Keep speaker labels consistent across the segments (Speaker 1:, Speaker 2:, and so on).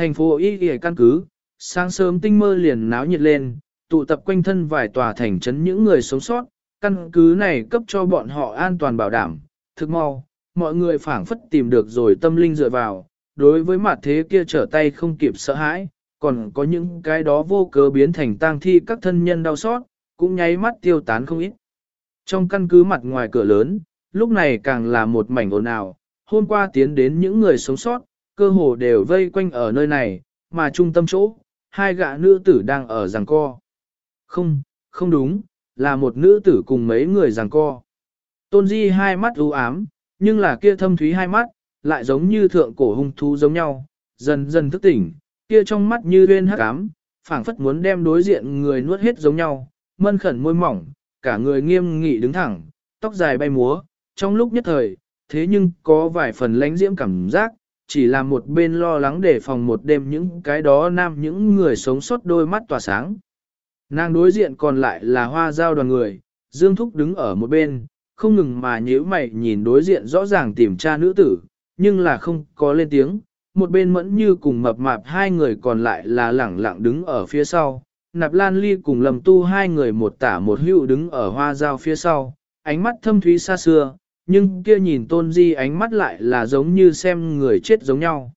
Speaker 1: Thành phố Y Y căn cứ, sáng sớm tinh mơ liền náo nhiệt lên, tụ tập quanh thân vài tòa thành trấn những người sống sót, căn cứ này cấp cho bọn họ an toàn bảo đảm, thực mau, mọi người phảng phất tìm được rồi tâm linh dựa vào, đối với mặt thế kia trở tay không kịp sợ hãi, còn có những cái đó vô cớ biến thành tang thi các thân nhân đau xót, cũng nháy mắt tiêu tán không ít. Trong căn cứ mặt ngoài cửa lớn, lúc này càng là một mảnh ồn ào, hôm qua tiến đến những người sống sót, cơ hồ đều vây quanh ở nơi này, mà trung tâm chỗ, hai gã nữ tử đang ở giằng co. Không, không đúng, là một nữ tử cùng mấy người giằng co. Tôn Di hai mắt u ám, nhưng là kia thâm thúy hai mắt, lại giống như thượng cổ hung thú giống nhau, dần dần thức tỉnh, kia trong mắt như uyên hắc ám, phảng phất muốn đem đối diện người nuốt hết giống nhau, mân khẩn môi mỏng, cả người nghiêm nghị đứng thẳng, tóc dài bay múa, trong lúc nhất thời, thế nhưng có vài phần lánh diễm cảm giác, chỉ là một bên lo lắng để phòng một đêm những cái đó nam những người sống sót đôi mắt tỏa sáng. Nàng đối diện còn lại là hoa giao đoàn người, Dương Thúc đứng ở một bên, không ngừng mà nhíu mày nhìn đối diện rõ ràng tìm tra nữ tử, nhưng là không có lên tiếng, một bên mẫn như cùng mập mạp hai người còn lại là lẳng lặng đứng ở phía sau. Nạp Lan Ly cùng lầm tu hai người một tả một hữu đứng ở hoa giao phía sau, ánh mắt thâm thúy xa xưa, nhưng kia nhìn tôn di ánh mắt lại là giống như xem người chết giống nhau.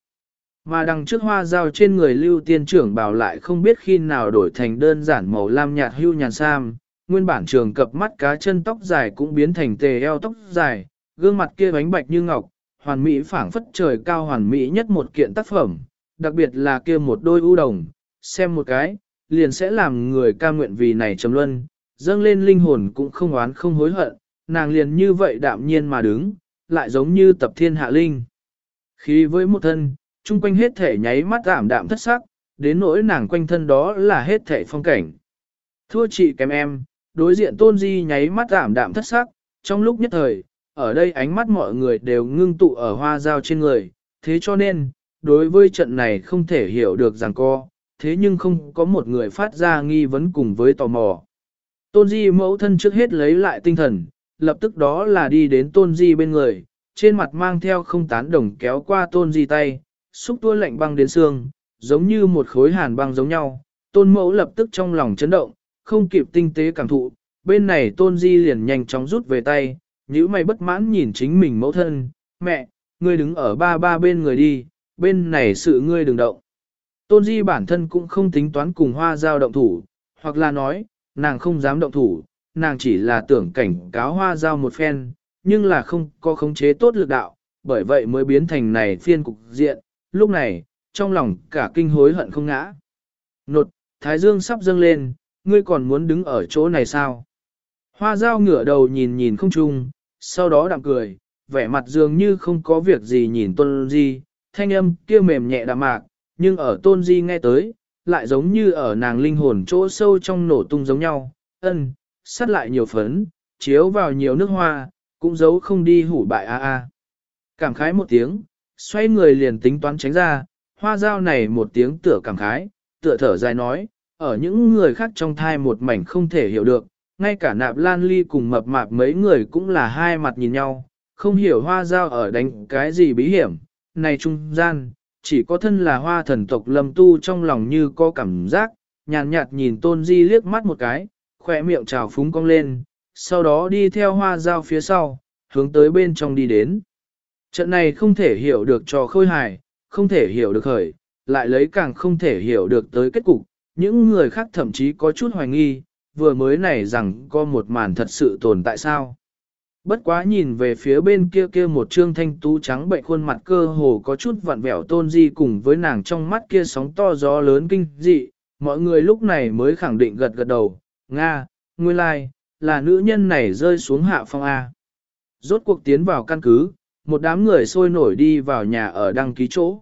Speaker 1: Mà đằng trước hoa dao trên người lưu tiên trưởng bảo lại không biết khi nào đổi thành đơn giản màu lam nhạt hưu nhàn sam, nguyên bản trường cập mắt cá chân tóc dài cũng biến thành tề eo tóc dài, gương mặt kia bánh bạch như ngọc, hoàn mỹ phảng phất trời cao hoàn mỹ nhất một kiện tác phẩm, đặc biệt là kia một đôi ưu đồng, xem một cái, liền sẽ làm người ca nguyện vì này trầm luân, dâng lên linh hồn cũng không oán không hối hận, nàng liền như vậy đạm nhiên mà đứng, lại giống như tập thiên hạ linh. Khí với một thân, chung quanh hết thể nháy mắt giảm đạm thất sắc, đến nỗi nàng quanh thân đó là hết thể phong cảnh. Thua chị kém em, đối diện tôn di nháy mắt giảm đạm thất sắc, trong lúc nhất thời, ở đây ánh mắt mọi người đều ngưng tụ ở hoa dao trên người, thế cho nên, đối với trận này không thể hiểu được rằng co, thế nhưng không có một người phát ra nghi vấn cùng với tò mò. Tôn di mẫu thân trước hết lấy lại tinh thần, lập tức đó là đi đến tôn di bên người, trên mặt mang theo không tán đồng kéo qua tôn di tay, xúc tua lạnh băng đến xương, giống như một khối hàn băng giống nhau. Tôn mẫu lập tức trong lòng chấn động, không kịp tinh tế cảm thụ, bên này tôn di liền nhanh chóng rút về tay, nhíu mày bất mãn nhìn chính mình mẫu thân, mẹ, ngươi đứng ở ba ba bên người đi, bên này sự ngươi đừng động. Tôn di bản thân cũng không tính toán cùng hoa giao động thủ, hoặc là nói, nàng không dám động thủ, nàng chỉ là tưởng cảnh cáo hoa giao một phen, nhưng là không có khống chế tốt lực đạo, bởi vậy mới biến thành này phiên cục diện, lúc này, trong lòng cả kinh hối hận không ngã. Nột, Thái Dương sắp dâng lên, ngươi còn muốn đứng ở chỗ này sao? Hoa dao ngửa đầu nhìn nhìn không chung, sau đó đạm cười, vẻ mặt dường như không có việc gì nhìn tôn di, thanh âm kia mềm nhẹ đạm mạc, nhưng ở tôn di nghe tới, lại giống như ở nàng linh hồn chỗ sâu trong nổ tung giống nhau, ân, sắt lại nhiều phấn, chiếu vào nhiều nước hoa, cũng giấu không đi hủ bại a a. Cảm khái một tiếng, xoay người liền tính toán tránh ra, hoa dao này một tiếng tựa cảm khái, tựa thở dài nói, ở những người khác trong thai một mảnh không thể hiểu được, ngay cả nạp lan ly cùng mập mạp mấy người cũng là hai mặt nhìn nhau, không hiểu hoa dao ở đánh cái gì bí hiểm, này trung gian, chỉ có thân là hoa thần tộc lâm tu trong lòng như có cảm giác, nhàn nhạt, nhạt nhìn tôn di liếc mắt một cái, khỏe miệng trào phúng cong lên, sau đó đi theo hoa dao phía sau, hướng tới bên trong đi đến. Trận này không thể hiểu được trò khôi hài, không thể hiểu được khởi, lại lấy càng không thể hiểu được tới kết cục, những người khác thậm chí có chút hoài nghi, vừa mới này rằng có một màn thật sự tồn tại sao. Bất quá nhìn về phía bên kia kia một trương thanh tú trắng bệnh khuôn mặt cơ hồ có chút vặn vẹo tôn di cùng với nàng trong mắt kia sóng to gió lớn kinh dị, mọi người lúc này mới khẳng định gật gật đầu, Nga, nguyên lai, like, là nữ nhân này rơi xuống hạ phong A. Rốt cuộc tiến vào căn cứ, một đám người sôi nổi đi vào nhà ở đăng ký chỗ.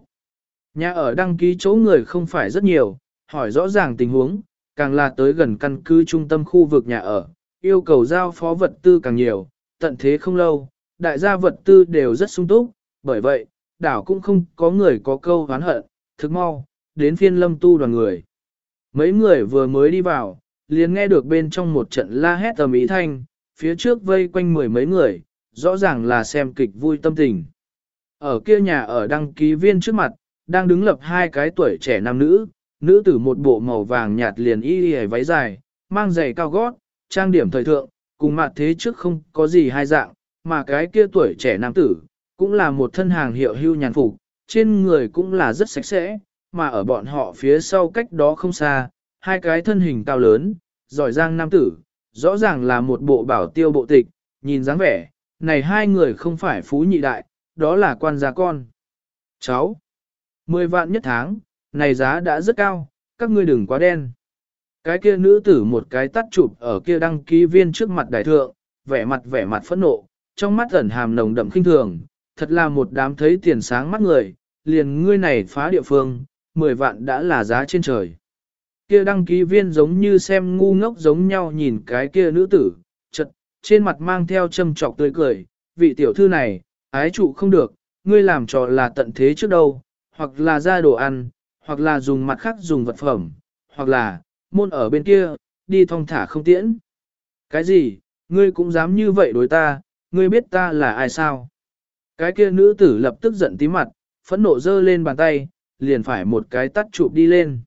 Speaker 1: Nhà ở đăng ký chỗ người không phải rất nhiều, hỏi rõ ràng tình huống, càng là tới gần căn cứ trung tâm khu vực nhà ở, yêu cầu giao phó vật tư càng nhiều, tận thế không lâu, đại gia vật tư đều rất sung túc, bởi vậy, đảo cũng không có người có câu oán hận, thức mau, đến phiên lâm tu đoàn người. Mấy người vừa mới đi vào, liền nghe được bên trong một trận la hét tầm ý thanh, phía trước vây quanh mười mấy người, rõ ràng là xem kịch vui tâm tình. Ở kia nhà ở đăng ký viên trước mặt, đang đứng lập hai cái tuổi trẻ nam nữ, nữ tử một bộ màu vàng nhạt liền y y váy dài, mang giày cao gót, trang điểm thời thượng, cùng mặt thế trước không có gì hai dạng, mà cái kia tuổi trẻ nam tử, cũng là một thân hàng hiệu hưu nhàn phục, trên người cũng là rất sạch sẽ, mà ở bọn họ phía sau cách đó không xa, hai cái thân hình cao lớn, giỏi giang nam tử, rõ ràng là một bộ bảo tiêu bộ tịch, nhìn dáng vẻ, này hai người không phải phú nhị đại, đó là quan gia con. Cháu, mười vạn nhất tháng, này giá đã rất cao, các ngươi đừng quá đen. Cái kia nữ tử một cái tắt chụp ở kia đăng ký viên trước mặt đại thượng, vẻ mặt vẻ mặt phẫn nộ, trong mắt ẩn hàm nồng đậm khinh thường, thật là một đám thấy tiền sáng mắt người, liền ngươi này phá địa phương, 10 vạn đã là giá trên trời. Kia đăng ký viên giống như xem ngu ngốc giống nhau nhìn cái kia nữ tử, chật, trên mặt mang theo châm trọc tươi cười, vị tiểu thư này, ái trụ không được, ngươi làm trò là tận thế trước đâu, hoặc là ra đồ ăn, hoặc là dùng mặt khác dùng vật phẩm, hoặc là, môn ở bên kia, đi thong thả không tiễn. Cái gì, ngươi cũng dám như vậy đối ta, ngươi biết ta là ai sao? Cái kia nữ tử lập tức giận tí mặt, phẫn nộ giơ lên bàn tay, liền phải một cái tắt chụp đi lên.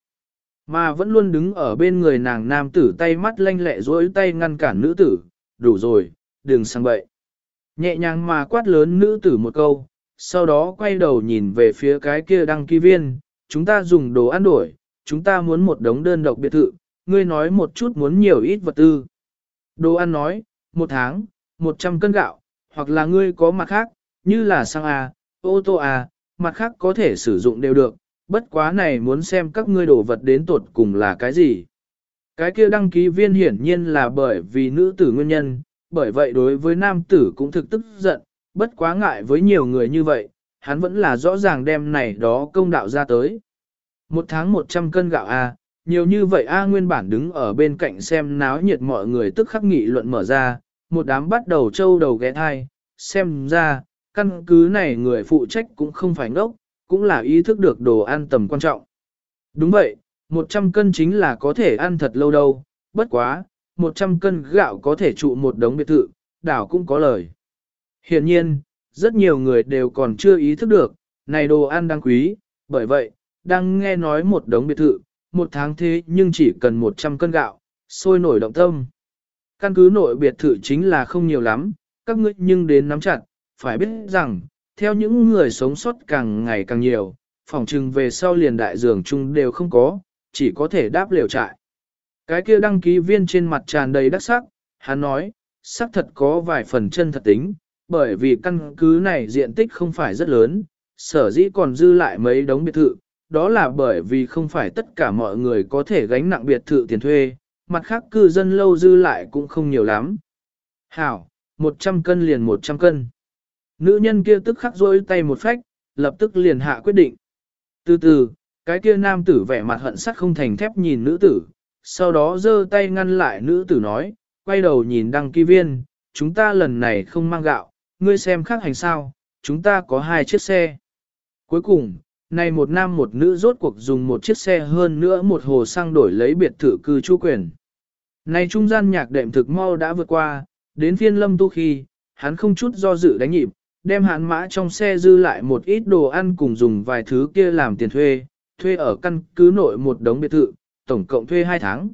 Speaker 1: Mà vẫn luôn đứng ở bên người nàng nam tử tay mắt lanh lẹ dối tay ngăn cản nữ tử, đủ rồi, đừng sang bậy. Nhẹ nhàng mà quát lớn nữ tử một câu, sau đó quay đầu nhìn về phía cái kia đăng ký viên, chúng ta dùng đồ ăn đổi, chúng ta muốn một đống đơn độc biệt thự, ngươi nói một chút muốn nhiều ít vật tư. Đồ ăn nói, một tháng, một trăm cân gạo, hoặc là ngươi có mặt khác, như là xăng A, ô tô A, mặt khác có thể sử dụng đều được, bất quá này muốn xem các ngươi đồ vật đến tột cùng là cái gì. Cái kia đăng ký viên hiển nhiên là bởi vì nữ tử nguyên nhân, bởi vậy đối với nam tử cũng thực tức giận, bất quá ngại với nhiều người như vậy, hắn vẫn là rõ ràng đem này đó công đạo ra tới. Một tháng 100 cân gạo A, nhiều như vậy A nguyên bản đứng ở bên cạnh xem náo nhiệt mọi người tức khắc nghị luận mở ra, một đám bắt đầu trâu đầu ghé thai, xem ra, căn cứ này người phụ trách cũng không phải ngốc, cũng là ý thức được đồ ăn tầm quan trọng. Đúng vậy, 100 cân chính là có thể ăn thật lâu đâu, bất quá, 100 cân gạo có thể trụ một đống biệt thự, đảo cũng có lời. Hiện nhiên, rất nhiều người đều còn chưa ý thức được, này đồ ăn đáng quý, bởi vậy, đang nghe nói một đống biệt thự, một tháng thế nhưng chỉ cần 100 cân gạo, sôi nổi động tâm. Căn cứ nội biệt thự chính là không nhiều lắm, các ngươi nhưng đến nắm chặt, phải biết rằng, theo những người sống sót càng ngày càng nhiều, phòng trừng về sau liền đại dường chung đều không có, chỉ có thể đáp liều trại. Cái kia đăng ký viên trên mặt tràn đầy đắc sắc, hắn nói, sắc thật có vài phần chân thật tính, bởi vì căn cứ này diện tích không phải rất lớn, sở dĩ còn dư lại mấy đống biệt thự, đó là bởi vì không phải tất cả mọi người có thể gánh nặng biệt thự tiền thuê, mặt khác cư dân lâu dư lại cũng không nhiều lắm. Hảo, 100 cân liền 100 cân. Nữ nhân kia tức khắc rôi tay một phách, lập tức liền hạ quyết định. Từ từ, cái kia nam tử vẻ mặt hận sắt không thành thép nhìn nữ tử, sau đó giơ tay ngăn lại nữ tử nói, quay đầu nhìn đăng ký viên, chúng ta lần này không mang gạo, ngươi xem khác hành sao, chúng ta có hai chiếc xe. Cuối cùng, này một nam một nữ rốt cuộc dùng một chiếc xe hơn nữa một hồ xăng đổi lấy biệt thự cư trú quyền. Này trung gian nhạc đệm thực mau đã vượt qua, đến phiên lâm tu khi, hắn không chút do dự đánh nhịp, đem hạn mã trong xe dư lại một ít đồ ăn cùng dùng vài thứ kia làm tiền thuê, thuê ở căn cứ nội một đống biệt thự, tổng cộng thuê 2 tháng.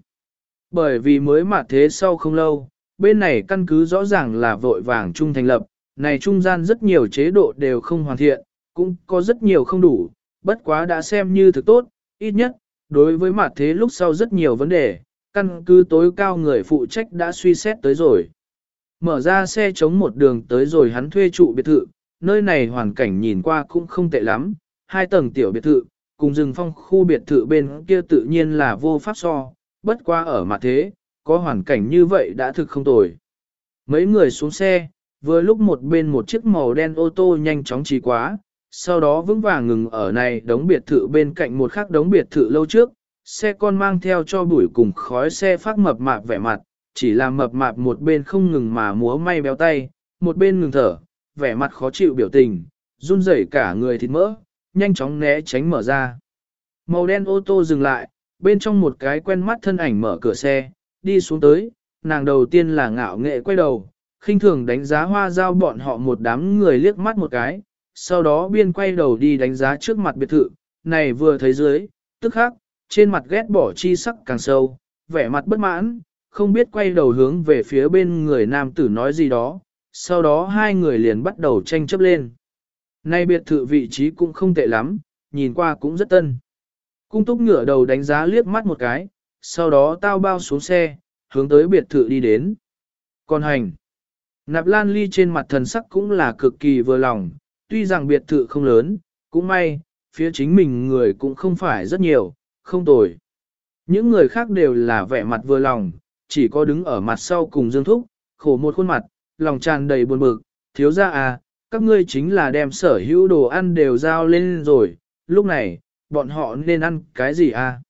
Speaker 1: Bởi vì mới mà thế sau không lâu, bên này căn cứ rõ ràng là vội vàng chung thành lập, này trung gian rất nhiều chế độ đều không hoàn thiện, cũng có rất nhiều không đủ, bất quá đã xem như thực tốt, ít nhất, đối với mặt thế lúc sau rất nhiều vấn đề, căn cứ tối cao người phụ trách đã suy xét tới rồi. Mở ra xe chống một đường tới rồi hắn thuê trụ biệt thự, nơi này hoàn cảnh nhìn qua cũng không tệ lắm, hai tầng tiểu biệt thự, cùng rừng phong khu biệt thự bên kia tự nhiên là vô pháp so, bất qua ở mặt thế, có hoàn cảnh như vậy đã thực không tồi. Mấy người xuống xe, vừa lúc một bên một chiếc màu đen ô tô nhanh chóng trì quá, sau đó vững vàng ngừng ở này đống biệt thự bên cạnh một khác đống biệt thự lâu trước, xe con mang theo cho bụi cùng khói xe phát mập mạp vẻ mặt, chỉ là mập mạp một bên không ngừng mà múa may béo tay, một bên ngừng thở, vẻ mặt khó chịu biểu tình, run rẩy cả người thịt mỡ, nhanh chóng né tránh mở ra. Màu đen ô tô dừng lại, bên trong một cái quen mắt thân ảnh mở cửa xe, đi xuống tới, nàng đầu tiên là ngạo nghệ quay đầu, khinh thường đánh giá hoa giao bọn họ một đám người liếc mắt một cái, sau đó biên quay đầu đi đánh giá trước mặt biệt thự, này vừa thấy dưới, tức khắc, trên mặt ghét bỏ chi sắc càng sâu, vẻ mặt bất mãn, không biết quay đầu hướng về phía bên người nam tử nói gì đó, sau đó hai người liền bắt đầu tranh chấp lên. Nay biệt thự vị trí cũng không tệ lắm, nhìn qua cũng rất tân. Cung túc ngửa đầu đánh giá liếc mắt một cái, sau đó tao bao xuống xe, hướng tới biệt thự đi đến. Còn hành, nạp lan ly trên mặt thần sắc cũng là cực kỳ vừa lòng, tuy rằng biệt thự không lớn, cũng may, phía chính mình người cũng không phải rất nhiều, không tồi. Những người khác đều là vẻ mặt vừa lòng, chỉ có đứng ở mặt sau cùng Dương Thúc, khổ một khuôn mặt, lòng tràn đầy buồn bực, thiếu ra à, các ngươi chính là đem sở hữu đồ ăn đều giao lên rồi, lúc này, bọn họ nên ăn cái gì à?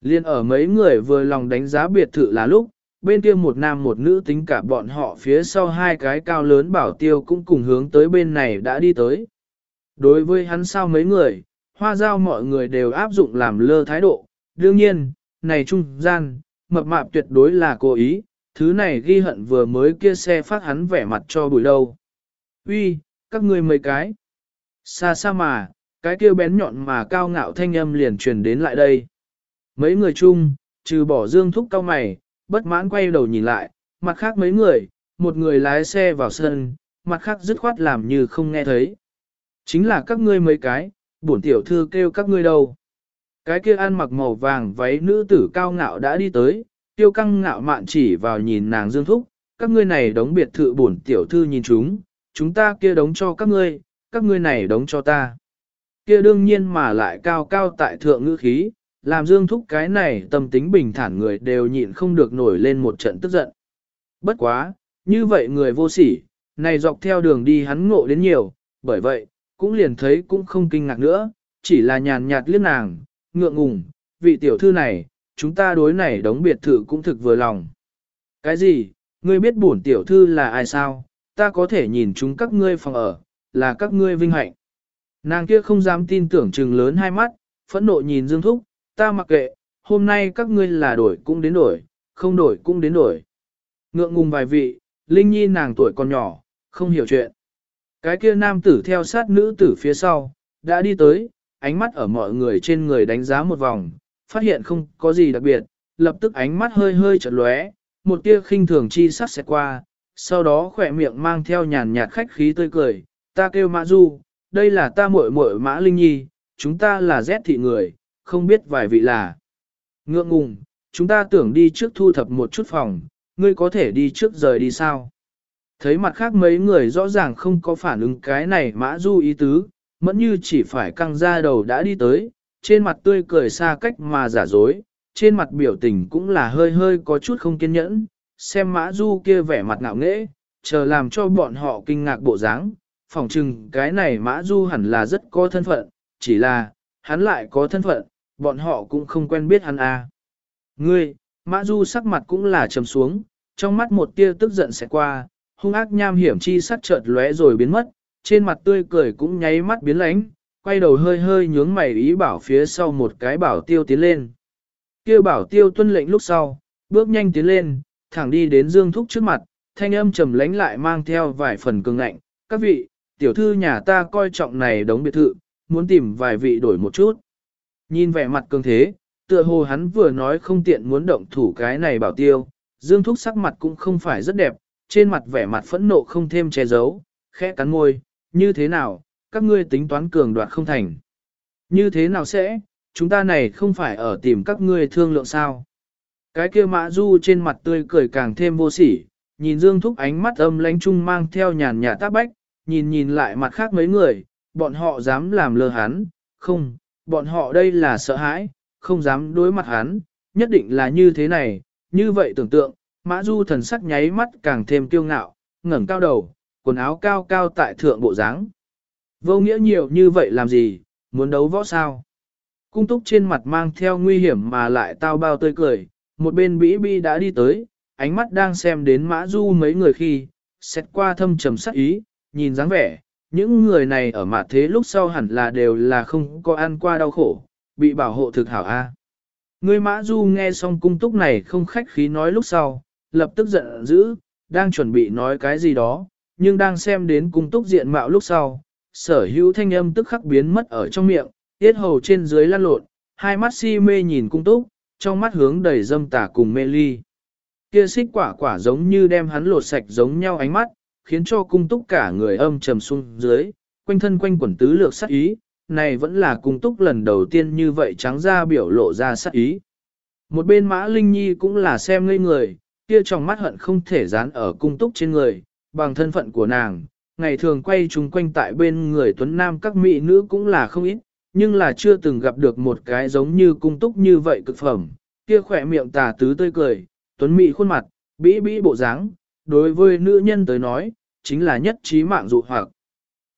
Speaker 1: Liên ở mấy người vừa lòng đánh giá biệt thự là lúc, bên kia một nam một nữ tính cả bọn họ phía sau hai cái cao lớn bảo tiêu cũng cùng hướng tới bên này đã đi tới. Đối với hắn sao mấy người, hoa giao mọi người đều áp dụng làm lơ thái độ, đương nhiên, này trung gian, mập mạp tuyệt đối là cố ý, thứ này ghi hận vừa mới kia xe phát hắn vẻ mặt cho bùi đâu. Uy, các ngươi mấy cái. Xa xa mà, cái kia bén nhọn mà cao ngạo thanh âm liền truyền đến lại đây. Mấy người chung, trừ bỏ dương thúc cao mày, bất mãn quay đầu nhìn lại, mặt khác mấy người, một người lái xe vào sân, mặt khác dứt khoát làm như không nghe thấy. Chính là các ngươi mấy cái, bổn tiểu thư kêu các ngươi đâu. Cái kia ăn mặc màu vàng váy nữ tử cao ngạo đã đi tới, tiêu căng ngạo mạn chỉ vào nhìn nàng dương thúc, các ngươi này đóng biệt thự bổn tiểu thư nhìn chúng, chúng ta kia đóng cho các ngươi, các ngươi này đóng cho ta. Kia đương nhiên mà lại cao cao tại thượng ngữ khí, làm dương thúc cái này tâm tính bình thản người đều nhịn không được nổi lên một trận tức giận. Bất quá, như vậy người vô sỉ, này dọc theo đường đi hắn ngộ đến nhiều, bởi vậy, cũng liền thấy cũng không kinh ngạc nữa, chỉ là nhàn nhạt liếc nàng, ngượng ngùng, vị tiểu thư này, chúng ta đối này đóng biệt thự cũng thực vừa lòng. Cái gì, ngươi biết bổn tiểu thư là ai sao, ta có thể nhìn chúng các ngươi phòng ở, là các ngươi vinh hạnh. Nàng kia không dám tin tưởng trừng lớn hai mắt, phẫn nộ nhìn Dương Thúc, ta mặc kệ, hôm nay các ngươi là đổi cũng đến đổi, không đổi cũng đến đổi. Ngượng ngùng vài vị, Linh Nhi nàng tuổi còn nhỏ, không hiểu chuyện. Cái kia nam tử theo sát nữ tử phía sau, đã đi tới, ánh mắt ở mọi người trên người đánh giá một vòng, phát hiện không có gì đặc biệt, lập tức ánh mắt hơi hơi chợt lóe, một tia khinh thường chi sắc sẽ qua, sau đó khỏe miệng mang theo nhàn nhạt khách khí tươi cười, ta kêu Mã Du, đây là ta muội muội Mã Linh Nhi, chúng ta là rét thị người, không biết vài vị là. Ngượng ngùng, chúng ta tưởng đi trước thu thập một chút phòng, ngươi có thể đi trước rời đi sao? Thấy mặt khác mấy người rõ ràng không có phản ứng cái này Mã Du ý tứ, mẫn như chỉ phải căng ra đầu đã đi tới, trên mặt tươi cười xa cách mà giả dối, trên mặt biểu tình cũng là hơi hơi có chút không kiên nhẫn, xem mã du kia vẻ mặt ngạo nghễ, chờ làm cho bọn họ kinh ngạc bộ dáng. phỏng chừng cái này mã du hẳn là rất có thân phận, chỉ là, hắn lại có thân phận, bọn họ cũng không quen biết hắn à. Ngươi, mã du sắc mặt cũng là trầm xuống, trong mắt một tia tức giận sẽ qua, hung ác nham hiểm chi sắc chợt lóe rồi biến mất, trên mặt tươi cười cũng nháy mắt biến lánh, quay đầu hơi hơi nhướng mày ý bảo phía sau một cái bảo tiêu tiến lên. Kêu bảo tiêu tuân lệnh lúc sau, bước nhanh tiến lên, thẳng đi đến Dương Thúc trước mặt, thanh âm trầm lánh lại mang theo vài phần cường ngạnh. Các vị, tiểu thư nhà ta coi trọng này đống biệt thự, muốn tìm vài vị đổi một chút. Nhìn vẻ mặt cường thế, tựa hồ hắn vừa nói không tiện muốn động thủ cái này bảo tiêu, Dương Thúc sắc mặt cũng không phải rất đẹp, trên mặt vẻ mặt phẫn nộ không thêm che giấu, khẽ cắn môi, như thế nào, các ngươi tính toán cường đoạt không thành. Như thế nào sẽ, chúng ta này không phải ở tìm các ngươi thương lượng sao. Cái kia mã du trên mặt tươi cười càng thêm vô sỉ, nhìn Dương Thúc ánh mắt âm lánh trung mang theo nhàn nhạt tác bách, nhìn nhìn lại mặt khác mấy người, bọn họ dám làm lơ hắn, không, bọn họ đây là sợ hãi, không dám đối mặt hắn, nhất định là như thế này, như vậy tưởng tượng, mã du thần sắc nháy mắt càng thêm kiêu ngạo, ngẩng cao đầu, quần áo cao cao tại thượng bộ dáng. Vô nghĩa nhiều như vậy làm gì, muốn đấu võ sao? Cung túc trên mặt mang theo nguy hiểm mà lại tao bao tươi cười, một bên bĩ bi đã đi tới, ánh mắt đang xem đến mã du mấy người khi, xét qua thâm trầm sắc ý, nhìn dáng vẻ, những người này ở mặt thế lúc sau hẳn là đều là không có ăn qua đau khổ, bị bảo hộ thực hảo A. Người mã du nghe xong cung túc này không khách khí nói lúc sau, lập tức giận dữ, đang chuẩn bị nói cái gì đó, nhưng đang xem đến cung túc diện mạo lúc sau, sở hữu thanh âm tức khắc biến mất ở trong miệng, tiết hầu trên dưới lăn lộn, hai mắt si mê nhìn cung túc, trong mắt hướng đầy dâm tà cùng mê ly. Kia xích quả quả giống như đem hắn lột sạch giống nhau ánh mắt, khiến cho cung túc cả người âm trầm xuống dưới, quanh thân quanh quẩn tứ lược sắc ý, này vẫn là cung túc lần đầu tiên như vậy trắng ra biểu lộ ra sắc ý. Một bên mã linh nhi cũng là xem ngây người, kia trong mắt hận không thể dán ở cung túc trên người, bằng thân phận của nàng, ngày thường quay chung quanh tại bên người tuấn nam các mỹ nữ cũng là không ít, nhưng là chưa từng gặp được một cái giống như cung túc như vậy cực phẩm, kia khỏe miệng tà tứ tươi cười, tuấn mỹ khuôn mặt, bĩ bĩ bộ dáng, đối với nữ nhân tới nói, chính là nhất trí mạng dụ hoặc.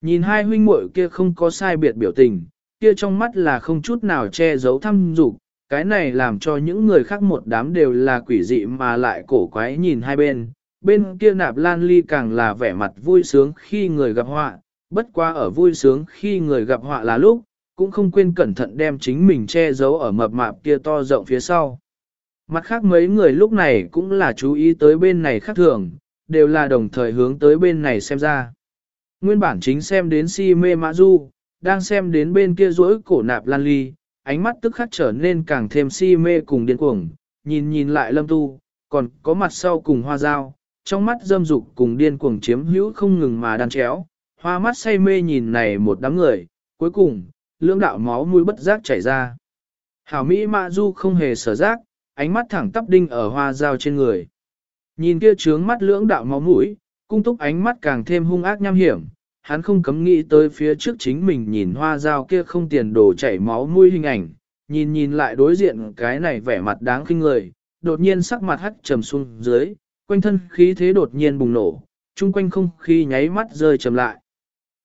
Speaker 1: Nhìn hai huynh muội kia không có sai biệt biểu tình, kia trong mắt là không chút nào che giấu thăm dục, cái này làm cho những người khác một đám đều là quỷ dị mà lại cổ quái nhìn hai bên. Bên kia nạp lan ly càng là vẻ mặt vui sướng khi người gặp họa, bất qua ở vui sướng khi người gặp họa là lúc, cũng không quên cẩn thận đem chính mình che giấu ở mập mạp kia to rộng phía sau. Mặt khác mấy người lúc này cũng là chú ý tới bên này khác thường, đều là đồng thời hướng tới bên này xem ra. Nguyên bản chính xem đến si mê mã du, đang xem đến bên kia rỗi cổ nạp lan ly, ánh mắt tức khắc trở nên càng thêm si mê cùng điên cuồng, nhìn nhìn lại lâm tu, còn có mặt sau cùng hoa dao, trong mắt dâm dục cùng điên cuồng chiếm hữu không ngừng mà đan chéo, hoa mắt say mê nhìn này một đám người, cuối cùng, lưỡng đạo máu mũi bất giác chảy ra. Hảo Mỹ Mạ Du không hề sở giác, ánh mắt thẳng tắp đinh ở hoa dao trên người. Nhìn kia trướng mắt lưỡng đạo máu mũi, cung túc ánh mắt càng thêm hung ác nham hiểm, hắn không cấm nghĩ tới phía trước chính mình nhìn hoa dao kia không tiền đổ chảy máu mũi hình ảnh, nhìn nhìn lại đối diện cái này vẻ mặt đáng khinh người, đột nhiên sắc mặt hắt trầm xuống dưới, quanh thân khí thế đột nhiên bùng nổ, chung quanh không khí nháy mắt rơi chầm lại.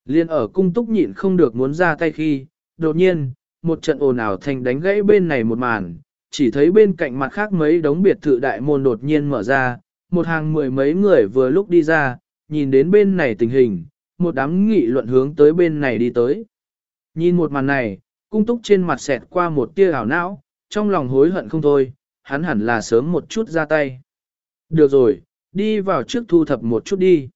Speaker 1: Liên ở cung túc nhịn không được muốn ra tay khi, đột nhiên, một trận ồn ào thành đánh gãy bên này một màn, chỉ thấy bên cạnh mặt khác mấy đống biệt thự đại môn đột nhiên mở ra, một hàng mười mấy người vừa lúc đi ra, nhìn đến bên này tình hình, một đám nghị luận hướng tới bên này đi tới. Nhìn một màn này, cung túc trên mặt xẹt qua một tia ảo não, trong lòng hối hận không thôi, hắn hẳn là sớm một chút ra tay. Được rồi, đi vào trước thu thập một chút đi.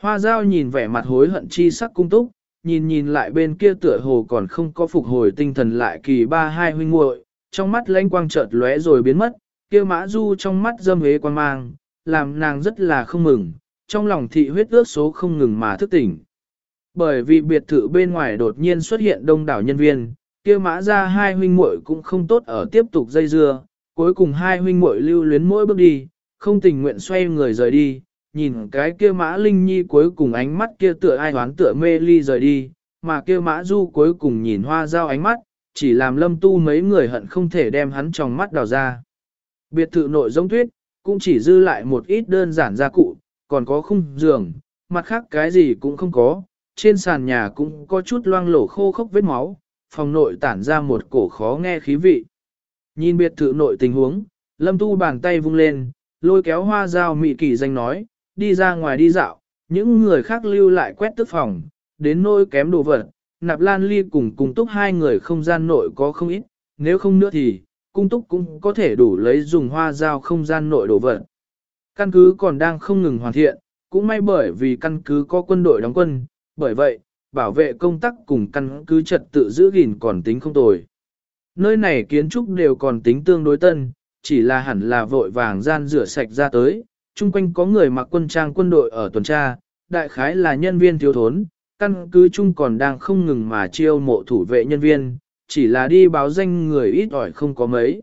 Speaker 1: Hoa giao nhìn vẻ mặt hối hận chi sắc cung túc, nhìn nhìn lại bên kia tựa hồ còn không có phục hồi tinh thần lại kỳ ba hai huynh muội, trong mắt lãnh quang chợt lóe rồi biến mất, kia mã du trong mắt dâm hế quan mang, làm nàng rất là không mừng, trong lòng thị huyết ước số không ngừng mà thức tỉnh. Bởi vì biệt thự bên ngoài đột nhiên xuất hiện đông đảo nhân viên, kia mã ra hai huynh muội cũng không tốt ở tiếp tục dây dưa, cuối cùng hai huynh muội lưu luyến mỗi bước đi, không tình nguyện xoay người rời đi, nhìn cái kia mã linh nhi cuối cùng ánh mắt kia tựa ai hoán tựa mê ly rời đi, mà kia mã du cuối cùng nhìn hoa dao ánh mắt, chỉ làm lâm tu mấy người hận không thể đem hắn trong mắt đào ra. Biệt thự nội giống tuyết, cũng chỉ dư lại một ít đơn giản gia cụ, còn có khung giường, mặt khác cái gì cũng không có, trên sàn nhà cũng có chút loang lổ khô khốc vết máu, phòng nội tản ra một cổ khó nghe khí vị. Nhìn biệt thự nội tình huống, lâm tu bàn tay vung lên, lôi kéo hoa dao mị kỳ danh nói, đi ra ngoài đi dạo, những người khác lưu lại quét tức phòng, đến nôi kém đồ vật, nạp lan ly cùng cung túc hai người không gian nội có không ít, nếu không nữa thì, cung túc cũng có thể đủ lấy dùng hoa dao không gian nội đồ vật. Căn cứ còn đang không ngừng hoàn thiện, cũng may bởi vì căn cứ có quân đội đóng quân, bởi vậy, bảo vệ công tác cùng căn cứ trật tự giữ gìn còn tính không tồi. Nơi này kiến trúc đều còn tính tương đối tân, chỉ là hẳn là vội vàng gian rửa sạch ra tới, chung quanh có người mặc quân trang quân đội ở tuần tra, đại khái là nhân viên thiếu thốn, căn cứ chung còn đang không ngừng mà chiêu mộ thủ vệ nhân viên, chỉ là đi báo danh người ít ỏi không có mấy.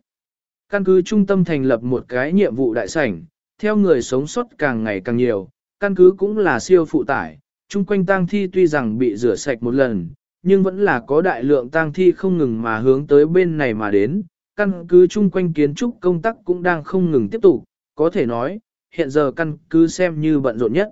Speaker 1: Căn cứ trung tâm thành lập một cái nhiệm vụ đại sảnh, theo người sống sót càng ngày càng nhiều, căn cứ cũng là siêu phụ tải, chung quanh tang thi tuy rằng bị rửa sạch một lần, nhưng vẫn là có đại lượng tang thi không ngừng mà hướng tới bên này mà đến, căn cứ chung quanh kiến trúc công tác cũng đang không ngừng tiếp tục, có thể nói, hiện giờ căn cứ xem như bận rộn nhất.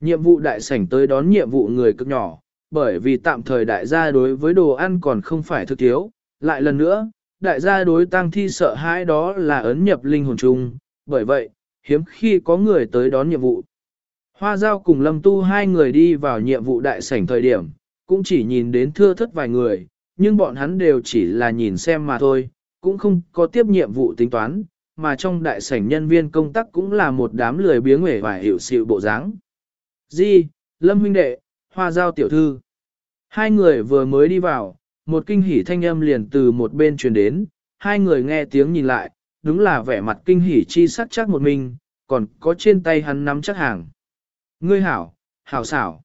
Speaker 1: Nhiệm vụ đại sảnh tới đón nhiệm vụ người cực nhỏ, bởi vì tạm thời đại gia đối với đồ ăn còn không phải thực thiếu, lại lần nữa, đại gia đối tăng thi sợ hãi đó là ấn nhập linh hồn chung, bởi vậy, hiếm khi có người tới đón nhiệm vụ. Hoa giao cùng lâm tu hai người đi vào nhiệm vụ đại sảnh thời điểm, cũng chỉ nhìn đến thưa thất vài người, nhưng bọn hắn đều chỉ là nhìn xem mà thôi, cũng không có tiếp nhiệm vụ tính toán, mà trong đại sảnh nhân viên công tác cũng là một đám lười biếng hề và hiểu sự bộ dáng. Di, Lâm huynh đệ, hoa giao tiểu thư. Hai người vừa mới đi vào, một kinh hỉ thanh âm liền từ một bên truyền đến, hai người nghe tiếng nhìn lại, đúng là vẻ mặt kinh hỉ chi sắc chắc một mình, còn có trên tay hắn nắm chắc hàng. Ngươi hảo, hảo xảo.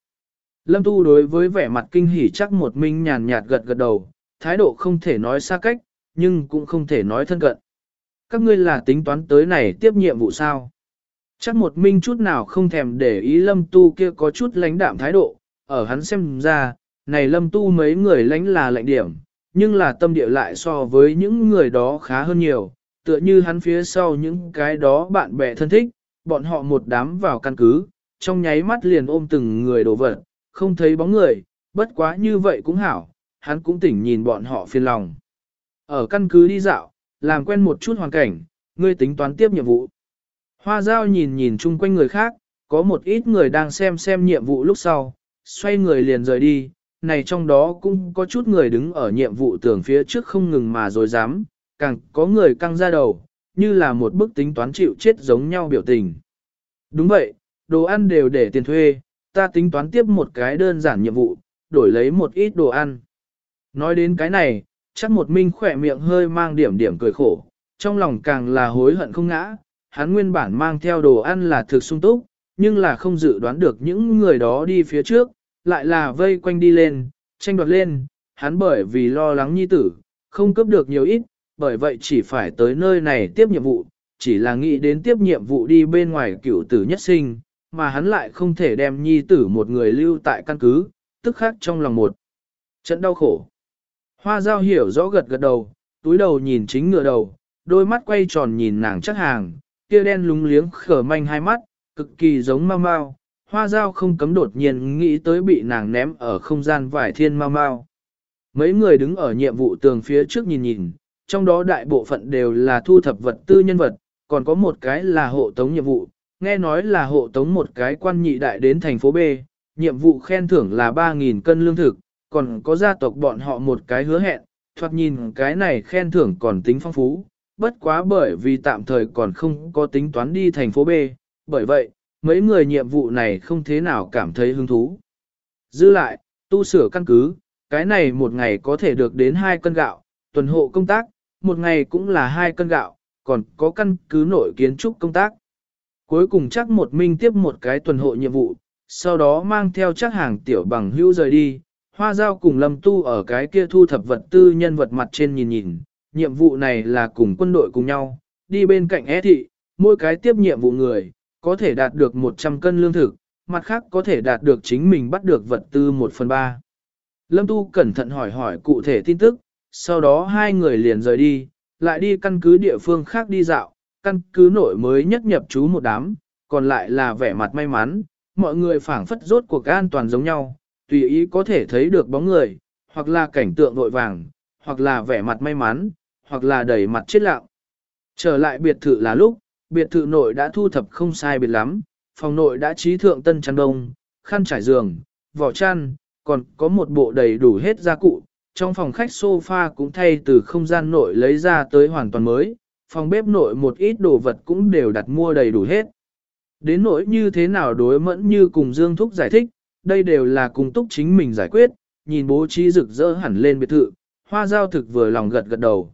Speaker 1: Lâm Tu đối với vẻ mặt kinh hỉ chắc một minh nhàn nhạt gật gật đầu, thái độ không thể nói xa cách, nhưng cũng không thể nói thân cận. Các ngươi là tính toán tới này tiếp nhiệm vụ sao? Chắc một minh chút nào không thèm để ý lâm tu kia có chút lãnh đạm thái độ, ở hắn xem ra, này lâm tu mấy người lãnh là lạnh điểm, nhưng là tâm địa lại so với những người đó khá hơn nhiều, tựa như hắn phía sau những cái đó bạn bè thân thích, bọn họ một đám vào căn cứ, trong nháy mắt liền ôm từng người đổ vật, không thấy bóng người, bất quá như vậy cũng hảo, hắn cũng tỉnh nhìn bọn họ phiền lòng. Ở căn cứ đi dạo, làm quen một chút hoàn cảnh, ngươi tính toán tiếp nhiệm vụ. Hoa giao nhìn nhìn chung quanh người khác, có một ít người đang xem xem nhiệm vụ lúc sau, xoay người liền rời đi, này trong đó cũng có chút người đứng ở nhiệm vụ tưởng phía trước không ngừng mà rồi dám, càng có người căng ra đầu, như là một bức tính toán chịu chết giống nhau biểu tình. Đúng vậy, đồ ăn đều để tiền thuê, ta tính toán tiếp một cái đơn giản nhiệm vụ, đổi lấy một ít đồ ăn. Nói đến cái này, chắc một minh khỏe miệng hơi mang điểm điểm cười khổ, trong lòng càng là hối hận không ngã, hắn nguyên bản mang theo đồ ăn là thực sung túc, nhưng là không dự đoán được những người đó đi phía trước, lại là vây quanh đi lên, tranh đoạt lên, hắn bởi vì lo lắng nhi tử, không cướp được nhiều ít, bởi vậy chỉ phải tới nơi này tiếp nhiệm vụ, chỉ là nghĩ đến tiếp nhiệm vụ đi bên ngoài cửu tử nhất sinh, mà hắn lại không thể đem nhi tử một người lưu tại căn cứ, tức khác trong lòng một trận đau khổ. Hoa giao hiểu rõ gật gật đầu, túi đầu nhìn chính ngựa đầu, đôi mắt quay tròn nhìn nàng chắc hàng, kia đen lúng liếng khở manh hai mắt, cực kỳ giống mau mau. Hoa giao không cấm đột nhiên nghĩ tới bị nàng ném ở không gian vải thiên mau mau. Mấy người đứng ở nhiệm vụ tường phía trước nhìn nhìn, trong đó đại bộ phận đều là thu thập vật tư nhân vật, còn có một cái là hộ tống nhiệm vụ, nghe nói là hộ tống một cái quan nhị đại đến thành phố B, nhiệm vụ khen thưởng là 3.000 cân lương thực, còn có gia tộc bọn họ một cái hứa hẹn, thoạt nhìn cái này khen thưởng còn tính phong phú, bất quá bởi vì tạm thời còn không có tính toán đi thành phố B, bởi vậy, mấy người nhiệm vụ này không thế nào cảm thấy hứng thú. Dư lại, tu sửa căn cứ, cái này một ngày có thể được đến 2 cân gạo, tuần hộ công tác, một ngày cũng là 2 cân gạo, còn có căn cứ nội kiến trúc công tác. Cuối cùng chắc một minh tiếp một cái tuần hộ nhiệm vụ, sau đó mang theo chắc hàng tiểu bằng hữu rời đi, hoa giao cùng lâm tu ở cái kia thu thập vật tư nhân vật mặt trên nhìn nhìn, nhiệm vụ này là cùng quân đội cùng nhau, đi bên cạnh é thị, mỗi cái tiếp nhiệm vụ người, có thể đạt được 100 cân lương thực, mặt khác có thể đạt được chính mình bắt được vật tư 1 phần 3. Lâm Tu cẩn thận hỏi hỏi cụ thể tin tức, sau đó hai người liền rời đi, lại đi căn cứ địa phương khác đi dạo, căn cứ nội mới nhất nhập trú một đám, còn lại là vẻ mặt may mắn, mọi người phảng phất rốt cuộc an toàn giống nhau, tùy ý có thể thấy được bóng người, hoặc là cảnh tượng vội vàng, hoặc là vẻ mặt may mắn, hoặc là đẩy mặt chết lạo. Trở lại biệt thự là lúc, biệt thự nội đã thu thập không sai biệt lắm, phòng nội đã trí thượng tân chăn đông, khăn trải giường, vỏ chăn, còn có một bộ đầy đủ hết gia cụ. Trong phòng khách sofa cũng thay từ không gian nội lấy ra tới hoàn toàn mới, phòng bếp nội một ít đồ vật cũng đều đặt mua đầy đủ hết. Đến nỗi như thế nào đối mẫn như cùng Dương Thúc giải thích, đây đều là cùng túc chính mình giải quyết, nhìn bố trí rực rỡ hẳn lên biệt thự, hoa giao thực vừa lòng gật gật đầu.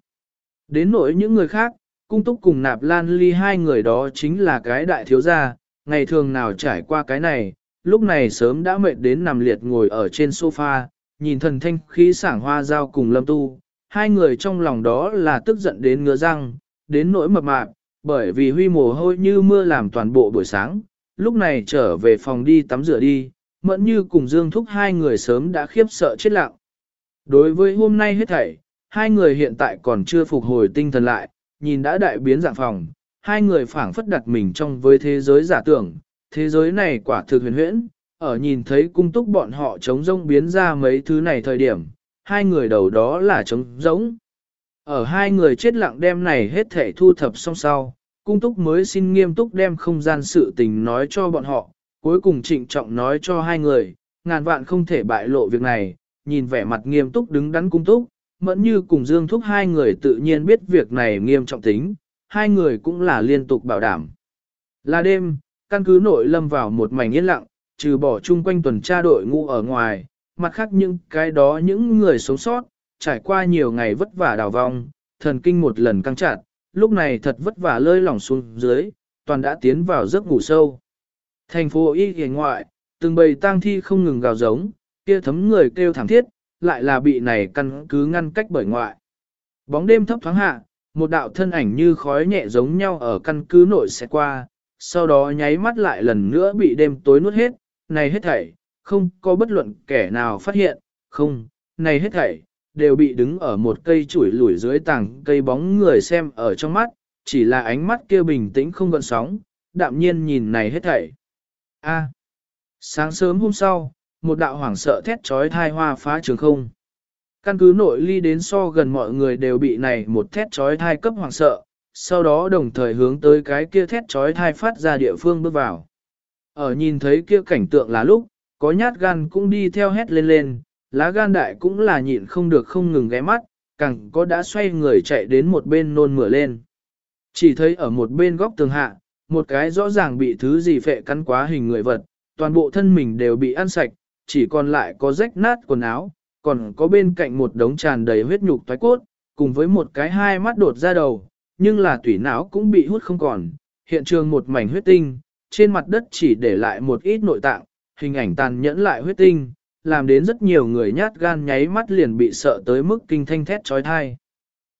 Speaker 1: Đến nỗi những người khác, cung túc cùng nạp lan ly hai người đó chính là cái đại thiếu gia, ngày thường nào trải qua cái này, lúc này sớm đã mệt đến nằm liệt ngồi ở trên sofa, nhìn thần thanh khí sảng hoa giao cùng lâm tu, hai người trong lòng đó là tức giận đến ngứa răng, đến nỗi mập mạp, bởi vì huy mồ hôi như mưa làm toàn bộ buổi sáng, lúc này trở về phòng đi tắm rửa đi, mẫn như cùng Dương Thúc hai người sớm đã khiếp sợ chết lặng. Đối với hôm nay hết thảy, hai người hiện tại còn chưa phục hồi tinh thần lại, nhìn đã đại biến dạng phòng, hai người phảng phất đặt mình trong với thế giới giả tưởng, thế giới này quả thực huyền huyễn, ở nhìn thấy cung túc bọn họ chống rông biến ra mấy thứ này thời điểm, hai người đầu đó là trống rỗng. Ở hai người chết lặng đem này hết thể thu thập xong sau, cung túc mới xin nghiêm túc đem không gian sự tình nói cho bọn họ, cuối cùng trịnh trọng nói cho hai người, ngàn vạn không thể bại lộ việc này, nhìn vẻ mặt nghiêm túc đứng đắn cung túc, mẫn như cùng Dương Thúc hai người tự nhiên biết việc này nghiêm trọng tính, hai người cũng là liên tục bảo đảm. Là đêm, căn cứ nội lâm vào một mảnh yên lặng, trừ bỏ chung quanh tuần tra đội ngũ ở ngoài, mặt khác những cái đó những người sống sót, trải qua nhiều ngày vất vả đào vong, thần kinh một lần căng chặt, lúc này thật vất vả lơi lỏng xuống dưới, toàn đã tiến vào giấc ngủ sâu. Thành phố Y hề ngoại, từng bầy tang thi không ngừng gào giống, kia thấm người kêu thảm thiết, lại là bị này căn cứ ngăn cách bởi ngoại. Bóng đêm thấp thoáng hạ, một đạo thân ảnh như khói nhẹ giống nhau ở căn cứ nội sẽ qua, sau đó nháy mắt lại lần nữa bị đêm tối nuốt hết, này hết thảy, không có bất luận kẻ nào phát hiện, không, này hết thảy, đều bị đứng ở một cây chuỗi lủi dưới tảng cây bóng người xem ở trong mắt, chỉ là ánh mắt kia bình tĩnh không gợn sóng, đạm nhiên nhìn này hết thảy. A. sáng sớm hôm sau, một đạo hoảng sợ thét trói thai hoa phá trường không. Căn cứ nội ly đến so gần mọi người đều bị này một thét trói thai cấp hoảng sợ, sau đó đồng thời hướng tới cái kia thét trói thai phát ra địa phương bước vào. Ở nhìn thấy kia cảnh tượng là lúc, có nhát gan cũng đi theo hét lên lên, lá gan đại cũng là nhịn không được không ngừng ghé mắt, càng có đã xoay người chạy đến một bên nôn mửa lên. Chỉ thấy ở một bên góc tường hạ, một cái rõ ràng bị thứ gì phệ cắn quá hình người vật, toàn bộ thân mình đều bị ăn sạch, chỉ còn lại có rách nát quần áo, còn có bên cạnh một đống tràn đầy huyết nhục toái cốt, cùng với một cái hai mắt đột ra đầu, nhưng là tủy não cũng bị hút không còn. Hiện trường một mảnh huyết tinh, trên mặt đất chỉ để lại một ít nội tạng, hình ảnh tàn nhẫn lại huyết tinh, làm đến rất nhiều người nhát gan nháy mắt liền bị sợ tới mức kinh thanh thét trói thai.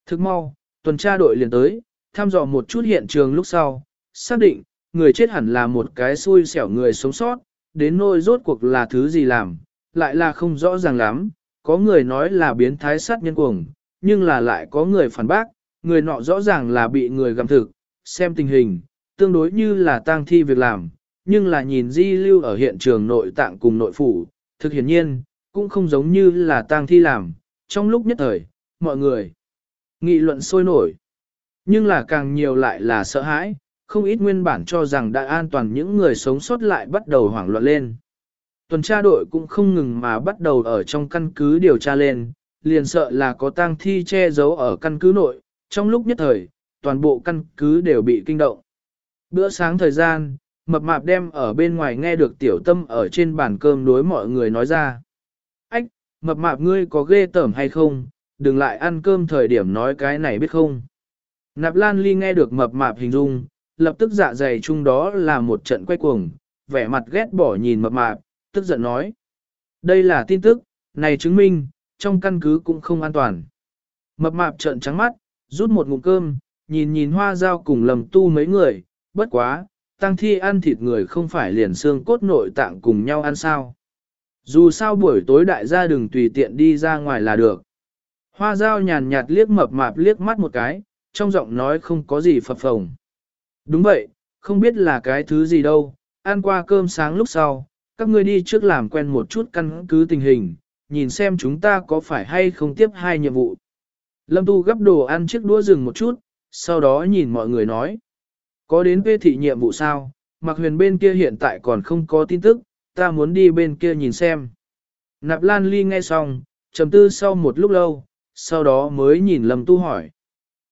Speaker 1: Thức mau, tuần tra đội liền tới, thăm dò một chút hiện trường lúc sau, xác định, người chết hẳn là một cái xui xẻo người sống sót, đến nỗi rốt cuộc là thứ gì làm, lại là không rõ ràng lắm, có người nói là biến thái sát nhân cuồng, nhưng là lại có người phản bác, người nọ rõ ràng là bị người gặm thực, xem tình hình, tương đối như là tang thi việc làm, nhưng là nhìn di lưu ở hiện trường nội tạng cùng nội phủ, thực hiển nhiên, cũng không giống như là tang thi làm, trong lúc nhất thời, mọi người nghị luận sôi nổi. Nhưng là càng nhiều lại là sợ hãi, không ít nguyên bản cho rằng đã an toàn những người sống sót lại bắt đầu hoảng loạn lên. Tuần tra đội cũng không ngừng mà bắt đầu ở trong căn cứ điều tra lên, liền sợ là có tang thi che giấu ở căn cứ nội, trong lúc nhất thời, toàn bộ căn cứ đều bị kinh động. Bữa sáng thời gian, mập mạp đem ở bên ngoài nghe được tiểu tâm ở trên bàn cơm đối mọi người nói ra. Ách, mập mạp ngươi có ghê tởm hay không, đừng lại ăn cơm thời điểm nói cái này biết không. Nạp Lan Ly nghe được mập mạp hình dung, lập tức dạ dày chung đó là một trận quay cuồng, vẻ mặt ghét bỏ nhìn mập mạp, tức giận nói. Đây là tin tức, này chứng minh, trong căn cứ cũng không an toàn. Mập mạp trợn trắng mắt, rút một ngụm cơm, nhìn nhìn hoa dao cùng lầm tu mấy người, bất quá, tăng thi ăn thịt người không phải liền xương cốt nội tạng cùng nhau ăn sao. Dù sao buổi tối đại gia đừng tùy tiện đi ra ngoài là được. Hoa dao nhàn nhạt liếc mập mạp liếc mắt một cái, trong giọng nói không có gì phập phồng. Đúng vậy, không biết là cái thứ gì đâu, ăn qua cơm sáng lúc sau, các ngươi đi trước làm quen một chút căn cứ tình hình, nhìn xem chúng ta có phải hay không tiếp hai nhiệm vụ. Lâm Tu gấp đồ ăn chiếc đũa rừng một chút, sau đó nhìn mọi người nói. Có đến phê thị nhiệm vụ sao, mặc huyền bên kia hiện tại còn không có tin tức, ta muốn đi bên kia nhìn xem. Nạp Lan Ly nghe xong, trầm tư sau một lúc lâu, sau đó mới nhìn Lâm Tu hỏi.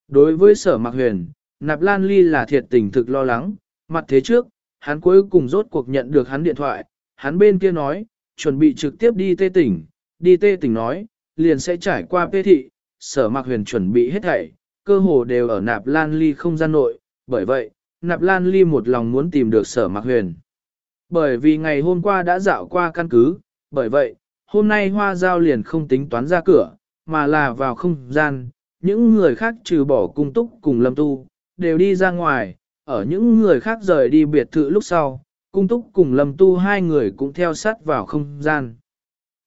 Speaker 1: Đối với sở mặc huyền, Nạp Lan Ly là thiệt tình thực lo lắng, mặt thế trước, hắn cuối cùng rốt cuộc nhận được hắn điện thoại, hắn bên kia nói, chuẩn bị trực tiếp đi tê tỉnh, đi tê tỉnh nói, liền sẽ trải qua tê thị, sở mạc huyền chuẩn bị hết thảy, cơ hồ đều ở nạp lan ly không gian nội, bởi vậy, nạp lan ly một lòng muốn tìm được sở mạc huyền. Bởi vì ngày hôm qua đã dạo qua căn cứ, bởi vậy, hôm nay hoa giao liền không tính toán ra cửa, mà là vào không gian, những người khác trừ bỏ cung túc cùng lâm tu, đều đi ra ngoài, ở những người khác rời đi biệt thự lúc sau, cung túc cùng lâm tu hai người cũng theo sát vào không gian.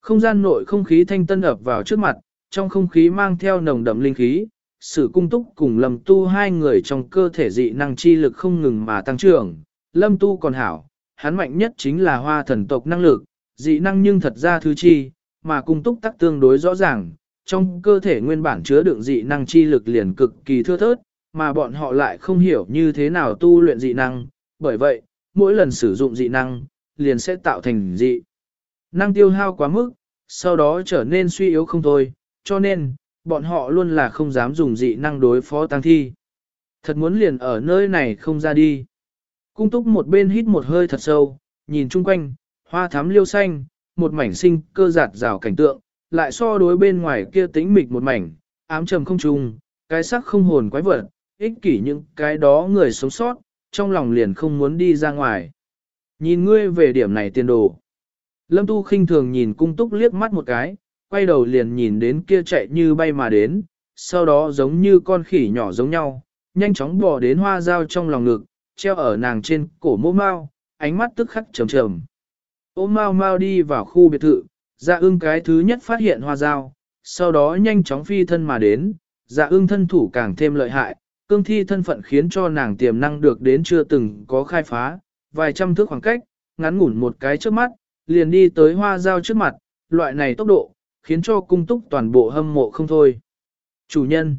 Speaker 1: Không gian nội không khí thanh tân ập vào trước mặt, trong không khí mang theo nồng đậm linh khí, sự cung túc cùng lâm tu hai người trong cơ thể dị năng chi lực không ngừng mà tăng trưởng. Lâm tu còn hảo, hắn mạnh nhất chính là hoa thần tộc năng lực, dị năng nhưng thật ra thứ chi, mà cung túc tắc tương đối rõ ràng, trong cơ thể nguyên bản chứa đựng dị năng chi lực liền cực kỳ thưa thớt, mà bọn họ lại không hiểu như thế nào tu luyện dị năng, bởi vậy, mỗi lần sử dụng dị năng, liền sẽ tạo thành dị. Năng tiêu hao quá mức, sau đó trở nên suy yếu không thôi, cho nên, bọn họ luôn là không dám dùng dị năng đối phó tăng thi. Thật muốn liền ở nơi này không ra đi. Cung túc một bên hít một hơi thật sâu, nhìn chung quanh, hoa thắm liêu xanh, một mảnh sinh cơ giạt rào cảnh tượng, lại so đối bên ngoài kia tĩnh mịch một mảnh, ám trầm không trùng, cái sắc không hồn quái vật, ích kỷ những cái đó người sống sót, trong lòng liền không muốn đi ra ngoài. Nhìn ngươi về điểm này tiền đồ. Lâm Tu khinh thường nhìn cung túc liếc mắt một cái, quay đầu liền nhìn đến kia chạy như bay mà đến, sau đó giống như con khỉ nhỏ giống nhau, nhanh chóng bò đến hoa dao trong lòng ngực, treo ở nàng trên cổ mô mau, ánh mắt tức khắc trầm trầm. Ôm mau mau đi vào khu biệt thự, dạ ưng cái thứ nhất phát hiện hoa dao, sau đó nhanh chóng phi thân mà đến, dạ ưng thân thủ càng thêm lợi hại, cương thi thân phận khiến cho nàng tiềm năng được đến chưa từng có khai phá, vài trăm thước khoảng cách, ngắn ngủn một cái trước mắt, liền đi tới hoa dao trước mặt, loại này tốc độ, khiến cho cung túc toàn bộ hâm mộ không thôi. Chủ nhân.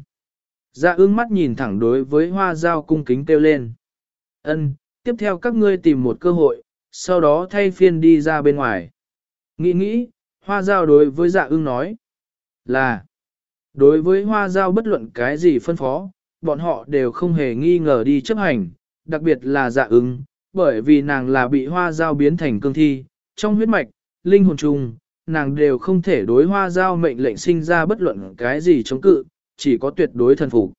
Speaker 1: Dạ ương mắt nhìn thẳng đối với hoa dao cung kính kêu lên. ân tiếp theo các ngươi tìm một cơ hội, sau đó thay phiên đi ra bên ngoài. Nghĩ nghĩ, hoa dao đối với dạ ương nói. Là. Đối với hoa dao bất luận cái gì phân phó, bọn họ đều không hề nghi ngờ đi chấp hành, đặc biệt là dạ ứng, bởi vì nàng là bị hoa dao biến thành cương thi, trong huyết mạch, linh hồn trùng, nàng đều không thể đối hoa giao mệnh lệnh sinh ra bất luận cái gì chống cự, chỉ có tuyệt đối thần phục.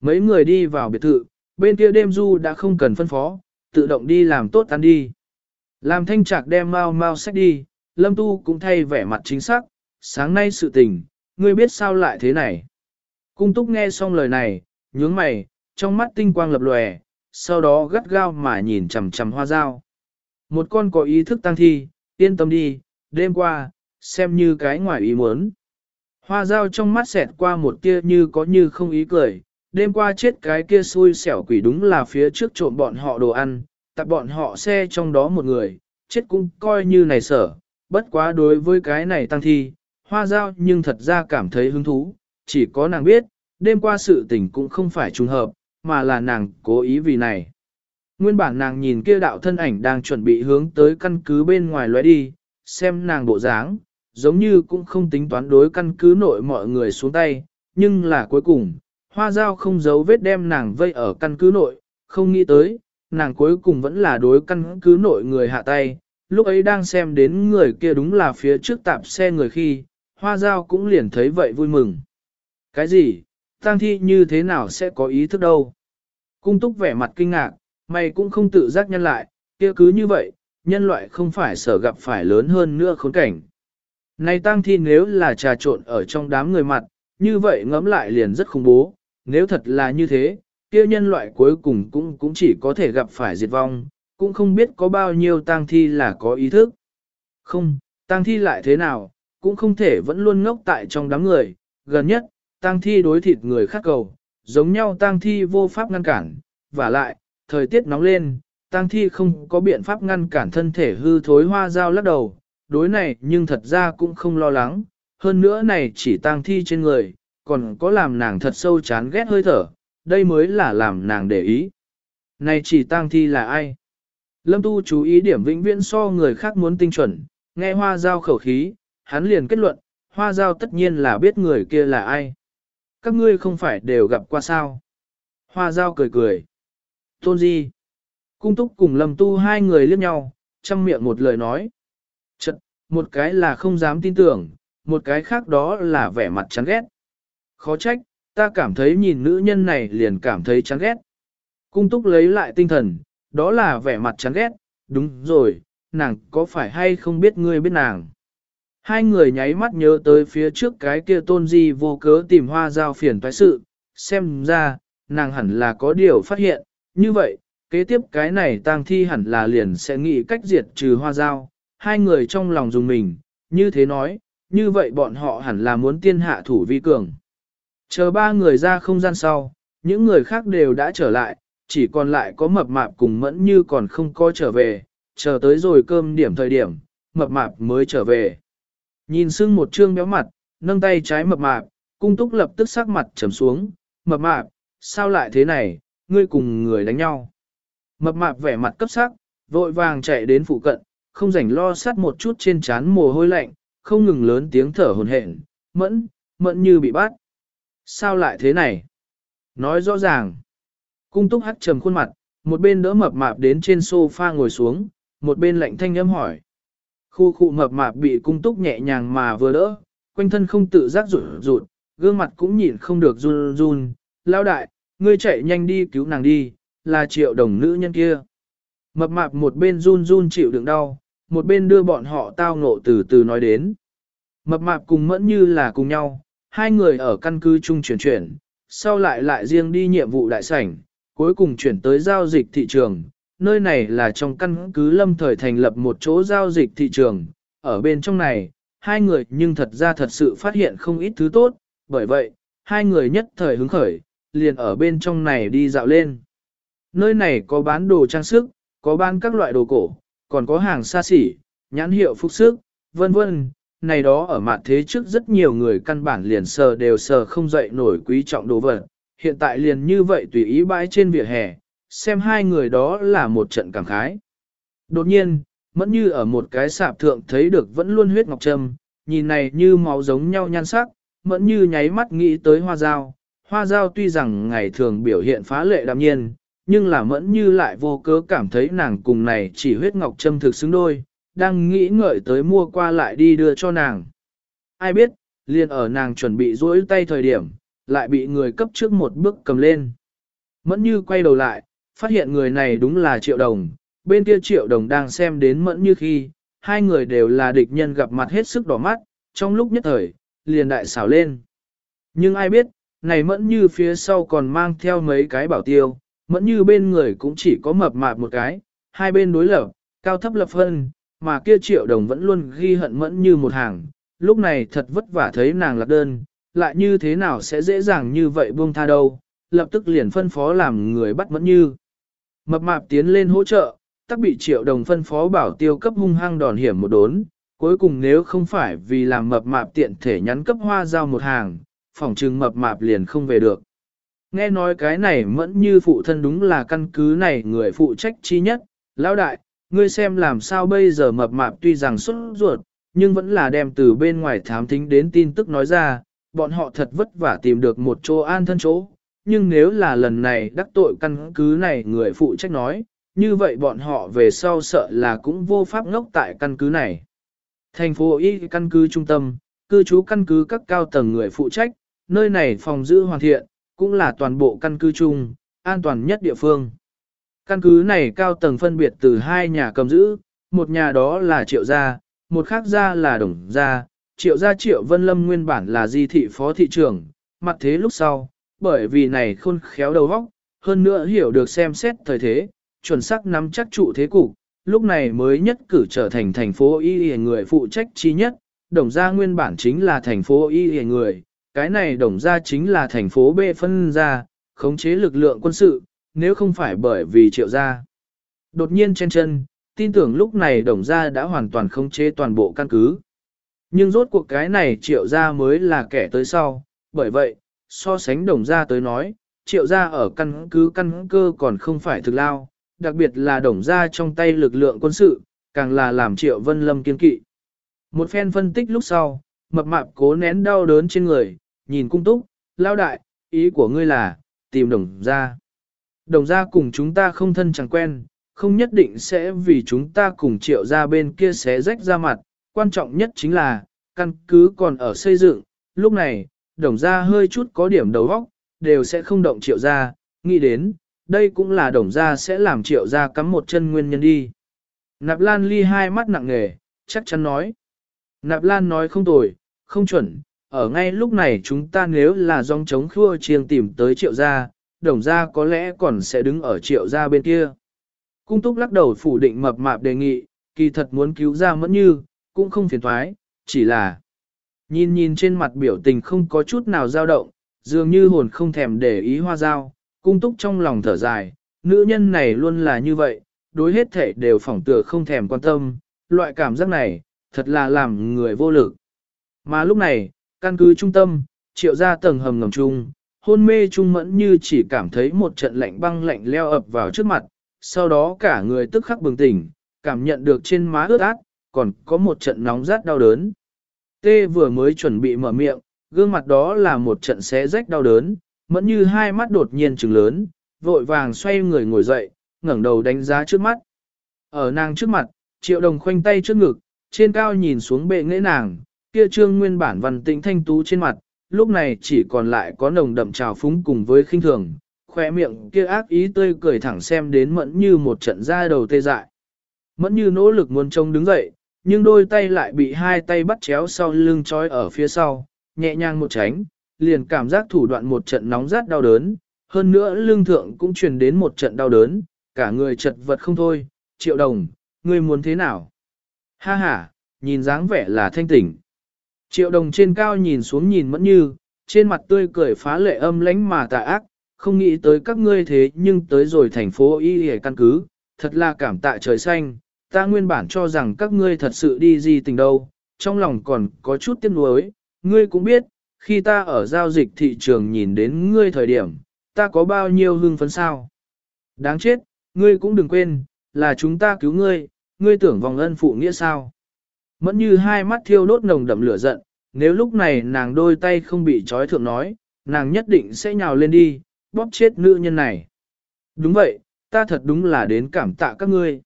Speaker 1: Mấy người đi vào biệt thự, bên kia đêm du đã không cần phân phó, tự động đi làm tốt ăn đi. Làm thanh trạc đem mau mau sách đi, lâm tu cũng thay vẻ mặt chính xác, sáng nay sự tình, ngươi biết sao lại thế này. Cung túc nghe xong lời này, nhướng mày, trong mắt tinh quang lập lòe, sau đó gắt gao mà nhìn chằm chằm hoa dao. Một con có ý thức tăng thi, yên tâm đi, đêm qua, xem như cái ngoài ý muốn. Hoa dao trong mắt xẹt qua một tia như có như không ý cười, đêm qua chết cái kia xui xẻo quỷ đúng là phía trước trộm bọn họ đồ ăn, tập bọn họ xe trong đó một người, chết cũng coi như này sở, bất quá đối với cái này tăng thi, hoa dao nhưng thật ra cảm thấy hứng thú, chỉ có nàng biết, đêm qua sự tình cũng không phải trùng hợp, mà là nàng cố ý vì này. Nguyên bản nàng nhìn kia đạo thân ảnh đang chuẩn bị hướng tới căn cứ bên ngoài lóe đi, xem nàng bộ dáng, giống như cũng không tính toán đối căn cứ nội mọi người xuống tay, nhưng là cuối cùng, hoa dao không giấu vết đem nàng vây ở căn cứ nội, không nghĩ tới, nàng cuối cùng vẫn là đối căn cứ nội người hạ tay, lúc ấy đang xem đến người kia đúng là phía trước tạp xe người khi, hoa dao cũng liền thấy vậy vui mừng. Cái gì, tang thi như thế nào sẽ có ý thức đâu? Cung túc vẻ mặt kinh ngạc, mày cũng không tự giác nhân lại, kia cứ như vậy, nhân loại không phải sở gặp phải lớn hơn nữa khốn cảnh. Này tang thi nếu là trà trộn ở trong đám người mặt, như vậy ngẫm lại liền rất khủng bố, nếu thật là như thế, kia nhân loại cuối cùng cũng cũng chỉ có thể gặp phải diệt vong, cũng không biết có bao nhiêu tang thi là có ý thức. Không, tang thi lại thế nào, cũng không thể vẫn luôn ngốc tại trong đám người, gần nhất, tang thi đối thịt người khác cầu, giống nhau tang thi vô pháp ngăn cản, và lại, thời tiết nóng lên, tang thi không có biện pháp ngăn cản thân thể hư thối hoa dao lắc đầu, đối này nhưng thật ra cũng không lo lắng, hơn nữa này chỉ tang thi trên người, còn có làm nàng thật sâu chán ghét hơi thở, đây mới là làm nàng để ý. Này chỉ tang thi là ai? Lâm Tu chú ý điểm vĩnh viễn so người khác muốn tinh chuẩn, nghe hoa dao khẩu khí, hắn liền kết luận, hoa dao tất nhiên là biết người kia là ai. Các ngươi không phải đều gặp qua sao? Hoa dao cười cười. Tôn Di. Cung túc cùng Lâm Tu hai người liếc nhau, chăm miệng một lời nói. Chật, một cái là không dám tin tưởng, một cái khác đó là vẻ mặt chán ghét. Khó trách, ta cảm thấy nhìn nữ nhân này liền cảm thấy chán ghét. Cung túc lấy lại tinh thần, đó là vẻ mặt chán ghét, đúng rồi, nàng có phải hay không biết ngươi biết nàng. Hai người nháy mắt nhớ tới phía trước cái kia tôn di vô cớ tìm hoa giao phiền toái sự, xem ra, nàng hẳn là có điều phát hiện, như vậy, kế tiếp cái này tang thi hẳn là liền sẽ nghĩ cách diệt trừ hoa giao, hai người trong lòng dùng mình, như thế nói, như vậy bọn họ hẳn là muốn tiên hạ thủ vi cường. Chờ ba người ra không gian sau, những người khác đều đã trở lại, chỉ còn lại có mập mạp cùng mẫn như còn không có trở về, chờ tới rồi cơm điểm thời điểm, mập mạp mới trở về. Nhìn sưng một trương béo mặt, nâng tay trái mập mạp, cung túc lập tức sắc mặt trầm xuống, mập mạp, sao lại thế này, ngươi cùng người đánh nhau. Mập mạp vẻ mặt cấp sắc, vội vàng chạy đến phụ cận, không rảnh lo sát một chút trên trán mồ hôi lạnh, không ngừng lớn tiếng thở hồn hển, mẫn, mẫn như bị bắt. Sao lại thế này? Nói rõ ràng. Cung túc hắt trầm khuôn mặt, một bên đỡ mập mạp đến trên sofa ngồi xuống, một bên lạnh thanh âm hỏi. Khu khu mập mạp bị cung túc nhẹ nhàng mà vừa đỡ, quanh thân không tự giác rụt rụt, gương mặt cũng nhịn không được run run, lao đại, ngươi chạy nhanh đi cứu nàng đi, là triệu đồng nữ nhân kia. Mập mạp một bên run run chịu đựng đau, một bên đưa bọn họ tao ngộ từ từ nói đến. Mập mạp cùng mẫn như là cùng nhau, hai người ở căn cứ chung chuyển chuyển, sau lại lại riêng đi nhiệm vụ đại sảnh, cuối cùng chuyển tới giao dịch thị trường. Nơi này là trong căn cứ lâm thời thành lập một chỗ giao dịch thị trường, ở bên trong này, hai người nhưng thật ra thật sự phát hiện không ít thứ tốt, bởi vậy, hai người nhất thời hứng khởi, liền ở bên trong này đi dạo lên. Nơi này có bán đồ trang sức, có bán các loại đồ cổ, còn có hàng xa xỉ, nhãn hiệu phúc sức, vân vân. Này đó ở mặt thế trước rất nhiều người căn bản liền sờ đều sờ không dậy nổi quý trọng đồ vật, hiện tại liền như vậy tùy ý bãi trên vỉa hè, xem hai người đó là một trận cảm khái. Đột nhiên, mẫn như ở một cái sạp thượng thấy được vẫn luôn huyết ngọc trâm, nhìn này như máu giống nhau nhan sắc, mẫn như nháy mắt nghĩ tới hoa dao. Hoa dao tuy rằng ngày thường biểu hiện phá lệ đạm nhiên, nhưng là mẫn như lại vô cớ cảm thấy nàng cùng này chỉ huyết ngọc trâm thực xứng đôi, đang nghĩ ngợi tới mua qua lại đi đưa cho nàng. Ai biết, liền ở nàng chuẩn bị duỗi tay thời điểm, lại bị người cấp trước một bước cầm lên. Mẫn như quay đầu lại, phát hiện người này đúng là triệu đồng, bên kia triệu đồng đang xem đến mẫn như khi, hai người đều là địch nhân gặp mặt hết sức đỏ mắt, trong lúc nhất thời, liền đại xảo lên. Nhưng ai biết, này mẫn như phía sau còn mang theo mấy cái bảo tiêu, mẫn như bên người cũng chỉ có mập mạp một cái, hai bên đối lập, cao thấp lập phân, mà kia triệu đồng vẫn luôn ghi hận mẫn như một hàng, lúc này thật vất vả thấy nàng lạc đơn, lại như thế nào sẽ dễ dàng như vậy buông tha đâu, lập tức liền phân phó làm người bắt mẫn như. Mập mạp tiến lên hỗ trợ, tắc bị triệu đồng phân phó bảo tiêu cấp hung hăng đòn hiểm một đốn, cuối cùng nếu không phải vì làm mập mạp tiện thể nhắn cấp hoa giao một hàng, phòng trừng mập mạp liền không về được. Nghe nói cái này mẫn như phụ thân đúng là căn cứ này người phụ trách chi nhất, lão đại, ngươi xem làm sao bây giờ mập mạp tuy rằng xuất ruột, nhưng vẫn là đem từ bên ngoài thám thính đến tin tức nói ra, bọn họ thật vất vả tìm được một chỗ an thân chỗ, nhưng nếu là lần này đắc tội căn cứ này người phụ trách nói, như vậy bọn họ về sau sợ là cũng vô pháp ngốc tại căn cứ này. Thành phố Y căn cứ trung tâm, cư trú căn cứ các cao tầng người phụ trách, nơi này phòng giữ hoàn thiện, cũng là toàn bộ căn cứ chung, an toàn nhất địa phương. Căn cứ này cao tầng phân biệt từ hai nhà cầm giữ, một nhà đó là triệu gia, một khác gia là đồng gia, triệu gia triệu vân lâm nguyên bản là di thị phó thị trưởng, mặt thế lúc sau, bởi vì này khôn khéo đầu óc, hơn nữa hiểu được xem xét thời thế, chuẩn xác nắm chắc trụ thế cục, lúc này mới nhất cử trở thành thành phố y y người phụ trách chi nhất, đồng gia nguyên bản chính là thành phố y y người, cái này đồng gia chính là thành phố B phân gia, khống chế lực lượng quân sự, nếu không phải bởi vì triệu gia. Đột nhiên trên chân, tin tưởng lúc này đồng gia đã hoàn toàn khống chế toàn bộ căn cứ. Nhưng rốt cuộc cái này triệu gia mới là kẻ tới sau, bởi vậy, so sánh đồng gia tới nói, triệu gia ở căn cứ căn cơ còn không phải thực lao, đặc biệt là đồng gia trong tay lực lượng quân sự, càng là làm triệu vân lâm kiên kỵ. Một phen phân tích lúc sau, mập mạp cố nén đau đớn trên người, nhìn cung túc, lao đại, ý của ngươi là, tìm đồng gia. Đồng gia cùng chúng ta không thân chẳng quen, không nhất định sẽ vì chúng ta cùng triệu gia bên kia xé rách ra mặt, quan trọng nhất chính là, căn cứ còn ở xây dựng, lúc này, đồng gia hơi chút có điểm đầu óc, đều sẽ không động triệu gia, nghĩ đến, đây cũng là đồng gia sẽ làm triệu gia cắm một chân nguyên nhân đi. Nạp Lan ly hai mắt nặng nề, chắc chắn nói. Nạp Lan nói không tồi, không chuẩn, ở ngay lúc này chúng ta nếu là dòng chống khua chiêng tìm tới triệu gia, đồng gia có lẽ còn sẽ đứng ở triệu gia bên kia. Cung túc lắc đầu phủ định mập mạp đề nghị, kỳ thật muốn cứu ra mẫn như, cũng không phiền thoái, chỉ là nhìn nhìn trên mặt biểu tình không có chút nào dao động, dường như hồn không thèm để ý hoa dao, cung túc trong lòng thở dài, nữ nhân này luôn là như vậy, đối hết thể đều phỏng tựa không thèm quan tâm, loại cảm giác này, thật là làm người vô lực. Mà lúc này, căn cứ trung tâm, triệu ra tầng hầm ngầm chung, hôn mê trung mẫn như chỉ cảm thấy một trận lạnh băng lạnh leo ập vào trước mặt, sau đó cả người tức khắc bừng tỉnh, cảm nhận được trên má ướt át, còn có một trận nóng rát đau đớn. Tê vừa mới chuẩn bị mở miệng, gương mặt đó là một trận xé rách đau đớn, mẫn như hai mắt đột nhiên trừng lớn, vội vàng xoay người ngồi dậy, ngẩng đầu đánh giá trước mắt. Ở nàng trước mặt, triệu đồng khoanh tay trước ngực, trên cao nhìn xuống bệ nghệ nàng, kia trương nguyên bản văn tĩnh thanh tú trên mặt, lúc này chỉ còn lại có nồng đậm trào phúng cùng với khinh thường, khỏe miệng kia ác ý tươi cười thẳng xem đến mẫn như một trận ra đầu tê dại. Mẫn như nỗ lực muốn trông đứng dậy, nhưng đôi tay lại bị hai tay bắt chéo sau lưng trói ở phía sau, nhẹ nhàng một tránh, liền cảm giác thủ đoạn một trận nóng rát đau đớn, hơn nữa lưng thượng cũng truyền đến một trận đau đớn, cả người chật vật không thôi, triệu đồng, ngươi muốn thế nào? Ha ha, nhìn dáng vẻ là thanh tỉnh. Triệu đồng trên cao nhìn xuống nhìn mẫn như, trên mặt tươi cười phá lệ âm lánh mà tà ác, không nghĩ tới các ngươi thế nhưng tới rồi thành phố y hề căn cứ, thật là cảm tạ trời xanh, ta nguyên bản cho rằng các ngươi thật sự đi gì tình đâu, trong lòng còn có chút tiếc nuối, ngươi cũng biết, khi ta ở giao dịch thị trường nhìn đến ngươi thời điểm, ta có bao nhiêu hưng phấn sao. Đáng chết, ngươi cũng đừng quên, là chúng ta cứu ngươi, ngươi tưởng vòng ân phụ nghĩa sao. Mẫn như hai mắt thiêu đốt nồng đậm lửa giận, nếu lúc này nàng đôi tay không bị trói thượng nói, nàng nhất định sẽ nhào lên đi, bóp chết nữ nhân này. Đúng vậy, ta thật đúng là đến cảm tạ các ngươi.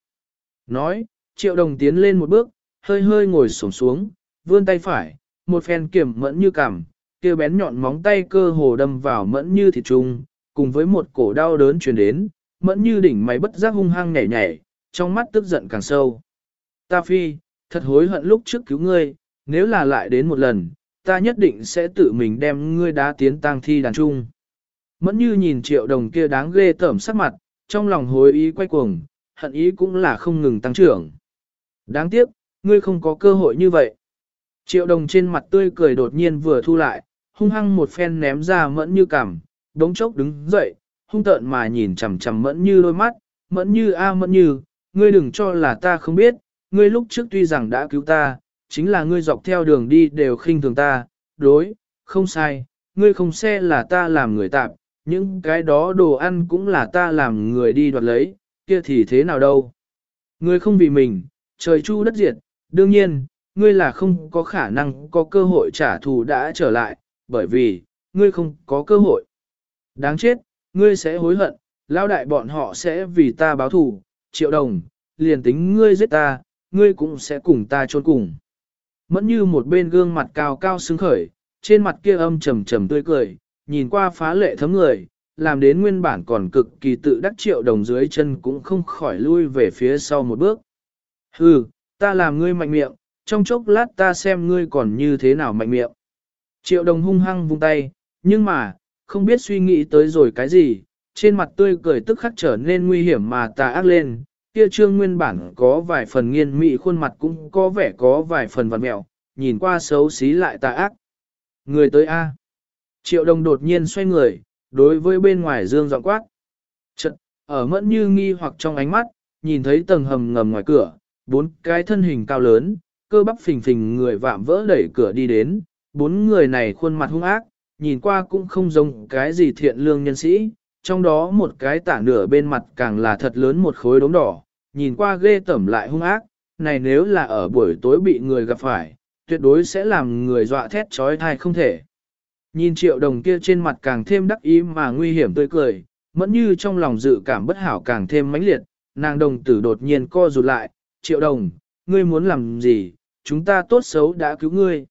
Speaker 1: Nói, triệu đồng tiến lên một bước, hơi hơi ngồi xổm xuống, vươn tay phải, một phen kiểm mẫn như cằm, kia bén nhọn móng tay cơ hồ đâm vào mẫn như thịt trung, cùng với một cổ đau đớn truyền đến, mẫn như đỉnh máy bất giác hung hăng nhảy nhảy, trong mắt tức giận càng sâu. Ta phi, thật hối hận lúc trước cứu ngươi, nếu là lại đến một lần, ta nhất định sẽ tự mình đem ngươi đá tiến tang thi đàn trung. Mẫn như nhìn triệu đồng kia đáng ghê tởm sắc mặt, trong lòng hối ý quay cuồng, hận ý cũng là không ngừng tăng trưởng. Đáng tiếc, ngươi không có cơ hội như vậy. Triệu đồng trên mặt tươi cười đột nhiên vừa thu lại, hung hăng một phen ném ra mẫn như cằm, đống chốc đứng dậy, hung tợn mà nhìn chằm chằm mẫn như đôi mắt, mẫn như a mẫn như, ngươi đừng cho là ta không biết, ngươi lúc trước tuy rằng đã cứu ta, chính là ngươi dọc theo đường đi đều khinh thường ta, đối, không sai, ngươi không xe là ta làm người tạm, những cái đó đồ ăn cũng là ta làm người đi đoạt lấy, kia thì thế nào đâu. Ngươi không vì mình, trời chu đất diệt, đương nhiên, ngươi là không có khả năng có cơ hội trả thù đã trở lại, bởi vì, ngươi không có cơ hội. Đáng chết, ngươi sẽ hối hận, lao đại bọn họ sẽ vì ta báo thù, triệu đồng, liền tính ngươi giết ta, ngươi cũng sẽ cùng ta trốn cùng. Mẫn như một bên gương mặt cao cao xứng khởi, trên mặt kia âm trầm trầm tươi cười, nhìn qua phá lệ thấm người, làm đến nguyên bản còn cực kỳ tự đắc triệu đồng dưới chân cũng không khỏi lui về phía sau một bước. Hừ, ta làm ngươi mạnh miệng, trong chốc lát ta xem ngươi còn như thế nào mạnh miệng. Triệu đồng hung hăng vung tay, nhưng mà, không biết suy nghĩ tới rồi cái gì, trên mặt tươi cười tức khắc trở nên nguy hiểm mà ta ác lên, kia trương nguyên bản có vài phần nghiên mị khuôn mặt cũng có vẻ có vài phần vằn mẹo, nhìn qua xấu xí lại tà ác. Người tới A. Triệu đồng đột nhiên xoay người, đối với bên ngoài dương giọng quát. Chật, ở mẫn như nghi hoặc trong ánh mắt, nhìn thấy tầng hầm ngầm ngoài cửa, bốn cái thân hình cao lớn, cơ bắp phình phình người vạm vỡ đẩy cửa đi đến, bốn người này khuôn mặt hung ác, nhìn qua cũng không giống cái gì thiện lương nhân sĩ, trong đó một cái tả nửa bên mặt càng là thật lớn một khối đống đỏ, nhìn qua ghê tẩm lại hung ác, này nếu là ở buổi tối bị người gặp phải, tuyệt đối sẽ làm người dọa thét trói thai không thể. Nhìn triệu đồng kia trên mặt càng thêm đắc ý mà nguy hiểm tươi cười, mẫn như trong lòng dự cảm bất hảo càng thêm mãnh liệt, nàng đồng tử đột nhiên co rụt lại, triệu đồng, ngươi muốn làm gì, chúng ta tốt xấu đã cứu ngươi.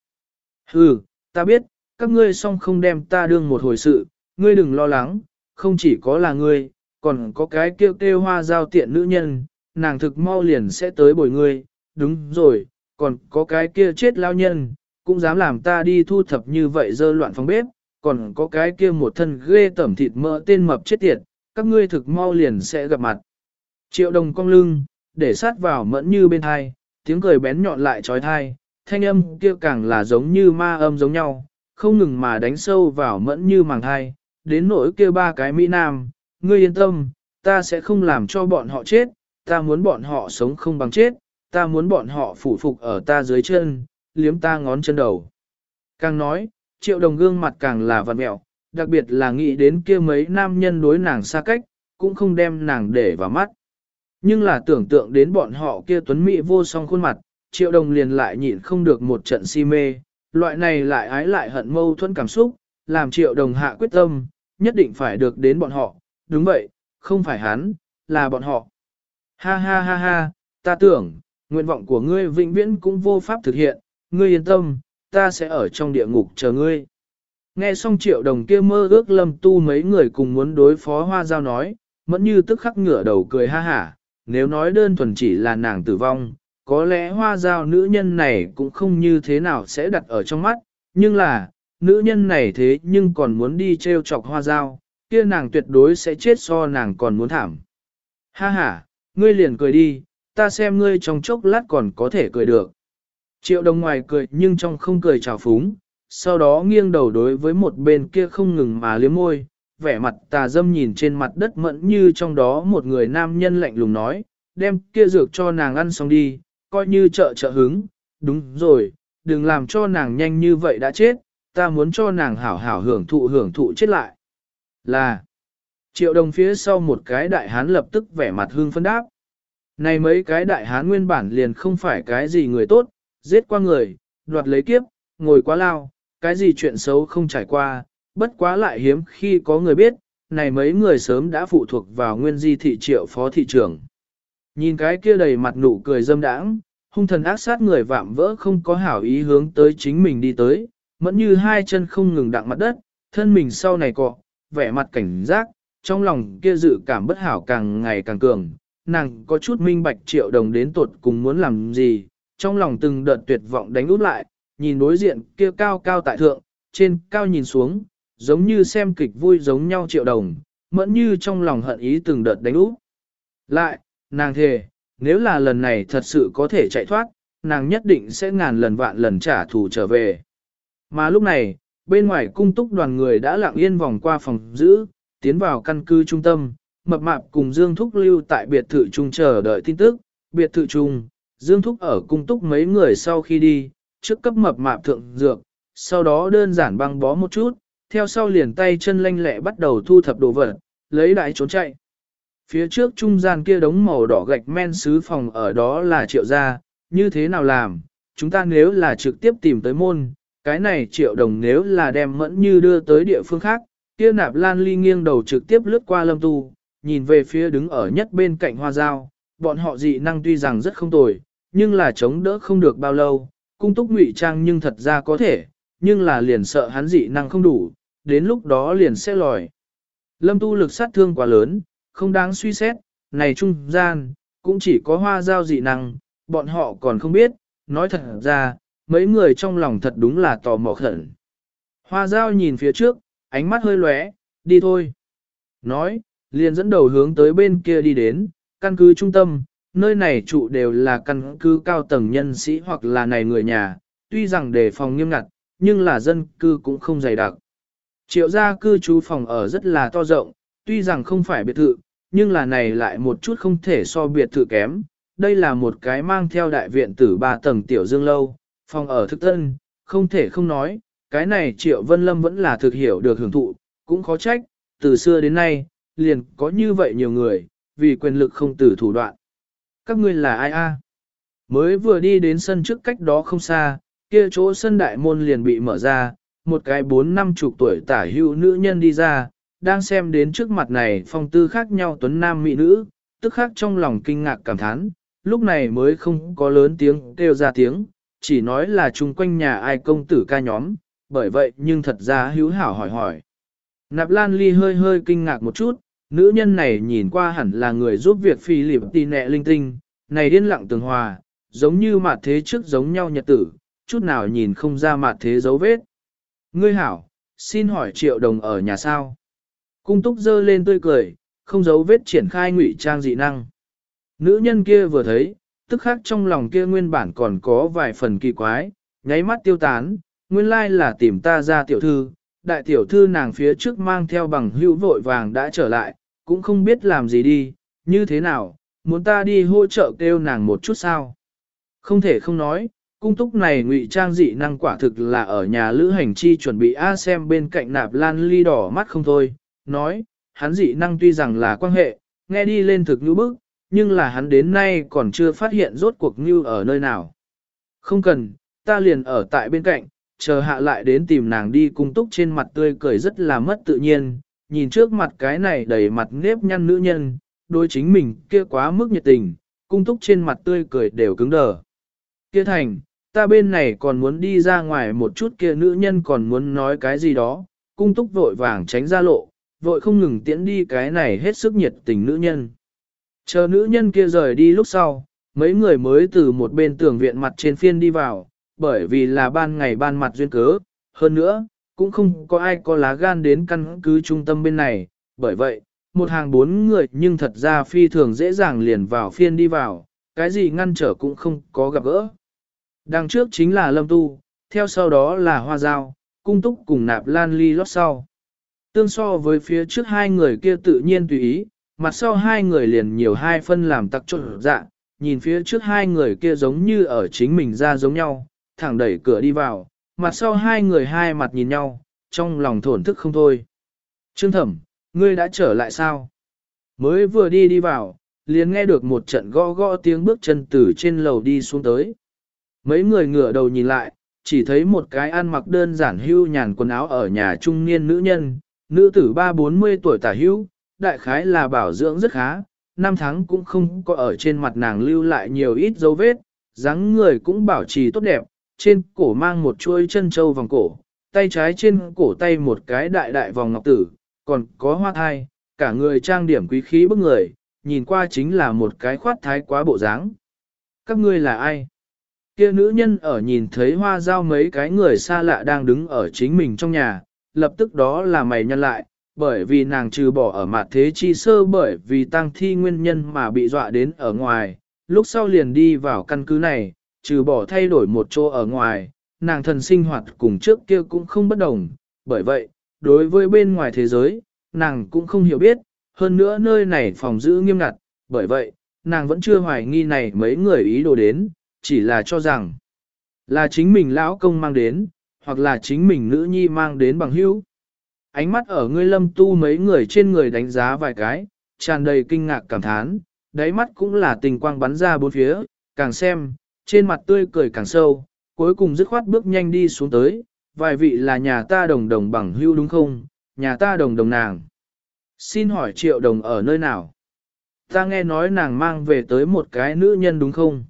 Speaker 1: Hừ, ta biết, các ngươi song không đem ta đương một hồi sự, ngươi đừng lo lắng, không chỉ có là ngươi, còn có cái kêu kêu hoa giao tiện nữ nhân, nàng thực mau liền sẽ tới bồi ngươi, đúng rồi, còn có cái kia chết lao nhân, cũng dám làm ta đi thu thập như vậy dơ loạn phòng bếp, còn có cái kia một thân ghê tẩm thịt mỡ tên mập chết tiệt, các ngươi thực mau liền sẽ gặp mặt. Triệu đồng cong lưng, để sát vào mẫn như bên thai, tiếng cười bén nhọn lại trói thai, thanh âm kia càng là giống như ma âm giống nhau, không ngừng mà đánh sâu vào mẫn như màng thai, đến nỗi kia ba cái Mỹ Nam, ngươi yên tâm, ta sẽ không làm cho bọn họ chết, ta muốn bọn họ sống không bằng chết, ta muốn bọn họ phủ phục ở ta dưới chân, liếm ta ngón chân đầu. Càng nói, triệu đồng gương mặt càng là vằn mẹo, đặc biệt là nghĩ đến kia mấy nam nhân đối nàng xa cách, cũng không đem nàng để vào mắt. Nhưng là tưởng tượng đến bọn họ kia tuấn mỹ vô song khuôn mặt, triệu đồng liền lại nhịn không được một trận si mê, loại này lại ái lại hận mâu thuẫn cảm xúc, làm triệu đồng hạ quyết tâm, nhất định phải được đến bọn họ, đúng vậy, không phải hắn, là bọn họ. Ha ha ha ha, ta tưởng, nguyện vọng của ngươi vĩnh viễn cũng vô pháp thực hiện, ngươi yên tâm, ta sẽ ở trong địa ngục chờ ngươi. Nghe xong triệu đồng kia mơ ước lâm tu mấy người cùng muốn đối phó hoa giao nói, mẫn như tức khắc ngửa đầu cười ha hả, nếu nói đơn thuần chỉ là nàng tử vong, có lẽ hoa giao nữ nhân này cũng không như thế nào sẽ đặt ở trong mắt, nhưng là, nữ nhân này thế nhưng còn muốn đi treo chọc hoa giao, kia nàng tuyệt đối sẽ chết so nàng còn muốn thảm. Ha ha, ngươi liền cười đi, ta xem ngươi trong chốc lát còn có thể cười được. Triệu đồng ngoài cười nhưng trong không cười trào phúng, sau đó nghiêng đầu đối với một bên kia không ngừng mà liếm môi, vẻ mặt tà dâm nhìn trên mặt đất mẫn như trong đó một người nam nhân lạnh lùng nói, đem kia dược cho nàng ăn xong đi, coi như trợ trợ hứng, đúng rồi, đừng làm cho nàng nhanh như vậy đã chết, ta muốn cho nàng hảo hảo hưởng thụ hưởng thụ chết lại. Là, triệu đồng phía sau một cái đại hán lập tức vẻ mặt hương phân đáp. Này mấy cái đại hán nguyên bản liền không phải cái gì người tốt, giết qua người, đoạt lấy kiếp, ngồi quá lao, cái gì chuyện xấu không trải qua, bất quá lại hiếm khi có người biết, này mấy người sớm đã phụ thuộc vào nguyên di thị triệu phó thị trưởng. Nhìn cái kia đầy mặt nụ cười dâm đãng, hung thần ác sát người vạm vỡ không có hảo ý hướng tới chính mình đi tới, mẫn như hai chân không ngừng đặng mặt đất, thân mình sau này cọ, vẻ mặt cảnh giác, trong lòng kia dự cảm bất hảo càng ngày càng cường, nàng có chút minh bạch triệu đồng đến tột cùng muốn làm gì, trong lòng từng đợt tuyệt vọng đánh út lại, nhìn đối diện kia cao cao tại thượng, trên cao nhìn xuống, giống như xem kịch vui giống nhau triệu đồng, mẫn như trong lòng hận ý từng đợt đánh út. Lại, nàng thề, nếu là lần này thật sự có thể chạy thoát, nàng nhất định sẽ ngàn lần vạn lần trả thù trở về. Mà lúc này, bên ngoài cung túc đoàn người đã lặng yên vòng qua phòng giữ, tiến vào căn cứ trung tâm, mập mạp cùng Dương Thúc lưu tại biệt thự trung chờ đợi tin tức, biệt thự trung, Dương Thúc ở cung túc mấy người sau khi đi, trước cấp mập mạp thượng dược, sau đó đơn giản băng bó một chút, theo sau liền tay chân lanh lẹ bắt đầu thu thập đồ vật, lấy đại trốn chạy. Phía trước trung gian kia đống màu đỏ gạch men sứ phòng ở đó là triệu gia, như thế nào làm, chúng ta nếu là trực tiếp tìm tới môn, cái này triệu đồng nếu là đem mẫn như đưa tới địa phương khác, kia nạp lan ly nghiêng đầu trực tiếp lướt qua lâm tu, nhìn về phía đứng ở nhất bên cạnh hoa dao, bọn họ dị năng tuy rằng rất không tồi, nhưng là chống đỡ không được bao lâu, cung túc ngụy trang nhưng thật ra có thể, nhưng là liền sợ hắn dị năng không đủ, đến lúc đó liền sẽ lòi. Lâm tu lực sát thương quá lớn, không đáng suy xét, này trung gian, cũng chỉ có hoa giao dị năng, bọn họ còn không biết, nói thật ra, mấy người trong lòng thật đúng là tò mò khẩn. Hoa giao nhìn phía trước, ánh mắt hơi lóe, đi thôi. Nói, liền dẫn đầu hướng tới bên kia đi đến, căn cứ trung tâm, nơi này trụ đều là căn cứ cao tầng nhân sĩ hoặc là này người nhà, tuy rằng đề phòng nghiêm ngặt, nhưng là dân cư cũng không dày đặc. Triệu gia cư trú phòng ở rất là to rộng, tuy rằng không phải biệt thự, nhưng là này lại một chút không thể so biệt thự kém. Đây là một cái mang theo đại viện tử ba tầng tiểu dương lâu, phòng ở thức tân, không thể không nói, cái này Triệu Vân Lâm vẫn là thực hiểu được hưởng thụ, cũng khó trách, từ xưa đến nay, liền có như vậy nhiều người, vì quyền lực không từ thủ đoạn. Các ngươi là ai a? Mới vừa đi đến sân trước cách đó không xa, kia chỗ sân đại môn liền bị mở ra, một cái bốn năm chục tuổi tả hữu nữ nhân đi ra, đang xem đến trước mặt này phong tư khác nhau tuấn nam mỹ nữ, tức khác trong lòng kinh ngạc cảm thán, lúc này mới không có lớn tiếng kêu ra tiếng, chỉ nói là chung quanh nhà ai công tử ca nhóm, bởi vậy nhưng thật ra hữu hảo hỏi hỏi. Nạp Lan Ly hơi hơi kinh ngạc một chút, nữ nhân này nhìn qua hẳn là người giúp việc phi liệp tì nẹ linh tinh, này điên lặng tường hòa, giống như mặt thế trước giống nhau nhật tử, chút nào nhìn không ra mặt thế dấu vết. Ngươi hảo, xin hỏi triệu đồng ở nhà sao? Cung túc dơ lên tươi cười, không giấu vết triển khai ngụy trang dị năng. Nữ nhân kia vừa thấy, tức khắc trong lòng kia nguyên bản còn có vài phần kỳ quái, nháy mắt tiêu tán, nguyên lai là tìm ta ra tiểu thư, đại tiểu thư nàng phía trước mang theo bằng hữu vội vàng đã trở lại, cũng không biết làm gì đi, như thế nào, muốn ta đi hỗ trợ kêu nàng một chút sao. Không thể không nói, cung túc này ngụy trang dị năng quả thực là ở nhà lữ hành chi chuẩn bị A xem bên cạnh nạp lan ly đỏ mắt không thôi, nói, hắn dị năng tuy rằng là quan hệ, nghe đi lên thực như bức, nhưng là hắn đến nay còn chưa phát hiện rốt cuộc như ở nơi nào. Không cần, ta liền ở tại bên cạnh, chờ hạ lại đến tìm nàng đi cung túc trên mặt tươi cười rất là mất tự nhiên, nhìn trước mặt cái này đầy mặt nếp nhăn nữ nhân, đôi chính mình kia quá mức nhiệt tình, cung túc trên mặt tươi cười đều cứng đờ. Kia thành, ta bên này còn muốn đi ra ngoài một chút kia nữ nhân còn muốn nói cái gì đó, cung túc vội vàng tránh ra lộ, vội không ngừng tiễn đi cái này hết sức nhiệt tình nữ nhân. Chờ nữ nhân kia rời đi lúc sau, mấy người mới từ một bên tường viện mặt trên phiên đi vào, bởi vì là ban ngày ban mặt duyên cớ, hơn nữa, cũng không có ai có lá gan đến căn cứ trung tâm bên này, bởi vậy, một hàng bốn người nhưng thật ra phi thường dễ dàng liền vào phiên đi vào, cái gì ngăn trở cũng không có gặp gỡ. Đằng trước chính là lâm tu, theo sau đó là hoa dao, cung túc cùng nạp lan ly lót sau. Tương so với phía trước hai người kia tự nhiên tùy ý, mặt sau hai người liền nhiều hai phân làm tặc trộn dạ, nhìn phía trước hai người kia giống như ở chính mình ra giống nhau, thẳng đẩy cửa đi vào, mặt sau hai người hai mặt nhìn nhau, trong lòng thổn thức không thôi. Trương thẩm, ngươi đã trở lại sao? Mới vừa đi đi vào, liền nghe được một trận gõ gõ tiếng bước chân từ trên lầu đi xuống tới. Mấy người ngửa đầu nhìn lại, chỉ thấy một cái ăn mặc đơn giản hưu nhàn quần áo ở nhà trung niên nữ nhân, nữ tử ba bốn mươi tuổi tả hưu, đại khái là bảo dưỡng rất khá, năm tháng cũng không có ở trên mặt nàng lưu lại nhiều ít dấu vết, dáng người cũng bảo trì tốt đẹp, trên cổ mang một chuôi chân châu vòng cổ, tay trái trên cổ tay một cái đại đại vòng ngọc tử, còn có hoa thai, cả người trang điểm quý khí bức người, nhìn qua chính là một cái khoát thái quá bộ dáng. Các ngươi là ai? Kia nữ nhân ở nhìn thấy hoa giao mấy cái người xa lạ đang đứng ở chính mình trong nhà, lập tức đó là mày nhân lại, bởi vì nàng trừ bỏ ở mặt thế chi sơ bởi vì tăng thi nguyên nhân mà bị dọa đến ở ngoài, lúc sau liền đi vào căn cứ này, trừ bỏ thay đổi một chỗ ở ngoài, nàng thần sinh hoạt cùng trước kia cũng không bất đồng, bởi vậy, đối với bên ngoài thế giới, nàng cũng không hiểu biết, hơn nữa nơi này phòng giữ nghiêm ngặt, bởi vậy, nàng vẫn chưa hoài nghi này mấy người ý đồ đến, chỉ là cho rằng là chính mình lão công mang đến, hoặc là chính mình nữ nhi mang đến bằng hữu. Ánh mắt ở ngươi lâm tu mấy người trên người đánh giá vài cái, tràn đầy kinh ngạc cảm thán, đáy mắt cũng là tình quang bắn ra bốn phía, càng xem, trên mặt tươi cười càng sâu, cuối cùng dứt khoát bước nhanh đi xuống tới, vài vị là nhà ta đồng đồng bằng hưu đúng không, nhà ta đồng đồng nàng. Xin hỏi triệu đồng ở nơi nào? Ta nghe nói nàng mang về tới một cái nữ nhân đúng không?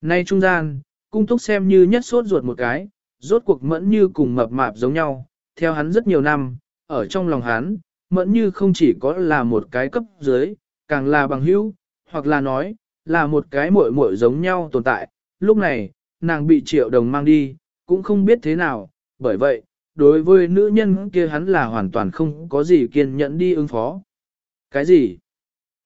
Speaker 1: Nay trung gian, cung túc xem như nhất sốt ruột một cái, rốt cuộc mẫn như cùng mập mạp giống nhau, theo hắn rất nhiều năm, ở trong lòng hắn, mẫn như không chỉ có là một cái cấp dưới, càng là bằng hữu, hoặc là nói, là một cái muội muội giống nhau tồn tại. Lúc này, nàng bị triệu đồng mang đi, cũng không biết thế nào, bởi vậy, đối với nữ nhân kia hắn là hoàn toàn không có gì kiên nhẫn đi ứng phó. Cái gì?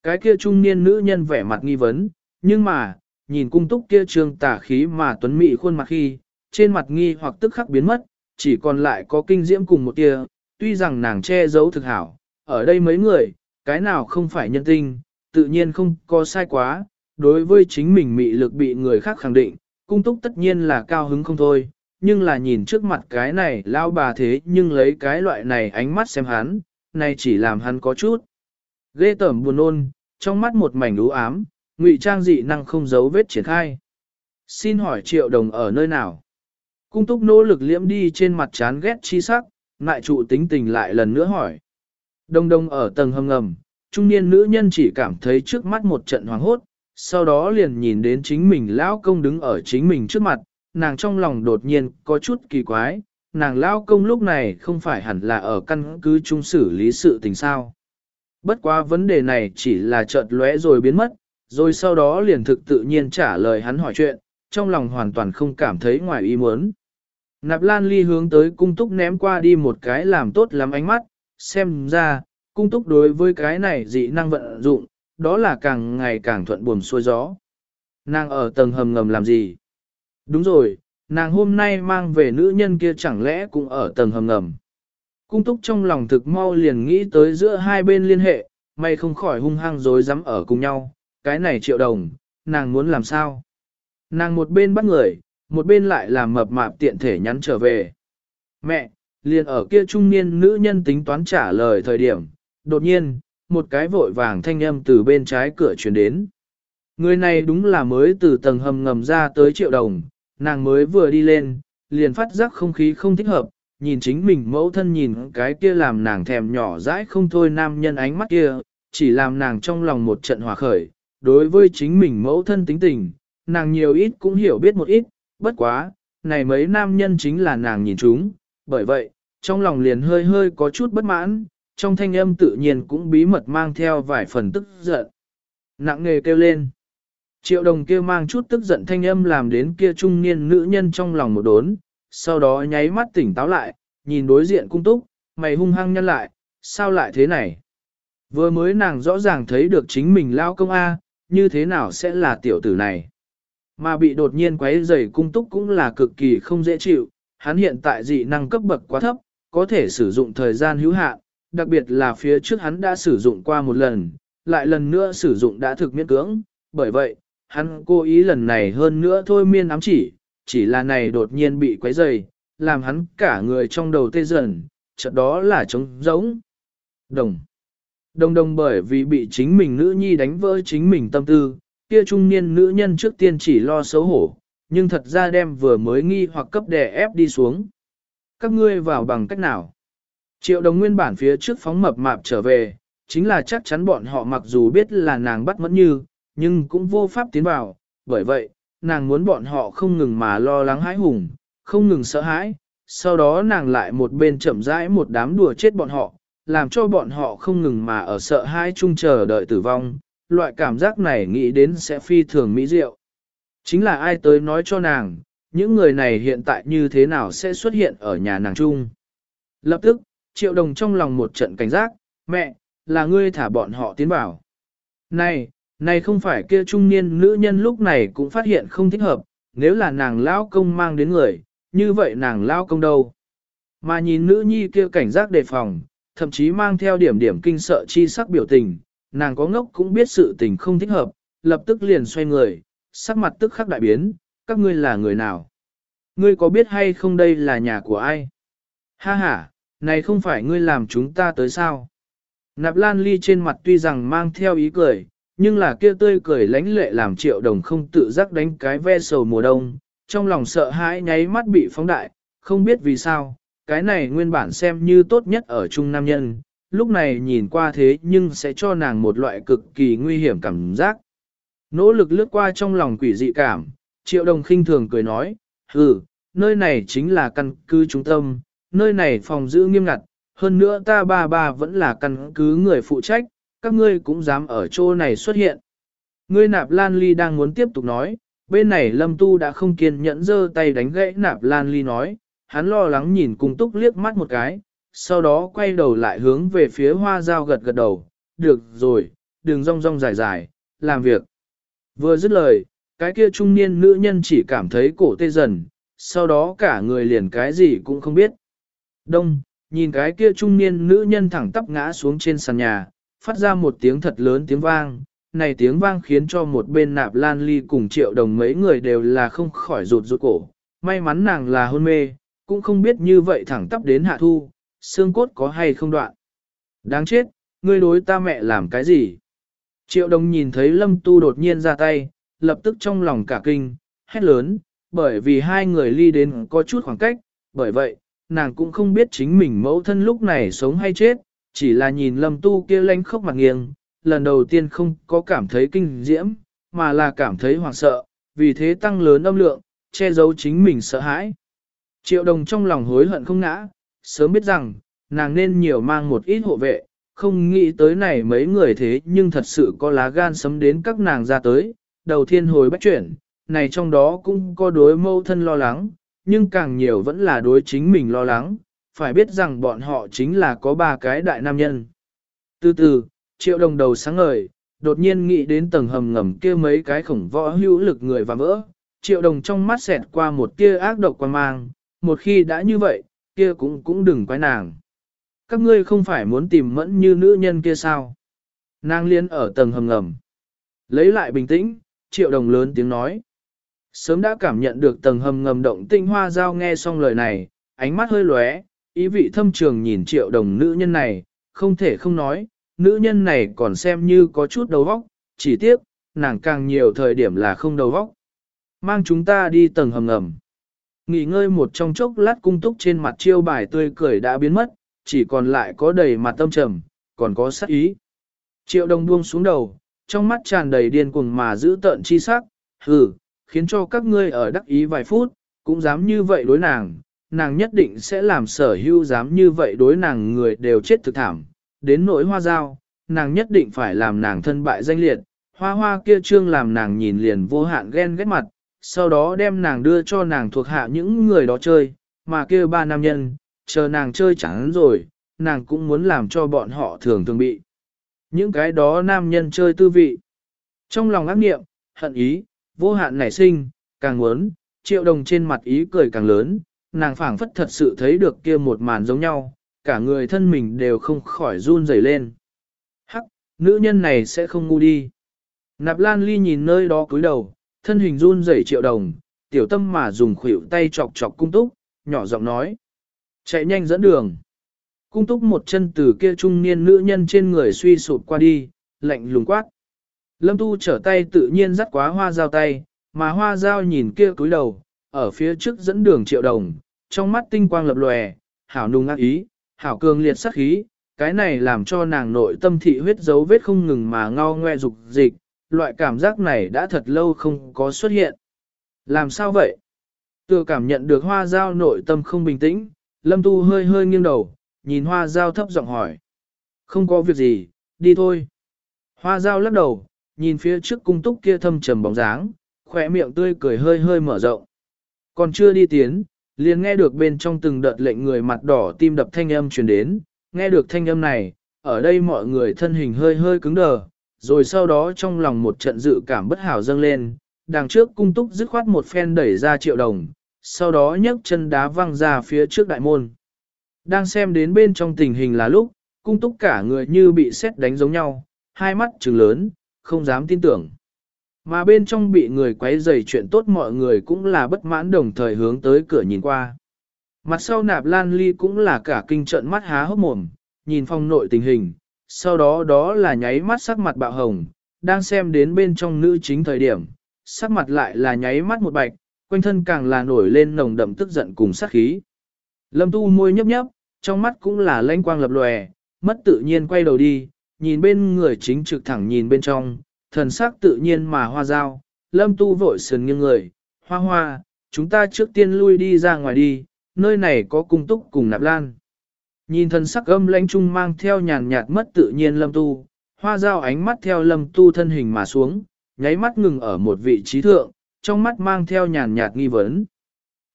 Speaker 1: Cái kia trung niên nữ nhân vẻ mặt nghi vấn, nhưng mà, nhìn cung túc kia trương tả khí mà tuấn mị khuôn mặt khi, trên mặt nghi hoặc tức khắc biến mất, chỉ còn lại có kinh diễm cùng một tia, tuy rằng nàng che giấu thực hảo, ở đây mấy người, cái nào không phải nhân tinh, tự nhiên không có sai quá, đối với chính mình mị lực bị người khác khẳng định, cung túc tất nhiên là cao hứng không thôi, nhưng là nhìn trước mặt cái này lao bà thế nhưng lấy cái loại này ánh mắt xem hắn, này chỉ làm hắn có chút. Ghê tởm buồn ôn, trong mắt một mảnh đú ám, ngụy trang dị năng không giấu vết triển khai. Xin hỏi triệu đồng ở nơi nào? Cung túc nỗ lực liễm đi trên mặt chán ghét chi sắc, ngại trụ tính tình lại lần nữa hỏi. Đông đông ở tầng hầm ngầm, trung niên nữ nhân chỉ cảm thấy trước mắt một trận hoàng hốt, sau đó liền nhìn đến chính mình lão công đứng ở chính mình trước mặt, nàng trong lòng đột nhiên có chút kỳ quái, nàng lão công lúc này không phải hẳn là ở căn cứ trung xử lý sự tình sao. Bất quá vấn đề này chỉ là chợt lóe rồi biến mất, rồi sau đó liền thực tự nhiên trả lời hắn hỏi chuyện, trong lòng hoàn toàn không cảm thấy ngoài ý muốn. Nạp Lan Ly hướng tới cung túc ném qua đi một cái làm tốt lắm ánh mắt, xem ra, cung túc đối với cái này dị năng vận dụng, đó là càng ngày càng thuận buồm xuôi gió. Nàng ở tầng hầm ngầm làm gì? Đúng rồi, nàng hôm nay mang về nữ nhân kia chẳng lẽ cũng ở tầng hầm ngầm. Cung túc trong lòng thực mau liền nghĩ tới giữa hai bên liên hệ, may không khỏi hung hăng dối dám ở cùng nhau, cái này triệu đồng, nàng muốn làm sao? Nàng một bên bắt người, một bên lại làm mập mạp tiện thể nhắn trở về. Mẹ, liền ở kia trung niên nữ nhân tính toán trả lời thời điểm, đột nhiên, một cái vội vàng thanh âm từ bên trái cửa truyền đến. Người này đúng là mới từ tầng hầm ngầm ra tới triệu đồng, nàng mới vừa đi lên, liền phát giác không khí không thích hợp, nhìn chính mình mẫu thân nhìn cái kia làm nàng thèm nhỏ dãi không thôi nam nhân ánh mắt kia, chỉ làm nàng trong lòng một trận hòa khởi, đối với chính mình mẫu thân tính tình, nàng nhiều ít cũng hiểu biết một ít, bất quá, này mấy nam nhân chính là nàng nhìn chúng, bởi vậy, trong lòng liền hơi hơi có chút bất mãn, trong thanh âm tự nhiên cũng bí mật mang theo vài phần tức giận. Nặng nghề kêu lên. Triệu đồng kêu mang chút tức giận thanh âm làm đến kia trung niên nữ nhân trong lòng một đốn, sau đó nháy mắt tỉnh táo lại, nhìn đối diện cung túc, mày hung hăng nhăn lại, sao lại thế này? Vừa mới nàng rõ ràng thấy được chính mình lao công A, như thế nào sẽ là tiểu tử này? Mà bị đột nhiên quấy rầy cung túc cũng là cực kỳ không dễ chịu, hắn hiện tại dị năng cấp bậc quá thấp, có thể sử dụng thời gian hữu hạn, đặc biệt là phía trước hắn đã sử dụng qua một lần, lại lần nữa sử dụng đã thực miễn cưỡng, bởi vậy, hắn cố ý lần này hơn nữa thôi miên ám chỉ, chỉ là này đột nhiên bị quấy rầy, làm hắn cả người trong đầu tê dần, chợt đó là trống rỗng. Đồng. Đồng đồng bởi vì bị chính mình nữ nhi đánh vỡ chính mình tâm tư, kia trung niên nữ nhân trước tiên chỉ lo xấu hổ, nhưng thật ra đem vừa mới nghi hoặc cấp đè ép đi xuống. Các ngươi vào bằng cách nào? Triệu đồng nguyên bản phía trước phóng mập mạp trở về, chính là chắc chắn bọn họ mặc dù biết là nàng bắt mẫn như, nhưng cũng vô pháp tiến vào, bởi vậy, nàng muốn bọn họ không ngừng mà lo lắng hãi hùng, không ngừng sợ hãi, sau đó nàng lại một bên chậm rãi một đám đùa chết bọn họ, làm cho bọn họ không ngừng mà ở sợ hãi chung chờ đợi tử vong, loại cảm giác này nghĩ đến sẽ phi thường mỹ diệu. Chính là ai tới nói cho nàng, những người này hiện tại như thế nào sẽ xuất hiện ở nhà nàng chung. Lập tức, triệu đồng trong lòng một trận cảnh giác, mẹ, là ngươi thả bọn họ tiến vào. Này, này không phải kia trung niên nữ nhân lúc này cũng phát hiện không thích hợp, nếu là nàng lão công mang đến người, như vậy nàng lão công đâu. Mà nhìn nữ nhi kia cảnh giác đề phòng, thậm chí mang theo điểm điểm kinh sợ chi sắc biểu tình, nàng có ngốc cũng biết sự tình không thích hợp, lập tức liền xoay người, sắc mặt tức khắc đại biến, các ngươi là người nào? Ngươi có biết hay không đây là nhà của ai? Ha ha, này không phải ngươi làm chúng ta tới sao? Nạp Lan Ly trên mặt tuy rằng mang theo ý cười, nhưng là kia tươi cười lánh lệ làm triệu đồng không tự giác đánh cái ve sầu mùa đông, trong lòng sợ hãi nháy mắt bị phóng đại, không biết vì sao, cái này nguyên bản xem như tốt nhất ở chung nam nhân, lúc này nhìn qua thế nhưng sẽ cho nàng một loại cực kỳ nguy hiểm cảm giác. Nỗ lực lướt qua trong lòng quỷ dị cảm, triệu đồng khinh thường cười nói, ừ, nơi này chính là căn cứ trung tâm, nơi này phòng giữ nghiêm ngặt, hơn nữa ta ba ba vẫn là căn cứ người phụ trách, các ngươi cũng dám ở chỗ này xuất hiện. Ngươi nạp lan ly đang muốn tiếp tục nói, bên này lâm tu đã không kiên nhẫn giơ tay đánh gãy nạp lan ly nói, hắn lo lắng nhìn cung túc liếc mắt một cái, sau đó quay đầu lại hướng về phía hoa dao gật gật đầu, được rồi, đừng rong rong dài dài, làm việc. Vừa dứt lời, cái kia trung niên nữ nhân chỉ cảm thấy cổ tê dần, sau đó cả người liền cái gì cũng không biết. Đông, nhìn cái kia trung niên nữ nhân thẳng tắp ngã xuống trên sàn nhà, phát ra một tiếng thật lớn tiếng vang. Này tiếng vang khiến cho một bên nạp lan ly cùng triệu đồng mấy người đều là không khỏi rụt rụt cổ. May mắn nàng là hôn mê, cũng không biết như vậy thẳng tắp đến hạ thu, xương cốt có hay không đoạn. Đáng chết, ngươi đối ta mẹ làm cái gì? Triệu đồng nhìn thấy lâm tu đột nhiên ra tay, lập tức trong lòng cả kinh, hét lớn, bởi vì hai người ly đến có chút khoảng cách, bởi vậy, nàng cũng không biết chính mình mẫu thân lúc này sống hay chết, chỉ là nhìn lâm tu kia lanh khóc mặt nghiêng, lần đầu tiên không có cảm thấy kinh diễm, mà là cảm thấy hoảng sợ, vì thế tăng lớn âm lượng, che giấu chính mình sợ hãi. Triệu đồng trong lòng hối hận không ngã, sớm biết rằng, nàng nên nhiều mang một ít hộ vệ, không nghĩ tới này mấy người thế nhưng thật sự có lá gan sấm đến các nàng ra tới, đầu tiên hồi bách chuyển, này trong đó cũng có đối mâu thân lo lắng, nhưng càng nhiều vẫn là đối chính mình lo lắng, phải biết rằng bọn họ chính là có ba cái đại nam nhân. Từ từ, triệu đồng đầu sáng ngời, đột nhiên nghĩ đến tầng hầm ngầm kia mấy cái khổng võ hữu lực người và vỡ, triệu đồng trong mắt xẹt qua một tia ác độc quan mang, một khi đã như vậy, kia cũng cũng đừng quái nàng. Các ngươi không phải muốn tìm mẫn như nữ nhân kia sao? Nàng liên ở tầng hầm ngầm. Lấy lại bình tĩnh, triệu đồng lớn tiếng nói. Sớm đã cảm nhận được tầng hầm ngầm động tinh hoa giao nghe xong lời này, ánh mắt hơi lóe, ý vị thâm trường nhìn triệu đồng nữ nhân này, không thể không nói, nữ nhân này còn xem như có chút đầu vóc, chỉ tiếc, nàng càng nhiều thời điểm là không đầu vóc. Mang chúng ta đi tầng hầm ngầm. Nghỉ ngơi một trong chốc lát cung túc trên mặt chiêu bài tươi cười đã biến mất, chỉ còn lại có đầy mặt tâm trầm, còn có sắc ý. Triệu đồng buông xuống đầu, trong mắt tràn đầy điên cuồng mà giữ tợn chi sắc, hừ, khiến cho các ngươi ở đắc ý vài phút, cũng dám như vậy đối nàng, nàng nhất định sẽ làm sở hữu dám như vậy đối nàng người đều chết thực thảm, đến nỗi hoa dao, nàng nhất định phải làm nàng thân bại danh liệt, hoa hoa kia trương làm nàng nhìn liền vô hạn ghen ghét mặt, sau đó đem nàng đưa cho nàng thuộc hạ những người đó chơi, mà kia ba nam nhân, chờ nàng chơi chẳng rồi, nàng cũng muốn làm cho bọn họ thường thường bị. Những cái đó nam nhân chơi tư vị. Trong lòng ác nghiệm, hận ý, vô hạn nảy sinh, càng muốn, triệu đồng trên mặt ý cười càng lớn, nàng phảng phất thật sự thấy được kia một màn giống nhau, cả người thân mình đều không khỏi run rẩy lên. Hắc, nữ nhân này sẽ không ngu đi. Nạp Lan Ly nhìn nơi đó cúi đầu, thân hình run rẩy triệu đồng, tiểu tâm mà dùng khuỷu tay chọc chọc cung túc, nhỏ giọng nói. Chạy nhanh dẫn đường. Cung túc một chân từ kia trung niên nữ nhân trên người suy sụp qua đi, lạnh lùng quát. Lâm tu trở tay tự nhiên dắt quá hoa dao tay, mà hoa dao nhìn kia cúi đầu, ở phía trước dẫn đường triệu đồng, trong mắt tinh quang lập lòe, hảo nung ác ý, hảo cường liệt sắc khí, cái này làm cho nàng nội tâm thị huyết dấu vết không ngừng mà ngao ngoe dục dịch, loại cảm giác này đã thật lâu không có xuất hiện. Làm sao vậy? Tựa cảm nhận được hoa dao nội tâm không bình tĩnh, lâm tu hơi hơi nghiêng đầu, nhìn hoa dao thấp giọng hỏi. Không có việc gì, đi thôi. Hoa dao lắc đầu, nhìn phía trước cung túc kia thâm trầm bóng dáng, khỏe miệng tươi cười hơi hơi mở rộng. Còn chưa đi tiến, liền nghe được bên trong từng đợt lệnh người mặt đỏ tim đập thanh âm truyền đến, nghe được thanh âm này, ở đây mọi người thân hình hơi hơi cứng đờ, rồi sau đó trong lòng một trận dự cảm bất hảo dâng lên, đằng trước cung túc dứt khoát một phen đẩy ra triệu đồng, sau đó nhấc chân đá văng ra phía trước đại môn. Đang xem đến bên trong tình hình là lúc, cung túc cả người như bị xét đánh giống nhau, hai mắt trừng lớn, không dám tin tưởng. Mà bên trong bị người quấy rầy chuyện tốt mọi người cũng là bất mãn đồng thời hướng tới cửa nhìn qua. Mặt sau nạp lan ly cũng là cả kinh trận mắt há hốc mồm, nhìn phong nội tình hình, sau đó đó là nháy mắt sắc mặt bạo hồng, đang xem đến bên trong nữ chính thời điểm, sắc mặt lại là nháy mắt một bạch, quanh thân càng là nổi lên nồng đậm tức giận cùng sát khí. Lâm tu môi nhấp nhấp, trong mắt cũng là lanh quang lập lòe, mất tự nhiên quay đầu đi, nhìn bên người chính trực thẳng nhìn bên trong, thần sắc tự nhiên mà hoa dao, lâm tu vội sườn nghiêng người, hoa hoa, chúng ta trước tiên lui đi ra ngoài đi, nơi này có cung túc cùng nạp lan. Nhìn thần sắc âm lãnh trung mang theo nhàn nhạt mất tự nhiên lâm tu, hoa dao ánh mắt theo lâm tu thân hình mà xuống, nháy mắt ngừng ở một vị trí thượng, trong mắt mang theo nhàn nhạt nghi vấn.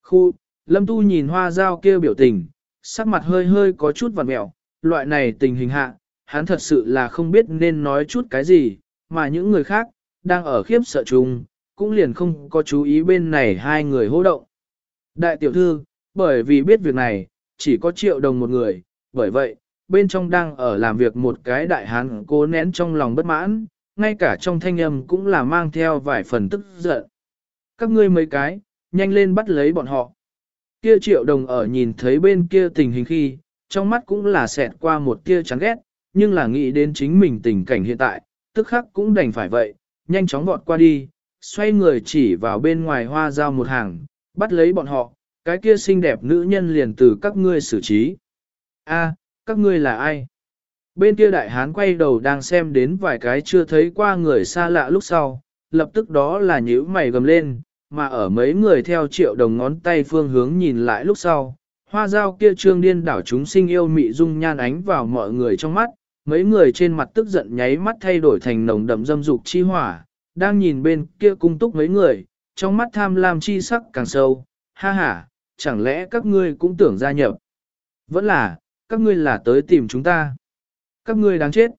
Speaker 1: Khu, lâm tu nhìn hoa dao kia biểu tình, sắc mặt hơi hơi có chút vằn mẹo, loại này tình hình hạ, hắn thật sự là không biết nên nói chút cái gì, mà những người khác, đang ở khiếp sợ chung, cũng liền không có chú ý bên này hai người hô động. Đại tiểu thư, bởi vì biết việc này, chỉ có triệu đồng một người, bởi vậy, bên trong đang ở làm việc một cái đại hán cố nén trong lòng bất mãn, ngay cả trong thanh âm cũng là mang theo vài phần tức giận. Các ngươi mấy cái, nhanh lên bắt lấy bọn họ. Kia triệu đồng ở nhìn thấy bên kia tình hình khi, trong mắt cũng là xẹt qua một tia chán ghét, nhưng là nghĩ đến chính mình tình cảnh hiện tại, tức khắc cũng đành phải vậy, nhanh chóng vọt qua đi, xoay người chỉ vào bên ngoài hoa giao một hàng, bắt lấy bọn họ, cái kia xinh đẹp nữ nhân liền từ các ngươi xử trí. A, các ngươi là ai? Bên kia đại hán quay đầu đang xem đến vài cái chưa thấy qua người xa lạ lúc sau, lập tức đó là nhíu mày gầm lên, mà ở mấy người theo triệu đồng ngón tay phương hướng nhìn lại lúc sau. Hoa dao kia trương điên đảo chúng sinh yêu mị dung nhan ánh vào mọi người trong mắt, mấy người trên mặt tức giận nháy mắt thay đổi thành nồng đậm dâm dục chi hỏa, đang nhìn bên kia cung túc mấy người, trong mắt tham lam chi sắc càng sâu, ha ha, chẳng lẽ các ngươi cũng tưởng gia nhập? Vẫn là, các ngươi là tới tìm chúng ta. Các ngươi đáng chết.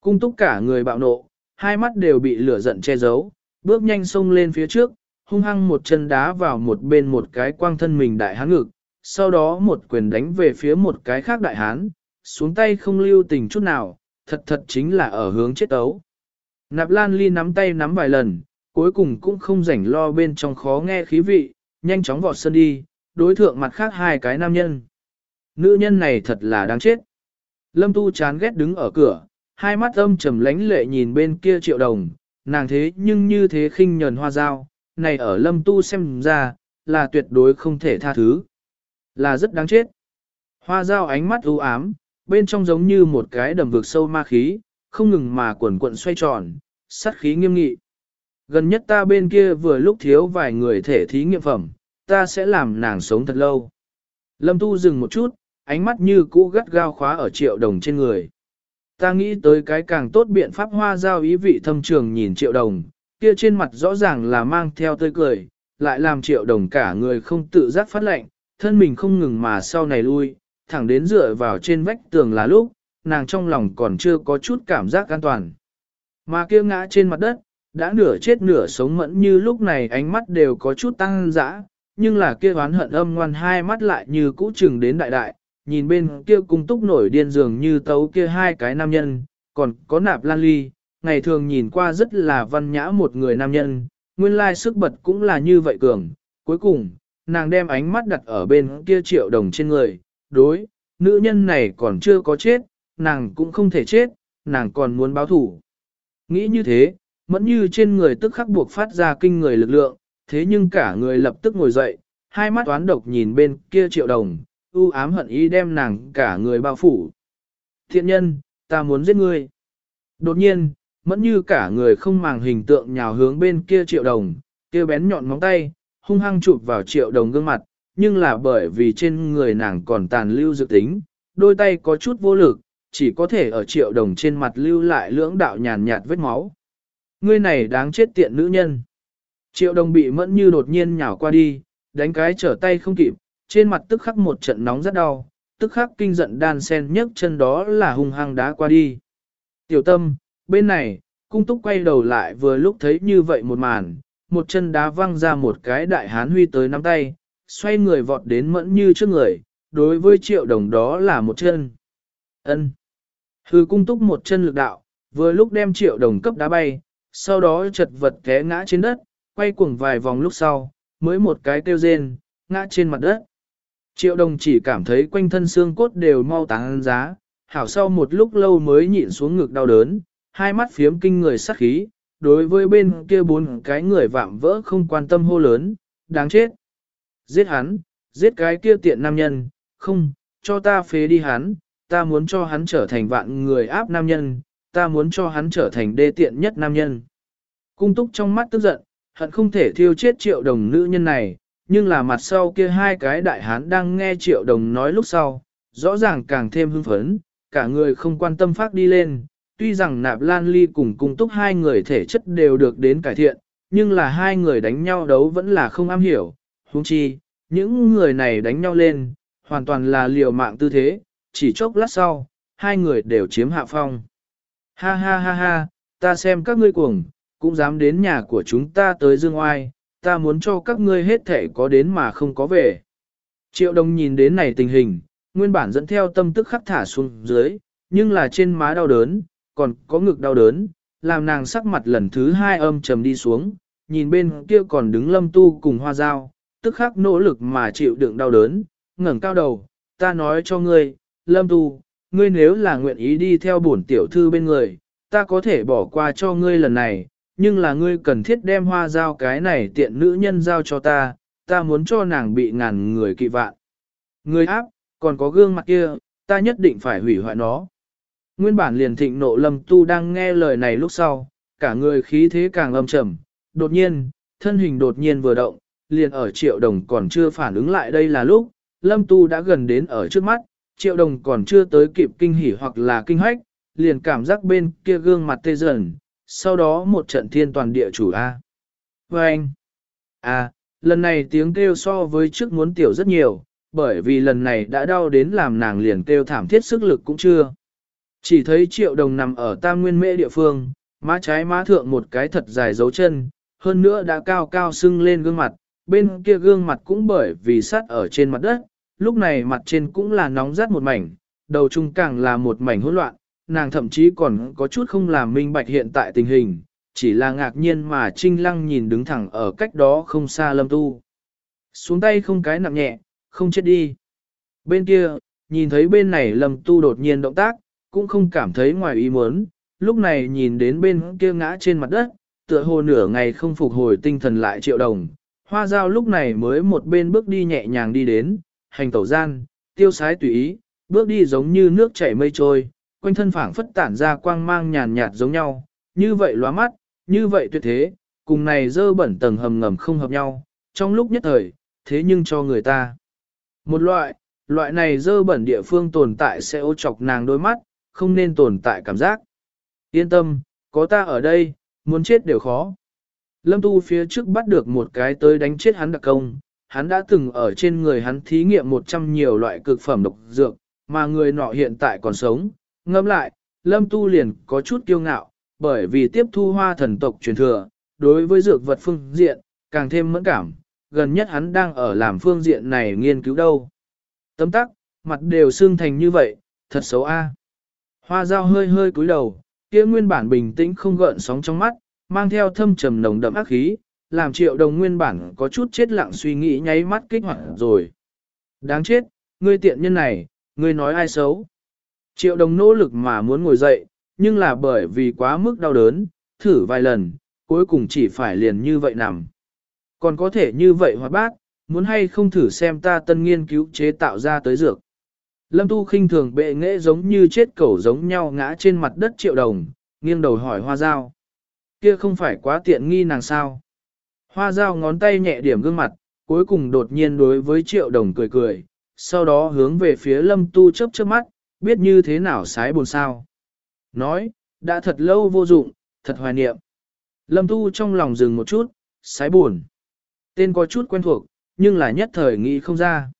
Speaker 1: Cung túc cả người bạo nộ, hai mắt đều bị lửa giận che giấu, bước nhanh xông lên phía trước, hung hăng một chân đá vào một bên một cái quang thân mình đại hán ngực, sau đó một quyền đánh về phía một cái khác đại hán, xuống tay không lưu tình chút nào, thật thật chính là ở hướng chết ấu. Nạp Lan Ly nắm tay nắm vài lần, cuối cùng cũng không rảnh lo bên trong khó nghe khí vị, nhanh chóng vọt sân đi, đối thượng mặt khác hai cái nam nhân. Nữ nhân này thật là đáng chết. Lâm Tu chán ghét đứng ở cửa, hai mắt âm trầm lánh lệ nhìn bên kia triệu đồng, nàng thế nhưng như thế khinh nhờn hoa dao, này ở Lâm Tu xem ra, là tuyệt đối không thể tha thứ. Là rất đáng chết. Hoa dao ánh mắt u ám, bên trong giống như một cái đầm vực sâu ma khí, không ngừng mà quẩn quận xoay tròn, sát khí nghiêm nghị. Gần nhất ta bên kia vừa lúc thiếu vài người thể thí nghiệm phẩm, ta sẽ làm nàng sống thật lâu. Lâm Tu dừng một chút, ánh mắt như cũ gắt gao khóa ở triệu đồng trên người. Ta nghĩ tới cái càng tốt biện pháp hoa giao ý vị thâm trường nhìn triệu đồng, kia trên mặt rõ ràng là mang theo tươi cười, lại làm triệu đồng cả người không tự giác phát lệnh, thân mình không ngừng mà sau này lui, thẳng đến dựa vào trên vách tường là lúc, nàng trong lòng còn chưa có chút cảm giác an toàn. Mà kia ngã trên mặt đất, đã nửa chết nửa sống mẫn như lúc này ánh mắt đều có chút tăng dã, nhưng là kia oán hận âm ngoan hai mắt lại như cũ chừng đến đại đại, nhìn bên kia cung túc nổi điên dường như tấu kia hai cái nam nhân, còn có nạp lan ly, ngày thường nhìn qua rất là văn nhã một người nam nhân, nguyên lai sức bật cũng là như vậy cường. Cuối cùng, nàng đem ánh mắt đặt ở bên kia triệu đồng trên người, đối, nữ nhân này còn chưa có chết, nàng cũng không thể chết, nàng còn muốn báo thủ. Nghĩ như thế, mẫn như trên người tức khắc buộc phát ra kinh người lực lượng, thế nhưng cả người lập tức ngồi dậy, hai mắt toán độc nhìn bên kia triệu đồng, u ám hận ý đem nàng cả người bao phủ. Thiện nhân, ta muốn giết ngươi. Đột nhiên, mẫn như cả người không màng hình tượng nhào hướng bên kia triệu đồng, kia bén nhọn móng tay, hung hăng chụp vào triệu đồng gương mặt, nhưng là bởi vì trên người nàng còn tàn lưu dự tính, đôi tay có chút vô lực, chỉ có thể ở triệu đồng trên mặt lưu lại lưỡng đạo nhàn nhạt vết máu. Ngươi này đáng chết tiện nữ nhân. Triệu đồng bị mẫn như đột nhiên nhào qua đi, đánh cái trở tay không kịp, trên mặt tức khắc một trận nóng rất đau, tức khắc kinh giận đan sen nhấc chân đó là hung hăng đá qua đi. Tiểu tâm, bên này, cung túc quay đầu lại vừa lúc thấy như vậy một màn, một chân đá văng ra một cái đại hán huy tới nắm tay, xoay người vọt đến mẫn như trước người, đối với triệu đồng đó là một chân. ân Hư cung túc một chân lực đạo, vừa lúc đem triệu đồng cấp đá bay, sau đó chật vật té ngã trên đất, quay cuồng vài vòng lúc sau, mới một cái kêu rên, ngã trên mặt đất. Triệu đồng chỉ cảm thấy quanh thân xương cốt đều mau tán giá, hảo sau một lúc lâu mới nhịn xuống ngực đau đớn, hai mắt phiếm kinh người sắc khí, đối với bên kia bốn cái người vạm vỡ không quan tâm hô lớn, đáng chết. Giết hắn, giết cái kia tiện nam nhân, không, cho ta phế đi hắn, ta muốn cho hắn trở thành vạn người áp nam nhân, ta muốn cho hắn trở thành đê tiện nhất nam nhân. Cung túc trong mắt tức giận, hận không thể thiêu chết triệu đồng nữ nhân này, nhưng là mặt sau kia hai cái đại hán đang nghe triệu đồng nói lúc sau, rõ ràng càng thêm hưng phấn, cả người không quan tâm phát đi lên, tuy rằng nạp lan ly cùng cung túc hai người thể chất đều được đến cải thiện, nhưng là hai người đánh nhau đấu vẫn là không am hiểu, huống chi, những người này đánh nhau lên, hoàn toàn là liều mạng tư thế, chỉ chốc lát sau, hai người đều chiếm hạ phong. Ha ha ha ha, ta xem các ngươi cuồng, cũng dám đến nhà của chúng ta tới dương oai, ta muốn cho các ngươi hết thể có đến mà không có về. Triệu đồng nhìn đến này tình hình, nguyên bản dẫn theo tâm tức khắc thả xuống dưới, nhưng là trên má đau đớn, còn có ngực đau đớn, làm nàng sắc mặt lần thứ hai âm trầm đi xuống, nhìn bên kia còn đứng lâm tu cùng hoa dao, tức khắc nỗ lực mà chịu đựng đau đớn, ngẩng cao đầu, ta nói cho ngươi, lâm tu, ngươi nếu là nguyện ý đi theo bổn tiểu thư bên người, ta có thể bỏ qua cho ngươi lần này, nhưng là ngươi cần thiết đem hoa giao cái này tiện nữ nhân giao cho ta, ta muốn cho nàng bị ngàn người kỵ vạn. Ngươi áp, còn có gương mặt kia, ta nhất định phải hủy hoại nó. Nguyên bản liền thịnh nộ lâm tu đang nghe lời này lúc sau, cả người khí thế càng âm trầm, đột nhiên, thân hình đột nhiên vừa động, liền ở triệu đồng còn chưa phản ứng lại đây là lúc, lâm tu đã gần đến ở trước mắt, triệu đồng còn chưa tới kịp kinh hỉ hoặc là kinh hách, liền cảm giác bên kia gương mặt tê dần, sau đó một trận thiên toàn địa chủ A. Và anh, à, lần này tiếng kêu so với trước muốn tiểu rất nhiều, bởi vì lần này đã đau đến làm nàng liền kêu thảm thiết sức lực cũng chưa. Chỉ thấy triệu đồng nằm ở tam nguyên mễ địa phương, má trái má thượng một cái thật dài dấu chân, hơn nữa đã cao cao sưng lên gương mặt, bên kia gương mặt cũng bởi vì sát ở trên mặt đất, lúc này mặt trên cũng là nóng rát một mảnh, đầu trung càng là một mảnh hỗn loạn, nàng thậm chí còn có chút không làm minh bạch hiện tại tình hình, chỉ là ngạc nhiên mà trinh lăng nhìn đứng thẳng ở cách đó không xa lâm tu. Xuống tay không cái nặng nhẹ, không chết đi. Bên kia, nhìn thấy bên này lâm tu đột nhiên động tác, cũng không cảm thấy ngoài ý muốn, lúc này nhìn đến bên kia ngã trên mặt đất, tựa hồ nửa ngày không phục hồi tinh thần lại triệu đồng. Hoa dao lúc này mới một bên bước đi nhẹ nhàng đi đến, hành tẩu gian, tiêu sái tùy ý, bước đi giống như nước chảy mây trôi, quanh thân phảng phất tản ra quang mang nhàn nhạt giống nhau, như vậy lóa mắt, như vậy tuyệt thế, cùng này dơ bẩn tầng hầm ngầm không hợp nhau, trong lúc nhất thời, thế nhưng cho người ta. Một loại, loại này dơ bẩn địa phương tồn tại sẽ ô chọc nàng đôi mắt, không nên tồn tại cảm giác. Yên tâm, có ta ở đây, muốn chết đều khó. Lâm Tu phía trước bắt được một cái tới đánh chết hắn đặc công, hắn đã từng ở trên người hắn thí nghiệm một trăm nhiều loại cực phẩm độc dược, mà người nọ hiện tại còn sống. Ngâm lại, Lâm Tu liền có chút kiêu ngạo, bởi vì tiếp thu hoa thần tộc truyền thừa, đối với dược vật phương diện, càng thêm mẫn cảm, gần nhất hắn đang ở làm phương diện này nghiên cứu đâu. Tấm tắc, mặt đều xương thành như vậy, thật xấu a. Hoa dao hơi hơi cúi đầu, kia nguyên bản bình tĩnh không gợn sóng trong mắt, mang theo thâm trầm nồng đậm ác khí, làm triệu đồng nguyên bản có chút chết lặng suy nghĩ nháy mắt kích hoạt rồi. Đáng chết, ngươi tiện nhân này, ngươi nói ai xấu. Triệu đồng nỗ lực mà muốn ngồi dậy, nhưng là bởi vì quá mức đau đớn, thử vài lần, cuối cùng chỉ phải liền như vậy nằm. Còn có thể như vậy hoạt bác, muốn hay không thử xem ta tân nghiên cứu chế tạo ra tới dược. Lâm Tu khinh thường bệ nghệ giống như chết cẩu giống nhau ngã trên mặt đất triệu đồng, nghiêng đầu hỏi hoa dao. Kia không phải quá tiện nghi nàng sao? Hoa dao ngón tay nhẹ điểm gương mặt, cuối cùng đột nhiên đối với triệu đồng cười cười, sau đó hướng về phía lâm tu chớp chớp mắt, biết như thế nào sái buồn sao. Nói, đã thật lâu vô dụng, thật hoài niệm. Lâm tu trong lòng dừng một chút, sái buồn. Tên có chút quen thuộc, nhưng là nhất thời nghĩ không ra.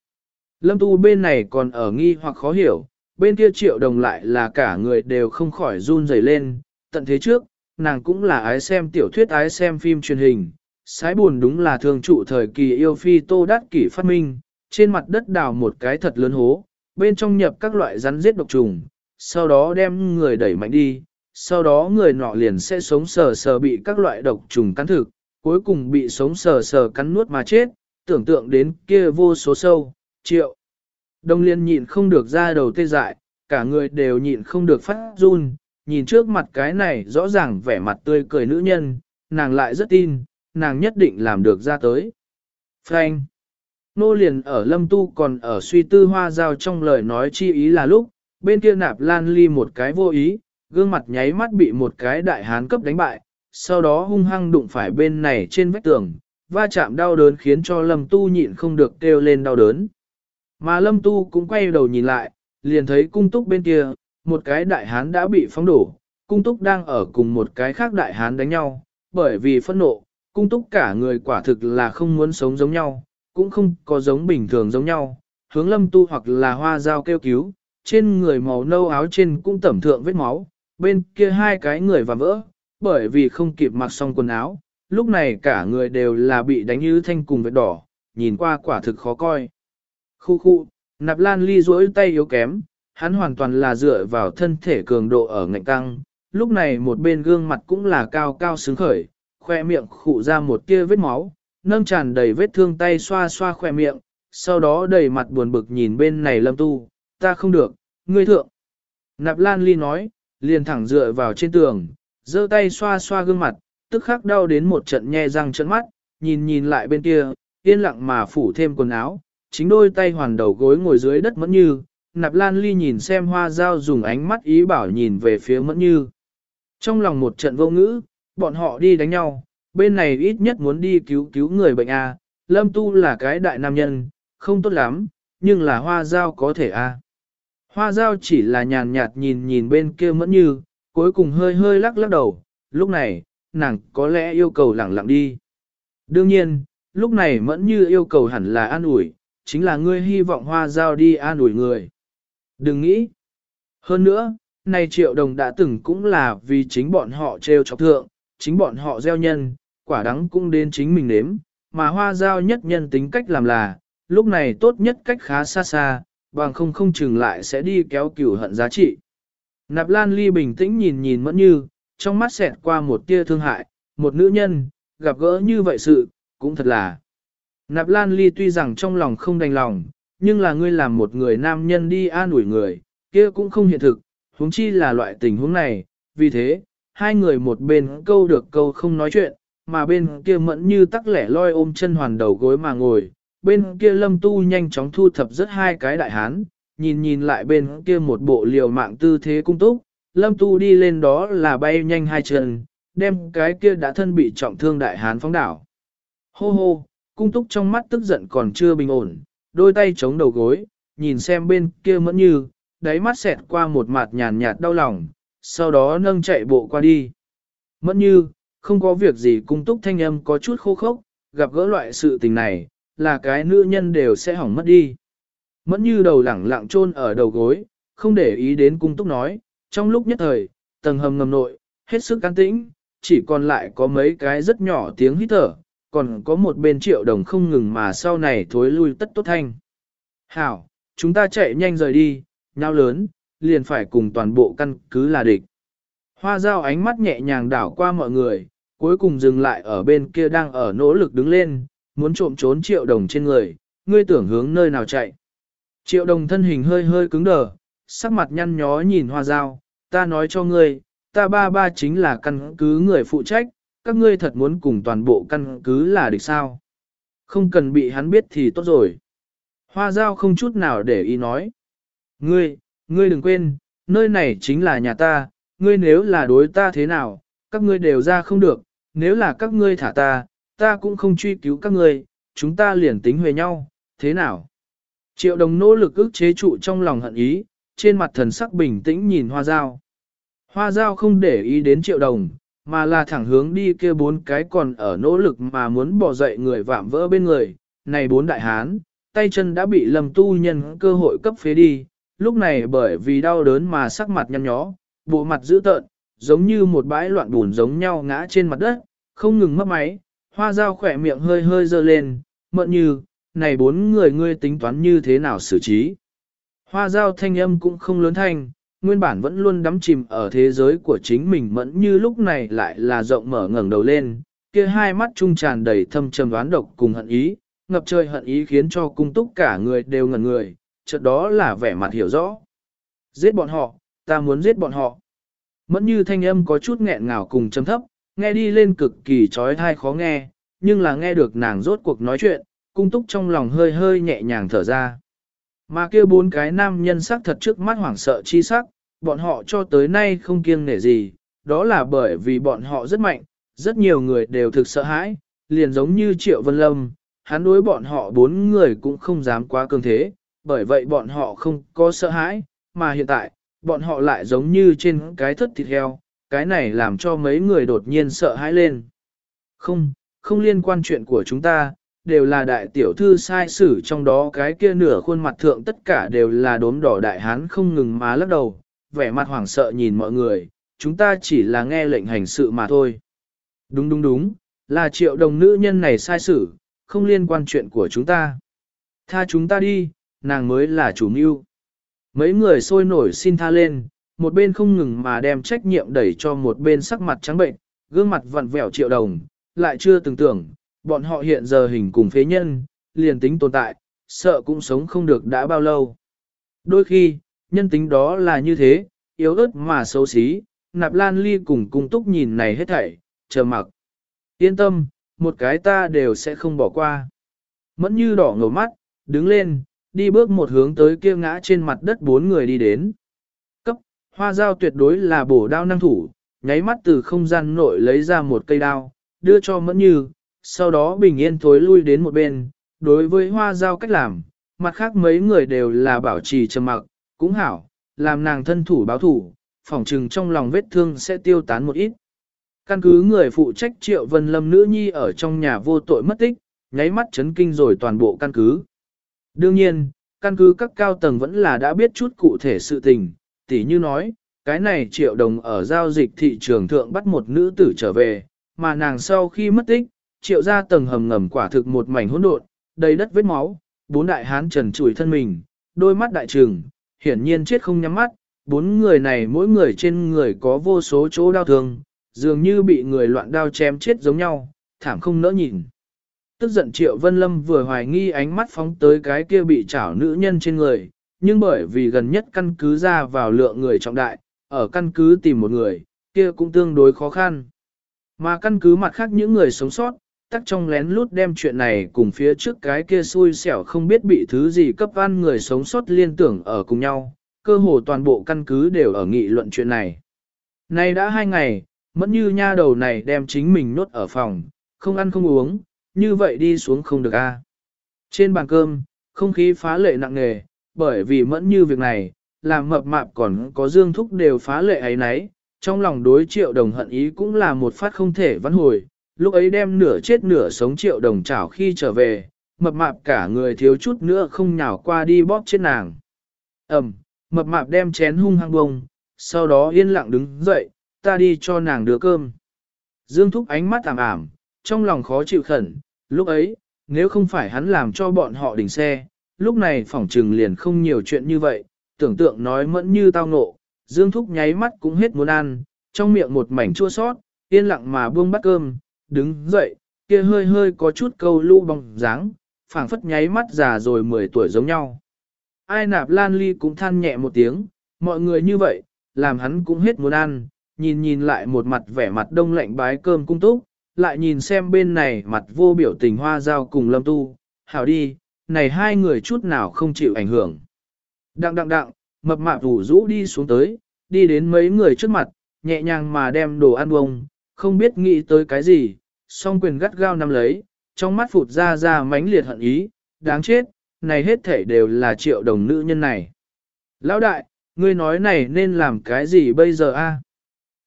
Speaker 1: Lâm tu bên này còn ở nghi hoặc khó hiểu, bên kia triệu đồng lại là cả người đều không khỏi run rẩy lên, tận thế trước, nàng cũng là ái xem tiểu thuyết ái xem phim truyền hình, sái buồn đúng là thường trụ thời kỳ yêu phi tô đát kỷ phát minh, trên mặt đất đào một cái thật lớn hố, bên trong nhập các loại rắn giết độc trùng, sau đó đem người đẩy mạnh đi, sau đó người nọ liền sẽ sống sờ sờ bị các loại độc trùng cắn thực, cuối cùng bị sống sờ sờ cắn nuốt mà chết, tưởng tượng đến kia vô số sâu, triệu. Đông liên nhịn không được ra đầu tê dại, cả người đều nhịn không được phát run, nhìn trước mặt cái này rõ ràng vẻ mặt tươi cười nữ nhân, nàng lại rất tin, nàng nhất định làm được ra tới. Frank Nô liền ở lâm tu còn ở suy tư hoa giao trong lời nói chi ý là lúc, bên kia nạp lan ly một cái vô ý, gương mặt nháy mắt bị một cái đại hán cấp đánh bại, sau đó hung hăng đụng phải bên này trên vách tường, va chạm đau đớn khiến cho lâm tu nhịn không được kêu lên đau đớn. Mà lâm tu cũng quay đầu nhìn lại, liền thấy cung túc bên kia, một cái đại hán đã bị phóng đổ, cung túc đang ở cùng một cái khác đại hán đánh nhau, bởi vì phẫn nộ, cung túc cả người quả thực là không muốn sống giống nhau, cũng không có giống bình thường giống nhau, hướng lâm tu hoặc là hoa dao kêu cứu, trên người màu nâu áo trên cũng tẩm thượng vết máu, bên kia hai cái người và vỡ, bởi vì không kịp mặc xong quần áo, lúc này cả người đều là bị đánh như thanh cùng vết đỏ, nhìn qua quả thực khó coi. Khu khu, nạp lan ly duỗi tay yếu kém, hắn hoàn toàn là dựa vào thân thể cường độ ở ngạnh tăng, lúc này một bên gương mặt cũng là cao cao sướng khởi, khoe miệng khụ ra một tia vết máu, nâng tràn đầy vết thương tay xoa xoa khoe miệng, sau đó đầy mặt buồn bực nhìn bên này lâm tu, ta không được, ngươi thượng. Nạp Lan Ly nói, liền thẳng dựa vào trên tường, giơ tay xoa xoa gương mặt, tức khắc đau đến một trận nhe răng trận mắt, nhìn nhìn lại bên kia, yên lặng mà phủ thêm quần áo, chính đôi tay hoàn đầu gối ngồi dưới đất mẫn như, nạp lan ly nhìn xem hoa dao dùng ánh mắt ý bảo nhìn về phía mẫn như. Trong lòng một trận vô ngữ, bọn họ đi đánh nhau, bên này ít nhất muốn đi cứu cứu người bệnh A, lâm tu là cái đại nam nhân, không tốt lắm, nhưng là hoa dao có thể A. Hoa dao chỉ là nhàn nhạt nhìn nhìn bên kia mẫn như, cuối cùng hơi hơi lắc lắc đầu, lúc này, nàng có lẽ yêu cầu lẳng lặng đi. Đương nhiên, lúc này mẫn như yêu cầu hẳn là an ủi, chính là ngươi hy vọng hoa dao đi an ủi người. Đừng nghĩ. Hơn nữa, này triệu đồng đã từng cũng là vì chính bọn họ treo chọc thượng, chính bọn họ gieo nhân, quả đắng cũng đến chính mình nếm, mà hoa giao nhất nhân tính cách làm là, lúc này tốt nhất cách khá xa xa, bằng không không chừng lại sẽ đi kéo cửu hận giá trị. Nạp Lan Ly bình tĩnh nhìn nhìn mẫn như, trong mắt xẹt qua một tia thương hại, một nữ nhân, gặp gỡ như vậy sự, cũng thật là. Nạp Lan Ly tuy rằng trong lòng không đành lòng, nhưng là ngươi làm một người nam nhân đi an ủi người, kia cũng không hiện thực, huống chi là loại tình huống này, vì thế, hai người một bên câu được câu không nói chuyện, mà bên kia mẫn như tắc lẻ loi ôm chân hoàn đầu gối mà ngồi, bên kia lâm tu nhanh chóng thu thập rất hai cái đại hán, nhìn nhìn lại bên kia một bộ liều mạng tư thế cung túc, lâm tu đi lên đó là bay nhanh hai chân, đem cái kia đã thân bị trọng thương đại hán phóng đảo. Hô hô, cung túc trong mắt tức giận còn chưa bình ổn, đôi tay chống đầu gối, nhìn xem bên kia mẫn như, đáy mắt xẹt qua một mặt nhàn nhạt đau lòng, sau đó nâng chạy bộ qua đi. Mẫn như, không có việc gì cung túc thanh âm có chút khô khốc, gặp gỡ loại sự tình này, là cái nữ nhân đều sẽ hỏng mất đi. Mẫn như đầu lẳng lặng chôn ở đầu gối, không để ý đến cung túc nói, trong lúc nhất thời, tầng hầm ngầm nội, hết sức can tĩnh, chỉ còn lại có mấy cái rất nhỏ tiếng hít thở, còn có một bên triệu đồng không ngừng mà sau này thối lui tất tốt thanh. Hảo, chúng ta chạy nhanh rời đi, nhau lớn, liền phải cùng toàn bộ căn cứ là địch. Hoa dao ánh mắt nhẹ nhàng đảo qua mọi người, cuối cùng dừng lại ở bên kia đang ở nỗ lực đứng lên, muốn trộm trốn triệu đồng trên người, ngươi tưởng hướng nơi nào chạy. Triệu đồng thân hình hơi hơi cứng đờ, sắc mặt nhăn nhó nhìn hoa dao, ta nói cho ngươi, ta ba ba chính là căn cứ người phụ trách, các ngươi thật muốn cùng toàn bộ căn cứ là địch sao. Không cần bị hắn biết thì tốt rồi. Hoa Giao không chút nào để ý nói. Ngươi, ngươi đừng quên, nơi này chính là nhà ta, ngươi nếu là đối ta thế nào, các ngươi đều ra không được, nếu là các ngươi thả ta, ta cũng không truy cứu các ngươi, chúng ta liền tính huề nhau, thế nào? Triệu đồng nỗ lực ức chế trụ trong lòng hận ý, trên mặt thần sắc bình tĩnh nhìn hoa dao. Hoa dao không để ý đến triệu đồng, mà là thẳng hướng đi kia bốn cái còn ở nỗ lực mà muốn bỏ dậy người vạm vỡ bên người. Này bốn đại hán, tay chân đã bị lầm tu nhân cơ hội cấp phế đi, lúc này bởi vì đau đớn mà sắc mặt nhăn nhó, bộ mặt dữ tợn, giống như một bãi loạn bùn giống nhau ngã trên mặt đất, không ngừng mất máy, hoa dao khỏe miệng hơi hơi dơ lên, mận như, này bốn người ngươi tính toán như thế nào xử trí. Hoa dao thanh âm cũng không lớn thanh, nguyên bản vẫn luôn đắm chìm ở thế giới của chính mình mẫn như lúc này lại là rộng mở ngẩng đầu lên, kia hai mắt trung tràn đầy thâm trầm đoán độc cùng hận ý, ngập trời hận ý khiến cho cung túc cả người đều ngẩn người, chợt đó là vẻ mặt hiểu rõ. Giết bọn họ, ta muốn giết bọn họ. Mẫn như thanh âm có chút nghẹn ngào cùng chấm thấp, nghe đi lên cực kỳ trói thai khó nghe, nhưng là nghe được nàng rốt cuộc nói chuyện, cung túc trong lòng hơi hơi nhẹ nhàng thở ra. Mà kia bốn cái nam nhân sắc thật trước mắt hoảng sợ chi sắc, bọn họ cho tới nay không kiêng nể gì, đó là bởi vì bọn họ rất mạnh, rất nhiều người đều thực sợ hãi, liền giống như Triệu Vân Lâm, hắn đối bọn họ bốn người cũng không dám quá cường thế, bởi vậy bọn họ không có sợ hãi, mà hiện tại, bọn họ lại giống như trên cái thất thịt heo, cái này làm cho mấy người đột nhiên sợ hãi lên. Không, không liên quan chuyện của chúng ta, đều là đại tiểu thư sai sử trong đó cái kia nửa khuôn mặt thượng tất cả đều là đốm đỏ đại hán không ngừng má lắc đầu, vẻ mặt hoảng sợ nhìn mọi người, chúng ta chỉ là nghe lệnh hành sự mà thôi. Đúng đúng đúng, là triệu đồng nữ nhân này sai sử, không liên quan chuyện của chúng ta. Tha chúng ta đi, nàng mới là chủ mưu. Mấy người sôi nổi xin tha lên, một bên không ngừng mà đem trách nhiệm đẩy cho một bên sắc mặt trắng bệnh, gương mặt vặn vẹo triệu đồng, lại chưa từng tưởng, bọn họ hiện giờ hình cùng phế nhân, liền tính tồn tại, sợ cũng sống không được đã bao lâu. Đôi khi, nhân tính đó là như thế, yếu ớt mà xấu xí, nạp lan ly cùng cung túc nhìn này hết thảy, chờ mặc. Yên tâm, một cái ta đều sẽ không bỏ qua. Mẫn như đỏ ngầu mắt, đứng lên, đi bước một hướng tới kia ngã trên mặt đất bốn người đi đến. Cấp, hoa dao tuyệt đối là bổ đao năng thủ, nháy mắt từ không gian nội lấy ra một cây đao, đưa cho mẫn như, sau đó bình yên thối lui đến một bên. Đối với hoa giao cách làm, mặt khác mấy người đều là bảo trì trầm mặc, cũng hảo, làm nàng thân thủ báo thủ, phỏng trừng trong lòng vết thương sẽ tiêu tán một ít. Căn cứ người phụ trách triệu vân lâm nữ nhi ở trong nhà vô tội mất tích, nháy mắt chấn kinh rồi toàn bộ căn cứ. Đương nhiên, căn cứ các cao tầng vẫn là đã biết chút cụ thể sự tình, tỉ như nói, cái này triệu đồng ở giao dịch thị trường thượng bắt một nữ tử trở về, mà nàng sau khi mất tích, triệu ra tầng hầm ngầm quả thực một mảnh hỗn độn, đầy đất vết máu, bốn đại hán trần trụi thân mình, đôi mắt đại trừng, hiển nhiên chết không nhắm mắt, bốn người này mỗi người trên người có vô số chỗ đau thương, dường như bị người loạn đao chém chết giống nhau, thảm không nỡ nhìn. Tức giận Triệu Vân Lâm vừa hoài nghi ánh mắt phóng tới cái kia bị chảo nữ nhân trên người, nhưng bởi vì gần nhất căn cứ ra vào lượng người trọng đại, ở căn cứ tìm một người, kia cũng tương đối khó khăn. Mà căn cứ mặt khác những người sống sót, tắc trong lén lút đem chuyện này cùng phía trước cái kia xui xẻo không biết bị thứ gì cấp ăn người sống sót liên tưởng ở cùng nhau, cơ hồ toàn bộ căn cứ đều ở nghị luận chuyện này. Nay đã hai ngày, Mẫn như nha đầu này đem chính mình nốt ở phòng, không ăn không uống, như vậy đi xuống không được a. Trên bàn cơm, không khí phá lệ nặng nề, bởi vì mẫn như việc này, làm mập mạp còn có dương thúc đều phá lệ ấy nấy, trong lòng đối triệu đồng hận ý cũng là một phát không thể vãn hồi, lúc ấy đem nửa chết nửa sống triệu đồng chảo khi trở về, mập mạp cả người thiếu chút nữa không nhào qua đi bóp chết nàng. Ẩm, mập mạp đem chén hung hăng bông, sau đó yên lặng đứng dậy, ta đi cho nàng đưa cơm. Dương thúc ánh mắt ảm ảm, trong lòng khó chịu khẩn, lúc ấy, nếu không phải hắn làm cho bọn họ đỉnh xe, lúc này phỏng trừng liền không nhiều chuyện như vậy, tưởng tượng nói mẫn như tao ngộ, Dương Thúc nháy mắt cũng hết muốn ăn, trong miệng một mảnh chua sót, yên lặng mà buông bắt cơm, đứng dậy, kia hơi hơi có chút câu lũ bóng dáng, phảng phất nháy mắt già rồi 10 tuổi giống nhau. Ai nạp lan ly cũng than nhẹ một tiếng, mọi người như vậy, làm hắn cũng hết muốn ăn, nhìn nhìn lại một mặt vẻ mặt đông lạnh bái cơm cung túc, lại nhìn xem bên này mặt vô biểu tình hoa giao cùng lâm tu, hảo đi, này hai người chút nào không chịu ảnh hưởng. Đặng đặng đặng, mập mạp rủ rũ đi xuống tới, đi đến mấy người trước mặt, nhẹ nhàng mà đem đồ ăn bông, không biết nghĩ tới cái gì, song quyền gắt gao nắm lấy, trong mắt phụt ra ra mãnh liệt hận ý, đáng chết, này hết thể đều là triệu đồng nữ nhân này. Lão đại, ngươi nói này nên làm cái gì bây giờ a?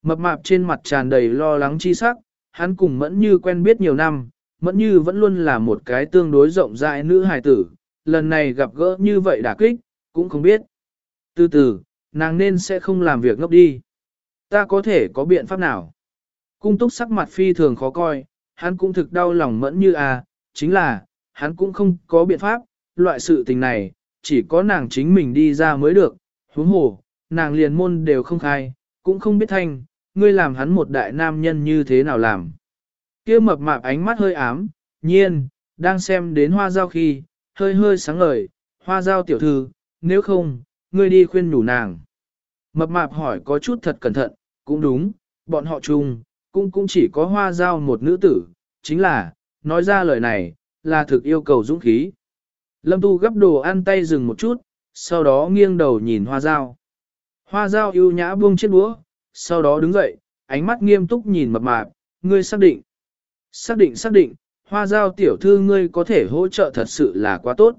Speaker 1: Mập mạp trên mặt tràn đầy lo lắng chi sắc, hắn cùng mẫn như quen biết nhiều năm, mẫn như vẫn luôn là một cái tương đối rộng rãi nữ hài tử, lần này gặp gỡ như vậy đả kích, cũng không biết. Từ từ, nàng nên sẽ không làm việc ngốc đi. Ta có thể có biện pháp nào? Cung túc sắc mặt phi thường khó coi, hắn cũng thực đau lòng mẫn như à, chính là, hắn cũng không có biện pháp, loại sự tình này, chỉ có nàng chính mình đi ra mới được, huống hồ, nàng liền môn đều không khai, cũng không biết thanh, ngươi làm hắn một đại nam nhân như thế nào làm. kia mập mạp ánh mắt hơi ám, nhiên, đang xem đến hoa giao khi, hơi hơi sáng ngời, hoa giao tiểu thư, nếu không, ngươi đi khuyên nhủ nàng. Mập mạp hỏi có chút thật cẩn thận, cũng đúng, bọn họ chung, cũng cũng chỉ có hoa giao một nữ tử, chính là, nói ra lời này, là thực yêu cầu dũng khí. Lâm Tu gấp đồ ăn tay dừng một chút, sau đó nghiêng đầu nhìn hoa giao. Hoa giao yêu nhã buông chiếc đũa, sau đó đứng dậy, ánh mắt nghiêm túc nhìn mập mạp, ngươi xác định. Xác định xác định, hoa giao tiểu thư ngươi có thể hỗ trợ thật sự là quá tốt.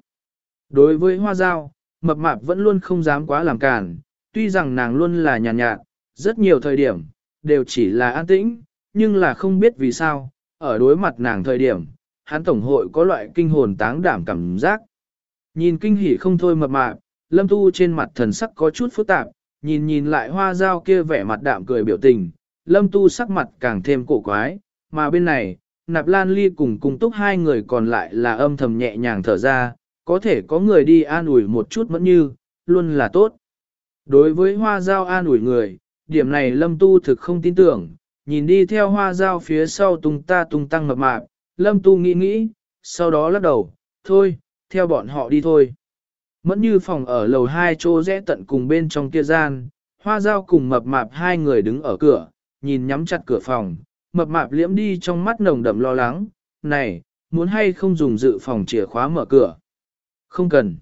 Speaker 1: Đối với hoa giao, mập mạp vẫn luôn không dám quá làm cản, tuy rằng nàng luôn là nhàn nhạt, nhạt, rất nhiều thời điểm, đều chỉ là an tĩnh, nhưng là không biết vì sao, ở đối mặt nàng thời điểm, hắn tổng hội có loại kinh hồn táng đảm cảm giác. Nhìn kinh hỉ không thôi mập mạp, lâm tu trên mặt thần sắc có chút phức tạp, nhìn nhìn lại hoa dao kia vẻ mặt đạm cười biểu tình, lâm tu sắc mặt càng thêm cổ quái, mà bên này, nạp lan ly cùng cùng túc hai người còn lại là âm thầm nhẹ nhàng thở ra, có thể có người đi an ủi một chút mẫn như, luôn là tốt. Đối với hoa giao an ủi người, điểm này lâm tu thực không tin tưởng, nhìn đi theo hoa giao phía sau tung ta tung tăng mập mạp, lâm tu nghĩ nghĩ, sau đó lắc đầu, thôi, theo bọn họ đi thôi. Mẫn như phòng ở lầu hai chỗ rẽ tận cùng bên trong kia gian, hoa giao cùng mập mạp hai người đứng ở cửa, nhìn nhắm chặt cửa phòng, mập mạp liễm đi trong mắt nồng đậm lo lắng, này, muốn hay không dùng dự phòng chìa khóa mở cửa. Không cần.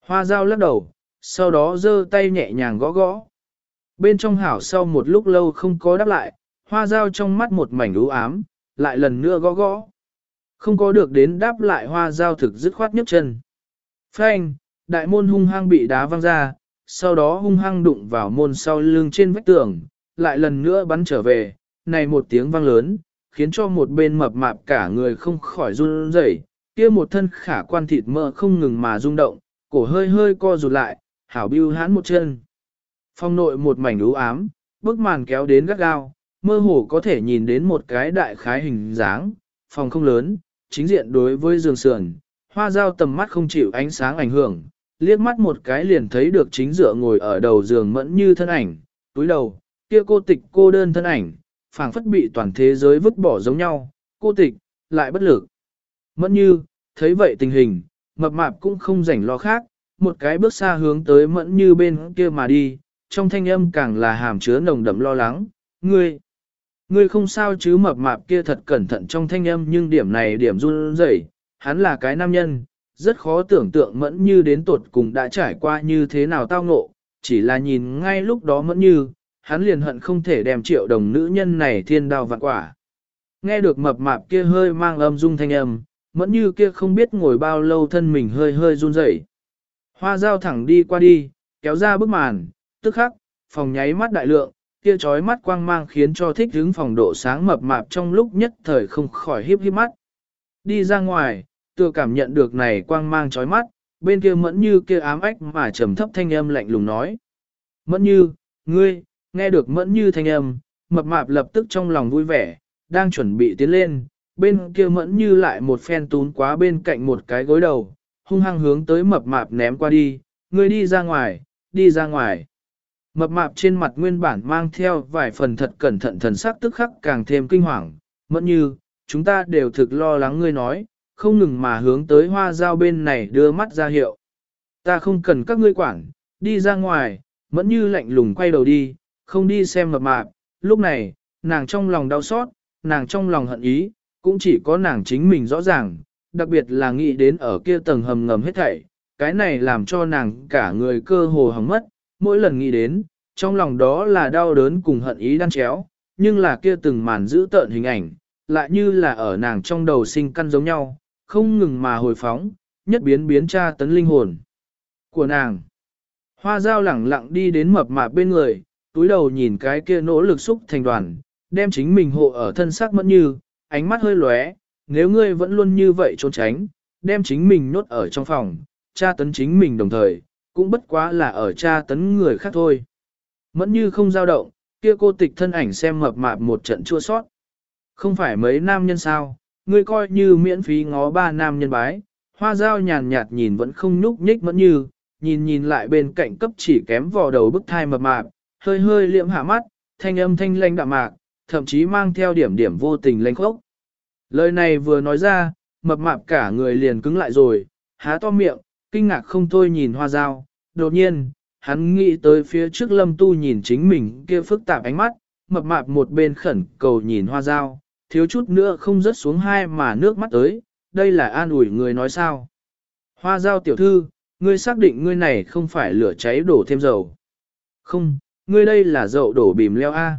Speaker 1: Hoa dao lắc đầu, sau đó giơ tay nhẹ nhàng gõ gõ. Bên trong hảo sau một lúc lâu không có đáp lại, hoa dao trong mắt một mảnh u ám, lại lần nữa gõ gõ. Không có được đến đáp lại hoa dao thực dứt khoát nhấc chân. Phanh, đại môn hung hăng bị đá văng ra, sau đó hung hăng đụng vào môn sau lưng trên vách tường, lại lần nữa bắn trở về, này một tiếng vang lớn, khiến cho một bên mập mạp cả người không khỏi run rẩy, kia một thân khả quan thịt mỡ không ngừng mà rung động, cổ hơi hơi co rụt lại, hảo bưu hãn một chân. Phong nội một mảnh u ám, bức màn kéo đến gắt gao, mơ hồ có thể nhìn đến một cái đại khái hình dáng, phòng không lớn, chính diện đối với giường sườn, hoa dao tầm mắt không chịu ánh sáng ảnh hưởng, liếc mắt một cái liền thấy được chính dựa ngồi ở đầu giường mẫn như thân ảnh, túi đầu, kia cô tịch cô đơn thân ảnh, phảng phất bị toàn thế giới vứt bỏ giống nhau, cô tịch, lại bất lực. Mẫn như, thấy vậy tình hình, mập mạp cũng không rảnh lo khác, một cái bước xa hướng tới mẫn như bên kia mà đi, trong thanh âm càng là hàm chứa nồng đậm lo lắng, ngươi, ngươi không sao chứ mập mạp kia thật cẩn thận trong thanh âm nhưng điểm này điểm run rẩy, hắn là cái nam nhân, rất khó tưởng tượng mẫn như đến tột cùng đã trải qua như thế nào tao ngộ, chỉ là nhìn ngay lúc đó mẫn như, hắn liền hận không thể đem triệu đồng nữ nhân này thiên đao vạn quả. Nghe được mập mạp kia hơi mang âm dung thanh âm, mẫn như kia không biết ngồi bao lâu thân mình hơi hơi run rẩy. Hoa dao thẳng đi qua đi, kéo ra bức màn, tức khắc, phòng nháy mắt đại lượng, kia chói mắt quang mang khiến cho thích hứng phòng độ sáng mập mạp trong lúc nhất thời không khỏi hiếp hiếp mắt. Đi ra ngoài, tựa cảm nhận được này quang mang chói mắt, bên kia mẫn như kia ám ách mà trầm thấp thanh âm lạnh lùng nói. Mẫn như, ngươi, nghe được mẫn như thanh âm, mập mạp lập tức trong lòng vui vẻ, đang chuẩn bị tiến lên, bên kia mẫn như lại một phen tún quá bên cạnh một cái gối đầu, hung hăng hướng tới mập mạp ném qua đi, ngươi đi ra ngoài, đi ra ngoài. Mập mạp trên mặt nguyên bản mang theo vài phần thật cẩn thận thần sắc tức khắc càng thêm kinh hoàng, mẫn như, chúng ta đều thực lo lắng ngươi nói, không ngừng mà hướng tới hoa giao bên này đưa mắt ra hiệu. Ta không cần các ngươi quản, đi ra ngoài, mẫn như lạnh lùng quay đầu đi, không đi xem mập mạp, lúc này, nàng trong lòng đau xót, nàng trong lòng hận ý, cũng chỉ có nàng chính mình rõ ràng, đặc biệt là nghĩ đến ở kia tầng hầm ngầm hết thảy, cái này làm cho nàng cả người cơ hồ hỏng mất, mỗi lần nghĩ đến, trong lòng đó là đau đớn cùng hận ý đan chéo, nhưng là kia từng màn giữ tợn hình ảnh, lại như là ở nàng trong đầu sinh căn giống nhau, không ngừng mà hồi phóng, nhất biến biến tra tấn linh hồn của nàng. Hoa dao lẳng lặng đi đến mập mạp bên người, túi đầu nhìn cái kia nỗ lực xúc thành đoàn, đem chính mình hộ ở thân xác mẫn như, ánh mắt hơi lóe, nếu ngươi vẫn luôn như vậy trốn tránh, đem chính mình nốt ở trong phòng, tra tấn chính mình đồng thời, cũng bất quá là ở tra tấn người khác thôi. Mẫn như không dao động, kia cô tịch thân ảnh xem mập mạp một trận chua sót. Không phải mấy nam nhân sao, ngươi coi như miễn phí ngó ba nam nhân bái, hoa dao nhàn nhạt nhìn vẫn không nhúc nhích mẫn như, nhìn nhìn lại bên cạnh cấp chỉ kém vò đầu bức thai mập mạp, hơi hơi liệm hạ mắt, thanh âm thanh lanh đạm mạc, thậm chí mang theo điểm điểm vô tình lanh khốc. Lời này vừa nói ra, mập mạp cả người liền cứng lại rồi, há to miệng, kinh ngạc không thôi nhìn hoa dao. Đột nhiên, hắn nghĩ tới phía trước lâm tu nhìn chính mình kia phức tạp ánh mắt, mập mạp một bên khẩn cầu nhìn hoa dao, thiếu chút nữa không rớt xuống hai mà nước mắt tới, đây là an ủi người nói sao. Hoa dao tiểu thư, ngươi xác định ngươi này không phải lửa cháy đổ thêm dầu. Không, ngươi đây là dậu đổ bìm leo A.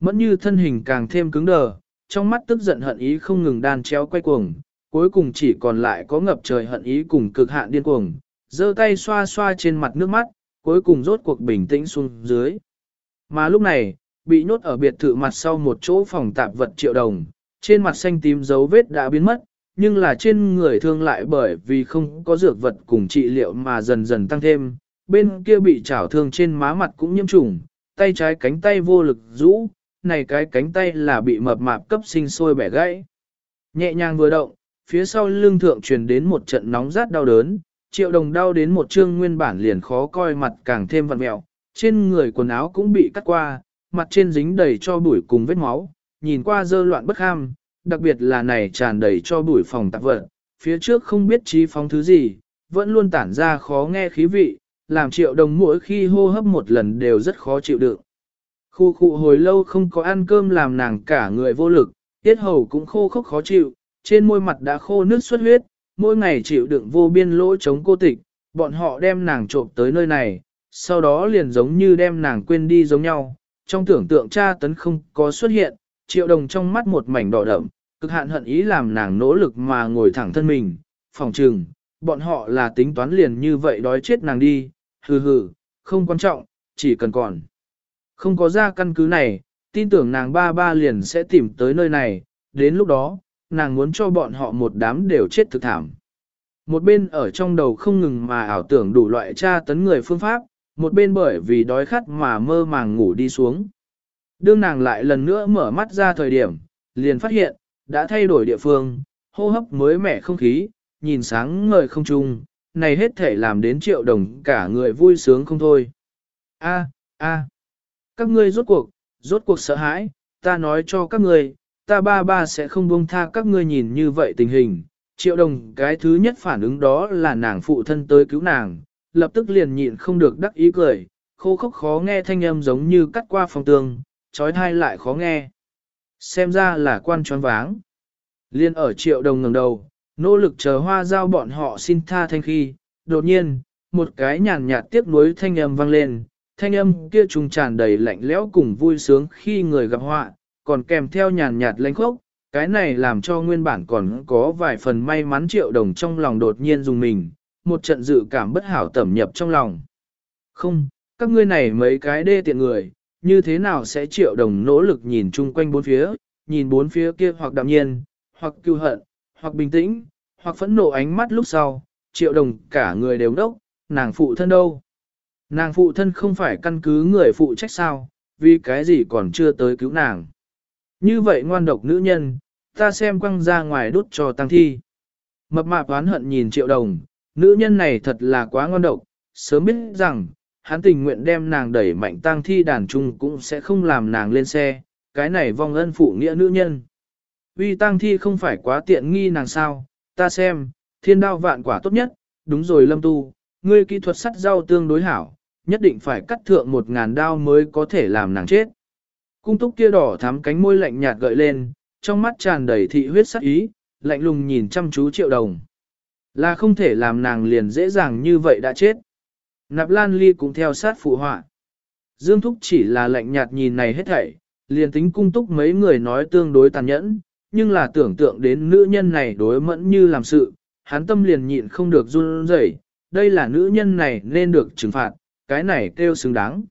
Speaker 1: Mẫn như thân hình càng thêm cứng đờ, trong mắt tức giận hận ý không ngừng đan chéo quay cuồng, cuối cùng chỉ còn lại có ngập trời hận ý cùng cực hạn điên cuồng, giơ tay xoa xoa trên mặt nước mắt, cuối cùng rốt cuộc bình tĩnh xuống dưới. Mà lúc này, bị nhốt ở biệt thự mặt sau một chỗ phòng tạp vật triệu đồng, trên mặt xanh tím dấu vết đã biến mất, nhưng là trên người thương lại bởi vì không có dược vật cùng trị liệu mà dần dần tăng thêm, bên kia bị chảo thương trên má mặt cũng nhiễm trùng, tay trái cánh tay vô lực rũ, này cái cánh tay là bị mập mạp cấp sinh sôi bẻ gãy. Nhẹ nhàng vừa động, phía sau lưng thượng truyền đến một trận nóng rát đau đớn, triệu đồng đau đến một chương nguyên bản liền khó coi mặt càng thêm vặn mẹo, trên người quần áo cũng bị cắt qua, mặt trên dính đầy cho bụi cùng vết máu, nhìn qua dơ loạn bất ham, đặc biệt là này tràn đầy cho bụi phòng tạp vật, phía trước không biết trí phóng thứ gì, vẫn luôn tản ra khó nghe khí vị, làm triệu đồng mỗi khi hô hấp một lần đều rất khó chịu đựng. Khu khu hồi lâu không có ăn cơm làm nàng cả người vô lực, tiết hầu cũng khô khốc khó chịu, trên môi mặt đã khô nước xuất huyết, mỗi ngày chịu đựng vô biên lỗ chống cô tịch, bọn họ đem nàng trộm tới nơi này, sau đó liền giống như đem nàng quên đi giống nhau, trong tưởng tượng cha tấn không có xuất hiện, triệu đồng trong mắt một mảnh đỏ đậm, cực hạn hận ý làm nàng nỗ lực mà ngồi thẳng thân mình, phòng trừng, bọn họ là tính toán liền như vậy đói chết nàng đi, hừ hừ, không quan trọng, chỉ cần còn. Không có ra căn cứ này, tin tưởng nàng ba ba liền sẽ tìm tới nơi này, đến lúc đó, nàng muốn cho bọn họ một đám đều chết thực thảm. Một bên ở trong đầu không ngừng mà ảo tưởng đủ loại tra tấn người phương pháp, một bên bởi vì đói khát mà mơ màng ngủ đi xuống. Đương nàng lại lần nữa mở mắt ra thời điểm, liền phát hiện, đã thay đổi địa phương, hô hấp mới mẻ không khí, nhìn sáng ngời không trung, này hết thể làm đến triệu đồng cả người vui sướng không thôi. A, a, các ngươi rốt cuộc, rốt cuộc sợ hãi, ta nói cho các ngươi, ta ba ba sẽ không buông tha các ngươi nhìn như vậy tình hình. Triệu đồng cái thứ nhất phản ứng đó là nàng phụ thân tới cứu nàng, lập tức liền nhịn không được đắc ý cười, khô khốc khó nghe thanh âm giống như cắt qua phòng tường, trói thai lại khó nghe. Xem ra là quan tròn váng. Liên ở triệu đồng ngẩng đầu, nỗ lực chờ hoa giao bọn họ xin tha thanh khi, đột nhiên, một cái nhàn nhạt tiếc nuối thanh âm vang lên, thanh âm kia trùng tràn đầy lạnh lẽo cùng vui sướng khi người gặp họa, còn kèm theo nhàn nhạt lãnh khốc, cái này làm cho nguyên bản còn có vài phần may mắn triệu đồng trong lòng đột nhiên dùng mình, một trận dự cảm bất hảo tẩm nhập trong lòng. Không, các ngươi này mấy cái đê tiện người, như thế nào sẽ triệu đồng nỗ lực nhìn chung quanh bốn phía, nhìn bốn phía kia hoặc đạm nhiên, hoặc cưu hận, hoặc bình tĩnh, hoặc phẫn nộ ánh mắt lúc sau, triệu đồng cả người đều đốc, nàng phụ thân đâu. Nàng phụ thân không phải căn cứ người phụ trách sao, vì cái gì còn chưa tới cứu nàng. Như vậy ngoan độc nữ nhân, ta xem quăng ra ngoài đút cho tăng thi. Mập mạp oán hận nhìn triệu đồng, nữ nhân này thật là quá ngoan độc, sớm biết rằng, hắn tình nguyện đem nàng đẩy mạnh tăng thi đàn trung cũng sẽ không làm nàng lên xe, cái này vong ân phụ nghĩa nữ nhân. Vì tăng thi không phải quá tiện nghi nàng sao, ta xem, thiên đao vạn quả tốt nhất, đúng rồi lâm tu, ngươi kỹ thuật sắt rau tương đối hảo, nhất định phải cắt thượng một ngàn đao mới có thể làm nàng chết. Cung túc kia đỏ thắm cánh môi lạnh nhạt gợi lên, trong mắt tràn đầy thị huyết sắc ý, lạnh lùng nhìn chăm chú triệu đồng. Là không thể làm nàng liền dễ dàng như vậy đã chết. Nạp Lan Ly cũng theo sát phụ họa. Dương Thúc chỉ là lạnh nhạt nhìn này hết thảy, liền tính cung túc mấy người nói tương đối tàn nhẫn, nhưng là tưởng tượng đến nữ nhân này đối mẫn như làm sự, hắn tâm liền nhịn không được run rẩy. đây là nữ nhân này nên được trừng phạt, cái này kêu xứng đáng.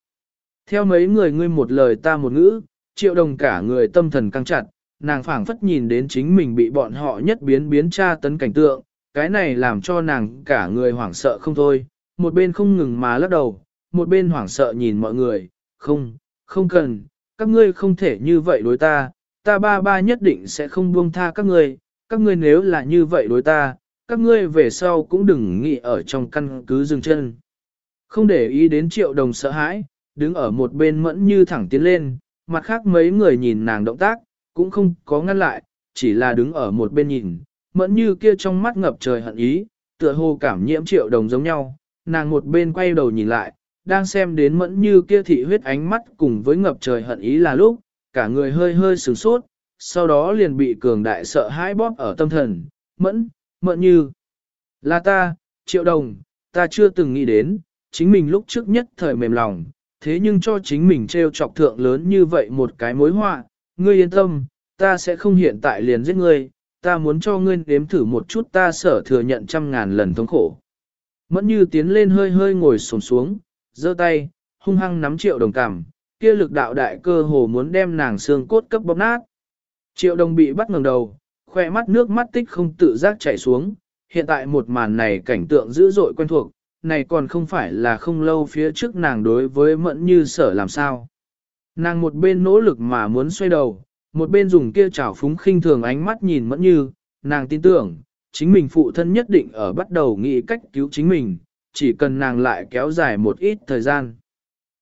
Speaker 1: Theo mấy người ngươi một lời ta một ngữ, triệu đồng cả người tâm thần căng chặt, nàng phảng phất nhìn đến chính mình bị bọn họ nhất biến biến tra tấn cảnh tượng, cái này làm cho nàng cả người hoảng sợ không thôi, một bên không ngừng mà lắc đầu, một bên hoảng sợ nhìn mọi người, không, không cần, các ngươi không thể như vậy đối ta, ta ba ba nhất định sẽ không buông tha các ngươi, các ngươi nếu là như vậy đối ta, các ngươi về sau cũng đừng nghĩ ở trong căn cứ dừng chân. Không để ý đến triệu đồng sợ hãi, đứng ở một bên mẫn như thẳng tiến lên, mặt khác mấy người nhìn nàng động tác, cũng không có ngăn lại, chỉ là đứng ở một bên nhìn, mẫn như kia trong mắt ngập trời hận ý, tựa hồ cảm nhiễm triệu đồng giống nhau, nàng một bên quay đầu nhìn lại, đang xem đến mẫn như kia thị huyết ánh mắt cùng với ngập trời hận ý là lúc, cả người hơi hơi sửng sốt, sau đó liền bị cường đại sợ hãi bóp ở tâm thần, mẫn, mẫn như, là ta, triệu đồng, ta chưa từng nghĩ đến, chính mình lúc trước nhất thời mềm lòng, thế nhưng cho chính mình treo chọc thượng lớn như vậy một cái mối họa, ngươi yên tâm, ta sẽ không hiện tại liền giết ngươi, ta muốn cho ngươi nếm thử một chút ta sở thừa nhận trăm ngàn lần thống khổ. Mẫn như tiến lên hơi hơi ngồi sồn xuống, giơ tay, hung hăng nắm triệu đồng cảm, kia lực đạo đại cơ hồ muốn đem nàng xương cốt cấp bóp nát. Triệu đồng bị bắt ngẩng đầu, khoe mắt nước mắt tích không tự giác chảy xuống, hiện tại một màn này cảnh tượng dữ dội quen thuộc, này còn không phải là không lâu phía trước nàng đối với mẫn như sở làm sao. Nàng một bên nỗ lực mà muốn xoay đầu, một bên dùng kia chảo phúng khinh thường ánh mắt nhìn mẫn như, nàng tin tưởng, chính mình phụ thân nhất định ở bắt đầu nghĩ cách cứu chính mình, chỉ cần nàng lại kéo dài một ít thời gian.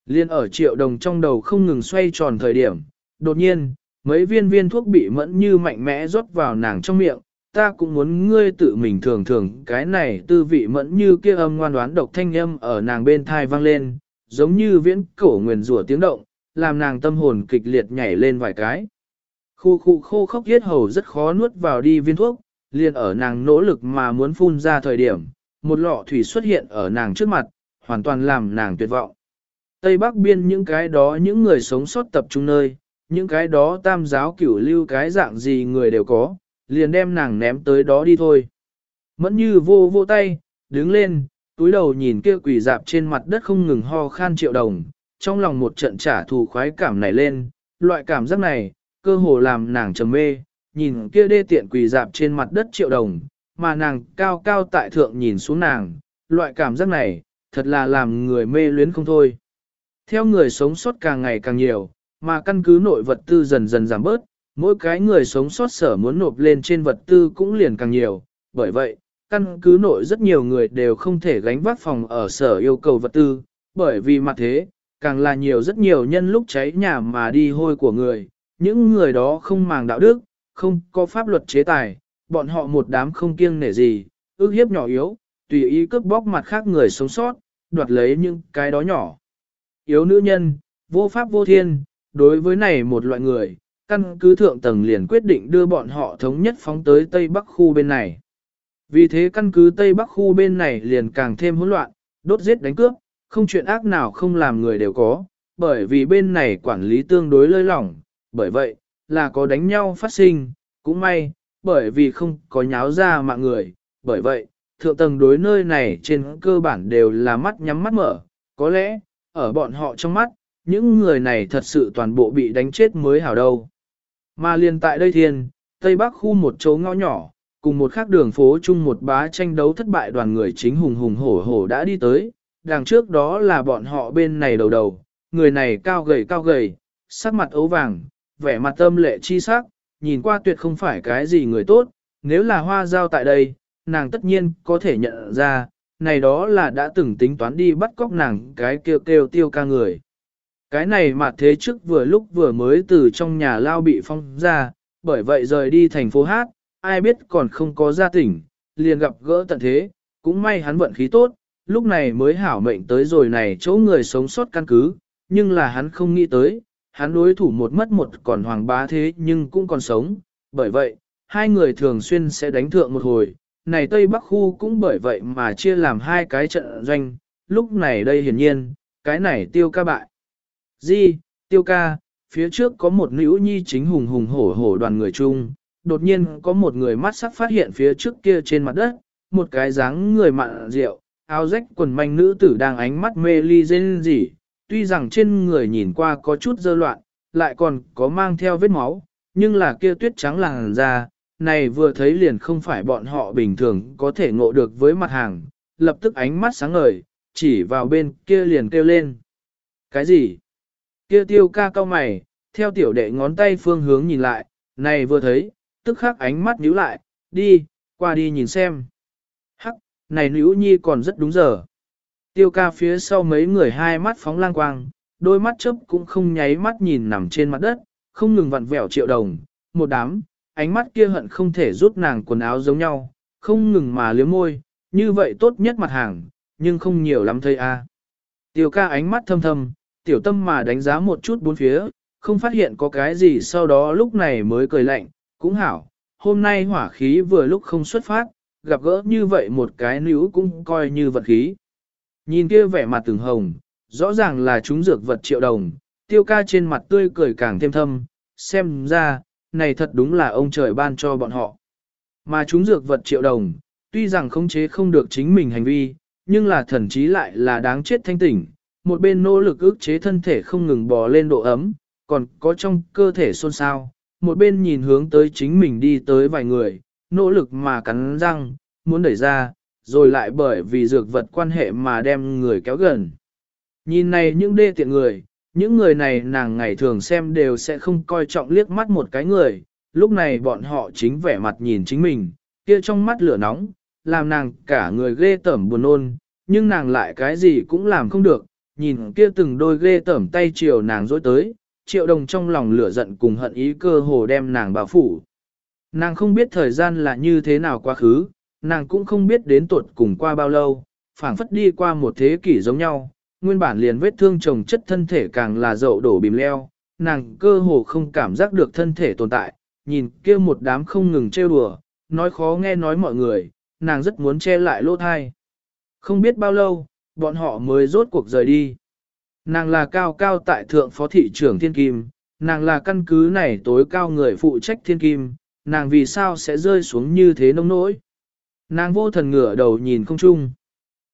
Speaker 1: Liên ở triệu đồng trong đầu không ngừng xoay tròn thời điểm, đột nhiên, mấy viên viên thuốc bị mẫn như mạnh mẽ rót vào nàng trong miệng, ta cũng muốn ngươi tự mình thường thường cái này tư vị mẫn như kia âm ngoan đoán độc thanh âm ở nàng bên thai vang lên, giống như viễn cổ nguyền rủa tiếng động, làm nàng tâm hồn kịch liệt nhảy lên vài cái. Khu khu khô khốc yết hầu rất khó nuốt vào đi viên thuốc, liền ở nàng nỗ lực mà muốn phun ra thời điểm, một lọ thủy xuất hiện ở nàng trước mặt, hoàn toàn làm nàng tuyệt vọng. Tây Bắc biên những cái đó những người sống sót tập trung nơi, những cái đó tam giáo cửu lưu cái dạng gì người đều có, liền đem nàng ném tới đó đi thôi. Mẫn như vô vô tay, đứng lên, túi đầu nhìn kia quỷ dạp trên mặt đất không ngừng ho khan triệu đồng, trong lòng một trận trả thù khoái cảm này lên, loại cảm giác này, cơ hồ làm nàng trầm mê, nhìn kia đê tiện quỷ dạp trên mặt đất triệu đồng, mà nàng cao cao tại thượng nhìn xuống nàng, loại cảm giác này, thật là làm người mê luyến không thôi. Theo người sống sót càng ngày càng nhiều, mà căn cứ nội vật tư dần dần giảm bớt, mỗi cái người sống sót sở muốn nộp lên trên vật tư cũng liền càng nhiều, bởi vậy, căn cứ nội rất nhiều người đều không thể gánh vác phòng ở sở yêu cầu vật tư, bởi vì mặt thế, càng là nhiều rất nhiều nhân lúc cháy nhà mà đi hôi của người, những người đó không màng đạo đức, không có pháp luật chế tài, bọn họ một đám không kiêng nể gì, ước hiếp nhỏ yếu, tùy ý cướp bóc mặt khác người sống sót, đoạt lấy những cái đó nhỏ. Yếu nữ nhân, vô pháp vô thiên, đối với này một loại người, căn cứ thượng tầng liền quyết định đưa bọn họ thống nhất phóng tới Tây Bắc khu bên này. Vì thế căn cứ Tây Bắc khu bên này liền càng thêm hỗn loạn, đốt giết đánh cướp, không chuyện ác nào không làm người đều có, bởi vì bên này quản lý tương đối lơi lỏng, bởi vậy, là có đánh nhau phát sinh, cũng may, bởi vì không có nháo ra mạng người, bởi vậy, thượng tầng đối nơi này trên cơ bản đều là mắt nhắm mắt mở, có lẽ, ở bọn họ trong mắt, những người này thật sự toàn bộ bị đánh chết mới hảo đâu. Mà liền tại đây thiên, Tây Bắc khu một chỗ ngõ nhỏ, cùng một khác đường phố chung một bá tranh đấu thất bại đoàn người chính hùng hùng hổ hổ đã đi tới, đằng trước đó là bọn họ bên này đầu đầu, người này cao gầy cao gầy, sắc mặt ấu vàng, vẻ mặt tâm lệ chi sắc, nhìn qua tuyệt không phải cái gì người tốt, nếu là hoa giao tại đây, nàng tất nhiên có thể nhận ra, này đó là đã từng tính toán đi bắt cóc nàng cái kêu kêu tiêu ca người. Cái này mà thế trước vừa lúc vừa mới từ trong nhà lao bị phong ra, bởi vậy rời đi thành phố Hát, ai biết còn không có gia tỉnh, liền gặp gỡ tận thế, cũng may hắn vận khí tốt, lúc này mới hảo mệnh tới rồi này chỗ người sống sót căn cứ, nhưng là hắn không nghĩ tới, hắn đối thủ một mất một còn hoàng bá thế nhưng cũng còn sống, bởi vậy, hai người thường xuyên sẽ đánh thượng một hồi, này Tây Bắc khu cũng bởi vậy mà chia làm hai cái trận doanh, lúc này đây hiển nhiên, cái này tiêu ca bại. Di, tiêu ca, phía trước có một nữ nhi chính hùng hùng hổ hổ đoàn người chung, đột nhiên có một người mắt sắc phát hiện phía trước kia trên mặt đất, một cái dáng người mặn rượu, áo rách quần manh nữ tử đang ánh mắt mê ly dên gì, tuy rằng trên người nhìn qua có chút dơ loạn, lại còn có mang theo vết máu, nhưng là kia tuyết trắng làng ra, này vừa thấy liền không phải bọn họ bình thường có thể ngộ được với mặt hàng, lập tức ánh mắt sáng ngời, chỉ vào bên kia liền kêu lên. Cái gì? Kia tiêu ca cao mày, theo tiểu đệ ngón tay phương hướng nhìn lại, này vừa thấy, tức khắc ánh mắt nhíu lại, đi, qua đi nhìn xem. Hắc, này nữ nhi còn rất đúng giờ. Tiêu ca phía sau mấy người hai mắt phóng lang quang, đôi mắt chớp cũng không nháy mắt nhìn nằm trên mặt đất, không ngừng vặn vẹo triệu đồng, một đám, ánh mắt kia hận không thể rút nàng quần áo giống nhau, không ngừng mà liếm môi, như vậy tốt nhất mặt hàng, nhưng không nhiều lắm thôi a. Tiêu ca ánh mắt thâm thâm, tiểu tâm mà đánh giá một chút bốn phía, không phát hiện có cái gì sau đó lúc này mới cười lạnh, cũng hảo, hôm nay hỏa khí vừa lúc không xuất phát, gặp gỡ như vậy một cái nữ cũng coi như vật khí. Nhìn kia vẻ mặt từng hồng, rõ ràng là chúng dược vật triệu đồng, tiêu ca trên mặt tươi cười càng thêm thâm, xem ra, này thật đúng là ông trời ban cho bọn họ. Mà chúng dược vật triệu đồng, tuy rằng khống chế không được chính mình hành vi, nhưng là thần trí lại là đáng chết thanh tỉnh, một bên nỗ lực ức chế thân thể không ngừng bò lên độ ấm, còn có trong cơ thể xôn xao, một bên nhìn hướng tới chính mình đi tới vài người, nỗ lực mà cắn răng, muốn đẩy ra, rồi lại bởi vì dược vật quan hệ mà đem người kéo gần. Nhìn này những đê tiện người, những người này nàng ngày thường xem đều sẽ không coi trọng liếc mắt một cái người, lúc này bọn họ chính vẻ mặt nhìn chính mình, kia trong mắt lửa nóng, làm nàng cả người ghê tởm buồn nôn, nhưng nàng lại cái gì cũng làm không được, nhìn kia từng đôi ghê tởm tay chiều nàng dối tới, triệu đồng trong lòng lửa giận cùng hận ý cơ hồ đem nàng bảo phủ. Nàng không biết thời gian là như thế nào quá khứ, nàng cũng không biết đến tuột cùng qua bao lâu, phảng phất đi qua một thế kỷ giống nhau, nguyên bản liền vết thương chồng chất thân thể càng là dậu đổ bìm leo, nàng cơ hồ không cảm giác được thân thể tồn tại, nhìn kia một đám không ngừng trêu đùa, nói khó nghe nói mọi người, nàng rất muốn che lại lỗ thai. Không biết bao lâu, bọn họ mới rốt cuộc rời đi. Nàng là cao cao tại thượng phó thị trưởng Thiên Kim, nàng là căn cứ này tối cao người phụ trách Thiên Kim, nàng vì sao sẽ rơi xuống như thế nông nỗi. Nàng vô thần ngửa đầu nhìn không chung.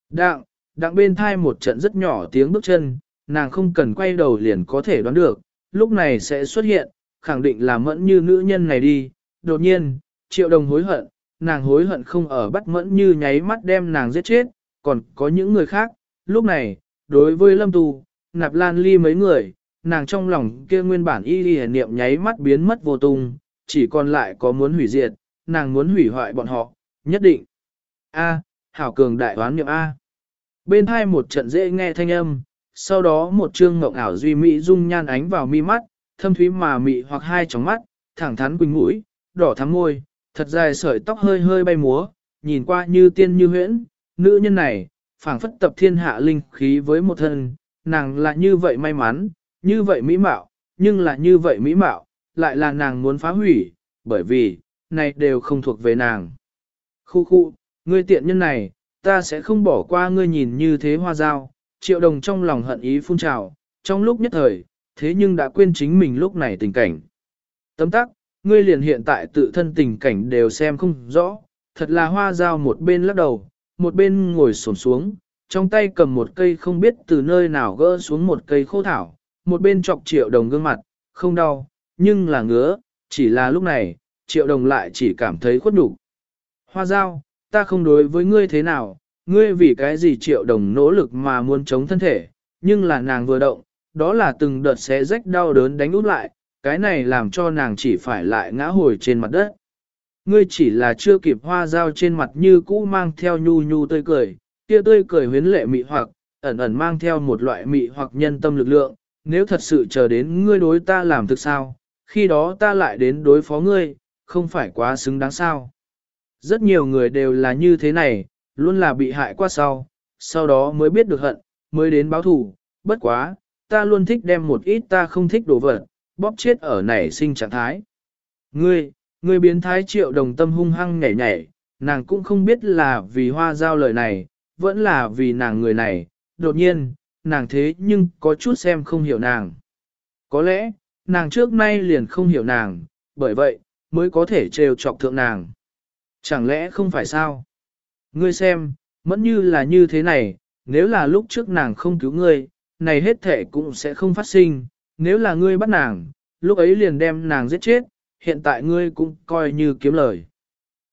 Speaker 1: Đặng, đặng bên thai một trận rất nhỏ tiếng bước chân, nàng không cần quay đầu liền có thể đoán được, lúc này sẽ xuất hiện, khẳng định là mẫn như nữ nhân này đi. Đột nhiên, triệu đồng hối hận, nàng hối hận không ở bắt mẫn như nháy mắt đem nàng giết chết, còn có những người khác. Lúc này, đối với lâm tu, nạp lan ly mấy người, nàng trong lòng kia nguyên bản y y niệm nháy mắt biến mất vô tung, chỉ còn lại có muốn hủy diệt, nàng muốn hủy hoại bọn họ, nhất định. A, hảo cường đại đoán niệm A. Bên hai một trận dễ nghe thanh âm, sau đó một trương ngộng ảo duy mỹ dung nhan ánh vào mi mắt, thâm thúy mà mị hoặc hai tròng mắt, thẳng thắn quỳnh mũi, đỏ thắm môi, thật dài sợi tóc hơi hơi bay múa, nhìn qua như tiên như huyễn, nữ nhân này, phảng phất tập thiên hạ linh khí với một thân, nàng là như vậy may mắn, như vậy mỹ mạo, nhưng là như vậy mỹ mạo, lại là nàng muốn phá hủy, bởi vì, này đều không thuộc về nàng. Khu khu, ngươi tiện nhân này, ta sẽ không bỏ qua ngươi nhìn như thế hoa dao, triệu đồng trong lòng hận ý phun trào, trong lúc nhất thời, thế nhưng đã quên chính mình lúc này tình cảnh. Tấm tắc, ngươi liền hiện tại tự thân tình cảnh đều xem không rõ, thật là hoa dao một bên lắc đầu, một bên ngồi xổm xuống, trong tay cầm một cây không biết từ nơi nào gỡ xuống một cây khô thảo, một bên chọc triệu đồng gương mặt, không đau, nhưng là ngứa, chỉ là lúc này, triệu đồng lại chỉ cảm thấy khuất nhục. Hoa dao, ta không đối với ngươi thế nào, ngươi vì cái gì triệu đồng nỗ lực mà muốn chống thân thể, nhưng là nàng vừa động, đó là từng đợt xé rách đau đớn đánh út lại, cái này làm cho nàng chỉ phải lại ngã hồi trên mặt đất. Ngươi chỉ là chưa kịp hoa dao trên mặt như cũ mang theo nhu nhu tươi cười, kia tươi cười huyến lệ mị hoặc, ẩn ẩn mang theo một loại mị hoặc nhân tâm lực lượng, nếu thật sự chờ đến ngươi đối ta làm thực sao, khi đó ta lại đến đối phó ngươi, không phải quá xứng đáng sao. Rất nhiều người đều là như thế này, luôn là bị hại qua sau, sau đó mới biết được hận, mới đến báo thù, bất quá, ta luôn thích đem một ít ta không thích đồ vật, bóp chết ở nảy sinh trạng thái. Ngươi, ngươi biến thái triệu đồng tâm hung hăng nhảy nhảy, nàng cũng không biết là vì hoa giao lời này, vẫn là vì nàng người này, đột nhiên, nàng thế nhưng có chút xem không hiểu nàng. Có lẽ, nàng trước nay liền không hiểu nàng, bởi vậy, mới có thể trêu chọc thượng nàng. Chẳng lẽ không phải sao? Ngươi xem, mẫn như là như thế này, nếu là lúc trước nàng không cứu ngươi, này hết thể cũng sẽ không phát sinh, nếu là ngươi bắt nàng, lúc ấy liền đem nàng giết chết, hiện tại ngươi cũng coi như kiếm lời.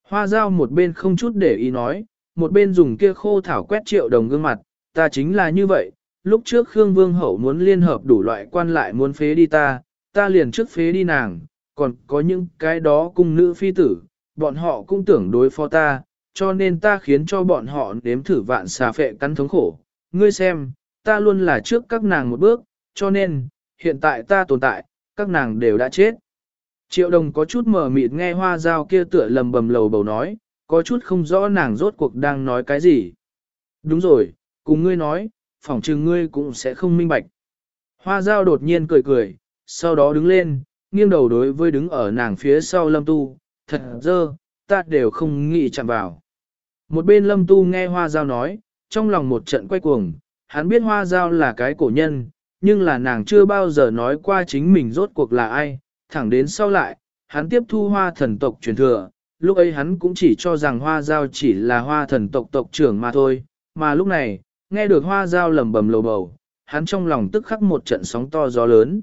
Speaker 1: Hoa dao một bên không chút để ý nói, một bên dùng kia khô thảo quét triệu đồng gương mặt, ta chính là như vậy, lúc trước Khương Vương Hậu muốn liên hợp đủ loại quan lại muốn phế đi ta, ta liền trước phế đi nàng, còn có những cái đó cung nữ phi tử, bọn họ cũng tưởng đối phó ta, cho nên ta khiến cho bọn họ nếm thử vạn xà phệ cắn thống khổ. Ngươi xem, ta luôn là trước các nàng một bước, cho nên, hiện tại ta tồn tại, các nàng đều đã chết. Triệu đồng có chút mờ mịt nghe hoa dao kia tựa lầm bầm lầu bầu nói, có chút không rõ nàng rốt cuộc đang nói cái gì. Đúng rồi, cùng ngươi nói, phỏng chừng ngươi cũng sẽ không minh bạch. Hoa dao đột nhiên cười cười, sau đó đứng lên, nghiêng đầu đối với đứng ở nàng phía sau lâm tu, thật dơ, ta đều không nghĩ chạm vào. Một bên lâm tu nghe hoa dao nói, trong lòng một trận quay cuồng, hắn biết hoa dao là cái cổ nhân, nhưng là nàng chưa bao giờ nói qua chính mình rốt cuộc là ai, thẳng đến sau lại, hắn tiếp thu hoa thần tộc truyền thừa, lúc ấy hắn cũng chỉ cho rằng hoa giao chỉ là hoa thần tộc tộc trưởng mà thôi, mà lúc này, nghe được hoa giao lầm bầm lầu bầu, hắn trong lòng tức khắc một trận sóng to gió lớn.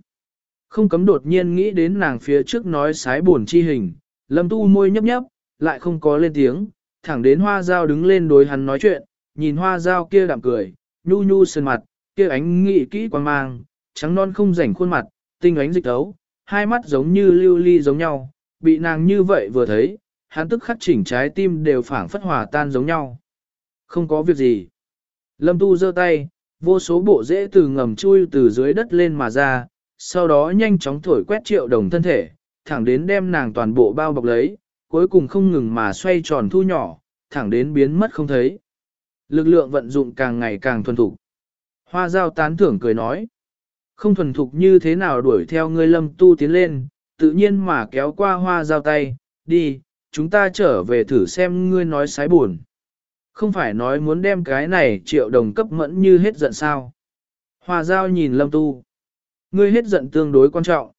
Speaker 1: Không cấm đột nhiên nghĩ đến nàng phía trước nói sái buồn chi hình, lâm tu môi nhấp nhấp, lại không có lên tiếng, thẳng đến hoa giao đứng lên đối hắn nói chuyện, nhìn hoa giao kia đạm cười, nhu nhu sơn mặt, kia ánh nghị kỹ quan mang, trắng non không rảnh khuôn mặt, tinh ánh dịch tấu, hai mắt giống như lưu ly giống nhau, bị nàng như vậy vừa thấy, hắn tức khắc chỉnh trái tim đều phảng phất hòa tan giống nhau. Không có việc gì. Lâm Tu giơ tay, vô số bộ rễ từ ngầm chui từ dưới đất lên mà ra, sau đó nhanh chóng thổi quét triệu đồng thân thể, thẳng đến đem nàng toàn bộ bao bọc lấy, cuối cùng không ngừng mà xoay tròn thu nhỏ, thẳng đến biến mất không thấy. Lực lượng vận dụng càng ngày càng thuần thục. Hoa giao tán thưởng cười nói. Không thuần thục như thế nào đuổi theo ngươi lâm tu tiến lên, tự nhiên mà kéo qua hoa giao tay, đi, chúng ta trở về thử xem ngươi nói sái buồn. Không phải nói muốn đem cái này triệu đồng cấp mẫn như hết giận sao. Hoa giao nhìn lâm tu. Ngươi hết giận tương đối quan trọng.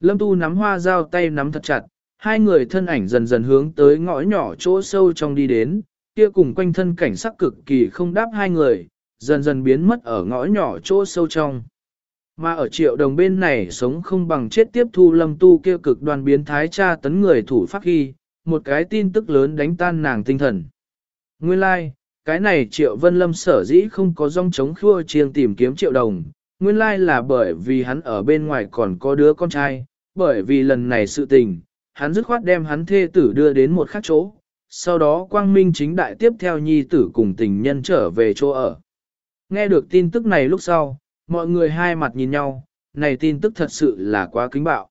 Speaker 1: Lâm tu nắm hoa giao tay nắm thật chặt, hai người thân ảnh dần dần hướng tới ngõ nhỏ chỗ sâu trong đi đến, kia cùng quanh thân cảnh sắc cực kỳ không đáp hai người, dần dần biến mất ở ngõ nhỏ chỗ sâu trong. Mà ở triệu đồng bên này sống không bằng chết tiếp thu lâm tu kia cực đoan biến thái tra tấn người thủ pháp ghi, một cái tin tức lớn đánh tan nàng tinh thần. Nguyên lai, like, cái này triệu vân lâm sở dĩ không có rong chống khua chiêng tìm kiếm triệu đồng, nguyên lai like là bởi vì hắn ở bên ngoài còn có đứa con trai, bởi vì lần này sự tình, hắn dứt khoát đem hắn thê tử đưa đến một khác chỗ, sau đó quang minh chính đại tiếp theo nhi tử cùng tình nhân trở về chỗ ở. Nghe được tin tức này lúc sau, mọi người hai mặt nhìn nhau, này tin tức thật sự là quá kính bạo.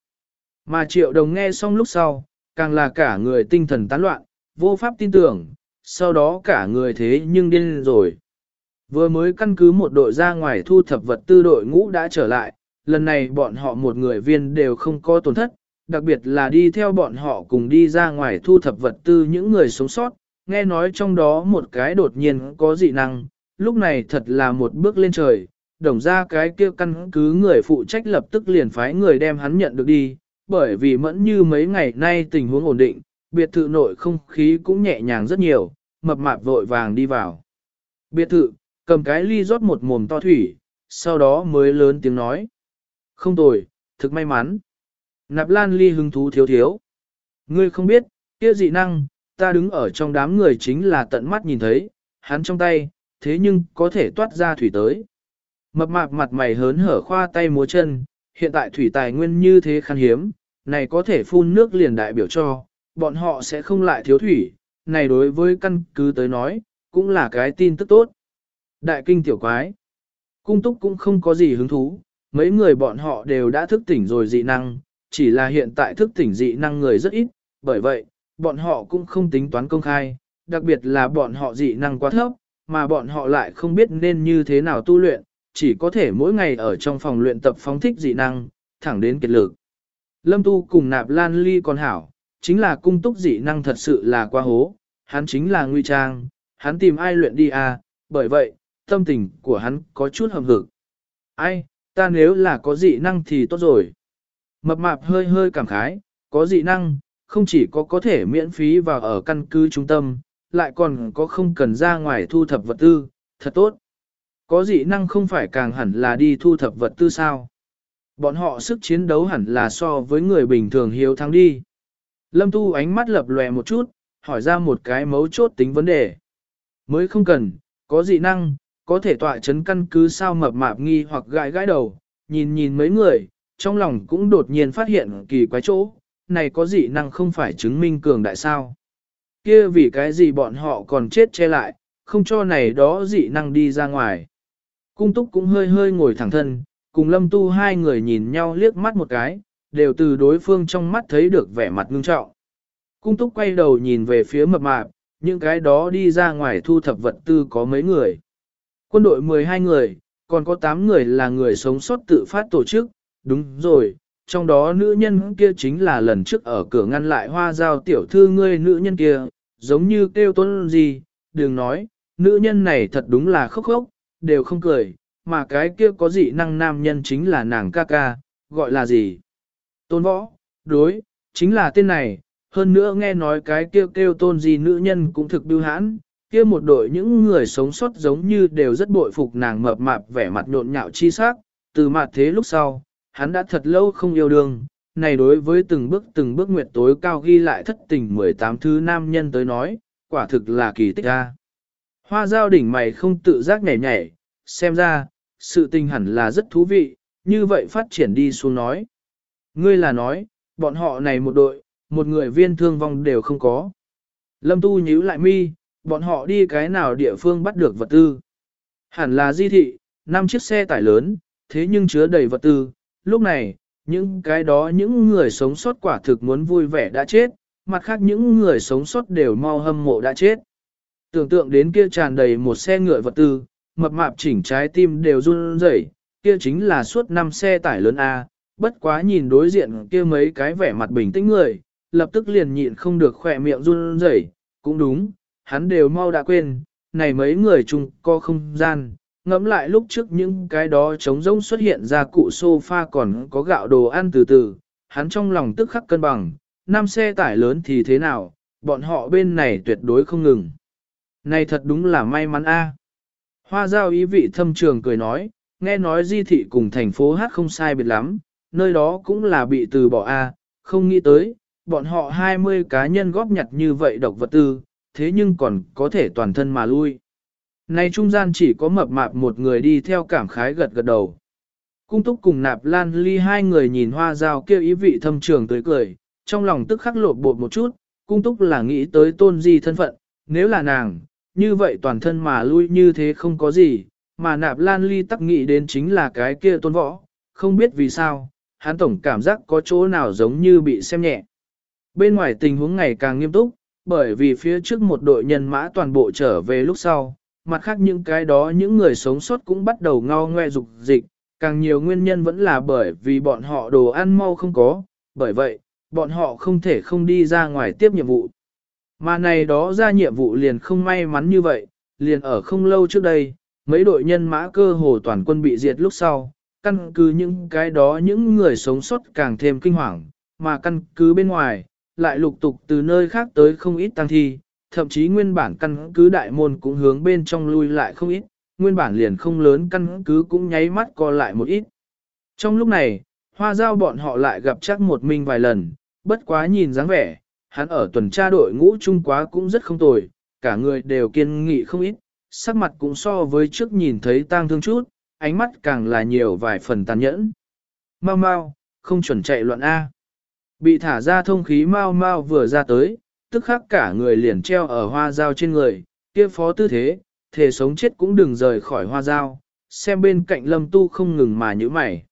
Speaker 1: Mà triệu đồng nghe xong lúc sau, càng là cả người tinh thần tán loạn, vô pháp tin tưởng, sau đó cả người thế nhưng điên rồi. Vừa mới căn cứ một đội ra ngoài thu thập vật tư đội ngũ đã trở lại, lần này bọn họ một người viên đều không có tổn thất, đặc biệt là đi theo bọn họ cùng đi ra ngoài thu thập vật tư những người sống sót, nghe nói trong đó một cái đột nhiên có dị năng, lúc này thật là một bước lên trời, đồng ra cái kia căn cứ người phụ trách lập tức liền phái người đem hắn nhận được đi, bởi vì mẫn như mấy ngày nay tình huống ổn định, biệt thự nội không khí cũng nhẹ nhàng rất nhiều, mập mạp vội vàng đi vào. Biệt thự, cầm cái ly rót một mồm to thủy, sau đó mới lớn tiếng nói. Không tồi, thực may mắn. Nạp lan ly hứng thú thiếu thiếu. Ngươi không biết, kia dị năng, ta đứng ở trong đám người chính là tận mắt nhìn thấy, hắn trong tay, thế nhưng có thể toát ra thủy tới. Mập mạp mặt mày hớn hở khoa tay múa chân, hiện tại thủy tài nguyên như thế khan hiếm, này có thể phun nước liền đại biểu cho, bọn họ sẽ không lại thiếu thủy, này đối với căn cứ tới nói, cũng là cái tin tức tốt. Đại kinh tiểu quái, cung túc cũng không có gì hứng thú, mấy người bọn họ đều đã thức tỉnh rồi dị năng, chỉ là hiện tại thức tỉnh dị năng người rất ít, bởi vậy, bọn họ cũng không tính toán công khai, đặc biệt là bọn họ dị năng quá thấp, mà bọn họ lại không biết nên như thế nào tu luyện, chỉ có thể mỗi ngày ở trong phòng luyện tập phóng thích dị năng, thẳng đến kiệt lực. Lâm Tu cùng nạp lan ly còn hảo, chính là cung túc dị năng thật sự là quá hố, hắn chính là nguy trang, hắn tìm ai luyện đi à, bởi vậy, tâm tình của hắn có chút hầm hực. Ai, ta nếu là có dị năng thì tốt rồi. Mập mạp hơi hơi cảm khái, có dị năng, không chỉ có có thể miễn phí vào ở căn cứ trung tâm, lại còn có không cần ra ngoài thu thập vật tư, thật tốt. Có dị năng không phải càng hẳn là đi thu thập vật tư sao. Bọn họ sức chiến đấu hẳn là so với người bình thường hiếu thắng đi. Lâm Tu ánh mắt lập lòe một chút, hỏi ra một cái mấu chốt tính vấn đề. Mới không cần, có dị năng, có thể tọa chấn căn cứ sao mập mạp nghi hoặc gãi gãi đầu, nhìn nhìn mấy người, trong lòng cũng đột nhiên phát hiện kỳ quái chỗ, này có dị năng không phải chứng minh cường đại sao. Kia vì cái gì bọn họ còn chết che lại, không cho này đó dị năng đi ra ngoài. Cung túc cũng hơi hơi ngồi thẳng thân, cùng lâm tu hai người nhìn nhau liếc mắt một cái, đều từ đối phương trong mắt thấy được vẻ mặt ngưng trọng. Cung túc quay đầu nhìn về phía mập mạp, những cái đó đi ra ngoài thu thập vật tư có mấy người. Quân đội 12 người, còn có 8 người là người sống sót tự phát tổ chức, đúng rồi, trong đó nữ nhân kia chính là lần trước ở cửa ngăn lại hoa giao tiểu thư ngươi nữ nhân kia, giống như kêu Tuấn gì, đừng nói, nữ nhân này thật đúng là khốc khốc đều không cười, mà cái kia có dị năng nam nhân chính là nàng ca ca, gọi là gì? Tôn võ, đối, chính là tên này, hơn nữa nghe nói cái kia kêu, kêu tôn gì nữ nhân cũng thực biêu hãn, kia một đội những người sống sót giống như đều rất bội phục nàng mập mạp vẻ mặt nhộn nhạo chi sắc, từ mặt thế lúc sau, hắn đã thật lâu không yêu đương, này đối với từng bước từng bước nguyệt tối cao ghi lại thất tình 18 thứ nam nhân tới nói, quả thực là kỳ tích a. Hoa giao đỉnh mày không tự giác nhảy nhảy, xem ra, sự tình hẳn là rất thú vị, như vậy phát triển đi xuống nói. Ngươi là nói, bọn họ này một đội, một người viên thương vong đều không có. Lâm tu nhíu lại mi, bọn họ đi cái nào địa phương bắt được vật tư. Hẳn là di thị, năm chiếc xe tải lớn, thế nhưng chứa đầy vật tư. Lúc này, những cái đó những người sống sót quả thực muốn vui vẻ đã chết, mặt khác những người sống sót đều mau hâm mộ đã chết. Tưởng tượng đến kia tràn đầy một xe ngựa vật tư, mập mạp chỉnh trái tim đều run rẩy, kia chính là suốt năm xe tải lớn A, bất quá nhìn đối diện kia mấy cái vẻ mặt bình tĩnh người, lập tức liền nhịn không được khỏe miệng run rẩy, cũng đúng, hắn đều mau đã quên, này mấy người chung co không gian, ngẫm lại lúc trước những cái đó trống rỗng xuất hiện ra cụ sofa còn có gạo đồ ăn từ từ, hắn trong lòng tức khắc cân bằng, năm xe tải lớn thì thế nào, bọn họ bên này tuyệt đối không ngừng. Này thật đúng là may mắn a. Hoa giao ý vị thâm trường cười nói, nghe nói di thị cùng thành phố hát không sai biệt lắm, nơi đó cũng là bị từ bỏ a, không nghĩ tới, bọn họ 20 cá nhân góp nhặt như vậy độc vật tư, thế nhưng còn có thể toàn thân mà lui. Này trung gian chỉ có mập mạp một người đi theo cảm khái gật gật đầu. Cung túc cùng nạp lan ly hai người nhìn hoa giao kêu ý vị thâm trường tới cười, trong lòng tức khắc lột bột một chút, cung túc là nghĩ tới tôn di thân phận, nếu là nàng, như vậy toàn thân mà lui như thế không có gì, mà nạp lan ly tắc nghĩ đến chính là cái kia tôn võ, không biết vì sao, hắn tổng cảm giác có chỗ nào giống như bị xem nhẹ. Bên ngoài tình huống ngày càng nghiêm túc, bởi vì phía trước một đội nhân mã toàn bộ trở về lúc sau, mặt khác những cái đó những người sống sót cũng bắt đầu ngao ngoe dục dịch, càng nhiều nguyên nhân vẫn là bởi vì bọn họ đồ ăn mau không có, bởi vậy, bọn họ không thể không đi ra ngoài tiếp nhiệm vụ. Mà này đó ra nhiệm vụ liền không may mắn như vậy, liền ở không lâu trước đây, mấy đội nhân mã cơ hồ toàn quân bị diệt lúc sau, căn cứ những cái đó những người sống sót càng thêm kinh hoàng, mà căn cứ bên ngoài, lại lục tục từ nơi khác tới không ít tăng thi, thậm chí nguyên bản căn cứ đại môn cũng hướng bên trong lui lại không ít, nguyên bản liền không lớn căn cứ cũng nháy mắt co lại một ít. Trong lúc này, hoa giao bọn họ lại gặp chắc một mình vài lần, bất quá nhìn dáng vẻ, hắn ở tuần tra đội ngũ chung quá cũng rất không tồi, cả người đều kiên nghị không ít, sắc mặt cũng so với trước nhìn thấy tang thương chút, ánh mắt càng là nhiều vài phần tàn nhẫn. Mau mau, không chuẩn chạy loạn A. Bị thả ra thông khí mau mau vừa ra tới, tức khắc cả người liền treo ở hoa dao trên người, kia phó tư thế, thể sống chết cũng đừng rời khỏi hoa dao, xem bên cạnh lâm tu không ngừng mà nhíu mày.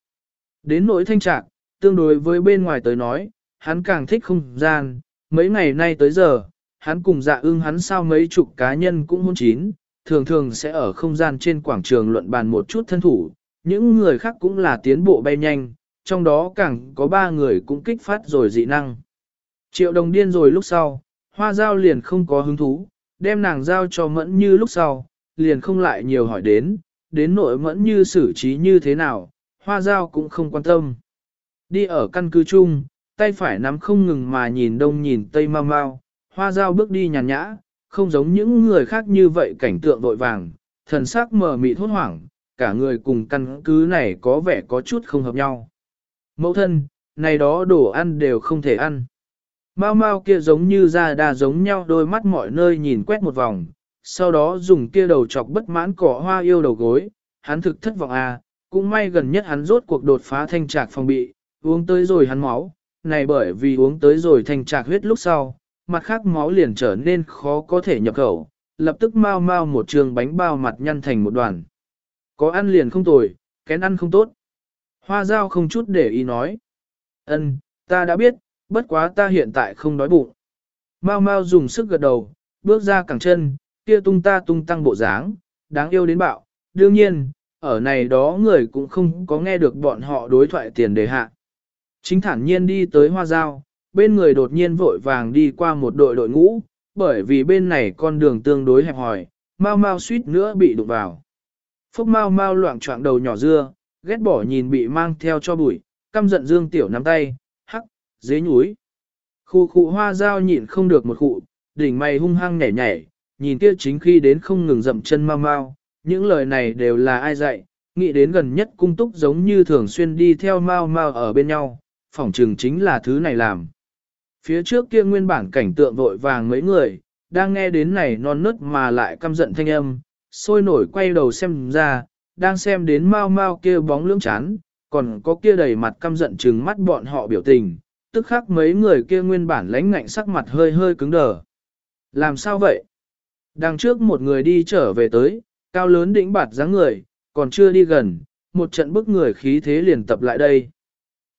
Speaker 1: Đến nỗi thanh trạc, tương đối với bên ngoài tới nói, hắn càng thích không gian, mấy ngày nay tới giờ, hắn cùng dạ ưng hắn sao mấy chục cá nhân cũng hôn chín, thường thường sẽ ở không gian trên quảng trường luận bàn một chút thân thủ, những người khác cũng là tiến bộ bay nhanh, trong đó càng có ba người cũng kích phát rồi dị năng. Triệu đồng điên rồi lúc sau, hoa giao liền không có hứng thú, đem nàng giao cho mẫn như lúc sau, liền không lại nhiều hỏi đến, đến nội mẫn như xử trí như thế nào, hoa giao cũng không quan tâm. Đi ở căn cứ chung, tay phải nắm không ngừng mà nhìn đông nhìn tây mau mau, hoa giao bước đi nhàn nhã, không giống những người khác như vậy cảnh tượng vội vàng, thần sắc mờ mịt hốt hoảng, cả người cùng căn cứ này có vẻ có chút không hợp nhau. Mẫu thân, này đó đồ ăn đều không thể ăn. Mao Mao kia giống như da đà giống nhau đôi mắt mọi nơi nhìn quét một vòng, sau đó dùng kia đầu chọc bất mãn cỏ hoa yêu đầu gối, hắn thực thất vọng à, cũng may gần nhất hắn rốt cuộc đột phá thanh trạc phòng bị, uống tới rồi hắn máu, này bởi vì uống tới rồi thành trạc huyết lúc sau, mặt khác máu liền trở nên khó có thể nhập khẩu, lập tức mau mau một trường bánh bao mặt nhăn thành một đoàn. Có ăn liền không tồi, kén ăn không tốt. Hoa dao không chút để ý nói. Ân, ta đã biết, bất quá ta hiện tại không đói bụng. Mau mau dùng sức gật đầu, bước ra cẳng chân, kia tung ta tung tăng bộ dáng, đáng yêu đến bạo. Đương nhiên, ở này đó người cũng không có nghe được bọn họ đối thoại tiền đề hạ. Chính thản nhiên đi tới hoa giao bên người đột nhiên vội vàng đi qua một đội đội ngũ, bởi vì bên này con đường tương đối hẹp hòi, mau mau suýt nữa bị đụng vào. Phúc mau mau loạn trọng đầu nhỏ dưa, ghét bỏ nhìn bị mang theo cho bụi, căm giận dương tiểu nắm tay, hắc, dế nhúi. Khu khu hoa dao nhịn không được một khụ, đỉnh mày hung hăng nhảy nhảy, nhìn kia chính khi đến không ngừng dậm chân mau mau, những lời này đều là ai dạy, nghĩ đến gần nhất cung túc giống như thường xuyên đi theo mau mau ở bên nhau, phỏng trừng chính là thứ này làm. Phía trước kia nguyên bản cảnh tượng vội vàng mấy người, đang nghe đến này non nớt mà lại căm giận thanh âm, sôi nổi quay đầu xem ra, đang xem đến mau mau kia bóng lưỡng chán, còn có kia đầy mặt căm giận trừng mắt bọn họ biểu tình, tức khắc mấy người kia nguyên bản lãnh ngạnh sắc mặt hơi hơi cứng đờ. Làm sao vậy? Đằng trước một người đi trở về tới, cao lớn đỉnh bạt dáng người, còn chưa đi gần, một trận bức người khí thế liền tập lại đây.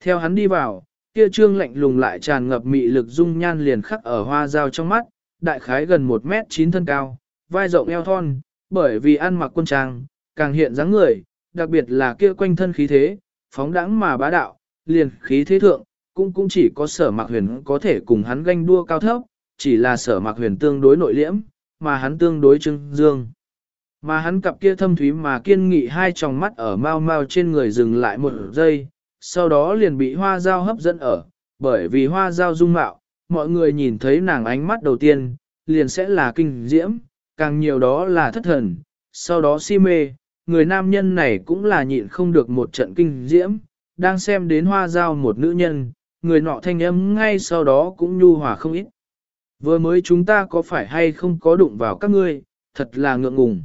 Speaker 1: Theo hắn đi vào, kia trương lạnh lùng lại tràn ngập mị lực dung nhan liền khắc ở hoa dao trong mắt, đại khái gần 1 mét 9 thân cao, vai rộng eo thon, bởi vì ăn mặc quân trang, càng hiện dáng người, đặc biệt là kia quanh thân khí thế, phóng đãng mà bá đạo, liền khí thế thượng, cũng cũng chỉ có sở mạc huyền có thể cùng hắn ganh đua cao thấp, chỉ là sở mạc huyền tương đối nội liễm, mà hắn tương đối trưng dương. Mà hắn cặp kia thâm thúy mà kiên nghị hai tròng mắt ở mau mau trên người dừng lại một giây, sau đó liền bị hoa dao hấp dẫn ở, bởi vì hoa dao dung mạo, mọi người nhìn thấy nàng ánh mắt đầu tiên, liền sẽ là kinh diễm, càng nhiều đó là thất thần, sau đó si mê, người nam nhân này cũng là nhịn không được một trận kinh diễm, đang xem đến hoa dao một nữ nhân, người nọ thanh âm ngay sau đó cũng nhu hòa không ít. Vừa mới chúng ta có phải hay không có đụng vào các ngươi, thật là ngượng ngùng.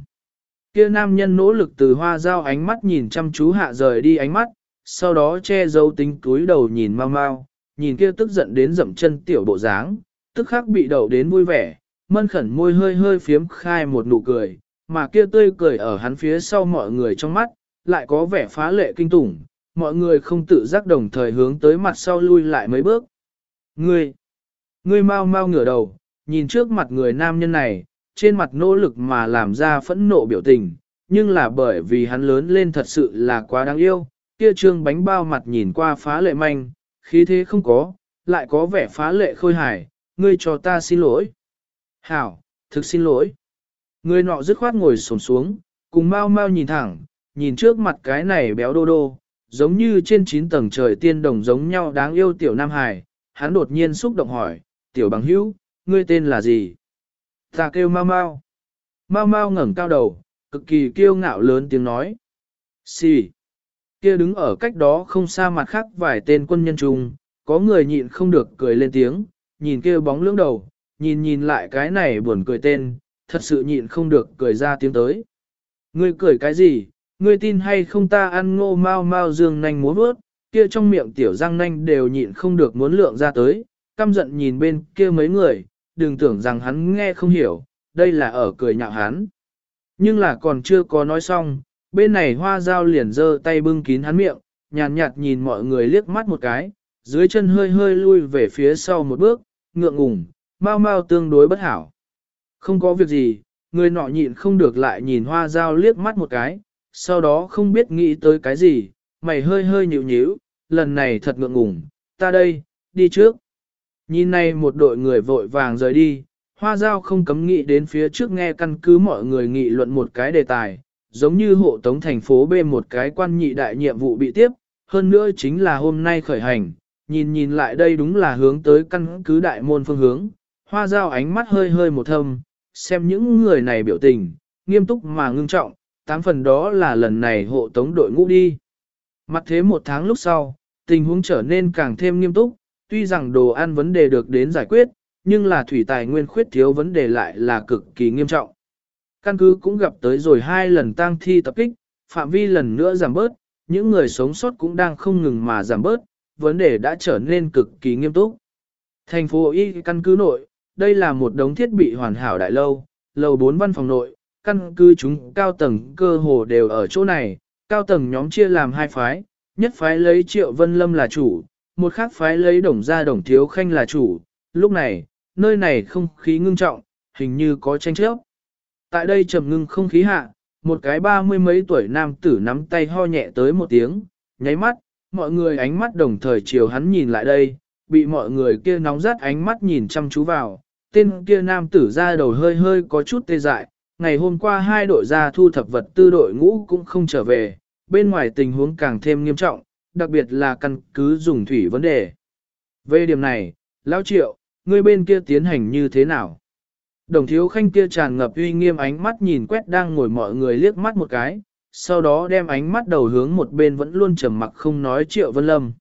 Speaker 1: Kia nam nhân nỗ lực từ hoa dao ánh mắt nhìn chăm chú hạ rời đi ánh mắt, sau đó che giấu tính túi đầu nhìn mau mau, nhìn kia tức giận đến dậm chân tiểu bộ dáng, tức khắc bị đậu đến vui vẻ, mân khẩn môi hơi hơi phiếm khai một nụ cười, mà kia tươi cười ở hắn phía sau mọi người trong mắt, lại có vẻ phá lệ kinh tủng, mọi người không tự giác đồng thời hướng tới mặt sau lui lại mấy bước. Ngươi, ngươi mau mau ngửa đầu, nhìn trước mặt người nam nhân này, trên mặt nỗ lực mà làm ra phẫn nộ biểu tình, nhưng là bởi vì hắn lớn lên thật sự là quá đáng yêu, kia trương bánh bao mặt nhìn qua phá lệ manh, khí thế không có, lại có vẻ phá lệ khôi hài, ngươi cho ta xin lỗi. Hảo, thực xin lỗi. Người nọ dứt khoát ngồi sổm xuống, cùng mau mau nhìn thẳng, nhìn trước mặt cái này béo đô đô, giống như trên chín tầng trời tiên đồng giống nhau đáng yêu tiểu Nam Hải, hắn đột nhiên xúc động hỏi, tiểu bằng hữu, ngươi tên là gì? Ta kêu mau mau. Mau mau ngẩng cao đầu, cực kỳ kiêu ngạo lớn tiếng nói. Xì. Kia đứng ở cách đó không xa mặt khác vài tên quân nhân chung, có người nhịn không được cười lên tiếng, nhìn kia bóng lưỡng đầu, nhìn nhìn lại cái này buồn cười tên, thật sự nhịn không được cười ra tiếng tới. Ngươi cười cái gì, ngươi tin hay không ta ăn ngô mau mau dương nanh múa vớt, kia trong miệng tiểu răng nanh đều nhịn không được muốn lượng ra tới, căm giận nhìn bên kia mấy người, đừng tưởng rằng hắn nghe không hiểu, đây là ở cười nhạo hắn. Nhưng là còn chưa có nói xong, bên này hoa dao liền giơ tay bưng kín hắn miệng, nhàn nhạt, nhạt nhìn mọi người liếc mắt một cái, dưới chân hơi hơi lui về phía sau một bước, ngượng ngùng, mau mau tương đối bất hảo. Không có việc gì, người nọ nhịn không được lại nhìn hoa dao liếc mắt một cái, sau đó không biết nghĩ tới cái gì, mày hơi hơi nhịu nhíu, lần này thật ngượng ngùng, ta đây, đi trước. Nhìn này một đội người vội vàng rời đi, hoa dao không cấm nghĩ đến phía trước nghe căn cứ mọi người nghị luận một cái đề tài, giống như hộ tống thành phố B một cái quan nhị đại nhiệm vụ bị tiếp, hơn nữa chính là hôm nay khởi hành, nhìn nhìn lại đây đúng là hướng tới căn cứ đại môn phương hướng, hoa dao ánh mắt hơi hơi một thâm, xem những người này biểu tình, nghiêm túc mà ngưng trọng, tám phần đó là lần này hộ tống đội ngũ đi. Mặt thế một tháng lúc sau, tình huống trở nên càng thêm nghiêm túc, tuy rằng đồ ăn vấn đề được đến giải quyết, nhưng là thủy tài nguyên khuyết thiếu vấn đề lại là cực kỳ nghiêm trọng. Căn cứ cũng gặp tới rồi hai lần tang thi tập kích, phạm vi lần nữa giảm bớt, những người sống sót cũng đang không ngừng mà giảm bớt, vấn đề đã trở nên cực kỳ nghiêm túc. Thành phố Y căn cứ nội, đây là một đống thiết bị hoàn hảo đại lâu, lầu 4 văn phòng nội, căn cứ chúng cao tầng cơ hồ đều ở chỗ này, cao tầng nhóm chia làm hai phái, nhất phái lấy Triệu Vân Lâm là chủ, một khác phái lấy Đồng Gia Đồng Thiếu Khanh là chủ, lúc này, nơi này không khí ngưng trọng, hình như có tranh chấp. Tại đây trầm ngưng không khí hạ, một cái ba mươi mấy tuổi nam tử nắm tay ho nhẹ tới một tiếng, nháy mắt, mọi người ánh mắt đồng thời chiều hắn nhìn lại đây, bị mọi người kia nóng rát ánh mắt nhìn chăm chú vào, tên kia nam tử ra đầu hơi hơi có chút tê dại, ngày hôm qua hai đội ra thu thập vật tư đội ngũ cũng không trở về, bên ngoài tình huống càng thêm nghiêm trọng, đặc biệt là căn cứ dùng thủy vấn đề. Về điểm này, Lão Triệu, ngươi bên kia tiến hành như thế nào? Đồng thiếu khanh kia tràn ngập uy nghiêm ánh mắt nhìn quét đang ngồi mọi người liếc mắt một cái, sau đó đem ánh mắt đầu hướng một bên vẫn luôn trầm mặc không nói Triệu Vân Lâm.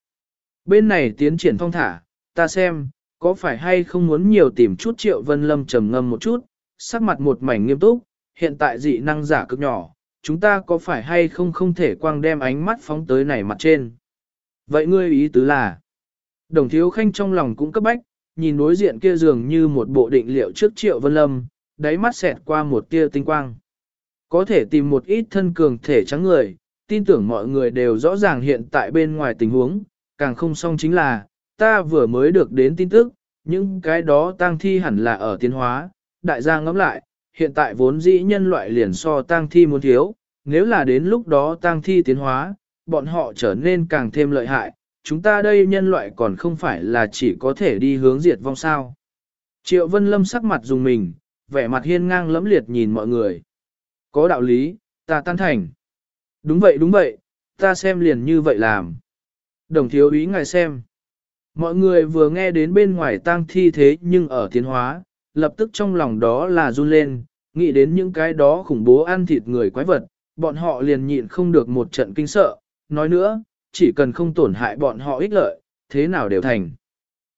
Speaker 1: Bên này tiến triển phong thả, ta xem, có phải hay không muốn nhiều tìm chút Triệu Vân Lâm trầm ngâm một chút, sắc mặt một mảnh nghiêm túc, hiện tại dị năng giả cực nhỏ, chúng ta có phải hay không không thể quang đem ánh mắt phóng tới này mặt trên. Vậy ngươi ý tứ là, đồng thiếu khanh trong lòng cũng cấp bách, nhìn đối diện kia dường như một bộ định liệu trước triệu vân lâm, đáy mắt xẹt qua một tia tinh quang. Có thể tìm một ít thân cường thể trắng người, tin tưởng mọi người đều rõ ràng hiện tại bên ngoài tình huống, càng không xong chính là, ta vừa mới được đến tin tức, những cái đó tang thi hẳn là ở tiến hóa, đại gia ngẫm lại, hiện tại vốn dĩ nhân loại liền so tang thi muốn thiếu, nếu là đến lúc đó tang thi tiến hóa, bọn họ trở nên càng thêm lợi hại, chúng ta đây nhân loại còn không phải là chỉ có thể đi hướng diệt vong sao. Triệu Vân Lâm sắc mặt dùng mình, vẻ mặt hiên ngang lẫm liệt nhìn mọi người. Có đạo lý, ta tan thành. Đúng vậy đúng vậy, ta xem liền như vậy làm. Đồng thiếu ý ngài xem. Mọi người vừa nghe đến bên ngoài tang thi thế nhưng ở tiến hóa, lập tức trong lòng đó là run lên, nghĩ đến những cái đó khủng bố ăn thịt người quái vật, bọn họ liền nhịn không được một trận kinh sợ, nói nữa, chỉ cần không tổn hại bọn họ ích lợi, thế nào đều thành.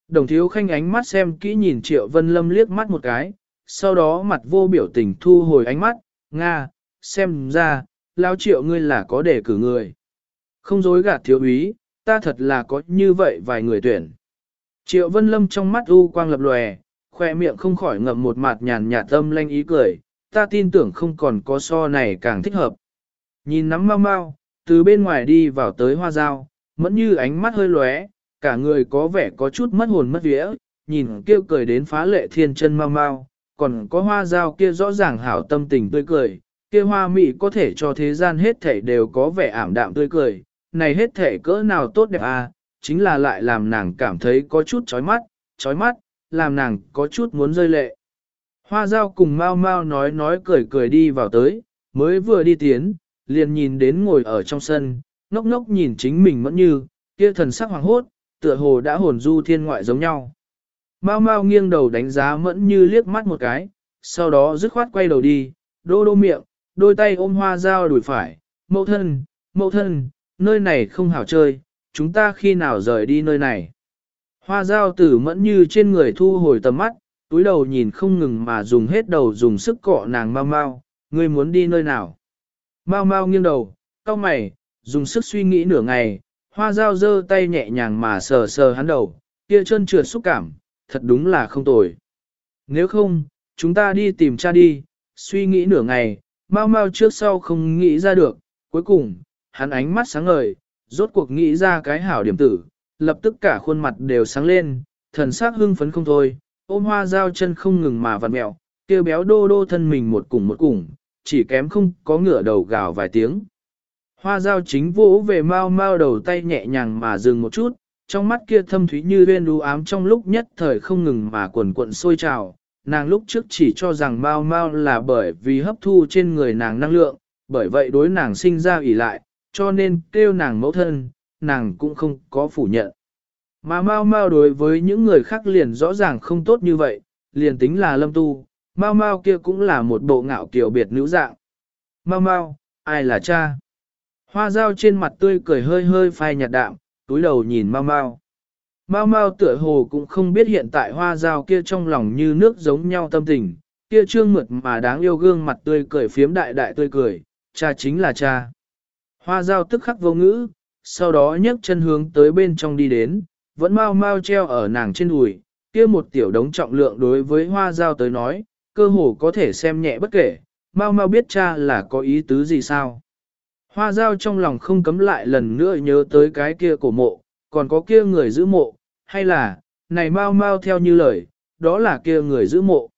Speaker 1: Đồng thiếu khanh ánh mắt xem kỹ nhìn Triệu Vân Lâm liếc mắt một cái, sau đó mặt vô biểu tình thu hồi ánh mắt, Nga, xem ra, lao triệu ngươi là có để cử người. Không dối gạt thiếu úy, ta thật là có như vậy vài người tuyển. Triệu Vân Lâm trong mắt u quang lập lòe, khoe miệng không khỏi ngậm một mặt nhàn nhạt tâm lanh ý cười, ta tin tưởng không còn có so này càng thích hợp. Nhìn nắm mau mau, từ bên ngoài đi vào tới hoa dao, mẫn như ánh mắt hơi lóe, cả người có vẻ có chút mất hồn mất vía, nhìn kêu cười đến phá lệ thiên chân mau mau, còn có hoa dao kia rõ ràng hảo tâm tình tươi cười, kia hoa mị có thể cho thế gian hết thể đều có vẻ ảm đạm tươi cười, này hết thể cỡ nào tốt đẹp à, chính là lại làm nàng cảm thấy có chút chói mắt, chói mắt, làm nàng có chút muốn rơi lệ. Hoa dao cùng mau mau nói nói cười cười đi vào tới, mới vừa đi tiến, liền nhìn đến ngồi ở trong sân, ngốc ngốc nhìn chính mình mẫn như, kia thần sắc hoàng hốt, tựa hồ đã hồn du thiên ngoại giống nhau. Mao Mao nghiêng đầu đánh giá mẫn như liếc mắt một cái, sau đó dứt khoát quay đầu đi, đô đô miệng, đôi tay ôm hoa dao đuổi phải, mẫu thân, mẫu thân, nơi này không hảo chơi, chúng ta khi nào rời đi nơi này. Hoa dao tử mẫn như trên người thu hồi tầm mắt, túi đầu nhìn không ngừng mà dùng hết đầu dùng sức cọ nàng mau mau, ngươi muốn đi nơi nào. Mau mau nghiêng đầu, cau mày, dùng sức suy nghĩ nửa ngày, hoa dao giơ tay nhẹ nhàng mà sờ sờ hắn đầu, kia chân trượt xúc cảm, thật đúng là không tồi. Nếu không, chúng ta đi tìm cha đi, suy nghĩ nửa ngày, mau mau trước sau không nghĩ ra được, cuối cùng, hắn ánh mắt sáng ngời, rốt cuộc nghĩ ra cái hảo điểm tử, lập tức cả khuôn mặt đều sáng lên, thần sắc hưng phấn không thôi, ôm hoa dao chân không ngừng mà vặn mẹo, kia béo đô đô thân mình một cùng một cùng, chỉ kém không có ngửa đầu gào vài tiếng. Hoa dao chính vỗ về mau mau đầu tay nhẹ nhàng mà dừng một chút, trong mắt kia thâm thúy như viên đu ám trong lúc nhất thời không ngừng mà quần cuộn sôi trào. Nàng lúc trước chỉ cho rằng mau mau là bởi vì hấp thu trên người nàng năng lượng, bởi vậy đối nàng sinh ra ủy lại, cho nên kêu nàng mẫu thân, nàng cũng không có phủ nhận. Mà mau mau đối với những người khác liền rõ ràng không tốt như vậy, liền tính là lâm tu, mau mau kia cũng là một bộ ngạo kiểu biệt nữ dạng. Mau mau, ai là cha? Hoa dao trên mặt tươi cười hơi hơi phai nhạt đạm, túi đầu nhìn mau mau. Mau mau tựa hồ cũng không biết hiện tại hoa dao kia trong lòng như nước giống nhau tâm tình, kia trương mượt mà đáng yêu gương mặt tươi cười phiếm đại đại tươi cười, cha chính là cha. Hoa dao tức khắc vô ngữ, sau đó nhấc chân hướng tới bên trong đi đến, vẫn mau mau treo ở nàng trên đùi, kia một tiểu đống trọng lượng đối với hoa dao tới nói, cơ hồ có thể xem nhẹ bất kể, mau mau biết cha là có ý tứ gì sao. Hoa dao trong lòng không cấm lại lần nữa nhớ tới cái kia cổ mộ, còn có kia người giữ mộ, hay là, này mau mau theo như lời, đó là kia người giữ mộ.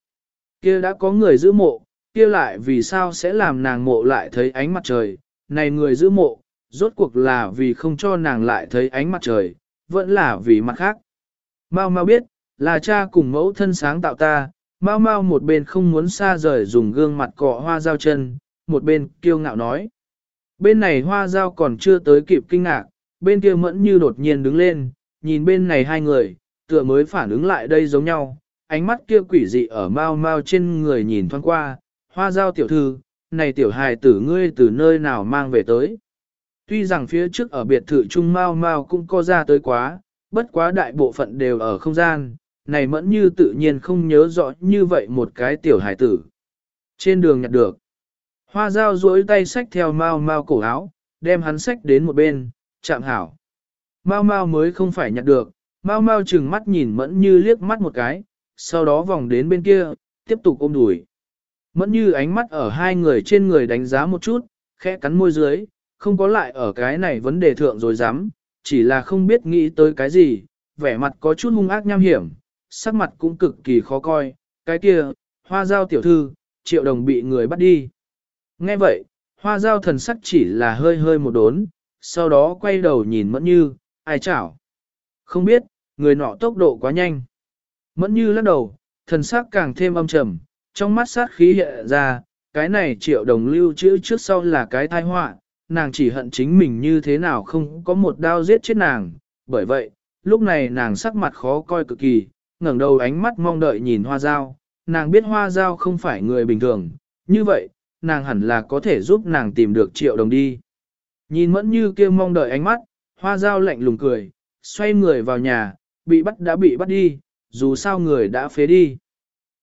Speaker 1: Kia đã có người giữ mộ, kia lại vì sao sẽ làm nàng mộ lại thấy ánh mặt trời, này người giữ mộ, rốt cuộc là vì không cho nàng lại thấy ánh mặt trời, vẫn là vì mặt khác. Mau mau biết, là cha cùng mẫu thân sáng tạo ta, mau mau một bên không muốn xa rời dùng gương mặt cọ hoa dao chân, một bên kiêu ngạo nói. Bên này hoa dao còn chưa tới kịp kinh ngạc, bên kia mẫn như đột nhiên đứng lên, nhìn bên này hai người, tựa mới phản ứng lại đây giống nhau, ánh mắt kia quỷ dị ở mau mau trên người nhìn thoáng qua, hoa dao tiểu thư, này tiểu hài tử ngươi từ nơi nào mang về tới. Tuy rằng phía trước ở biệt thự Trung Mao Mao cũng có ra tới quá, bất quá đại bộ phận đều ở không gian, này mẫn như tự nhiên không nhớ rõ như vậy một cái tiểu hải tử. Trên đường nhặt được, hoa dao duỗi tay xách theo Mao Mao cổ áo, đem hắn xách đến một bên, chạm hảo. Mao Mao mới không phải nhặt được, Mao Mao chừng mắt nhìn mẫn như liếc mắt một cái, sau đó vòng đến bên kia, tiếp tục ôm đùi. Mẫn như ánh mắt ở hai người trên người đánh giá một chút, khẽ cắn môi dưới, không có lại ở cái này vấn đề thượng rồi dám, chỉ là không biết nghĩ tới cái gì, vẻ mặt có chút hung ác nham hiểm, sắc mặt cũng cực kỳ khó coi, cái kia, hoa giao tiểu thư, triệu đồng bị người bắt đi. Nghe vậy, hoa giao thần sắc chỉ là hơi hơi một đốn, sau đó quay đầu nhìn mẫn như, ai chảo. Không biết, người nọ tốc độ quá nhanh. Mẫn như lắc đầu, thần sắc càng thêm âm trầm, trong mắt sát khí hiện ra, cái này triệu đồng lưu trữ trước sau là cái tai họa, nàng chỉ hận chính mình như thế nào không có một đao giết chết nàng, bởi vậy, lúc này nàng sắc mặt khó coi cực kỳ, ngẩng đầu ánh mắt mong đợi nhìn hoa dao, nàng biết hoa dao không phải người bình thường, như vậy, nàng hẳn là có thể giúp nàng tìm được triệu đồng đi. Nhìn mẫn như kia mong đợi ánh mắt, hoa dao lạnh lùng cười, xoay người vào nhà, bị bắt đã bị bắt đi, dù sao người đã phế đi.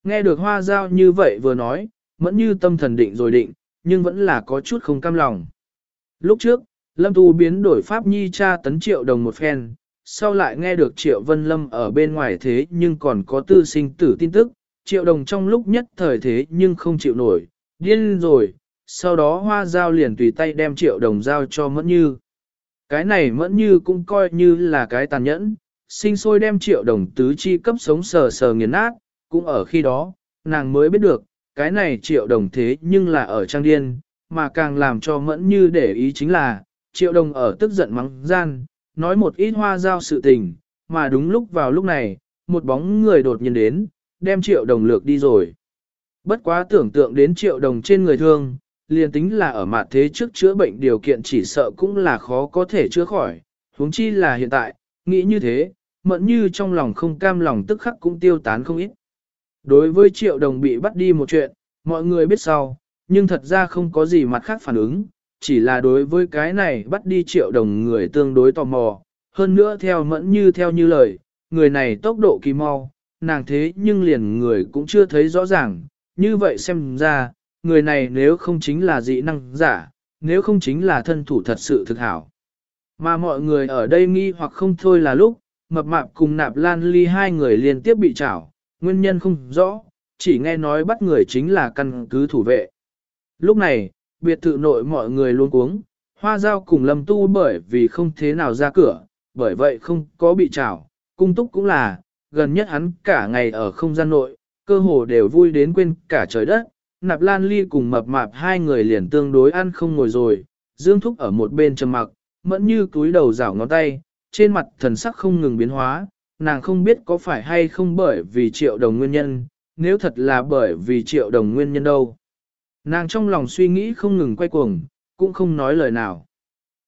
Speaker 1: Nghe được hoa dao như vậy vừa nói, mẫn như tâm thần định rồi định, nhưng vẫn là có chút không cam lòng. Lúc trước, Lâm Tu biến đổi Pháp Nhi cha tấn triệu đồng một phen, sau lại nghe được triệu vân lâm ở bên ngoài thế nhưng còn có tư sinh tử tin tức, triệu đồng trong lúc nhất thời thế nhưng không chịu nổi, điên rồi, sau đó hoa giao liền tùy tay đem triệu đồng giao cho mẫn như. Cái này mẫn như cũng coi như là cái tàn nhẫn, sinh sôi đem triệu đồng tứ chi cấp sống sờ sờ nghiền nát, cũng ở khi đó, nàng mới biết được, cái này triệu đồng thế nhưng là ở trang điên, mà càng làm cho mẫn như để ý chính là, triệu đồng ở tức giận mắng gian, nói một ít hoa giao sự tình, mà đúng lúc vào lúc này, một bóng người đột nhiên đến, đem triệu đồng lược đi rồi. Bất quá tưởng tượng đến triệu đồng trên người thương, liền tính là ở mặt thế trước chữa bệnh điều kiện chỉ sợ cũng là khó có thể chữa khỏi, huống chi là hiện tại, nghĩ như thế, mẫn như trong lòng không cam lòng tức khắc cũng tiêu tán không ít. Đối với triệu đồng bị bắt đi một chuyện, mọi người biết sau, nhưng thật ra không có gì mặt khác phản ứng, chỉ là đối với cái này bắt đi triệu đồng người tương đối tò mò, hơn nữa theo mẫn như theo như lời, người này tốc độ kỳ mau, nàng thế nhưng liền người cũng chưa thấy rõ ràng, như vậy xem ra, người này nếu không chính là dị năng giả, nếu không chính là thân thủ thật sự thực hảo. Mà mọi người ở đây nghi hoặc không thôi là lúc, mập mạp cùng nạp lan ly hai người liên tiếp bị trảo, nguyên nhân không rõ, chỉ nghe nói bắt người chính là căn cứ thủ vệ. Lúc này, biệt thự nội mọi người luôn cuống, hoa giao cùng lâm tu bởi vì không thế nào ra cửa, bởi vậy không có bị trảo, cung túc cũng là, gần nhất hắn cả ngày ở không gian nội, cơ hồ đều vui đến quên cả trời đất, nạp lan ly cùng mập mạp hai người liền tương đối ăn không ngồi rồi, dương thúc ở một bên trầm mặc, mẫn như túi đầu rảo ngón tay, trên mặt thần sắc không ngừng biến hóa, nàng không biết có phải hay không bởi vì triệu đồng nguyên nhân, nếu thật là bởi vì triệu đồng nguyên nhân đâu. Nàng trong lòng suy nghĩ không ngừng quay cuồng, cũng không nói lời nào.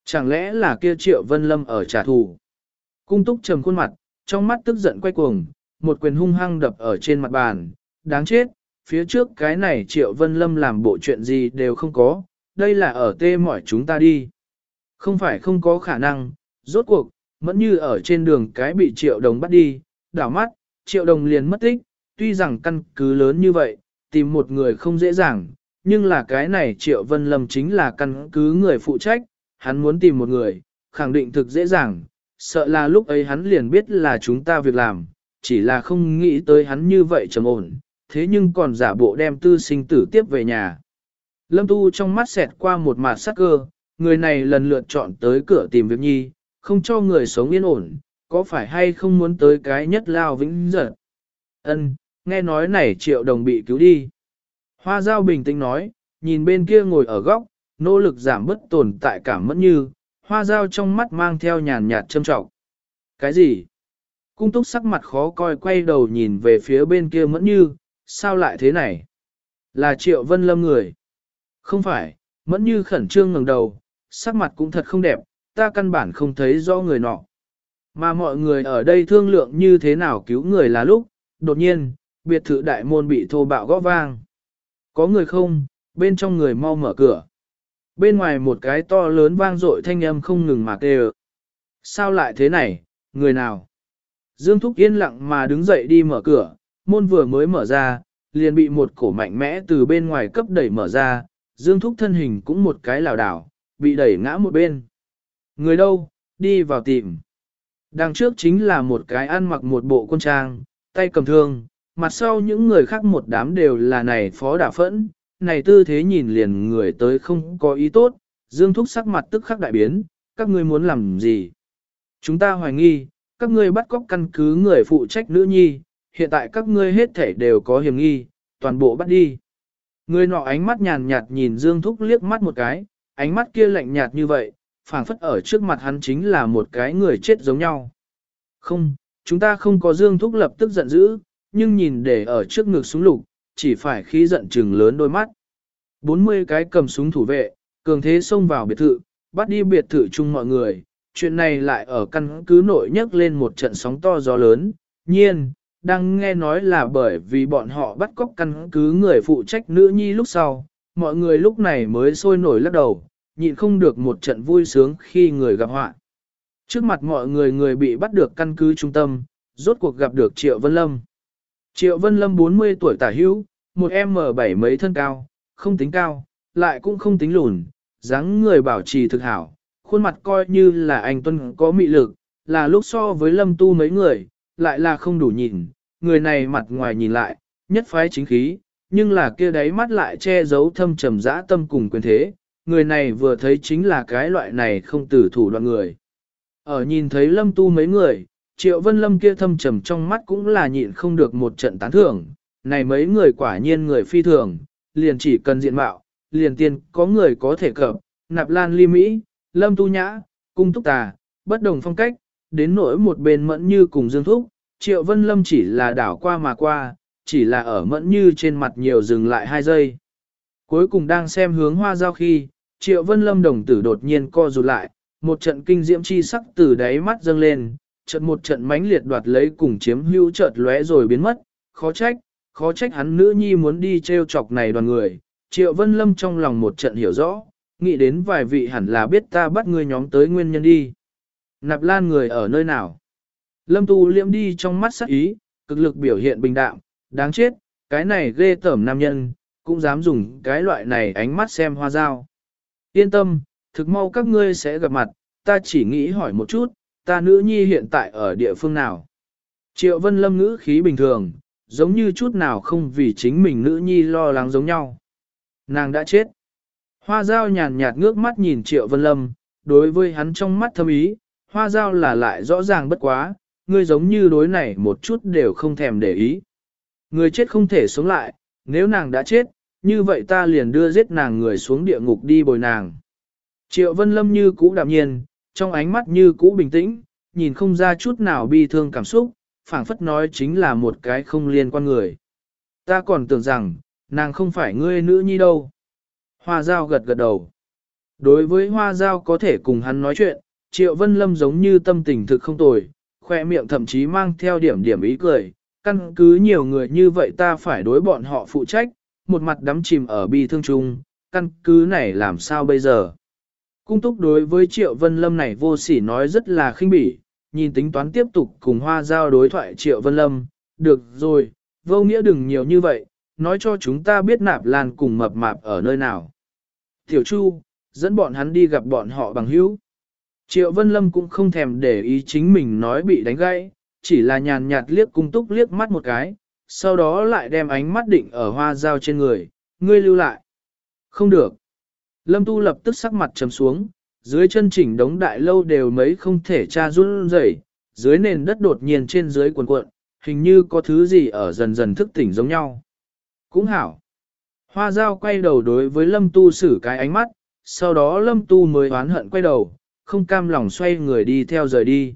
Speaker 1: Chẳng lẽ là kia triệu vân lâm ở trả thù? Cung túc trầm khuôn mặt, trong mắt tức giận quay cuồng, một quyền hung hăng đập ở trên mặt bàn, đáng chết, phía trước cái này triệu vân lâm làm bộ chuyện gì đều không có, đây là ở tê mỏi chúng ta đi. Không phải không có khả năng, rốt cuộc, mẫn như ở trên đường cái bị triệu đồng bắt đi, đảo mắt, triệu đồng liền mất tích, tuy rằng căn cứ lớn như vậy, tìm một người không dễ dàng, nhưng là cái này triệu vân lâm chính là căn cứ người phụ trách, hắn muốn tìm một người, khẳng định thực dễ dàng, sợ là lúc ấy hắn liền biết là chúng ta việc làm, chỉ là không nghĩ tới hắn như vậy trầm ổn, thế nhưng còn giả bộ đem tư sinh tử tiếp về nhà. Lâm Tu trong mắt xẹt qua một mặt sắc cơ, người này lần lượt chọn tới cửa tìm việc nhi, không cho người sống yên ổn, có phải hay không muốn tới cái nhất lao vĩnh giật. Ân, nghe nói này triệu đồng bị cứu đi. Hoa giao bình tĩnh nói, nhìn bên kia ngồi ở góc, nỗ lực giảm bất tồn tại cảm mất như, hoa giao trong mắt mang theo nhàn nhạt châm trọng. Cái gì? Cung túc sắc mặt khó coi quay đầu nhìn về phía bên kia mẫn như, sao lại thế này? Là triệu vân lâm người. Không phải, mẫn như khẩn trương ngẩng đầu, sắc mặt cũng thật không đẹp, ta căn bản không thấy rõ người nọ. Mà mọi người ở đây thương lượng như thế nào cứu người là lúc, đột nhiên, biệt thự đại môn bị thô bạo gõ vang. Có người không, bên trong người mau mở cửa. Bên ngoài một cái to lớn vang dội thanh âm không ngừng mà kêu. Sao lại thế này, người nào? Dương Thúc yên lặng mà đứng dậy đi mở cửa, môn vừa mới mở ra, liền bị một cổ mạnh mẽ từ bên ngoài cấp đẩy mở ra, Dương Thúc thân hình cũng một cái lảo đảo, bị đẩy ngã một bên. Người đâu, đi vào tìm. Đằng trước chính là một cái ăn mặc một bộ quân trang, tay cầm thương, mặt sau những người khác một đám đều là này phó đả phẫn, này tư thế nhìn liền người tới không có ý tốt, Dương Thúc sắc mặt tức khắc đại biến, các ngươi muốn làm gì? Chúng ta hoài nghi, các ngươi bắt cóc căn cứ người phụ trách nữ nhi, hiện tại các ngươi hết thể đều có hiểm nghi, toàn bộ bắt đi. Người nọ ánh mắt nhàn nhạt nhìn Dương Thúc liếc mắt một cái, ánh mắt kia lạnh nhạt như vậy, phảng phất ở trước mặt hắn chính là một cái người chết giống nhau. Không, chúng ta không có Dương Thúc lập tức giận dữ, nhưng nhìn để ở trước ngực súng lục, chỉ phải khí giận trừng lớn đôi mắt. 40 cái cầm súng thủ vệ, cường thế xông vào biệt thự, bắt đi biệt thự chung mọi người. Chuyện này lại ở căn cứ nội nhấc lên một trận sóng to gió lớn. Nhiên, đang nghe nói là bởi vì bọn họ bắt cóc căn cứ người phụ trách nữ nhi lúc sau, mọi người lúc này mới sôi nổi lắc đầu, nhịn không được một trận vui sướng khi người gặp họa. Trước mặt mọi người người bị bắt được căn cứ trung tâm, rốt cuộc gặp được Triệu Vân Lâm. Triệu Vân Lâm 40 tuổi tả hữu, một M7 mấy thân cao, không tính cao, lại cũng không tính lùn, dáng người bảo trì thực hảo, khuôn mặt coi như là anh Tuân có mị lực, là lúc so với Lâm Tu mấy người, lại là không đủ nhìn, người này mặt ngoài nhìn lại, nhất phái chính khí, nhưng là kia đáy mắt lại che giấu thâm trầm dã tâm cùng quyền thế, người này vừa thấy chính là cái loại này không tử thủ đoạn người. Ở nhìn thấy Lâm Tu mấy người, Triệu Vân Lâm kia thâm trầm trong mắt cũng là nhịn không được một trận tán thưởng, này mấy người quả nhiên người phi thường, liền chỉ cần diện mạo, liền tiền có người có thể cập, nạp lan ly Mỹ, Lâm Tu Nhã, cung túc tà, bất đồng phong cách, đến nỗi một bên mẫn như cùng dương thúc, Triệu Vân Lâm chỉ là đảo qua mà qua, chỉ là ở mẫn như trên mặt nhiều dừng lại hai giây. Cuối cùng đang xem hướng hoa giao khi, triệu vân lâm đồng tử đột nhiên co rụt lại, một trận kinh diễm chi sắc từ đáy mắt dâng lên, chợt một trận mãnh liệt đoạt lấy cùng chiếm hữu chợt lóe rồi biến mất, khó trách, khó trách hắn nữ nhi muốn đi treo chọc này đoàn người. Triệu Vân Lâm trong lòng một trận hiểu rõ, nghĩ đến vài vị hẳn là biết ta bắt ngươi nhóm tới nguyên nhân đi. Nạp lan người ở nơi nào? Lâm Tu liễm đi trong mắt sắc ý, cực lực biểu hiện bình đạm, đáng chết, cái này ghê tởm nam nhân, cũng dám dùng cái loại này ánh mắt xem hoa dao. Yên tâm, thực mau các ngươi sẽ gặp mặt, ta chỉ nghĩ hỏi một chút, ta nữ nhi hiện tại ở địa phương nào? Triệu Vân Lâm ngữ khí bình thường, giống như chút nào không vì chính mình nữ nhi lo lắng giống nhau. Nàng đã chết. Hoa dao nhàn nhạt ngước mắt nhìn Triệu Vân Lâm, đối với hắn trong mắt thâm ý, hoa dao là lại rõ ràng bất quá, ngươi giống như đối này một chút đều không thèm để ý. Người chết không thể sống lại, nếu nàng đã chết, như vậy ta liền đưa giết nàng người xuống địa ngục đi bồi nàng. Triệu Vân Lâm như cũ đạm nhiên, trong ánh mắt như cũ bình tĩnh, nhìn không ra chút nào bi thương cảm xúc, phảng phất nói chính là một cái không liên quan người. Ta còn tưởng rằng, nàng không phải ngươi nữ nhi đâu. Hoa Giao gật gật đầu. Đối với Hoa Giao có thể cùng hắn nói chuyện, Triệu Vân Lâm giống như tâm tình thực không tồi, khoe miệng thậm chí mang theo điểm điểm ý cười. Căn cứ nhiều người như vậy ta phải đối bọn họ phụ trách, một mặt đắm chìm ở bi thương chung, căn cứ này làm sao bây giờ? Cung túc đối với Triệu Vân Lâm này vô sỉ nói rất là khinh bỉ, nhìn tính toán tiếp tục cùng hoa giao đối thoại Triệu Vân Lâm, được rồi, vô nghĩa đừng nhiều như vậy, nói cho chúng ta biết nạp lan cùng mập mạp ở nơi nào. Tiểu Chu, dẫn bọn hắn đi gặp bọn họ bằng hữu. Triệu Vân Lâm cũng không thèm để ý chính mình nói bị đánh gãy, chỉ là nhàn nhạt liếc cung túc liếc mắt một cái, sau đó lại đem ánh mắt định ở hoa dao trên người, ngươi lưu lại. Không được. Lâm Tu lập tức sắc mặt trầm xuống, dưới chân chỉnh đống đại lâu đều mấy không thể tra run rẩy, dưới nền đất đột nhiên trên dưới cuộn cuộn, hình như có thứ gì ở dần dần thức tỉnh giống nhau. Cũng hảo. Hoa dao quay đầu đối với Lâm Tu xử cái ánh mắt, sau đó Lâm Tu mới oán hận quay đầu, không cam lòng xoay người đi theo rời đi.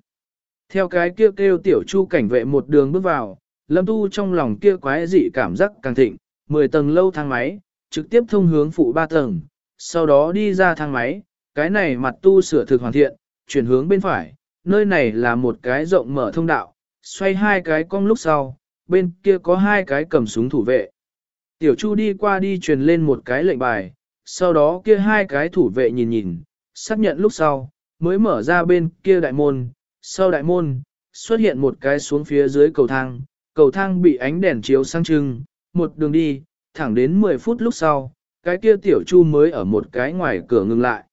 Speaker 1: Theo cái kêu kêu tiểu chu cảnh vệ một đường bước vào, Lâm Tu trong lòng kia quái dị cảm giác càng thịnh, 10 tầng lâu thang máy, trực tiếp thông hướng phụ 3 tầng, sau đó đi ra thang máy, cái này mặt tu sửa thực hoàn thiện, chuyển hướng bên phải, nơi này là một cái rộng mở thông đạo, xoay hai cái cong lúc sau, bên kia có hai cái cầm súng thủ vệ. Tiểu Chu đi qua đi truyền lên một cái lệnh bài, sau đó kia hai cái thủ vệ nhìn nhìn, xác nhận lúc sau, mới mở ra bên kia đại môn, sau đại môn, xuất hiện một cái xuống phía dưới cầu thang, cầu thang bị ánh đèn chiếu sang trưng, một đường đi, thẳng đến 10 phút lúc sau, cái kia tiểu chu mới ở một cái ngoài cửa ngừng lại.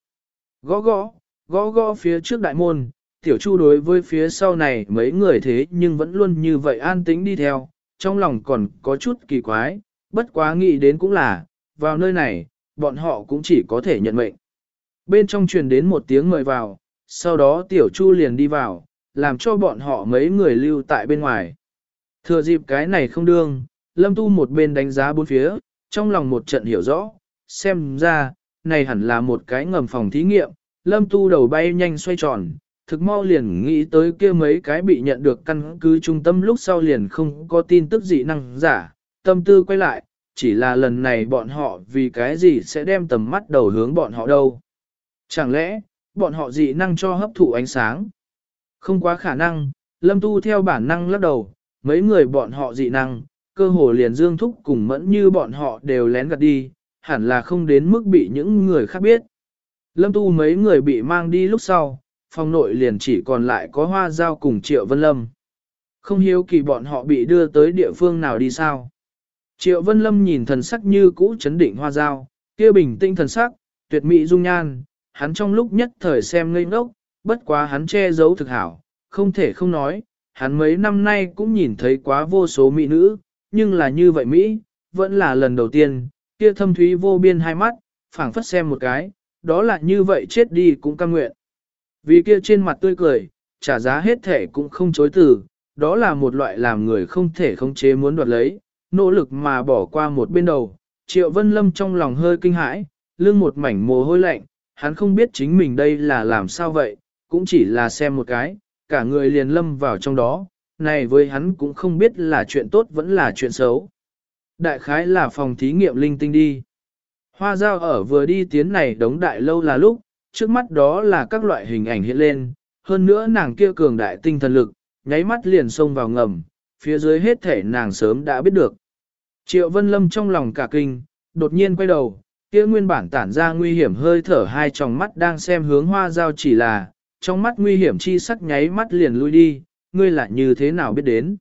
Speaker 1: Gõ gõ, gõ gõ phía trước đại môn, tiểu chu đối với phía sau này mấy người thế nhưng vẫn luôn như vậy an tĩnh đi theo, trong lòng còn có chút kỳ quái, bất quá nghĩ đến cũng là, vào nơi này, bọn họ cũng chỉ có thể nhận mệnh. Bên trong truyền đến một tiếng mời vào, sau đó tiểu chu liền đi vào, làm cho bọn họ mấy người lưu tại bên ngoài. Thừa dịp cái này không đương, lâm tu một bên đánh giá bốn phía, trong lòng một trận hiểu rõ, xem ra, này hẳn là một cái ngầm phòng thí nghiệm, lâm tu đầu bay nhanh xoay tròn, thực mau liền nghĩ tới kia mấy cái bị nhận được căn cứ trung tâm lúc sau liền không có tin tức dị năng giả, tâm tư quay lại, chỉ là lần này bọn họ vì cái gì sẽ đem tầm mắt đầu hướng bọn họ đâu. Chẳng lẽ, bọn họ dị năng cho hấp thụ ánh sáng? Không quá khả năng, lâm tu theo bản năng lắc đầu, mấy người bọn họ dị năng, cơ hồ liền dương thúc cùng mẫn như bọn họ đều lén gạt đi, hẳn là không đến mức bị những người khác biết. Lâm tu mấy người bị mang đi lúc sau, phòng nội liền chỉ còn lại có hoa giao cùng Triệu Vân Lâm. Không hiếu kỳ bọn họ bị đưa tới địa phương nào đi sao. Triệu Vân Lâm nhìn thần sắc như cũ chấn định hoa giao, kia bình tĩnh thần sắc, tuyệt mỹ dung nhan, hắn trong lúc nhất thời xem ngây ngốc, bất quá hắn che giấu thực hảo, không thể không nói, hắn mấy năm nay cũng nhìn thấy quá vô số mỹ nữ, nhưng là như vậy Mỹ, vẫn là lần đầu tiên, kia thâm thúy vô biên hai mắt, phảng phất xem một cái, đó là như vậy chết đi cũng cam nguyện. Vì kia trên mặt tươi cười, trả giá hết thể cũng không chối từ, đó là một loại làm người không thể khống chế muốn đoạt lấy, nỗ lực mà bỏ qua một bên đầu. Triệu Vân Lâm trong lòng hơi kinh hãi, lưng một mảnh mồ hôi lạnh, hắn không biết chính mình đây là làm sao vậy, cũng chỉ là xem một cái, cả người liền lâm vào trong đó, này với hắn cũng không biết là chuyện tốt vẫn là chuyện xấu. Đại khái là phòng thí nghiệm linh tinh đi. Hoa dao ở vừa đi tiến này đống đại lâu là lúc, trước mắt đó là các loại hình ảnh hiện lên, hơn nữa nàng kia cường đại tinh thần lực, nháy mắt liền xông vào ngầm, phía dưới hết thể nàng sớm đã biết được. Triệu Vân Lâm trong lòng cả kinh, đột nhiên quay đầu, kia nguyên bản tản ra nguy hiểm hơi thở hai tròng mắt đang xem hướng hoa dao chỉ là, trong mắt nguy hiểm chi sắc nháy mắt liền lui đi, ngươi lại như thế nào biết đến.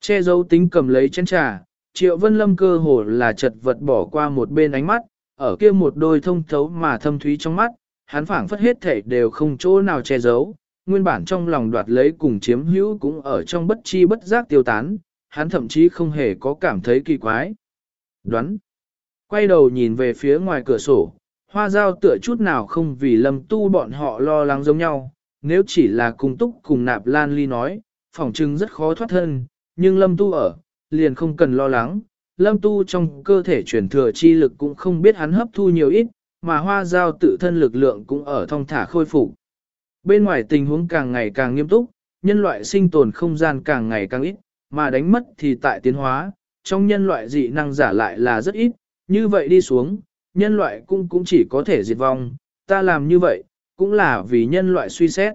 Speaker 1: Che dấu tính cầm lấy chén trà, Triệu Vân Lâm cơ hồ là chật vật bỏ qua một bên ánh mắt, ở kia một đôi thông thấu mà thâm thúy trong mắt, hắn phảng phất hết thể đều không chỗ nào che giấu, nguyên bản trong lòng đoạt lấy cùng chiếm hữu cũng ở trong bất chi bất giác tiêu tán, hắn thậm chí không hề có cảm thấy kỳ quái. Đoán. Quay đầu nhìn về phía ngoài cửa sổ, hoa dao tựa chút nào không vì lâm tu bọn họ lo lắng giống nhau, nếu chỉ là cùng túc cùng nạp lan ly nói, phỏng chừng rất khó thoát thân, nhưng lâm tu ở, liền không cần lo lắng, lâm tu trong cơ thể chuyển thừa chi lực cũng không biết hắn hấp thu nhiều ít, mà hoa giao tự thân lực lượng cũng ở thong thả khôi phục. Bên ngoài tình huống càng ngày càng nghiêm túc, nhân loại sinh tồn không gian càng ngày càng ít, mà đánh mất thì tại tiến hóa, trong nhân loại dị năng giả lại là rất ít, như vậy đi xuống, nhân loại cũng cũng chỉ có thể diệt vong, ta làm như vậy, cũng là vì nhân loại suy xét.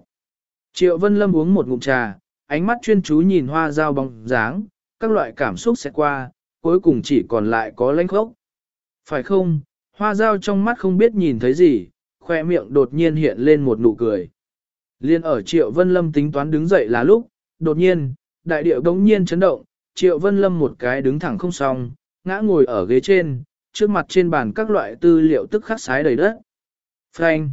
Speaker 1: Triệu Vân Lâm uống một ngụm trà, ánh mắt chuyên chú nhìn hoa dao bóng dáng, các loại cảm xúc sẽ qua, cuối cùng chỉ còn lại có lãnh khốc. Phải không, hoa dao trong mắt không biết nhìn thấy gì, khoe miệng đột nhiên hiện lên một nụ cười. Liên ở Triệu Vân Lâm tính toán đứng dậy là lúc, đột nhiên, đại điệu đống nhiên chấn động, Triệu Vân Lâm một cái đứng thẳng không xong, ngã ngồi ở ghế trên, trước mặt trên bàn các loại tư liệu tức khắc sái đầy đất. Frank!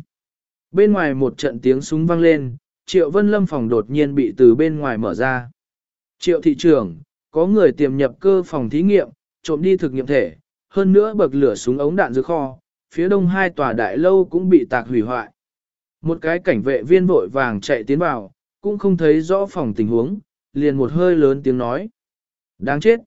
Speaker 1: Bên ngoài một trận tiếng súng vang lên, Triệu Vân Lâm phòng đột nhiên bị từ bên ngoài mở ra. Triệu thị trưởng, có người tiềm nhập cơ phòng thí nghiệm, trộm đi thực nghiệm thể, hơn nữa bậc lửa súng ống đạn dưới kho, phía đông hai tòa đại lâu cũng bị tạc hủy hoại. Một cái cảnh vệ viên vội vàng chạy tiến vào, cũng không thấy rõ phòng tình huống, liền một hơi lớn tiếng nói. Đáng chết!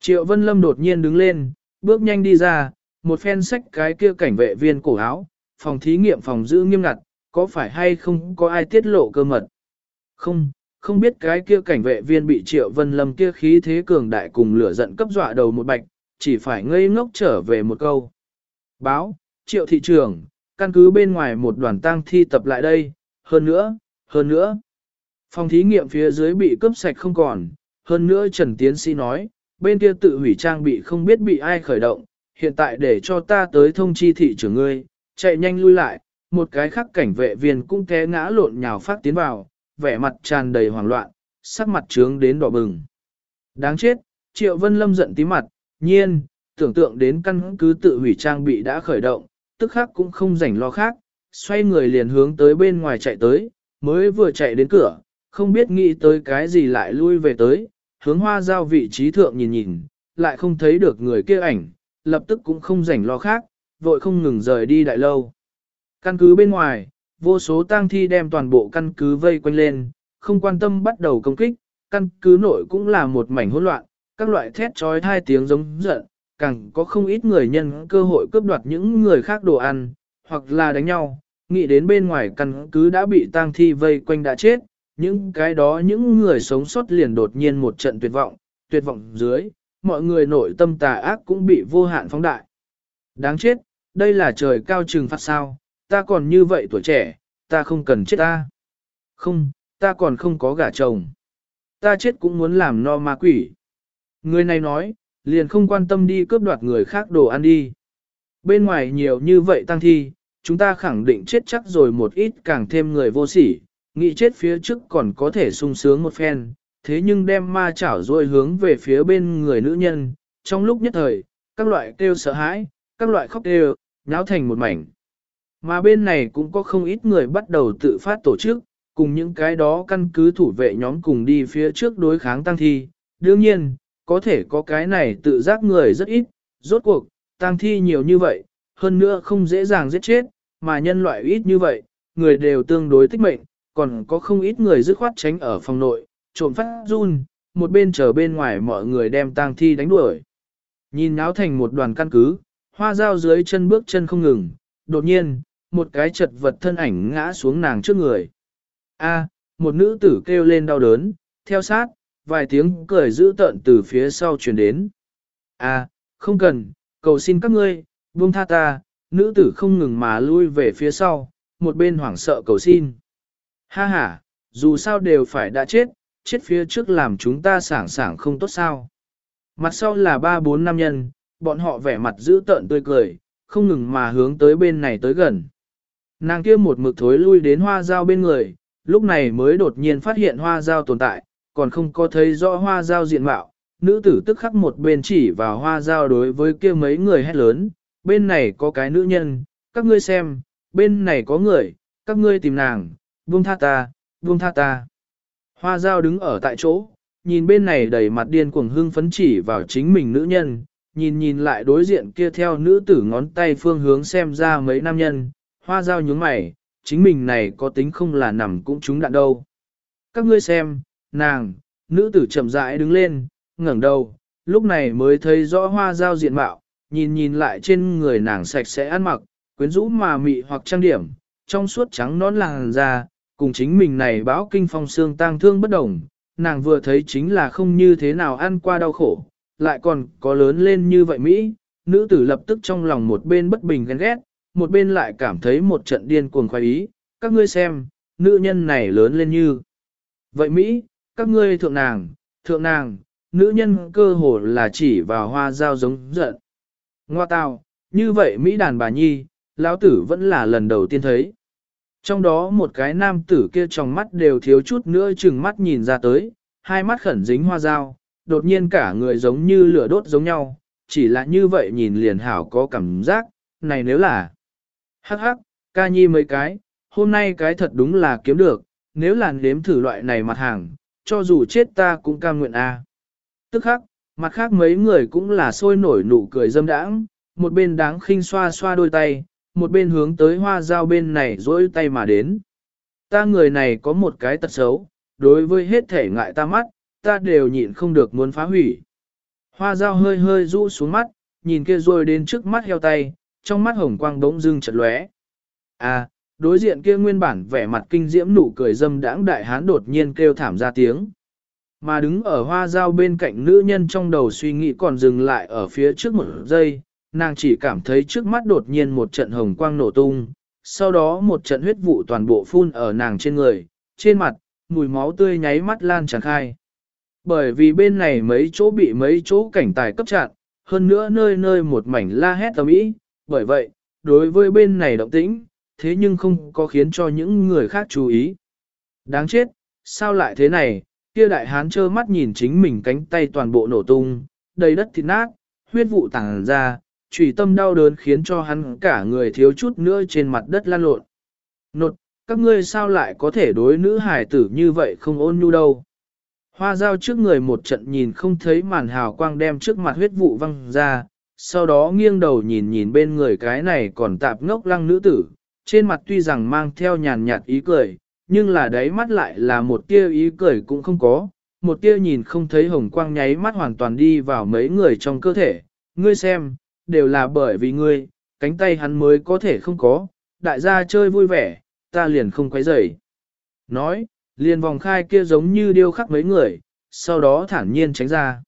Speaker 1: Triệu Vân Lâm đột nhiên đứng lên, bước nhanh đi ra, một phen sách cái kia cảnh vệ viên cổ áo, phòng thí nghiệm phòng giữ nghiêm ngặt, có phải hay không có ai tiết lộ cơ mật? Không, không biết cái kia cảnh vệ viên bị triệu vân lâm kia khí thế cường đại cùng lửa giận cấp dọa đầu một bạch, chỉ phải ngây ngốc trở về một câu. Báo, triệu thị trường, căn cứ bên ngoài một đoàn tang thi tập lại đây, hơn nữa, hơn nữa. Phòng thí nghiệm phía dưới bị cướp sạch không còn, hơn nữa Trần Tiến Sĩ nói, bên kia tự hủy trang bị không biết bị ai khởi động, hiện tại để cho ta tới thông chi thị trưởng ngươi, chạy nhanh lui lại, một cái khác cảnh vệ viên cũng té ngã lộn nhào phát tiến vào, vẻ mặt tràn đầy hoảng loạn, sắc mặt trướng đến đỏ bừng. Đáng chết, Triệu Vân Lâm giận tí mặt, nhiên, tưởng tượng đến căn cứ tự hủy trang bị đã khởi động, tức khắc cũng không rảnh lo khác, xoay người liền hướng tới bên ngoài chạy tới, mới vừa chạy đến cửa, không biết nghĩ tới cái gì lại lui về tới, hướng hoa giao vị trí thượng nhìn nhìn, lại không thấy được người kia ảnh, lập tức cũng không rảnh lo khác, vội không ngừng rời đi đại lâu. Căn cứ bên ngoài, vô số tang thi đem toàn bộ căn cứ vây quanh lên, không quan tâm bắt đầu công kích, căn cứ nội cũng là một mảnh hỗn loạn, các loại thét trói thai tiếng giống giận, càng có không ít người nhân cơ hội cướp đoạt những người khác đồ ăn, hoặc là đánh nhau, nghĩ đến bên ngoài căn cứ đã bị tang thi vây quanh đã chết, những cái đó những người sống sót liền đột nhiên một trận tuyệt vọng, tuyệt vọng dưới, mọi người nội tâm tà ác cũng bị vô hạn phóng đại. Đáng chết, đây là trời cao trừng phạt sao, ta còn như vậy tuổi trẻ, ta không cần chết ta. Không, ta còn không có gả chồng. Ta chết cũng muốn làm no ma quỷ. Người này nói, liền không quan tâm đi cướp đoạt người khác đồ ăn đi. Bên ngoài nhiều như vậy tăng thi, chúng ta khẳng định chết chắc rồi một ít càng thêm người vô sỉ, nghĩ chết phía trước còn có thể sung sướng một phen, thế nhưng đem ma chảo rồi hướng về phía bên người nữ nhân, trong lúc nhất thời, các loại kêu sợ hãi, các loại khóc kêu, nháo thành một mảnh. Mà bên này cũng có không ít người bắt đầu tự phát tổ chức, cùng những cái đó căn cứ thủ vệ nhóm cùng đi phía trước đối kháng tăng thi. Đương nhiên, có thể có cái này tự giác người rất ít, rốt cuộc, tăng thi nhiều như vậy, hơn nữa không dễ dàng giết chết, mà nhân loại ít như vậy, người đều tương đối tích mệnh, còn có không ít người dứt khoát tránh ở phòng nội, trộm phát run, một bên chờ bên ngoài mọi người đem tang thi đánh đuổi. Nhìn náo thành một đoàn căn cứ, hoa dao dưới chân bước chân không ngừng, đột nhiên, một cái chật vật thân ảnh ngã xuống nàng trước người. A, một nữ tử kêu lên đau đớn, theo sát, vài tiếng cười dữ tợn từ phía sau truyền đến. A, không cần, cầu xin các ngươi, buông tha ta, nữ tử không ngừng mà lui về phía sau, một bên hoảng sợ cầu xin. Ha ha, dù sao đều phải đã chết, chết phía trước làm chúng ta sảng sảng không tốt sao. Mặt sau là ba bốn nam nhân, bọn họ vẻ mặt dữ tợn tươi cười, không ngừng mà hướng tới bên này tới gần. Nàng kia một mực thối lui đến hoa dao bên người, lúc này mới đột nhiên phát hiện hoa dao tồn tại, còn không có thấy rõ hoa dao diện mạo. Nữ tử tức khắc một bên chỉ vào hoa dao đối với kia mấy người hét lớn, bên này có cái nữ nhân, các ngươi xem, bên này có người, các ngươi tìm nàng, buông tha ta, buông tha ta. Hoa dao đứng ở tại chỗ, nhìn bên này đầy mặt điên cuồng hưng phấn chỉ vào chính mình nữ nhân, nhìn nhìn lại đối diện kia theo nữ tử ngón tay phương hướng xem ra mấy nam nhân, hoa dao nhướng mày, chính mình này có tính không là nằm cũng trúng đạn đâu. Các ngươi xem, nàng, nữ tử chậm rãi đứng lên, ngẩng đầu, lúc này mới thấy rõ hoa dao diện mạo, nhìn nhìn lại trên người nàng sạch sẽ ăn mặc, quyến rũ mà mị hoặc trang điểm, trong suốt trắng nón làn da, cùng chính mình này báo kinh phong xương tang thương bất đồng, nàng vừa thấy chính là không như thế nào ăn qua đau khổ, lại còn có lớn lên như vậy Mỹ, nữ tử lập tức trong lòng một bên bất bình ghen ghét, một bên lại cảm thấy một trận điên cuồng khoái ý, các ngươi xem, nữ nhân này lớn lên như. Vậy Mỹ, các ngươi thượng nàng, thượng nàng, nữ nhân cơ hồ là chỉ vào hoa dao giống giận. Ngoa tào, như vậy Mỹ đàn bà nhi, lão tử vẫn là lần đầu tiên thấy. Trong đó một cái nam tử kia trong mắt đều thiếu chút nữa chừng mắt nhìn ra tới, hai mắt khẩn dính hoa dao, đột nhiên cả người giống như lửa đốt giống nhau, chỉ là như vậy nhìn liền hảo có cảm giác, này nếu là hắc hắc, ca nhi mấy cái, hôm nay cái thật đúng là kiếm được, nếu là nếm thử loại này mặt hàng, cho dù chết ta cũng cam nguyện a. Tức khắc, mặt khác mấy người cũng là sôi nổi nụ cười dâm đãng, một bên đáng khinh xoa xoa đôi tay, một bên hướng tới hoa dao bên này dỗi tay mà đến. Ta người này có một cái tật xấu, đối với hết thể ngại ta mắt, ta đều nhịn không được muốn phá hủy. Hoa dao hơi hơi rũ xuống mắt, nhìn kia rồi đến trước mắt heo tay, trong mắt hồng quang bỗng dưng chật lóe. À, đối diện kia nguyên bản vẻ mặt kinh diễm nụ cười dâm đãng đại hán đột nhiên kêu thảm ra tiếng. Mà đứng ở hoa dao bên cạnh nữ nhân trong đầu suy nghĩ còn dừng lại ở phía trước một giây, nàng chỉ cảm thấy trước mắt đột nhiên một trận hồng quang nổ tung, sau đó một trận huyết vụ toàn bộ phun ở nàng trên người, trên mặt, mùi máu tươi nháy mắt lan tràn khai. Bởi vì bên này mấy chỗ bị mấy chỗ cảnh tài cấp chặn, hơn nữa nơi nơi một mảnh la hét tầm ý, bởi vậy, đối với bên này động tĩnh, thế nhưng không có khiến cho những người khác chú ý. Đáng chết, sao lại thế này, kia đại hán trơ mắt nhìn chính mình cánh tay toàn bộ nổ tung, đầy đất thịt nát, huyết vụ tàng ra, trùy tâm đau đớn khiến cho hắn cả người thiếu chút nữa trên mặt đất lan lộn. Nột, các ngươi sao lại có thể đối nữ hải tử như vậy không ôn nhu đâu. Hoa dao trước người một trận nhìn không thấy màn hào quang đem trước mặt huyết vụ văng ra, sau đó nghiêng đầu nhìn nhìn bên người cái này còn tạp ngốc lăng nữ tử, trên mặt tuy rằng mang theo nhàn nhạt ý cười, nhưng là đáy mắt lại là một tia ý cười cũng không có, một tia nhìn không thấy hồng quang nháy mắt hoàn toàn đi vào mấy người trong cơ thể. Ngươi xem, đều là bởi vì ngươi, cánh tay hắn mới có thể không có, đại gia chơi vui vẻ, ta liền không quấy rầy. Nói, liền vòng khai kia giống như điêu khắc mấy người, sau đó thản nhiên tránh ra.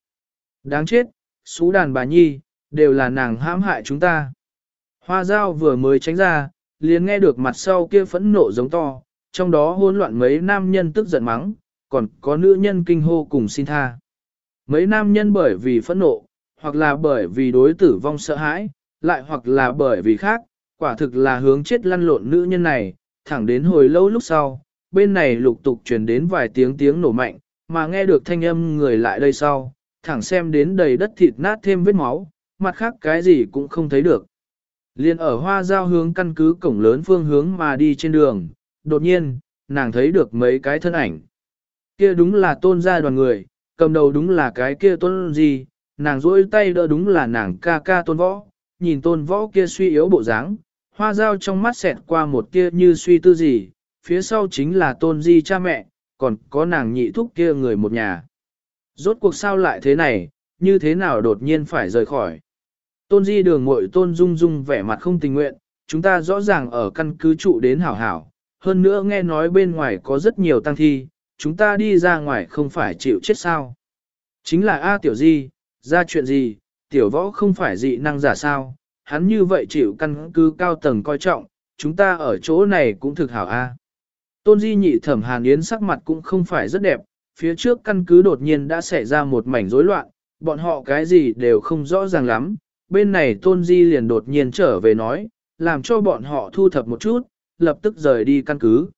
Speaker 1: Đáng chết, xú đàn bà nhi, đều là nàng hãm hại chúng ta. Hoa dao vừa mới tránh ra, liền nghe được mặt sau kia phẫn nộ giống to, trong đó hỗn loạn mấy nam nhân tức giận mắng, còn có nữ nhân kinh hô cùng xin tha. Mấy nam nhân bởi vì phẫn nộ, hoặc là bởi vì đối tử vong sợ hãi, lại hoặc là bởi vì khác, quả thực là hướng chết lăn lộn nữ nhân này, thẳng đến hồi lâu lúc sau, bên này lục tục truyền đến vài tiếng tiếng nổ mạnh, mà nghe được thanh âm người lại đây sau, thẳng xem đến đầy đất thịt nát thêm vết máu, mặt khác cái gì cũng không thấy được. Liên ở hoa giao hướng căn cứ cổng lớn phương hướng mà đi trên đường, đột nhiên, nàng thấy được mấy cái thân ảnh. Kia đúng là tôn gia đoàn người, cầm đầu đúng là cái kia tôn gì, nàng rỗi tay đỡ đúng là nàng ca ca tôn võ, nhìn tôn võ kia suy yếu bộ dáng, hoa dao trong mắt xẹt qua một kia như suy tư gì, phía sau chính là tôn di cha mẹ, còn có nàng nhị thúc kia người một nhà. Rốt cuộc sao lại thế này, như thế nào đột nhiên phải rời khỏi. Tôn di đường muội tôn dung dung vẻ mặt không tình nguyện, chúng ta rõ ràng ở căn cứ trụ đến hảo hảo, hơn nữa nghe nói bên ngoài có rất nhiều tăng thi, chúng ta đi ra ngoài không phải chịu chết sao. Chính là A tiểu di, ra chuyện gì, tiểu võ không phải dị năng giả sao, hắn như vậy chịu căn cứ cao tầng coi trọng, chúng ta ở chỗ này cũng thực hảo a. Tôn Di nhị thẩm Hàn Yến sắc mặt cũng không phải rất đẹp, phía trước căn cứ đột nhiên đã xảy ra một mảnh rối loạn, bọn họ cái gì đều không rõ ràng lắm, bên này Tôn Di liền đột nhiên trở về nói, làm cho bọn họ thu thập một chút, lập tức rời đi căn cứ.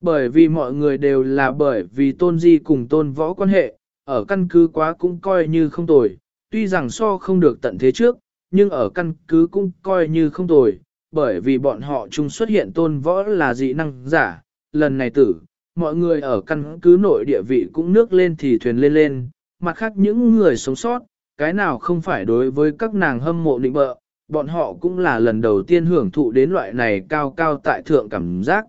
Speaker 1: Bởi vì mọi người đều là bởi vì Tôn Di cùng Tôn Võ quan hệ, ở căn cứ quá cũng coi như không tồi, tuy rằng so không được tận thế trước, nhưng ở căn cứ cũng coi như không tồi, bởi vì bọn họ chung xuất hiện Tôn Võ là dị năng giả, lần này tử, mọi người ở căn cứ nội địa vị cũng nước lên thì thuyền lên lên, mặt khác những người sống sót, cái nào không phải đối với các nàng hâm mộ định bợ, bọn họ cũng là lần đầu tiên hưởng thụ đến loại này cao cao tại thượng cảm giác.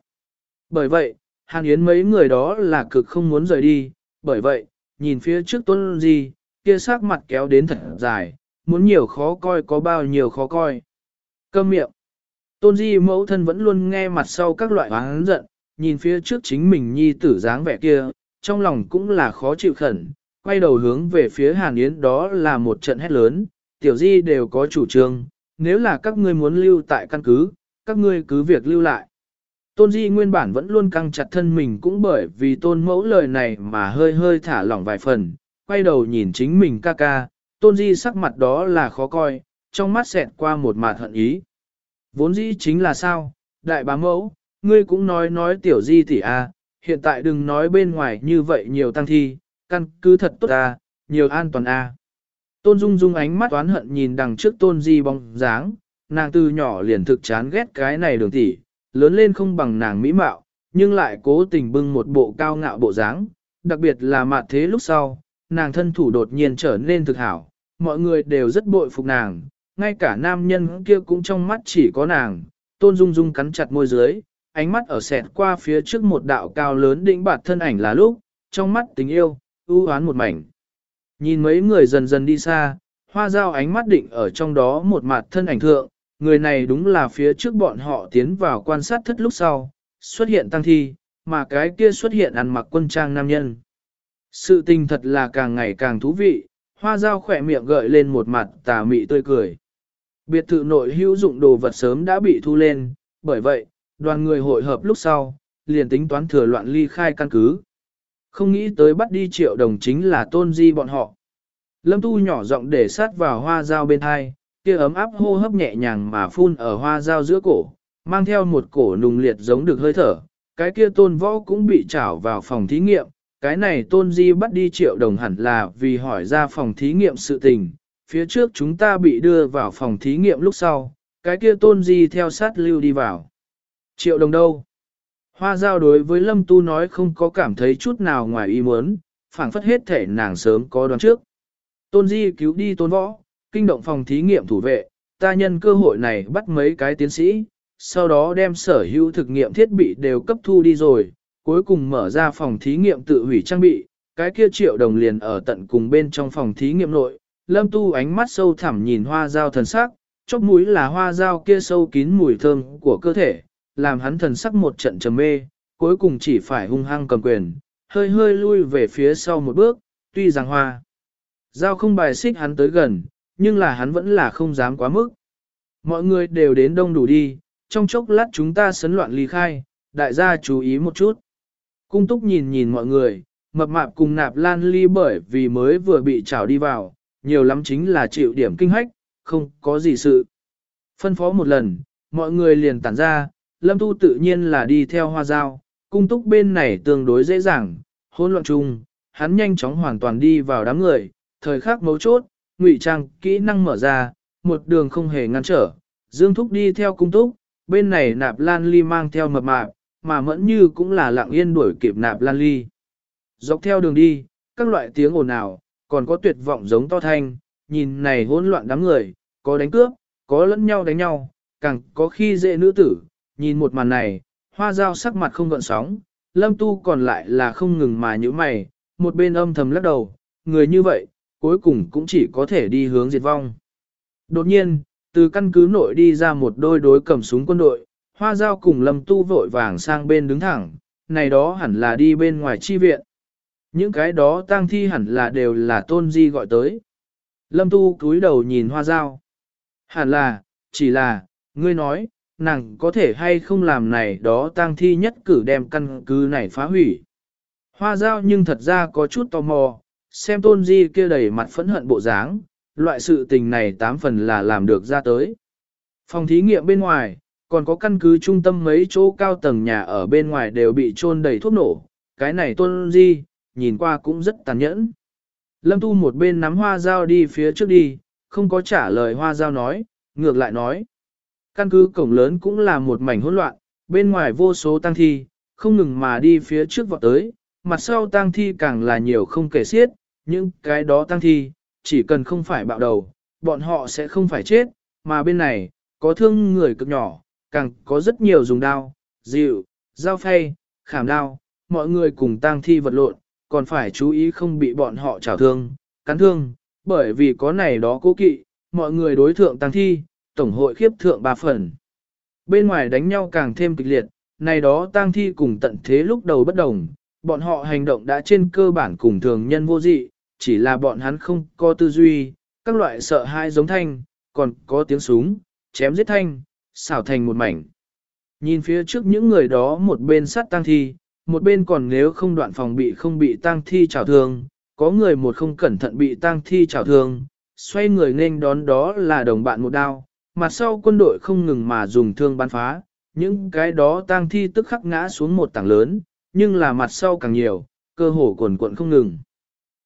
Speaker 1: Bởi vậy, Hàn Yến mấy người đó là cực không muốn rời đi, bởi vậy, nhìn phía trước tôn gì, kia sắc mặt kéo đến thật dài, muốn nhiều khó coi có bao nhiêu khó coi. Câm miệng. Tôn Di mẫu thân vẫn luôn nghe mặt sau các loại oán giận, nhìn phía trước chính mình nhi tử dáng vẻ kia, trong lòng cũng là khó chịu khẩn, quay đầu hướng về phía Hàn Yến đó là một trận hét lớn, tiểu di đều có chủ trương, nếu là các ngươi muốn lưu tại căn cứ, các ngươi cứ việc lưu lại. Tôn Di nguyên bản vẫn luôn căng chặt thân mình cũng bởi vì tôn mẫu lời này mà hơi hơi thả lỏng vài phần, quay đầu nhìn chính mình ca ca, tôn Di sắc mặt đó là khó coi, trong mắt xẹt qua một mạt hận ý. Vốn dĩ chính là sao, đại bá mẫu, ngươi cũng nói nói tiểu Di tỷ a, hiện tại đừng nói bên ngoài như vậy nhiều tăng thi, căn cứ thật tốt a, nhiều an toàn a. Tôn Dung Dung ánh mắt oán hận nhìn đằng trước Tôn Di bóng dáng, nàng từ nhỏ liền thực chán ghét cái này đường tỷ, lớn lên không bằng nàng mỹ mạo, nhưng lại cố tình bưng một bộ cao ngạo bộ dáng, đặc biệt là mặt thế lúc sau, nàng thân thủ đột nhiên trở nên thực hảo, mọi người đều rất bội phục nàng, ngay cả nam nhân kia cũng trong mắt chỉ có nàng, Tôn Dung Dung cắn chặt môi dưới, ánh mắt ở sẹt qua phía trước một đạo cao lớn đỉnh bạt thân ảnh là lúc, trong mắt tình yêu, ưu oán một mảnh. Nhìn mấy người dần dần đi xa, hoa dao ánh mắt định ở trong đó một mặt thân ảnh thượng, người này đúng là phía trước bọn họ tiến vào quan sát thất lúc sau, xuất hiện tăng thi, mà cái kia xuất hiện ăn mặc quân trang nam nhân. Sự tình thật là càng ngày càng thú vị, hoa dao khỏe miệng gợi lên một mặt tà mị tươi cười. Biệt thự nội hữu dụng đồ vật sớm đã bị thu lên, bởi vậy, đoàn người hội hợp lúc sau, liền tính toán thừa loạn ly khai căn cứ. Không nghĩ tới bắt đi triệu đồng chính là tôn di bọn họ. Lâm tu nhỏ giọng để sát vào hoa dao bên hai, kia ấm áp hô hấp nhẹ nhàng mà phun ở hoa dao giữa cổ, mang theo một cổ nùng liệt giống được hơi thở. Cái kia tôn võ cũng bị trảo vào phòng thí nghiệm, cái này tôn di bắt đi triệu đồng hẳn là vì hỏi ra phòng thí nghiệm sự tình. Phía trước chúng ta bị đưa vào phòng thí nghiệm lúc sau, cái kia tôn di theo sát lưu đi vào. Triệu đồng đâu? Hoa giao đối với Lâm Tu nói không có cảm thấy chút nào ngoài ý muốn, phảng phất hết thể nàng sớm có đoán trước. Tôn Di cứu đi tôn võ, kinh động phòng thí nghiệm thủ vệ, ta nhân cơ hội này bắt mấy cái tiến sĩ, sau đó đem sở hữu thực nghiệm thiết bị đều cấp thu đi rồi, cuối cùng mở ra phòng thí nghiệm tự hủy trang bị, cái kia triệu đồng liền ở tận cùng bên trong phòng thí nghiệm nội. Lâm tu ánh mắt sâu thẳm nhìn hoa dao thần sắc, chóp mũi là hoa dao kia sâu kín mùi thơm của cơ thể, làm hắn thần sắc một trận trầm mê, cuối cùng chỉ phải hung hăng cầm quyền, hơi hơi lui về phía sau một bước, tuy rằng hoa. Giao không bài xích hắn tới gần, nhưng là hắn vẫn là không dám quá mức. Mọi người đều đến đông đủ đi, trong chốc lát chúng ta sấn loạn ly khai, đại gia chú ý một chút. Cung túc nhìn nhìn mọi người, mập mạp cùng nạp lan ly bởi vì mới vừa bị trảo đi vào, nhiều lắm chính là chịu điểm kinh hách, không có gì sự. Phân phó một lần, mọi người liền tản ra, lâm tu tự nhiên là đi theo hoa dao, cung túc bên này tương đối dễ dàng, hỗn loạn chung, hắn nhanh chóng hoàn toàn đi vào đám người, thời khắc mấu chốt, ngụy trang kỹ năng mở ra, một đường không hề ngăn trở, dương thúc đi theo cung túc, bên này nạp lan ly mang theo mập mạp, mà mẫn như cũng là lặng yên đuổi kịp nạp lan ly. Dọc theo đường đi, các loại tiếng ồn ào, còn có tuyệt vọng giống to thanh, nhìn này hỗn loạn đám người, có đánh cướp, có lẫn nhau đánh nhau, càng có khi dễ nữ tử, nhìn một màn này, hoa dao sắc mặt không gợn sóng, lâm tu còn lại là không ngừng mà như mày, một bên âm thầm lắc đầu, người như vậy, cuối cùng cũng chỉ có thể đi hướng diệt vong. Đột nhiên, từ căn cứ nội đi ra một đôi đối cầm súng quân đội, hoa dao cùng lâm tu vội vàng sang bên đứng thẳng, này đó hẳn là đi bên ngoài chi viện. Những cái đó tang thi hẳn là đều là tôn di gọi tới. Lâm tu cúi đầu nhìn hoa dao. Hẳn là, chỉ là, ngươi nói, nàng có thể hay không làm này đó tang thi nhất cử đem căn cứ này phá hủy. Hoa giao nhưng thật ra có chút tò mò, xem tôn di kia đầy mặt phẫn hận bộ dáng, loại sự tình này tám phần là làm được ra tới. Phòng thí nghiệm bên ngoài, còn có căn cứ trung tâm mấy chỗ cao tầng nhà ở bên ngoài đều bị trôn đầy thuốc nổ, cái này tôn di, nhìn qua cũng rất tàn nhẫn. Lâm Tu một bên nắm hoa dao đi phía trước đi, không có trả lời hoa dao nói, ngược lại nói. Căn cứ cổng lớn cũng là một mảnh hỗn loạn, bên ngoài vô số tăng thi, không ngừng mà đi phía trước vọt tới, mặt sau tăng thi càng là nhiều không kể xiết, những cái đó tăng thi, chỉ cần không phải bạo đầu, bọn họ sẽ không phải chết, mà bên này, có thương người cực nhỏ, càng có rất nhiều dùng đao, dịu, dao phay, khảm đao, mọi người cùng tăng thi vật lộn, còn phải chú ý không bị bọn họ trào thương, cắn thương, bởi vì có này đó cố kỵ, mọi người đối thượng tăng thi, tổng hội khiếp thượng ba phần. Bên ngoài đánh nhau càng thêm kịch liệt, này đó tang thi cùng tận thế lúc đầu bất đồng, bọn họ hành động đã trên cơ bản cùng thường nhân vô dị, chỉ là bọn hắn không có tư duy, các loại sợ hãi giống thanh, còn có tiếng súng, chém giết thanh, xảo thành một mảnh. Nhìn phía trước những người đó một bên sát tang thi, một bên còn nếu không đoạn phòng bị không bị tang thi trào thương, có người một không cẩn thận bị tang thi trào thương, xoay người nên đón đó là đồng bạn một đao, mặt sau quân đội không ngừng mà dùng thương bắn phá, những cái đó tang thi tức khắc ngã xuống một tảng lớn, nhưng là mặt sau càng nhiều, cơ hồ quần quận không ngừng.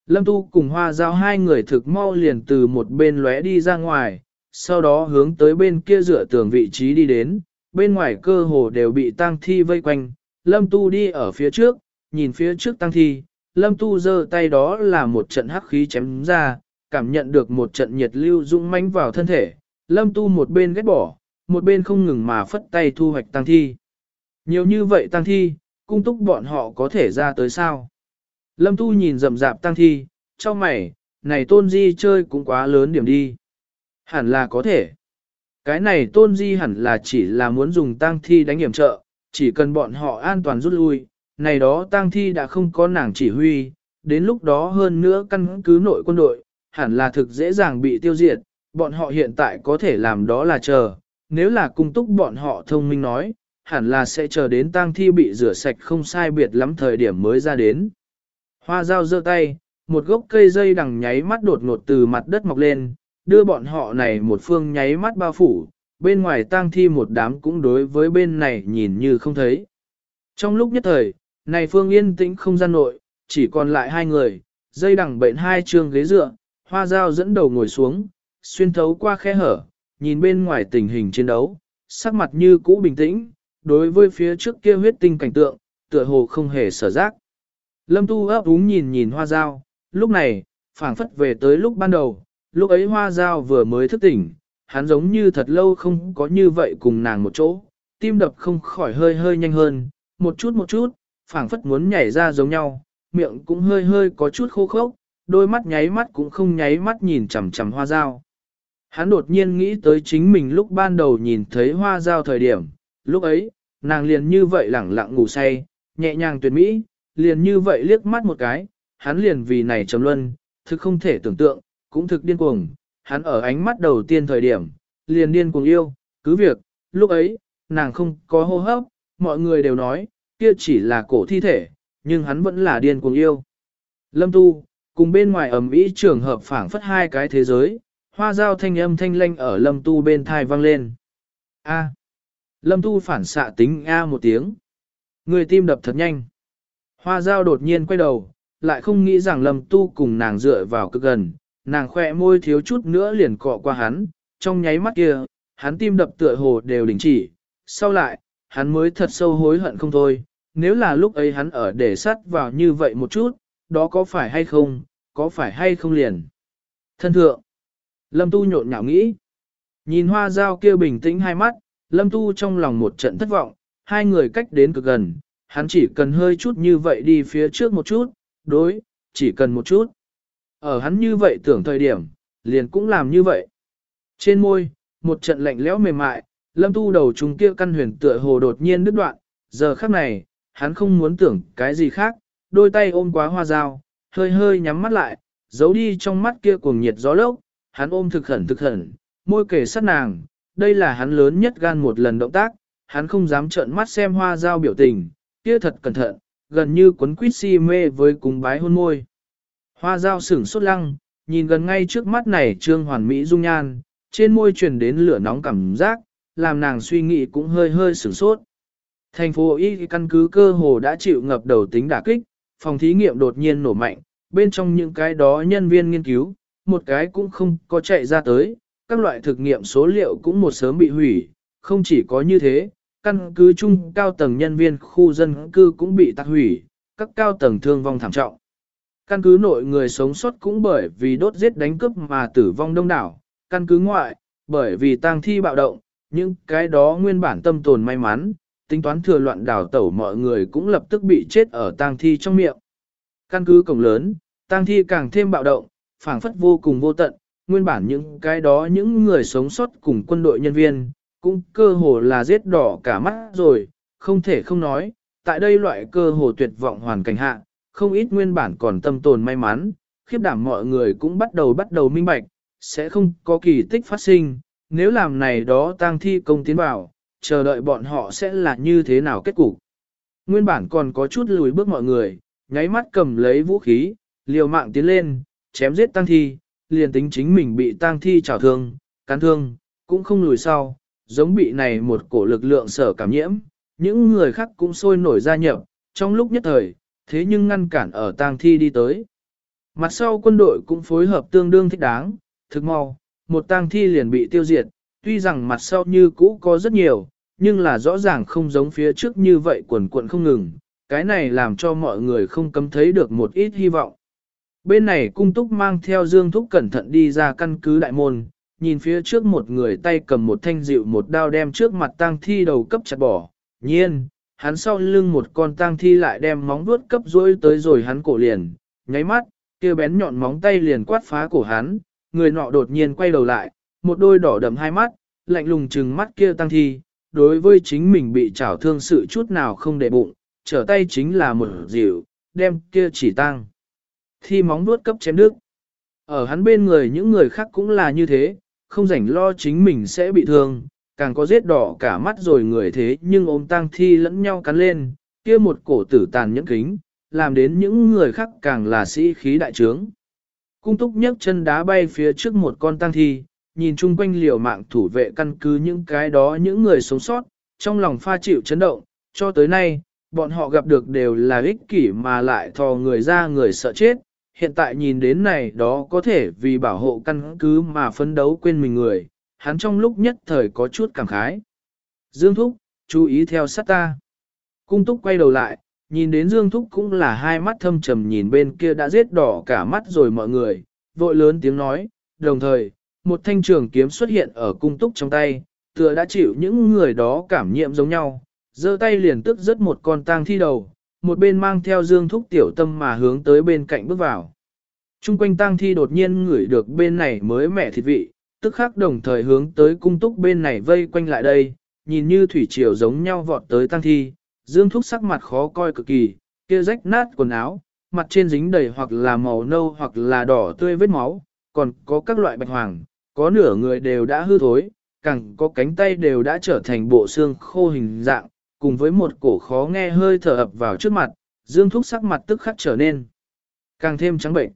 Speaker 1: Lâm Tu cùng hoa giao hai người thực mau liền từ một bên lóe đi ra ngoài, sau đó hướng tới bên kia dựa tường vị trí đi đến, bên ngoài cơ hồ đều bị tang thi vây quanh, Lâm Tu đi ở phía trước, nhìn phía trước tang thi, Lâm Tu giơ tay đó là một trận hắc khí chém ra, cảm nhận được một trận nhiệt lưu dũng mãnh vào thân thể, Lâm Tu một bên ghét bỏ, một bên không ngừng mà phất tay thu hoạch tăng thi. Nhiều như vậy tăng thi, cung túc bọn họ có thể ra tới sao? Lâm Tu nhìn rậm rạp tăng thi, cho mày, này tôn di chơi cũng quá lớn điểm đi. Hẳn là có thể. Cái này tôn di hẳn là chỉ là muốn dùng tăng thi đánh hiểm trợ, chỉ cần bọn họ an toàn rút lui, này đó tang thi đã không có nàng chỉ huy, đến lúc đó hơn nữa căn cứ nội quân đội, hẳn là thực dễ dàng bị tiêu diệt, bọn họ hiện tại có thể làm đó là chờ, nếu là cung túc bọn họ thông minh nói, hẳn là sẽ chờ đến tang thi bị rửa sạch không sai biệt lắm thời điểm mới ra đến. Hoa dao giơ tay, một gốc cây dây đằng nháy mắt đột ngột từ mặt đất mọc lên, đưa bọn họ này một phương nháy mắt bao phủ, bên ngoài tang thi một đám cũng đối với bên này nhìn như không thấy. Trong lúc nhất thời, này phương yên tĩnh không gian nội, chỉ còn lại hai người, dây đằng bệnh hai trường ghế dựa, hoa dao dẫn đầu ngồi xuống, xuyên thấu qua khe hở, nhìn bên ngoài tình hình chiến đấu, sắc mặt như cũ bình tĩnh, đối với phía trước kia huyết tinh cảnh tượng, tựa hồ không hề sở giác. Lâm tu ấp úng nhìn nhìn hoa dao, lúc này, phảng phất về tới lúc ban đầu, lúc ấy hoa dao vừa mới thức tỉnh, hắn giống như thật lâu không có như vậy cùng nàng một chỗ, tim đập không khỏi hơi hơi nhanh hơn, một chút một chút, phảng phất muốn nhảy ra giống nhau, miệng cũng hơi hơi có chút khô khốc, đôi mắt nháy mắt cũng không nháy mắt nhìn chằm chằm hoa dao. Hắn đột nhiên nghĩ tới chính mình lúc ban đầu nhìn thấy hoa giao thời điểm, lúc ấy, nàng liền như vậy lẳng lặng ngủ say, nhẹ nhàng tuyệt mỹ, liền như vậy liếc mắt một cái, hắn liền vì này trầm luân, thực không thể tưởng tượng, cũng thực điên cuồng, hắn ở ánh mắt đầu tiên thời điểm, liền điên cuồng yêu, cứ việc, lúc ấy, nàng không có hô hấp, mọi người đều nói, kia chỉ là cổ thi thể, nhưng hắn vẫn là điên cuồng yêu. Lâm Tu, cùng bên ngoài ẩm ý trường hợp phảng phất hai cái thế giới, hoa giao thanh âm thanh lanh ở Lâm Tu bên thai vang lên. A. Lâm Tu phản xạ tính A một tiếng. Người tim đập thật nhanh. Hoa giao đột nhiên quay đầu, lại không nghĩ rằng Lâm Tu cùng nàng dựa vào cực gần, nàng khỏe môi thiếu chút nữa liền cọ qua hắn, trong nháy mắt kia, hắn tim đập tựa hồ đều đình chỉ, sau lại, hắn mới thật sâu hối hận không thôi, nếu là lúc ấy hắn ở để sắt vào như vậy một chút, đó có phải hay không, có phải hay không liền. Thân thượng, Lâm Tu nhộn nhạo nghĩ, nhìn hoa dao kia bình tĩnh hai mắt, Lâm Tu trong lòng một trận thất vọng, hai người cách đến cực gần, hắn chỉ cần hơi chút như vậy đi phía trước một chút, đối, chỉ cần một chút. Ở hắn như vậy tưởng thời điểm, liền cũng làm như vậy. Trên môi, một trận lạnh lẽo mềm mại, lâm tu đầu chúng kia căn huyền tựa hồ đột nhiên đứt đoạn, giờ khắc này, hắn không muốn tưởng cái gì khác, đôi tay ôm quá hoa dao, hơi hơi nhắm mắt lại, giấu đi trong mắt kia cuồng nhiệt gió lốc, hắn ôm thực khẩn thực khẩn, môi kề sát nàng, đây là hắn lớn nhất gan một lần động tác, hắn không dám trợn mắt xem hoa giao biểu tình, kia thật cẩn thận, gần như quấn quýt si mê với cùng bái hôn môi. Hoa giao sửng sốt lăng, nhìn gần ngay trước mắt này trương hoàn mỹ dung nhan, trên môi truyền đến lửa nóng cảm giác, làm nàng suy nghĩ cũng hơi hơi sửng sốt. Thành phố Y căn cứ cơ hồ đã chịu ngập đầu tính đả kích, phòng thí nghiệm đột nhiên nổ mạnh, bên trong những cái đó nhân viên nghiên cứu, một cái cũng không có chạy ra tới, các loại thực nghiệm số liệu cũng một sớm bị hủy, không chỉ có như thế, căn cứ chung cao tầng nhân viên khu dân cư cũng bị tạc hủy, các cao tầng thương vong thảm trọng. Căn cứ nội người sống sót cũng bởi vì đốt giết đánh cướp mà tử vong đông đảo, căn cứ ngoại, bởi vì tang thi bạo động, những cái đó nguyên bản tâm tồn may mắn, tính toán thừa loạn đảo tẩu mọi người cũng lập tức bị chết ở tang thi trong miệng. Căn cứ cổng lớn, tang thi càng thêm bạo động, phảng phất vô cùng vô tận, nguyên bản những cái đó những người sống sót cùng quân đội nhân viên, cũng cơ hồ là giết đỏ cả mắt rồi, không thể không nói, tại đây loại cơ hồ tuyệt vọng hoàn cảnh hạ, không ít nguyên bản còn tâm tồn may mắn, khiếp đảm mọi người cũng bắt đầu bắt đầu minh bạch, sẽ không có kỳ tích phát sinh, nếu làm này đó tang thi công tiến vào, chờ đợi bọn họ sẽ là như thế nào kết cục. Nguyên bản còn có chút lùi bước mọi người, nháy mắt cầm lấy vũ khí, liều mạng tiến lên, chém giết tang thi, liền tính chính mình bị tang thi trào thương, cắn thương, cũng không lùi sau, giống bị này một cổ lực lượng sở cảm nhiễm, những người khác cũng sôi nổi ra nhập, trong lúc nhất thời, thế nhưng ngăn cản ở tang thi đi tới. Mặt sau quân đội cũng phối hợp tương đương thích đáng, thực mau, một tang thi liền bị tiêu diệt, tuy rằng mặt sau như cũ có rất nhiều, nhưng là rõ ràng không giống phía trước như vậy quần quận không ngừng, cái này làm cho mọi người không cấm thấy được một ít hy vọng. Bên này cung túc mang theo dương thúc cẩn thận đi ra căn cứ đại môn, nhìn phía trước một người tay cầm một thanh dịu một đao đem trước mặt tang thi đầu cấp chặt bỏ, nhiên, hắn sau lưng một con tang thi lại đem móng vuốt cấp rối tới rồi hắn cổ liền, nháy mắt, kia bén nhọn móng tay liền quát phá cổ hắn, người nọ đột nhiên quay đầu lại, một đôi đỏ đậm hai mắt, lạnh lùng trừng mắt kia tang thi, đối với chính mình bị trảo thương sự chút nào không để bụng, trở tay chính là một dịu, đem kia chỉ tang. Thi móng vuốt cấp chém đứt Ở hắn bên người những người khác cũng là như thế, không rảnh lo chính mình sẽ bị thương, càng có giết đỏ cả mắt rồi người thế nhưng ôm tang thi lẫn nhau cắn lên, kia một cổ tử tàn nhẫn kính, làm đến những người khác càng là sĩ khí đại trướng. Cung túc nhấc chân đá bay phía trước một con tang thi, nhìn chung quanh liều mạng thủ vệ căn cứ những cái đó những người sống sót, trong lòng pha chịu chấn động, cho tới nay, bọn họ gặp được đều là ích kỷ mà lại thò người ra người sợ chết, hiện tại nhìn đến này đó có thể vì bảo hộ căn cứ mà phấn đấu quên mình người, hắn trong lúc nhất thời có chút cảm khái. Dương Thúc, chú ý theo sát ta. Cung Túc quay đầu lại, nhìn đến Dương Thúc cũng là hai mắt thâm trầm nhìn bên kia đã giết đỏ cả mắt rồi mọi người, vội lớn tiếng nói, đồng thời, một thanh trường kiếm xuất hiện ở cung Túc trong tay, tựa đã chịu những người đó cảm nhiệm giống nhau, giơ tay liền tức rất một con tang thi đầu, một bên mang theo Dương Thúc tiểu tâm mà hướng tới bên cạnh bước vào. Trung quanh tang thi đột nhiên ngửi được bên này mới mẻ thịt vị, tức khắc đồng thời hướng tới cung túc bên này vây quanh lại đây, nhìn như thủy triều giống nhau vọt tới tang thi, Dương Thúc sắc mặt khó coi cực kỳ, kia rách nát quần áo, mặt trên dính đầy hoặc là màu nâu hoặc là đỏ tươi vết máu, còn có các loại bạch hoàng, có nửa người đều đã hư thối, càng có cánh tay đều đã trở thành bộ xương khô hình dạng, cùng với một cổ khó nghe hơi thở ập vào trước mặt, Dương Thúc sắc mặt tức khắc trở nên càng thêm trắng bệnh.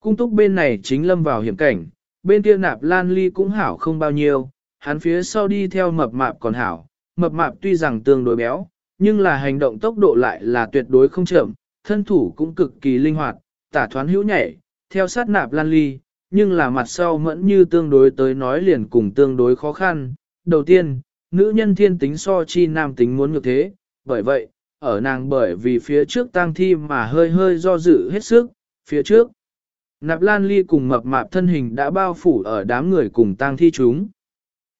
Speaker 1: Cung túc bên này chính lâm vào hiểm cảnh, bên kia nạp lan ly cũng hảo không bao nhiêu, hắn phía sau đi theo mập mạp còn hảo, mập mạp tuy rằng tương đối béo, nhưng là hành động tốc độ lại là tuyệt đối không chậm, thân thủ cũng cực kỳ linh hoạt, tả thoán hữu nhảy, theo sát nạp lan ly, nhưng là mặt sau mẫn như tương đối tới nói liền cùng tương đối khó khăn. Đầu tiên, nữ nhân thiên tính so chi nam tính muốn như thế, bởi vậy, ở nàng bởi vì phía trước tang thi mà hơi hơi do dự hết sức, phía trước. Nạp Lan Ly cùng mập mạp thân hình đã bao phủ ở đám người cùng tang thi chúng.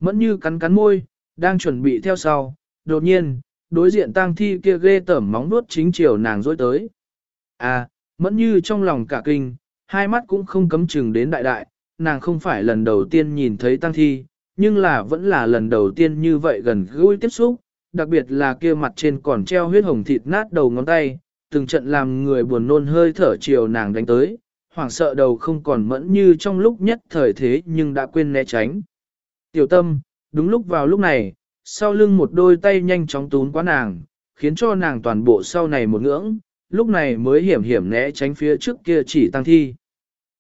Speaker 1: Mẫn như cắn cắn môi, đang chuẩn bị theo sau, đột nhiên, đối diện tang thi kia ghê tẩm móng nuốt chính chiều nàng dối tới. À, mẫn như trong lòng cả kinh, hai mắt cũng không cấm chừng đến đại đại, nàng không phải lần đầu tiên nhìn thấy tang thi, nhưng là vẫn là lần đầu tiên như vậy gần gũi tiếp xúc, đặc biệt là kia mặt trên còn treo huyết hồng thịt nát đầu ngón tay, từng trận làm người buồn nôn hơi thở chiều nàng đánh tới, hoảng sợ đầu không còn mẫn như trong lúc nhất thời thế nhưng đã quên né tránh. Tiểu tâm, đúng lúc vào lúc này, sau lưng một đôi tay nhanh chóng tún quá nàng, khiến cho nàng toàn bộ sau này một ngưỡng, lúc này mới hiểm hiểm né tránh phía trước kia chỉ tăng thi.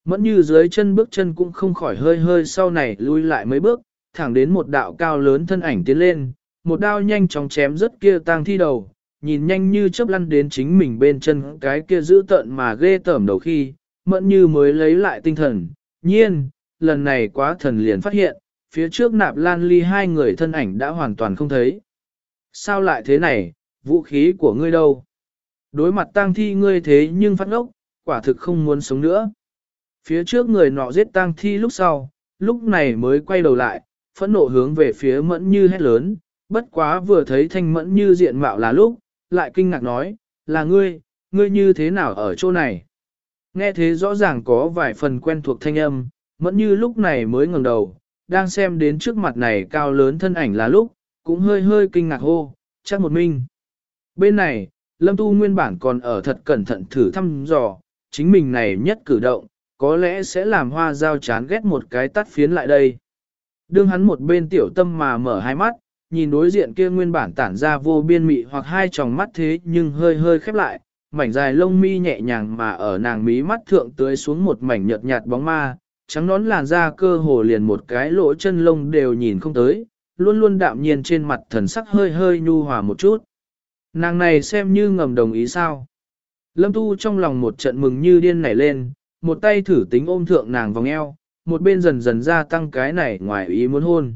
Speaker 1: Mẫn như dưới chân bước chân cũng không khỏi hơi hơi sau này lui lại mấy bước, thẳng đến một đạo cao lớn thân ảnh tiến lên, một đao nhanh chóng chém rất kia tang thi đầu, nhìn nhanh như chớp lăn đến chính mình bên chân cái kia giữ tợn mà ghê tởm đầu khi, mẫn như mới lấy lại tinh thần, nhiên, lần này quá thần liền phát hiện, phía trước nạp lan ly hai người thân ảnh đã hoàn toàn không thấy. Sao lại thế này, vũ khí của ngươi đâu? Đối mặt tang thi ngươi thế nhưng phát ngốc, quả thực không muốn sống nữa. Phía trước người nọ giết tang thi lúc sau, lúc này mới quay đầu lại, phẫn nộ hướng về phía mẫn như hét lớn, bất quá vừa thấy thanh mẫn như diện mạo là lúc, lại kinh ngạc nói, là ngươi, ngươi như thế nào ở chỗ này? Nghe thế rõ ràng có vài phần quen thuộc thanh âm, mẫn như lúc này mới ngẩng đầu, đang xem đến trước mặt này cao lớn thân ảnh là lúc, cũng hơi hơi kinh ngạc hô, chắc một mình. Bên này, Lâm Tu nguyên bản còn ở thật cẩn thận thử thăm dò, chính mình này nhất cử động, có lẽ sẽ làm hoa dao chán ghét một cái tắt phiến lại đây. Đương hắn một bên tiểu tâm mà mở hai mắt, nhìn đối diện kia nguyên bản tản ra vô biên mị hoặc hai tròng mắt thế nhưng hơi hơi khép lại, mảnh dài lông mi nhẹ nhàng mà ở nàng mí mắt thượng tưới xuống một mảnh nhợt nhạt bóng ma, trắng nón làn da cơ hồ liền một cái lỗ chân lông đều nhìn không tới, luôn luôn đạm nhiên trên mặt thần sắc hơi hơi nhu hòa một chút. Nàng này xem như ngầm đồng ý sao. Lâm Tu trong lòng một trận mừng như điên nảy lên, một tay thử tính ôm thượng nàng vòng eo, một bên dần dần gia tăng cái này ngoài ý muốn hôn.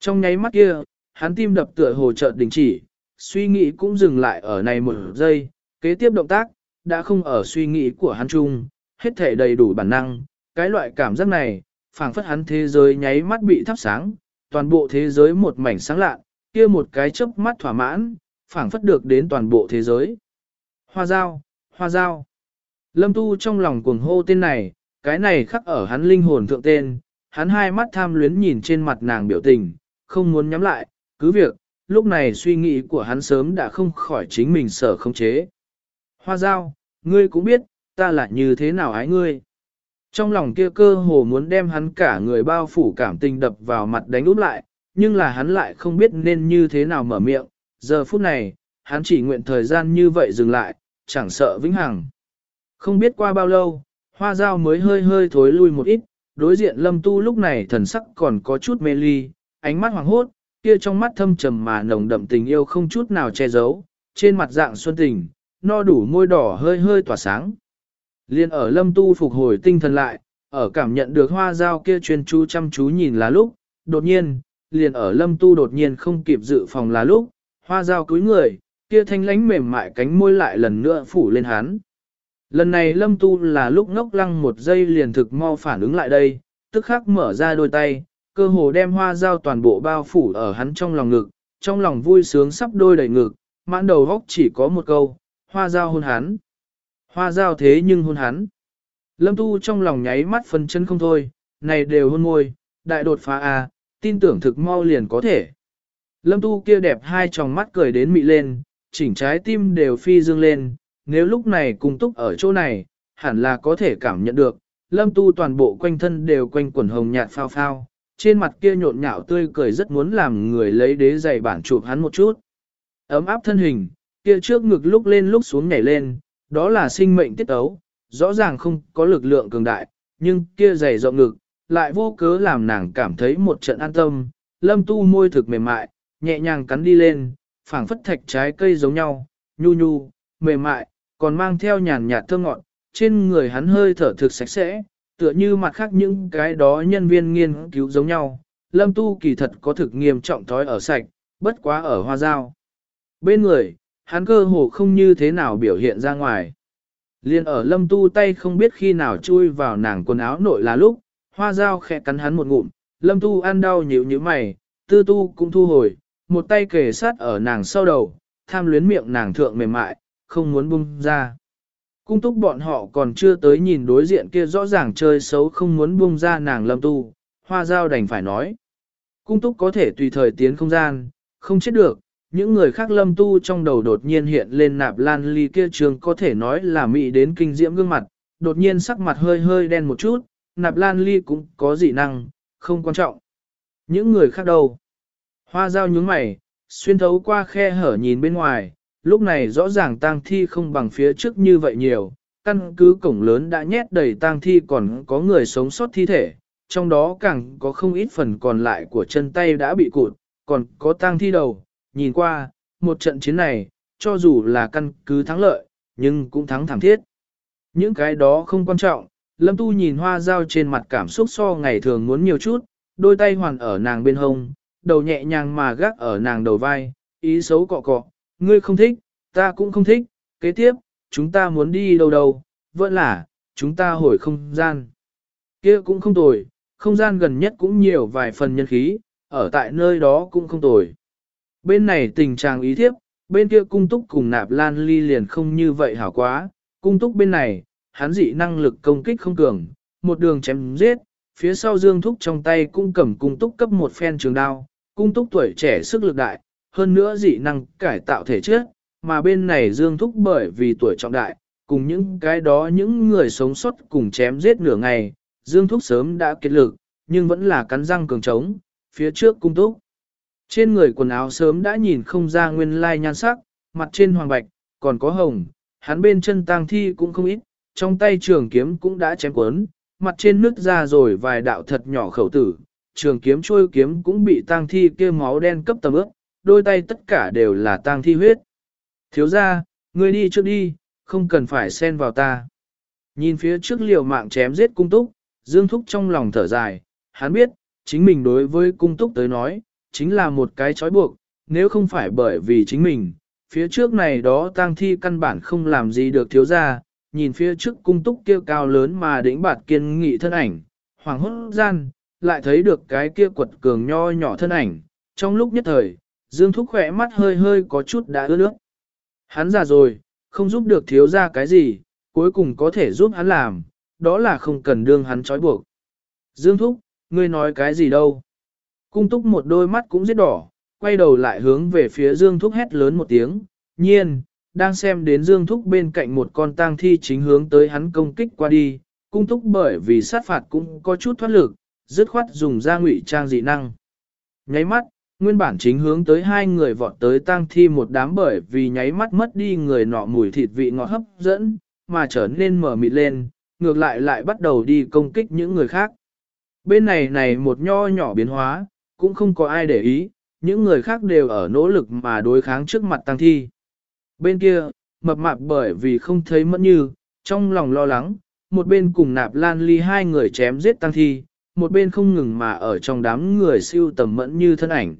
Speaker 1: Trong nháy mắt kia, hắn tim đập tựa hồ chợt đình chỉ, suy nghĩ cũng dừng lại ở này một giây, kế tiếp động tác, đã không ở suy nghĩ của hắn chung, hết thể đầy đủ bản năng, cái loại cảm giác này, phảng phất hắn thế giới nháy mắt bị thắp sáng, toàn bộ thế giới một mảnh sáng lạ, kia một cái chớp mắt thỏa mãn, phảng phất được đến toàn bộ thế giới. Hoa dao, hoa dao. Lâm tu trong lòng cuồng hô tên này, cái này khắc ở hắn linh hồn thượng tên, hắn hai mắt tham luyến nhìn trên mặt nàng biểu tình, không muốn nhắm lại, cứ việc, lúc này suy nghĩ của hắn sớm đã không khỏi chính mình sở không chế. Hoa dao, ngươi cũng biết, ta là như thế nào ái ngươi. Trong lòng kia cơ hồ muốn đem hắn cả người bao phủ cảm tình đập vào mặt đánh úp lại, nhưng là hắn lại không biết nên như thế nào mở miệng, giờ phút này, hắn chỉ nguyện thời gian như vậy dừng lại, chẳng sợ vĩnh hằng. Không biết qua bao lâu, hoa dao mới hơi hơi thối lui một ít, đối diện lâm tu lúc này thần sắc còn có chút mê ly, ánh mắt hoàng hốt, kia trong mắt thâm trầm mà nồng đậm tình yêu không chút nào che giấu, trên mặt dạng xuân tình, no đủ môi đỏ hơi hơi tỏa sáng. Liên ở lâm tu phục hồi tinh thần lại, ở cảm nhận được hoa dao kia chuyên chú chăm chú nhìn là lúc, đột nhiên, liền ở lâm tu đột nhiên không kịp dự phòng là lúc, hoa dao cúi người, kia thanh lánh mềm mại cánh môi lại lần nữa phủ lên hắn. Lần này lâm tu là lúc ngốc lăng một giây liền thực mau phản ứng lại đây, tức khắc mở ra đôi tay, cơ hồ đem hoa dao toàn bộ bao phủ ở hắn trong lòng ngực, trong lòng vui sướng sắp đôi đầy ngực, mãn đầu góc chỉ có một câu, hoa dao hôn hắn. Hoa dao thế nhưng hôn hắn. Lâm tu trong lòng nháy mắt phân chân không thôi, này đều hôn môi, đại đột phá à, tin tưởng thực mau liền có thể. Lâm tu kia đẹp hai tròng mắt cười đến mị lên, chỉnh trái tim đều phi dương lên, nếu lúc này cùng túc ở chỗ này, hẳn là có thể cảm nhận được, lâm tu toàn bộ quanh thân đều quanh quần hồng nhạt phao phao, trên mặt kia nhộn nhạo tươi cười rất muốn làm người lấy đế giày bản chụp hắn một chút. Ấm áp thân hình, kia trước ngực lúc lên lúc xuống nhảy lên, đó là sinh mệnh tiết ấu, rõ ràng không có lực lượng cường đại, nhưng kia giày rộng ngực, lại vô cớ làm nàng cảm thấy một trận an tâm, lâm tu môi thực mềm mại, nhẹ nhàng cắn đi lên, phảng phất thạch trái cây giống nhau, nhu nhu, mềm mại, còn mang theo nhàn nhạt thơm ngọt, trên người hắn hơi thở thực sạch sẽ, tựa như mặt khác những cái đó nhân viên nghiên cứu giống nhau. Lâm Tu kỳ thật có thực nghiêm trọng thói ở sạch, bất quá ở hoa dao. Bên người, hắn cơ hồ không như thế nào biểu hiện ra ngoài. Liên ở lâm tu tay không biết khi nào chui vào nàng quần áo nội là lúc, hoa dao khẽ cắn hắn một ngụm, lâm tu ăn đau nhíu nhíu mày, tư tu cũng thu hồi, một tay kề sát ở nàng sau đầu, tham luyến miệng nàng thượng mềm mại, không muốn bung ra. Cung túc bọn họ còn chưa tới nhìn đối diện kia rõ ràng chơi xấu không muốn buông ra nàng lâm tu, hoa giao đành phải nói. Cung túc có thể tùy thời tiến không gian, không chết được, những người khác lâm tu trong đầu đột nhiên hiện lên nạp lan ly kia trường có thể nói là mị đến kinh diễm gương mặt, đột nhiên sắc mặt hơi hơi đen một chút, nạp lan ly cũng có dị năng, không quan trọng. Những người khác đâu? Hoa dao nhướng mày, xuyên thấu qua khe hở nhìn bên ngoài, lúc này rõ ràng tang thi không bằng phía trước như vậy nhiều, căn cứ cổng lớn đã nhét đầy tang thi còn có người sống sót thi thể, trong đó càng có không ít phần còn lại của chân tay đã bị cụt, còn có tang thi đầu, nhìn qua, một trận chiến này, cho dù là căn cứ thắng lợi, nhưng cũng thắng thảm thiết. Những cái đó không quan trọng, Lâm Tu nhìn hoa dao trên mặt cảm xúc so ngày thường muốn nhiều chút, đôi tay hoàn ở nàng bên hông, đầu nhẹ nhàng mà gác ở nàng đầu vai, ý xấu cọ cọ, ngươi không thích, ta cũng không thích, kế tiếp, chúng ta muốn đi đâu đâu, vẫn là, chúng ta hồi không gian. kia cũng không tồi, không gian gần nhất cũng nhiều vài phần nhân khí, ở tại nơi đó cũng không tồi. Bên này tình trạng ý thiếp, bên kia cung túc cùng nạp lan ly liền không như vậy hảo quá, cung túc bên này, hắn dị năng lực công kích không cường, một đường chém giết, phía sau dương thúc trong tay cũng cầm cung túc cấp một phen trường đao, cung túc tuổi trẻ sức lực đại, hơn nữa dị năng cải tạo thể chất, mà bên này dương thúc bởi vì tuổi trọng đại, cùng những cái đó những người sống sót cùng chém giết nửa ngày, dương thúc sớm đã kiệt lực, nhưng vẫn là cắn răng cường trống, phía trước cung túc. Trên người quần áo sớm đã nhìn không ra nguyên lai nhan sắc, mặt trên hoàng bạch, còn có hồng, hắn bên chân tang thi cũng không ít, trong tay trường kiếm cũng đã chém quấn, mặt trên nước ra rồi vài đạo thật nhỏ khẩu tử, trường kiếm trôi kiếm cũng bị tang thi kia máu đen cấp tầm ướp, đôi tay tất cả đều là tang thi huyết. Thiếu ra, ngươi đi trước đi, không cần phải xen vào ta. Nhìn phía trước liều mạng chém giết cung túc, Dương Thúc trong lòng thở dài, hắn biết, chính mình đối với cung túc tới nói, chính là một cái trói buộc, nếu không phải bởi vì chính mình, phía trước này đó tang thi căn bản không làm gì được thiếu ra, nhìn phía trước cung túc kia cao lớn mà đỉnh bạt kiên nghị thân ảnh, hoàng hốt gian, lại thấy được cái kia quật cường nho nhỏ thân ảnh, trong lúc nhất thời, Dương Thúc khỏe mắt hơi hơi có chút đã ướt nước. Hắn già rồi, không giúp được thiếu ra cái gì, cuối cùng có thể giúp hắn làm, đó là không cần đương hắn trói buộc. Dương Thúc, ngươi nói cái gì đâu? Cung túc một đôi mắt cũng giết đỏ, quay đầu lại hướng về phía Dương Thúc hét lớn một tiếng, nhiên, đang xem đến Dương Thúc bên cạnh một con tang thi chính hướng tới hắn công kích qua đi, cung túc bởi vì sát phạt cũng có chút thoát lực, dứt khoát dùng ra ngụy trang dị năng. Nháy mắt, nguyên bản chính hướng tới hai người vọt tới tang thi một đám bởi vì nháy mắt mất đi người nọ mùi thịt vị ngọt hấp dẫn, mà trở nên mở mịt lên, ngược lại lại bắt đầu đi công kích những người khác. Bên này này một nho nhỏ biến hóa, cũng không có ai để ý, những người khác đều ở nỗ lực mà đối kháng trước mặt tăng thi. Bên kia, mập mạp bởi vì không thấy mẫn như, trong lòng lo lắng, một bên cùng nạp lan ly hai người chém giết tăng thi, một bên không ngừng mà ở trong đám người siêu tầm mẫn như thân ảnh.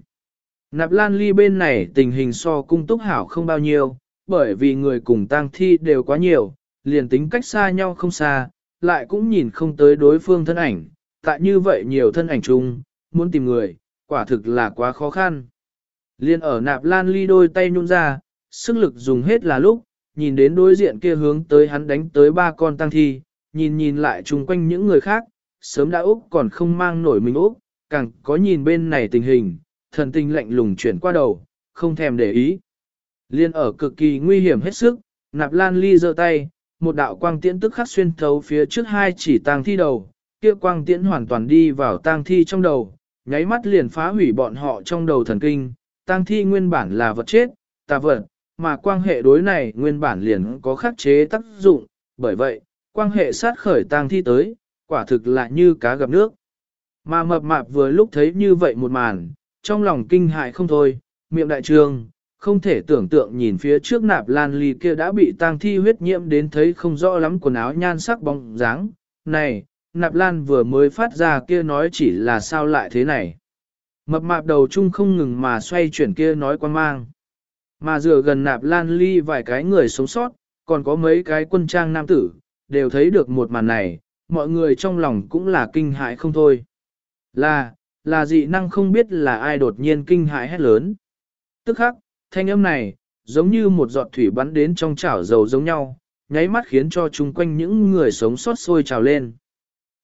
Speaker 1: Nạp lan ly bên này tình hình so cung túc hảo không bao nhiêu, bởi vì người cùng tang thi đều quá nhiều, liền tính cách xa nhau không xa, lại cũng nhìn không tới đối phương thân ảnh, tại như vậy nhiều thân ảnh chung, muốn tìm người, quả thực là quá khó khăn. Liên ở nạp lan ly đôi tay nhún ra, sức lực dùng hết là lúc, nhìn đến đối diện kia hướng tới hắn đánh tới ba con tang thi, nhìn nhìn lại chung quanh những người khác, sớm đã Úc còn không mang nổi mình Úc, càng có nhìn bên này tình hình, thần tình lạnh lùng chuyển qua đầu, không thèm để ý. Liên ở cực kỳ nguy hiểm hết sức, nạp lan ly giơ tay, một đạo quang tiễn tức khắc xuyên thấu phía trước hai chỉ tang thi đầu, kia quang tiễn hoàn toàn đi vào tang thi trong đầu, nháy mắt liền phá hủy bọn họ trong đầu thần kinh, tang thi nguyên bản là vật chết, tà vật, mà quan hệ đối này nguyên bản liền có khắc chế tác dụng, bởi vậy, quan hệ sát khởi tang thi tới, quả thực là như cá gặp nước. Mà mập mạp vừa lúc thấy như vậy một màn, trong lòng kinh hại không thôi, miệng đại trường, không thể tưởng tượng nhìn phía trước nạp lan ly kia đã bị tang thi huyết nhiễm đến thấy không rõ lắm quần áo nhan sắc bóng dáng. Này, nạp lan vừa mới phát ra kia nói chỉ là sao lại thế này. Mập mạp đầu chung không ngừng mà xoay chuyển kia nói quan mang. Mà dựa gần nạp lan ly vài cái người sống sót, còn có mấy cái quân trang nam tử, đều thấy được một màn này, mọi người trong lòng cũng là kinh hại không thôi. Là, là dị năng không biết là ai đột nhiên kinh hãi hét lớn. Tức khắc, thanh âm này, giống như một giọt thủy bắn đến trong chảo dầu giống nhau, nháy mắt khiến cho chung quanh những người sống sót sôi trào lên.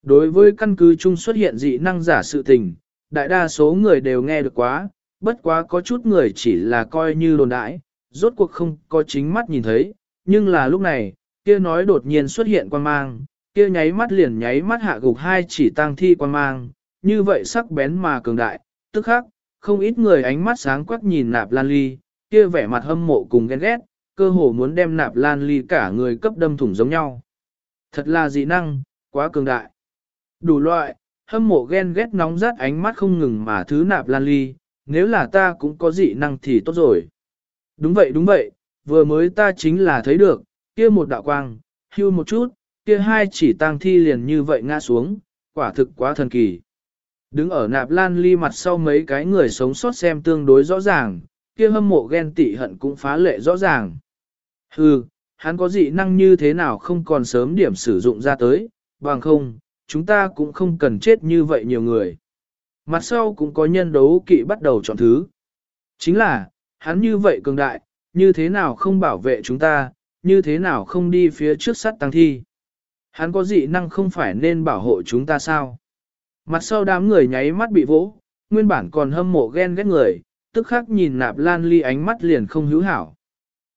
Speaker 1: Đối với căn cứ chung xuất hiện dị năng giả sự tình, đại đa số người đều nghe được quá, bất quá có chút người chỉ là coi như đồn đãi, rốt cuộc không có chính mắt nhìn thấy, nhưng là lúc này, kia nói đột nhiên xuất hiện quan mang, kia nháy mắt liền nháy mắt hạ gục hai chỉ tăng thi quan mang, như vậy sắc bén mà cường đại, tức khắc, không ít người ánh mắt sáng quắc nhìn nạp lan ly, kia vẻ mặt hâm mộ cùng ghen ghét, cơ hồ muốn đem nạp lan ly cả người cấp đâm thủng giống nhau. Thật là dị năng, quá cường đại. Đủ loại, hâm mộ ghen ghét nóng rát ánh mắt không ngừng mà thứ nạp lan ly, nếu là ta cũng có dị năng thì tốt rồi. Đúng vậy đúng vậy, vừa mới ta chính là thấy được, kia một đạo quang, hưu một chút, kia hai chỉ tang thi liền như vậy ngã xuống, quả thực quá thần kỳ. Đứng ở nạp lan ly mặt sau mấy cái người sống sót xem tương đối rõ ràng, kia hâm mộ ghen tị hận cũng phá lệ rõ ràng. Hừ, hắn có dị năng như thế nào không còn sớm điểm sử dụng ra tới, bằng không, chúng ta cũng không cần chết như vậy nhiều người. Mặt sau cũng có nhân đấu kỵ bắt đầu chọn thứ. Chính là, hắn như vậy cường đại, như thế nào không bảo vệ chúng ta, như thế nào không đi phía trước sắt tăng thi. Hắn có dị năng không phải nên bảo hộ chúng ta sao? Mặt sau đám người nháy mắt bị vỗ, nguyên bản còn hâm mộ ghen ghét người, tức khắc nhìn nạp lan ly ánh mắt liền không hữu hảo.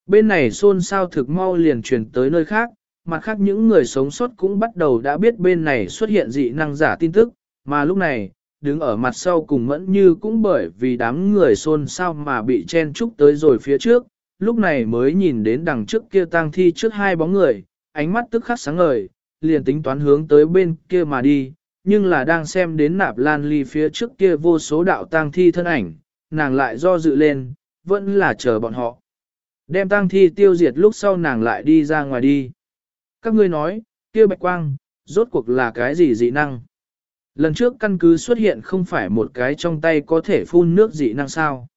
Speaker 1: Bên này xôn xao thực mau liền truyền tới nơi khác, mặt khác những người sống sót cũng bắt đầu đã biết bên này xuất hiện dị năng giả tin tức, mà lúc này, đứng ở mặt sau cùng mẫn như cũng bởi vì đám người xôn xao mà bị chen trúc tới rồi phía trước, lúc này mới nhìn đến đằng trước kia tang thi trước hai bóng người, ánh mắt tức khắc sáng ngời, liền tính toán hướng tới bên kia mà đi, nhưng là đang xem đến nạp lan ly phía trước kia vô số đạo tang thi thân ảnh, nàng lại do dự lên, vẫn là chờ bọn họ. Đem tang thi tiêu diệt lúc sau nàng lại đi ra ngoài đi. Các ngươi nói, kia bạch quang, rốt cuộc là cái gì dị năng? Lần trước căn cứ xuất hiện không phải một cái trong tay có thể phun nước dị năng sao.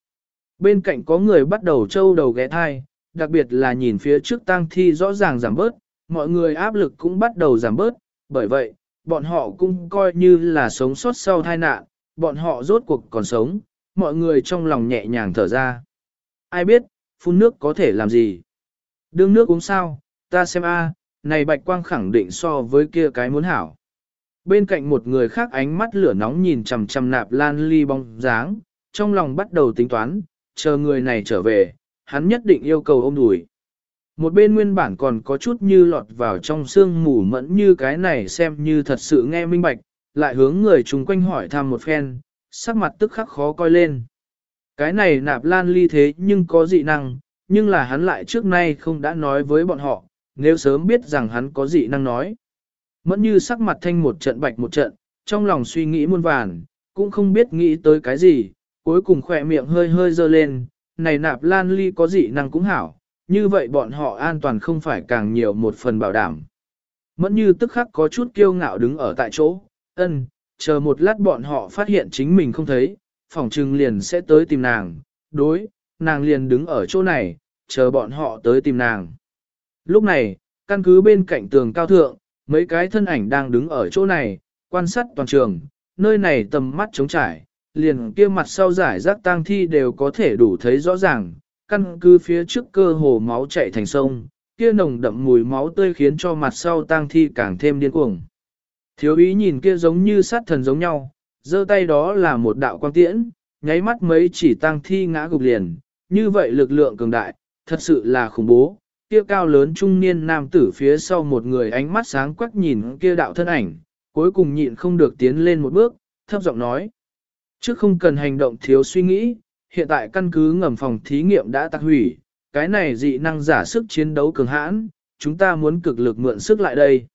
Speaker 1: Bên cạnh có người bắt đầu trâu đầu ghé thai, đặc biệt là nhìn phía trước tang thi rõ ràng giảm bớt, mọi người áp lực cũng bắt đầu giảm bớt, bởi vậy, bọn họ cũng coi như là sống sót sau tai nạn, bọn họ rốt cuộc còn sống, mọi người trong lòng nhẹ nhàng thở ra. Ai biết, phun nước có thể làm gì? Đương nước uống sao, ta xem a, này bạch quang khẳng định so với kia cái muốn hảo. Bên cạnh một người khác ánh mắt lửa nóng nhìn chằm chằm nạp lan ly bóng dáng, trong lòng bắt đầu tính toán, chờ người này trở về, hắn nhất định yêu cầu ôm đùi. Một bên nguyên bản còn có chút như lọt vào trong xương mù mẫn như cái này xem như thật sự nghe minh bạch, lại hướng người chung quanh hỏi thăm một phen, sắc mặt tức khắc khó coi lên. Cái này nạp lan ly thế nhưng có dị năng, nhưng là hắn lại trước nay không đã nói với bọn họ, nếu sớm biết rằng hắn có dị năng nói. Mẫn như sắc mặt thanh một trận bạch một trận, trong lòng suy nghĩ muôn vàn, cũng không biết nghĩ tới cái gì, cuối cùng khỏe miệng hơi hơi dơ lên, này nạp lan ly có dị năng cũng hảo, như vậy bọn họ an toàn không phải càng nhiều một phần bảo đảm. Mẫn như tức khắc có chút kiêu ngạo đứng ở tại chỗ, ân, chờ một lát bọn họ phát hiện chính mình không thấy, phòng trừng liền sẽ tới tìm nàng, đối, nàng liền đứng ở chỗ này, chờ bọn họ tới tìm nàng. Lúc này, căn cứ bên cạnh tường cao thượng, mấy cái thân ảnh đang đứng ở chỗ này, quan sát toàn trường, nơi này tầm mắt trống trải, liền kia mặt sau giải rác tang thi đều có thể đủ thấy rõ ràng, căn cứ phía trước cơ hồ máu chảy thành sông, kia nồng đậm mùi máu tươi khiến cho mặt sau tang thi càng thêm điên cuồng. Thiếu ý nhìn kia giống như sát thần giống nhau, giơ tay đó là một đạo quang tiễn, nháy mắt mấy chỉ tang thi ngã gục liền, như vậy lực lượng cường đại, thật sự là khủng bố. Kia cao lớn trung niên nam tử phía sau một người ánh mắt sáng quắc nhìn kia đạo thân ảnh, cuối cùng nhịn không được tiến lên một bước, thấp giọng nói. Trước không cần hành động thiếu suy nghĩ, hiện tại căn cứ ngầm phòng thí nghiệm đã tạc hủy, cái này dị năng giả sức chiến đấu cường hãn, chúng ta muốn cực lực mượn sức lại đây.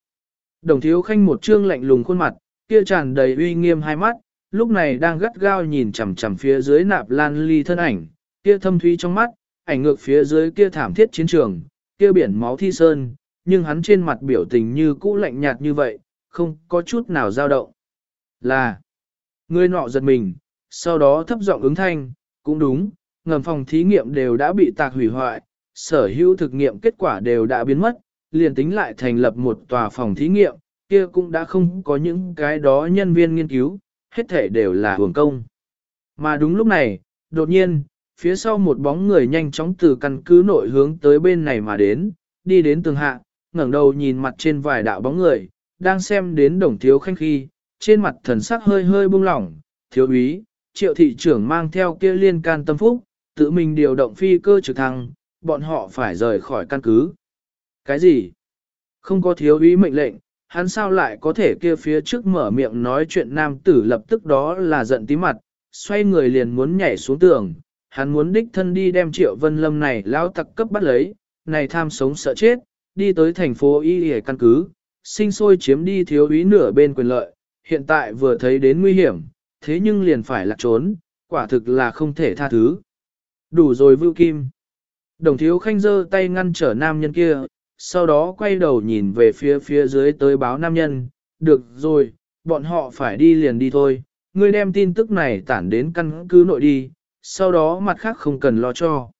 Speaker 1: Đồng thiếu khanh một trương lạnh lùng khuôn mặt, kia tràn đầy uy nghiêm hai mắt, lúc này đang gắt gao nhìn chằm chằm phía dưới nạp lan ly thân ảnh, kia thâm thúy trong mắt, ảnh ngược phía dưới kia thảm thiết chiến trường, kia biển máu thi sơn, nhưng hắn trên mặt biểu tình như cũ lạnh nhạt như vậy, không có chút nào dao động. Là, người nọ giật mình, sau đó thấp giọng ứng thanh, cũng đúng, ngầm phòng thí nghiệm đều đã bị tạc hủy hoại, sở hữu thực nghiệm kết quả đều đã biến mất, liền tính lại thành lập một tòa phòng thí nghiệm, kia cũng đã không có những cái đó nhân viên nghiên cứu, hết thể đều là hưởng công. Mà đúng lúc này, đột nhiên, phía sau một bóng người nhanh chóng từ căn cứ nội hướng tới bên này mà đến, đi đến tường hạ, ngẩng đầu nhìn mặt trên vài đạo bóng người, đang xem đến đồng thiếu khanh khi, trên mặt thần sắc hơi hơi buông lỏng, thiếu úy, triệu thị trưởng mang theo kia liên can tâm phúc, tự mình điều động phi cơ trực thăng, bọn họ phải rời khỏi căn cứ. Cái gì? Không có thiếu úy mệnh lệnh, hắn sao lại có thể kia phía trước mở miệng nói chuyện nam tử lập tức đó là giận tí mặt, xoay người liền muốn nhảy xuống tường, hắn muốn đích thân đi đem triệu vân lâm này lao tặc cấp bắt lấy, này tham sống sợ chết, đi tới thành phố Y hề căn cứ, sinh sôi chiếm đi thiếu úy nửa bên quyền lợi, hiện tại vừa thấy đến nguy hiểm, thế nhưng liền phải lạc trốn, quả thực là không thể tha thứ. Đủ rồi Vưu Kim. Đồng thiếu khanh giơ tay ngăn trở nam nhân kia, sau đó quay đầu nhìn về phía phía dưới tới báo nam nhân, được rồi, bọn họ phải đi liền đi thôi, ngươi đem tin tức này tản đến căn cứ nội đi, sau đó mặt khác không cần lo cho.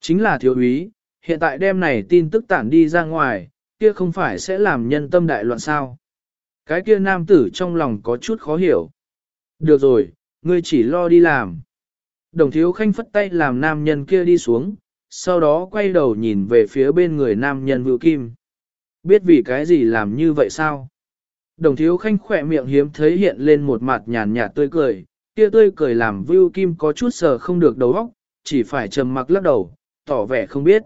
Speaker 1: Chính là thiếu úy, hiện tại đem này tin tức tản đi ra ngoài, kia không phải sẽ làm nhân tâm đại loạn sao. Cái kia nam tử trong lòng có chút khó hiểu. Được rồi, ngươi chỉ lo đi làm. Đồng thiếu khanh phất tay làm nam nhân kia đi xuống, sau đó quay đầu nhìn về phía bên người nam nhân vựu Kim. Biết vì cái gì làm như vậy sao? Đồng thiếu khanh khỏe miệng hiếm thấy hiện lên một mặt nhàn nhạt tươi cười, kia tươi cười làm Vưu Kim có chút sờ không được đầu óc, chỉ phải trầm mặc lắc đầu, tỏ vẻ không biết.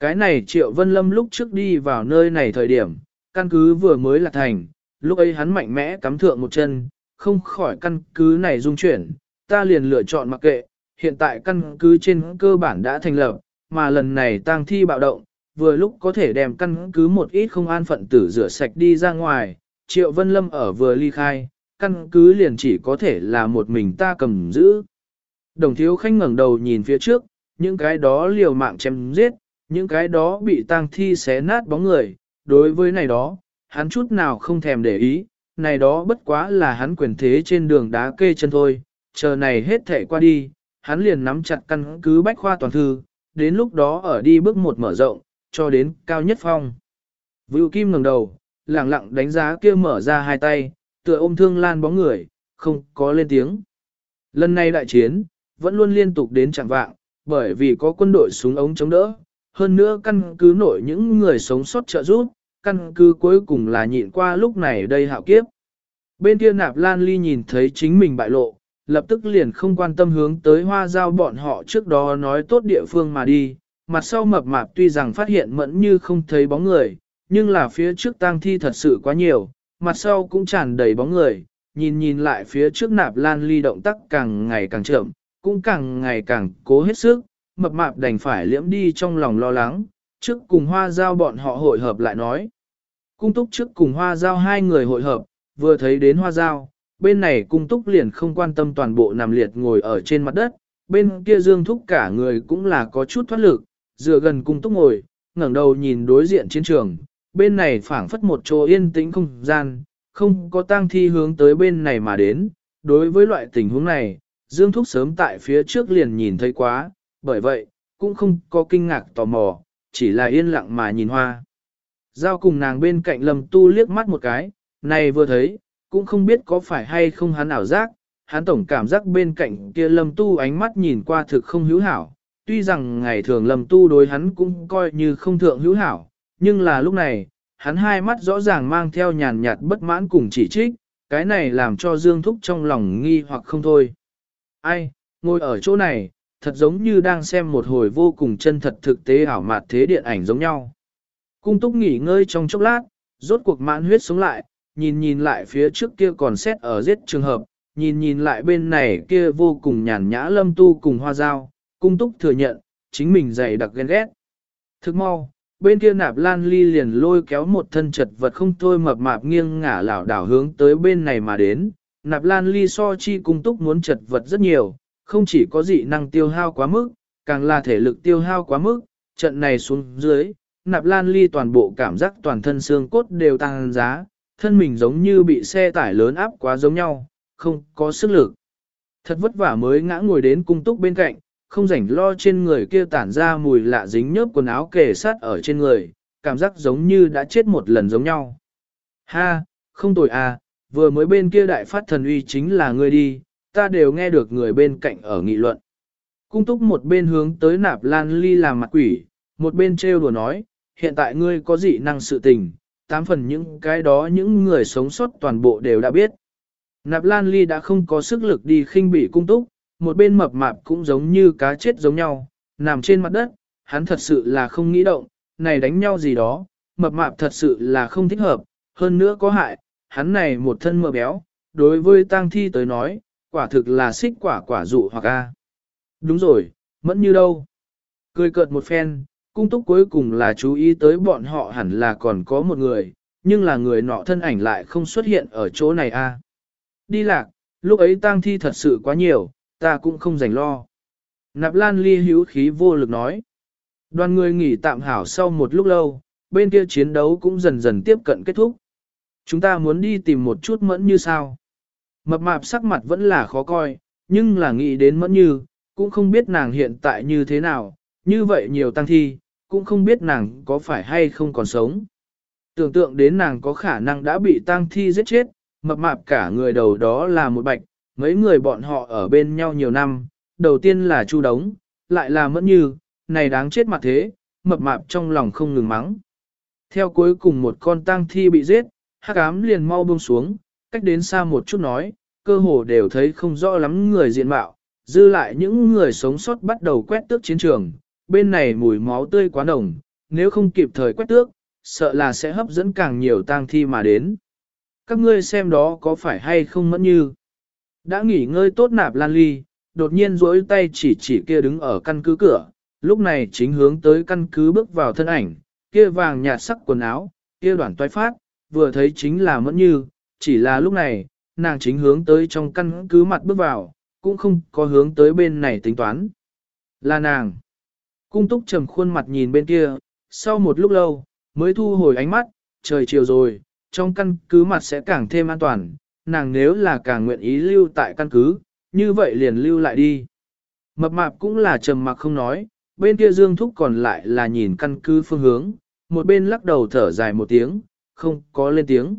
Speaker 1: Cái này Triệu Vân Lâm lúc trước đi vào nơi này thời điểm, căn cứ vừa mới là thành, lúc ấy hắn mạnh mẽ cắm thượng một chân, không khỏi căn cứ này dung chuyển, ta liền lựa chọn mặc kệ, hiện tại căn cứ trên cơ bản đã thành lập, mà lần này tang thi bạo động, vừa lúc có thể đem căn cứ một ít không an phận tử rửa sạch đi ra ngoài, Triệu Vân Lâm ở vừa ly khai, căn cứ liền chỉ có thể là một mình ta cầm giữ. Đồng thiếu khanh ngẩng đầu nhìn phía trước, những cái đó liều mạng chém giết, những cái đó bị tang thi xé nát bóng người, đối với này đó, hắn chút nào không thèm để ý, này đó bất quá là hắn quyền thế trên đường đá kê chân thôi, chờ này hết thể qua đi, hắn liền nắm chặt căn cứ bách khoa toàn thư, đến lúc đó ở đi bước một mở rộng, cho đến cao nhất phong. Vưu Kim ngẩng đầu, lặng lặng đánh giá kia mở ra hai tay, tựa ôm thương lan bóng người, không có lên tiếng. Lần này đại chiến, vẫn luôn liên tục đến chẳng vạng, bởi vì có quân đội súng ống chống đỡ, hơn nữa căn cứ nổi những người sống sót trợ giúp, căn cứ cuối cùng là nhịn qua lúc này đây hạo kiếp. Bên kia nạp lan ly nhìn thấy chính mình bại lộ, lập tức liền không quan tâm hướng tới hoa giao bọn họ trước đó nói tốt địa phương mà đi, mặt sau mập mạp tuy rằng phát hiện mẫn như không thấy bóng người, nhưng là phía trước tang thi thật sự quá nhiều, mặt sau cũng tràn đầy bóng người, nhìn nhìn lại phía trước nạp lan ly động tác càng ngày càng chậm, cũng càng ngày càng cố hết sức, mập mạp đành phải liễm đi trong lòng lo lắng, trước cùng hoa giao bọn họ hội hợp lại nói. Cung túc trước cùng hoa giao hai người hội hợp, vừa thấy đến hoa giao, bên này cung túc liền không quan tâm toàn bộ nằm liệt ngồi ở trên mặt đất, bên kia dương thúc cả người cũng là có chút thoát lực, dựa gần cung túc ngồi, ngẩng đầu nhìn đối diện chiến trường, bên này phảng phất một chỗ yên tĩnh không gian, không có tang thi hướng tới bên này mà đến, đối với loại tình huống này, dương thúc sớm tại phía trước liền nhìn thấy quá, bởi vậy, cũng không có kinh ngạc tò mò, chỉ là yên lặng mà nhìn hoa. Giao cùng nàng bên cạnh lầm tu liếc mắt một cái, này vừa thấy, cũng không biết có phải hay không hắn ảo giác, hắn tổng cảm giác bên cạnh kia lâm tu ánh mắt nhìn qua thực không hữu hảo, tuy rằng ngày thường lâm tu đối hắn cũng coi như không thượng hữu hảo, nhưng là lúc này, hắn hai mắt rõ ràng mang theo nhàn nhạt bất mãn cùng chỉ trích, cái này làm cho Dương Thúc trong lòng nghi hoặc không thôi. Ai, ngồi ở chỗ này, thật giống như đang xem một hồi vô cùng chân thật thực tế ảo mạt thế điện ảnh giống nhau. Cung túc nghỉ ngơi trong chốc lát, rốt cuộc mãn huyết sống lại, nhìn nhìn lại phía trước kia còn xét ở giết trường hợp, nhìn nhìn lại bên này kia vô cùng nhàn nhã lâm tu cùng hoa dao, cung túc thừa nhận, chính mình dày đặc ghen ghét. Thức mau, bên kia nạp lan ly liền lôi kéo một thân chật vật không thôi mập mạp nghiêng ngả lảo đảo hướng tới bên này mà đến. Nạp lan ly so chi cung túc muốn chật vật rất nhiều, không chỉ có dị năng tiêu hao quá mức, càng là thể lực tiêu hao quá mức, trận này xuống dưới, nạp lan ly toàn bộ cảm giác toàn thân xương cốt đều tăng giá, thân mình giống như bị xe tải lớn áp quá giống nhau, không có sức lực. Thật vất vả mới ngã ngồi đến cung túc bên cạnh, không rảnh lo trên người kia tản ra mùi lạ dính nhớp quần áo kề sát ở trên người, cảm giác giống như đã chết một lần giống nhau. Ha, không tồi à, vừa mới bên kia đại phát thần uy chính là ngươi đi, ta đều nghe được người bên cạnh ở nghị luận. Cung túc một bên hướng tới nạp lan ly làm mặt quỷ, một bên trêu đùa nói, hiện tại ngươi có dị năng sự tình, tám phần những cái đó những người sống sót toàn bộ đều đã biết. Nạp lan ly đã không có sức lực đi khinh bị cung túc, một bên mập mạp cũng giống như cá chết giống nhau, nằm trên mặt đất, hắn thật sự là không nghĩ động, này đánh nhau gì đó, mập mạp thật sự là không thích hợp, hơn nữa có hại, hắn này một thân mỡ béo, đối với tang thi tới nói, Quả thực là xích quả quả dụ hoặc a. Đúng rồi, mẫn như đâu. Cười cợt một phen, cung túc cuối cùng là chú ý tới bọn họ hẳn là còn có một người, nhưng là người nọ thân ảnh lại không xuất hiện ở chỗ này a. Đi lạc, lúc ấy tang thi thật sự quá nhiều, ta cũng không rảnh lo. Nạp Lan Ly hữu khí vô lực nói. Đoàn người nghỉ tạm hảo sau một lúc lâu, bên kia chiến đấu cũng dần dần tiếp cận kết thúc. Chúng ta muốn đi tìm một chút mẫn như sao. Mập mạp sắc mặt vẫn là khó coi, nhưng là nghĩ đến mẫn như, cũng không biết nàng hiện tại như thế nào, như vậy nhiều tăng thi, cũng không biết nàng có phải hay không còn sống. Tưởng tượng đến nàng có khả năng đã bị tăng thi giết chết, mập mạp cả người đầu đó là một bạch, mấy người bọn họ ở bên nhau nhiều năm, đầu tiên là chu đống, lại là mẫn như, này đáng chết mặt thế, mập mạp trong lòng không ngừng mắng. Theo cuối cùng một con tang thi bị giết, hắc ám liền mau buông xuống, cách đến xa một chút nói, cơ hồ đều thấy không rõ lắm người diện mạo, dư lại những người sống sót bắt đầu quét tước chiến trường, bên này mùi máu tươi quá nồng, nếu không kịp thời quét tước, sợ là sẽ hấp dẫn càng nhiều tang thi mà đến. Các ngươi xem đó có phải hay không mẫn như. Đã nghỉ ngơi tốt nạp lan ly, đột nhiên duỗi tay chỉ chỉ kia đứng ở căn cứ cửa, lúc này chính hướng tới căn cứ bước vào thân ảnh, kia vàng nhạt sắc quần áo, kia đoạn toái phát, vừa thấy chính là mẫn như, chỉ là lúc này, nàng chính hướng tới trong căn cứ mặt bước vào, cũng không có hướng tới bên này tính toán. Là nàng. Cung túc trầm khuôn mặt nhìn bên kia, sau một lúc lâu, mới thu hồi ánh mắt, trời chiều rồi, trong căn cứ mặt sẽ càng thêm an toàn, nàng nếu là càng nguyện ý lưu tại căn cứ, như vậy liền lưu lại đi. Mập mạp cũng là trầm mặc không nói, bên kia Dương Thúc còn lại là nhìn căn cứ phương hướng, một bên lắc đầu thở dài một tiếng, không có lên tiếng.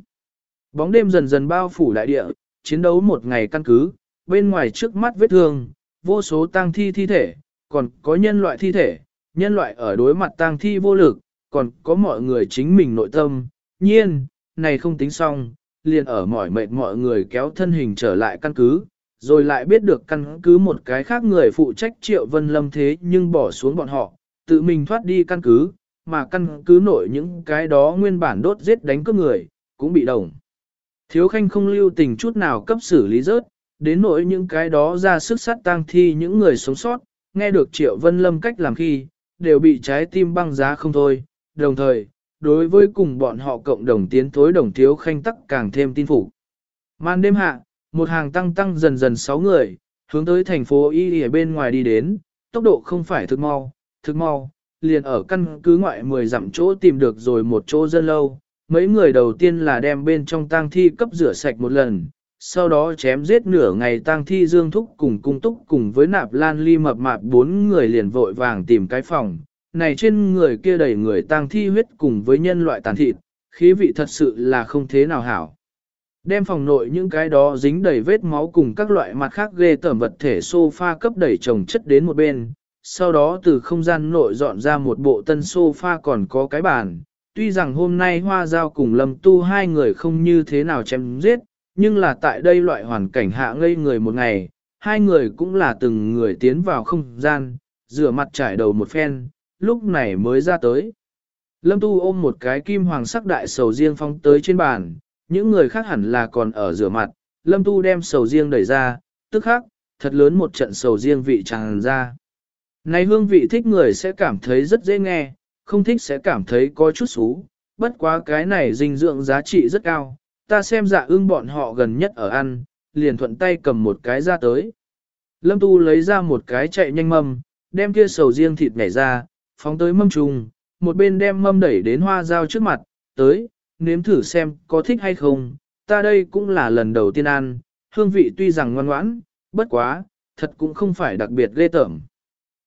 Speaker 1: Bóng đêm dần dần bao phủ đại địa, chiến đấu một ngày căn cứ, bên ngoài trước mắt vết thương, vô số tang thi thi thể, còn có nhân loại thi thể, nhân loại ở đối mặt tang thi vô lực, còn có mọi người chính mình nội tâm, nhiên, này không tính xong, liền ở mỏi mệt mọi người kéo thân hình trở lại căn cứ, rồi lại biết được căn cứ một cái khác người phụ trách triệu vân lâm thế nhưng bỏ xuống bọn họ, tự mình thoát đi căn cứ, mà căn cứ nội những cái đó nguyên bản đốt giết đánh cướp người, cũng bị đồng. Thiếu khanh không lưu tình chút nào cấp xử lý rớt, đến nỗi những cái đó ra sức sát tang thi những người sống sót, nghe được triệu vân lâm cách làm khi, đều bị trái tim băng giá không thôi, đồng thời, đối với cùng bọn họ cộng đồng tiến thối đồng thiếu khanh tắc càng thêm tin phục. Màn đêm hạ, một hàng tăng tăng dần dần sáu người, hướng tới thành phố Y ở bên ngoài đi đến, tốc độ không phải thực mau, thực mau, liền ở căn cứ ngoại 10 dặm chỗ tìm được rồi một chỗ dân lâu. Mấy người đầu tiên là đem bên trong tang thi cấp rửa sạch một lần, sau đó chém giết nửa ngày tang thi dương thúc cùng cung túc cùng với nạp lan ly mập mạp bốn người liền vội vàng tìm cái phòng. Này trên người kia đầy người tang thi huyết cùng với nhân loại tàn thịt, khí vị thật sự là không thế nào hảo. Đem phòng nội những cái đó dính đầy vết máu cùng các loại mặt khác ghê tởm vật thể sofa cấp đẩy chồng chất đến một bên, sau đó từ không gian nội dọn ra một bộ tân sofa còn có cái bàn. Tuy rằng hôm nay hoa giao cùng lâm tu hai người không như thế nào chém giết, nhưng là tại đây loại hoàn cảnh hạ ngây người một ngày, hai người cũng là từng người tiến vào không gian, rửa mặt trải đầu một phen, lúc này mới ra tới. Lâm tu ôm một cái kim hoàng sắc đại sầu riêng phong tới trên bàn, những người khác hẳn là còn ở rửa mặt, lâm tu đem sầu riêng đẩy ra, tức khắc, thật lớn một trận sầu riêng vị tràn ra. Này hương vị thích người sẽ cảm thấy rất dễ nghe, không thích sẽ cảm thấy có chút xú, bất quá cái này dinh dưỡng giá trị rất cao, ta xem dạ ưng bọn họ gần nhất ở ăn, liền thuận tay cầm một cái ra tới. Lâm Tu lấy ra một cái chạy nhanh mâm, đem kia sầu riêng thịt nhảy ra, phóng tới mâm trùng, một bên đem mâm đẩy đến hoa dao trước mặt, tới, nếm thử xem có thích hay không, ta đây cũng là lần đầu tiên ăn, hương vị tuy rằng ngoan ngoãn, bất quá, thật cũng không phải đặc biệt ghê tởm.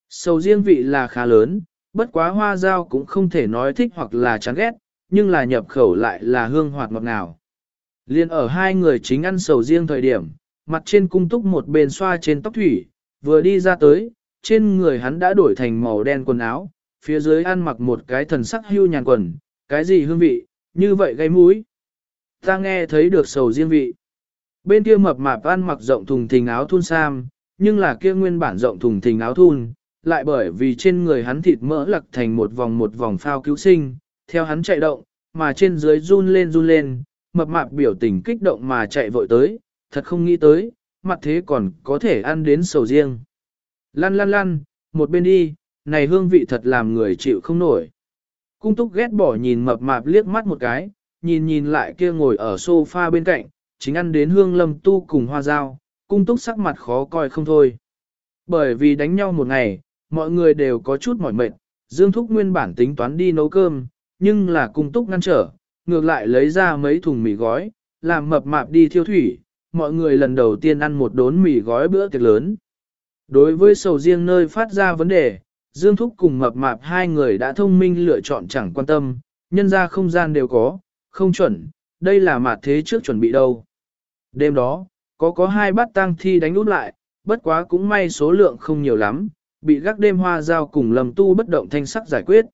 Speaker 1: Sầu riêng vị là khá lớn, bất quá hoa dao cũng không thể nói thích hoặc là chán ghét, nhưng là nhập khẩu lại là hương hoạt ngọt ngào. Liên ở hai người chính ăn sầu riêng thời điểm, mặt trên cung túc một bên xoa trên tóc thủy, vừa đi ra tới, trên người hắn đã đổi thành màu đen quần áo, phía dưới ăn mặc một cái thần sắc hưu nhàn quần, cái gì hương vị, như vậy gây mũi. Ta nghe thấy được sầu riêng vị. Bên kia mập mạp ăn mặc rộng thùng thình áo thun sam, nhưng là kia nguyên bản rộng thùng thình áo thun, lại bởi vì trên người hắn thịt mỡ lặc thành một vòng một vòng phao cứu sinh, theo hắn chạy động, mà trên dưới run lên run lên, mập mạp biểu tình kích động mà chạy vội tới, thật không nghĩ tới, mặt thế còn có thể ăn đến sầu riêng. Lăn lăn lăn, một bên đi, này hương vị thật làm người chịu không nổi. Cung túc ghét bỏ nhìn mập mạp liếc mắt một cái, nhìn nhìn lại kia ngồi ở sofa bên cạnh, chính ăn đến hương lâm tu cùng hoa dao, cung túc sắc mặt khó coi không thôi. Bởi vì đánh nhau một ngày, mọi người đều có chút mỏi mệt, Dương Thúc nguyên bản tính toán đi nấu cơm, nhưng là cung túc ngăn trở, ngược lại lấy ra mấy thùng mì gói, làm mập mạp đi thiêu thủy, mọi người lần đầu tiên ăn một đốn mì gói bữa tiệc lớn. Đối với sầu riêng nơi phát ra vấn đề, Dương Thúc cùng mập mạp hai người đã thông minh lựa chọn chẳng quan tâm, nhân ra không gian đều có, không chuẩn, đây là mặt thế trước chuẩn bị đâu. Đêm đó, có có hai bát tang thi đánh út lại, bất quá cũng may số lượng không nhiều lắm, bị gác đêm hoa giao cùng lâm tu bất động thanh sắc giải quyết.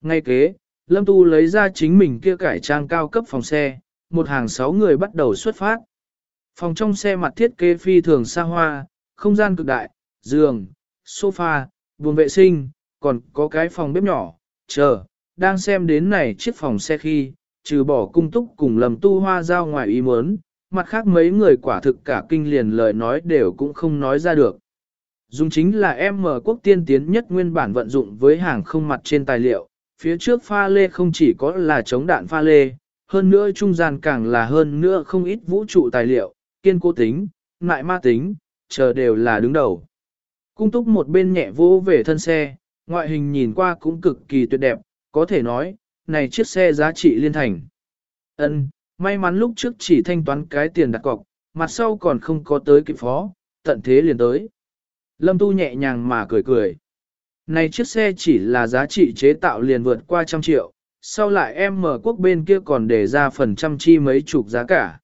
Speaker 1: Ngay kế, Lâm Tu lấy ra chính mình kia cải trang cao cấp phòng xe, một hàng sáu người bắt đầu xuất phát. Phòng trong xe mặt thiết kế phi thường xa hoa, không gian cực đại, giường, sofa, buồng vệ sinh, còn có cái phòng bếp nhỏ, chờ, đang xem đến này chiếc phòng xe khi, trừ bỏ cung túc cùng lầm tu hoa giao ngoài ý muốn, mặt khác mấy người quả thực cả kinh liền lời nói đều cũng không nói ra được. Dùng chính là em mở quốc tiên tiến nhất nguyên bản vận dụng với hàng không mặt trên tài liệu, phía trước pha lê không chỉ có là chống đạn pha lê, hơn nữa trung gian càng là hơn nữa không ít vũ trụ tài liệu, kiên cố tính, nại ma tính, chờ đều là đứng đầu. Cung túc một bên nhẹ vô về thân xe, ngoại hình nhìn qua cũng cực kỳ tuyệt đẹp, có thể nói, này chiếc xe giá trị liên thành. Ân, may mắn lúc trước chỉ thanh toán cái tiền đặt cọc, mặt sau còn không có tới kịp phó, tận thế liền tới. Lâm Tu nhẹ nhàng mà cười cười. Này chiếc xe chỉ là giá trị chế tạo liền vượt qua trăm triệu, sau lại em mở quốc bên kia còn để ra phần trăm chi mấy chục giá cả.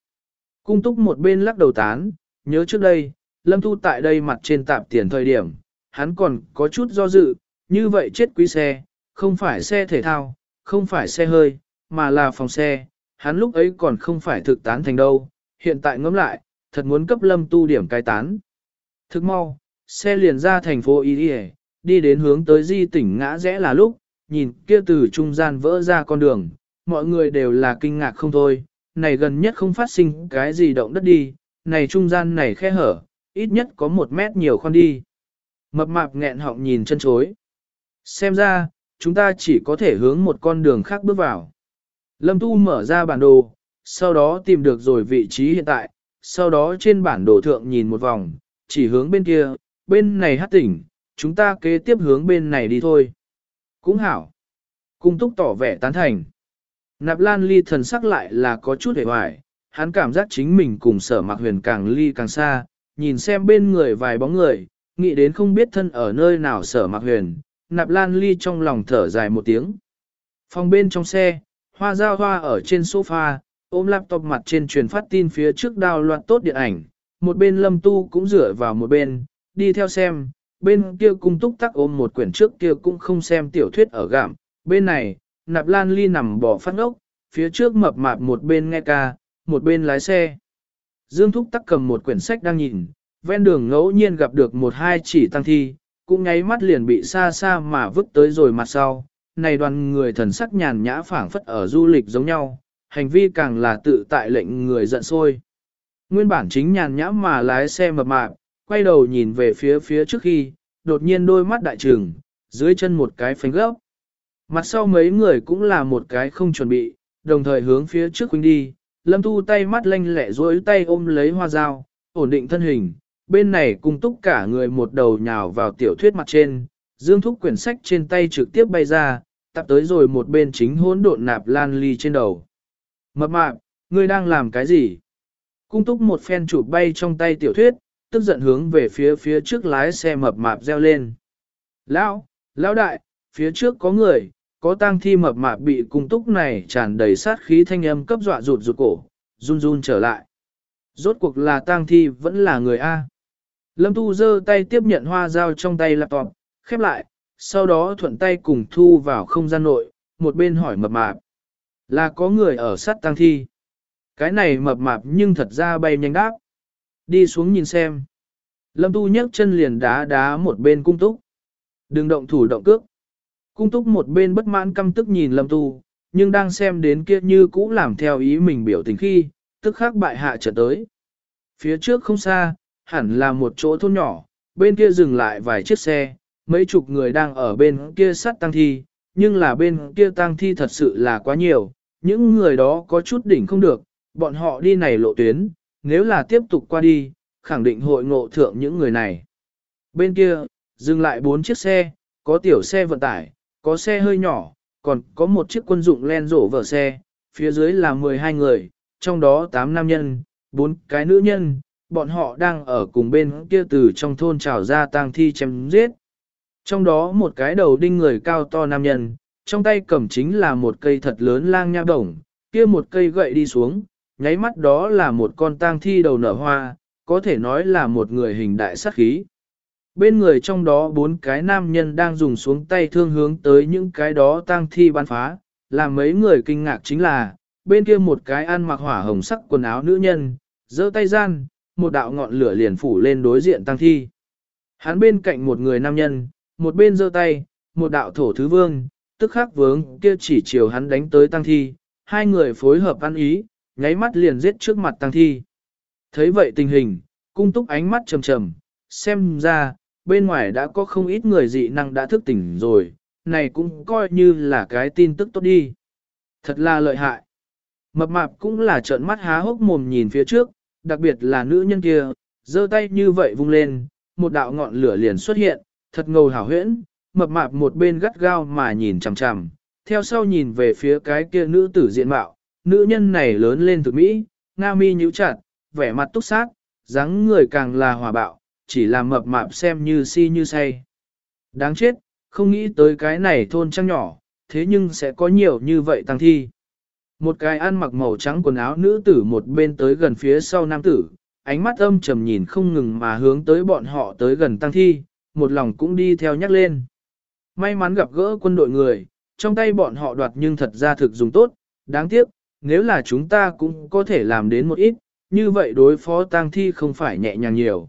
Speaker 1: Cung túc một bên lắc đầu tán, nhớ trước đây, Lâm Tu tại đây mặt trên tạp tiền thời điểm, hắn còn có chút do dự, như vậy chết quý xe, không phải xe thể thao, không phải xe hơi, mà là phòng xe, hắn lúc ấy còn không phải thực tán thành đâu, hiện tại ngẫm lại, thật muốn cấp Lâm Tu điểm cai tán. Thức mau, xe liền ra thành phố Y đi, đi đến hướng tới di tỉnh ngã rẽ là lúc, nhìn kia từ trung gian vỡ ra con đường, mọi người đều là kinh ngạc không thôi, này gần nhất không phát sinh cái gì động đất đi, này trung gian này khe hở, ít nhất có một mét nhiều khoan đi. Mập mạp nghẹn họng nhìn chân chối. Xem ra, chúng ta chỉ có thể hướng một con đường khác bước vào. Lâm Tu mở ra bản đồ, sau đó tìm được rồi vị trí hiện tại, sau đó trên bản đồ thượng nhìn một vòng, chỉ hướng bên kia, bên này hát tỉnh, chúng ta kế tiếp hướng bên này đi thôi. Cũng hảo. Cung túc tỏ vẻ tán thành. Nạp lan ly thần sắc lại là có chút hề hoài, hắn cảm giác chính mình cùng sở mạc huyền càng ly càng xa, nhìn xem bên người vài bóng người, nghĩ đến không biết thân ở nơi nào sở mạc huyền, nạp lan ly trong lòng thở dài một tiếng. Phòng bên trong xe, hoa giao hoa ở trên sofa, ôm laptop mặt trên truyền phát tin phía trước đào loạn tốt điện ảnh, một bên lâm tu cũng rửa vào một bên, đi theo xem, bên kia cung túc tắc ôm một quyển trước kia cũng không xem tiểu thuyết ở gạm, bên này, nạp lan ly nằm bỏ phát ngốc, phía trước mập mạp một bên nghe ca, một bên lái xe. Dương Thúc tắc cầm một quyển sách đang nhìn, ven đường ngẫu nhiên gặp được một hai chỉ tăng thi, cũng nháy mắt liền bị xa xa mà vứt tới rồi mặt sau. Này đoàn người thần sắc nhàn nhã phảng phất ở du lịch giống nhau, hành vi càng là tự tại lệnh người giận sôi. Nguyên bản chính nhàn nhã mà lái xe mập mạp, quay đầu nhìn về phía phía trước khi, đột nhiên đôi mắt đại trừng, dưới chân một cái phanh gấp. Mặt sau mấy người cũng là một cái không chuẩn bị, đồng thời hướng phía trước huynh đi, lâm tu tay mắt lanh lẹ dối tay ôm lấy hoa dao, ổn định thân hình, bên này cung túc cả người một đầu nhào vào tiểu thuyết mặt trên, dương thúc quyển sách trên tay trực tiếp bay ra, tập tới rồi một bên chính hỗn độn nạp lan ly trên đầu. Mập mạp, ngươi đang làm cái gì? Cung túc một phen chụp bay trong tay tiểu thuyết, tức giận hướng về phía phía trước lái xe mập mạp reo lên. Lão, lão đại, phía trước có người, có tang thi mập mạp bị cung túc này tràn đầy sát khí thanh âm cấp dọa rụt rụt cổ, run run trở lại. Rốt cuộc là tang thi vẫn là người A. Lâm Tu giơ tay tiếp nhận hoa dao trong tay laptop, khép lại, sau đó thuận tay cùng thu vào không gian nội, một bên hỏi mập mạp. Là có người ở sát tang thi. Cái này mập mạp nhưng thật ra bay nhanh đáp. Đi xuống nhìn xem. Lâm Tu nhấc chân liền đá đá một bên cung túc. Đừng động thủ động cước. Cung túc một bên bất mãn căm tức nhìn Lâm Tu, nhưng đang xem đến kia như cũ làm theo ý mình biểu tình khi, tức khắc bại hạ trở tới. Phía trước không xa, hẳn là một chỗ thôn nhỏ, bên kia dừng lại vài chiếc xe, mấy chục người đang ở bên kia sắt tăng thi, nhưng là bên kia tăng thi thật sự là quá nhiều, những người đó có chút đỉnh không được, bọn họ đi này lộ tuyến, nếu là tiếp tục qua đi, khẳng định hội ngộ thượng những người này. Bên kia, dừng lại bốn chiếc xe, có tiểu xe vận tải, có xe hơi nhỏ, còn có một chiếc quân dụng len rổ vở xe, phía dưới là 12 người, trong đó 8 nam nhân, 4 cái nữ nhân, bọn họ đang ở cùng bên kia từ trong thôn trào ra tang thi chém giết. Trong đó một cái đầu đinh người cao to nam nhân, trong tay cầm chính là một cây thật lớn lang nha đồng, kia một cây gậy đi xuống, nháy mắt đó là một con tang thi đầu nở hoa, có thể nói là một người hình đại sát khí. Bên người trong đó bốn cái nam nhân đang dùng xuống tay thương hướng tới những cái đó tang thi bắn phá, làm mấy người kinh ngạc chính là, bên kia một cái ăn mặc hỏa hồng sắc quần áo nữ nhân, giơ tay gian, một đạo ngọn lửa liền phủ lên đối diện tang thi. Hắn bên cạnh một người nam nhân, một bên giơ tay, một đạo thổ thứ vương, tức khắc vướng kia chỉ chiều hắn đánh tới tang thi, hai người phối hợp ăn ý, nháy mắt liền giết trước mặt tăng thi. Thấy vậy tình hình, cung túc ánh mắt trầm trầm, xem ra, bên ngoài đã có không ít người dị năng đã thức tỉnh rồi, này cũng coi như là cái tin tức tốt đi. Thật là lợi hại. Mập mạp cũng là trợn mắt há hốc mồm nhìn phía trước, đặc biệt là nữ nhân kia, giơ tay như vậy vung lên, một đạo ngọn lửa liền xuất hiện, thật ngầu hảo huyễn, mập mạp một bên gắt gao mà nhìn chằm chằm, theo sau nhìn về phía cái kia nữ tử diện mạo, nữ nhân này lớn lên thực mỹ, nga mi nhíu chặt, vẻ mặt túc sát, dáng người càng là hòa bạo, chỉ là mập mạp xem như si như say. Đáng chết, không nghĩ tới cái này thôn trăng nhỏ, thế nhưng sẽ có nhiều như vậy tăng thi. Một cái ăn mặc màu trắng quần áo nữ tử một bên tới gần phía sau nam tử, ánh mắt âm trầm nhìn không ngừng mà hướng tới bọn họ tới gần tăng thi, một lòng cũng đi theo nhắc lên. May mắn gặp gỡ quân đội người, trong tay bọn họ đoạt nhưng thật ra thực dùng tốt, đáng tiếc, nếu là chúng ta cũng có thể làm đến một ít, như vậy đối phó tang thi không phải nhẹ nhàng nhiều.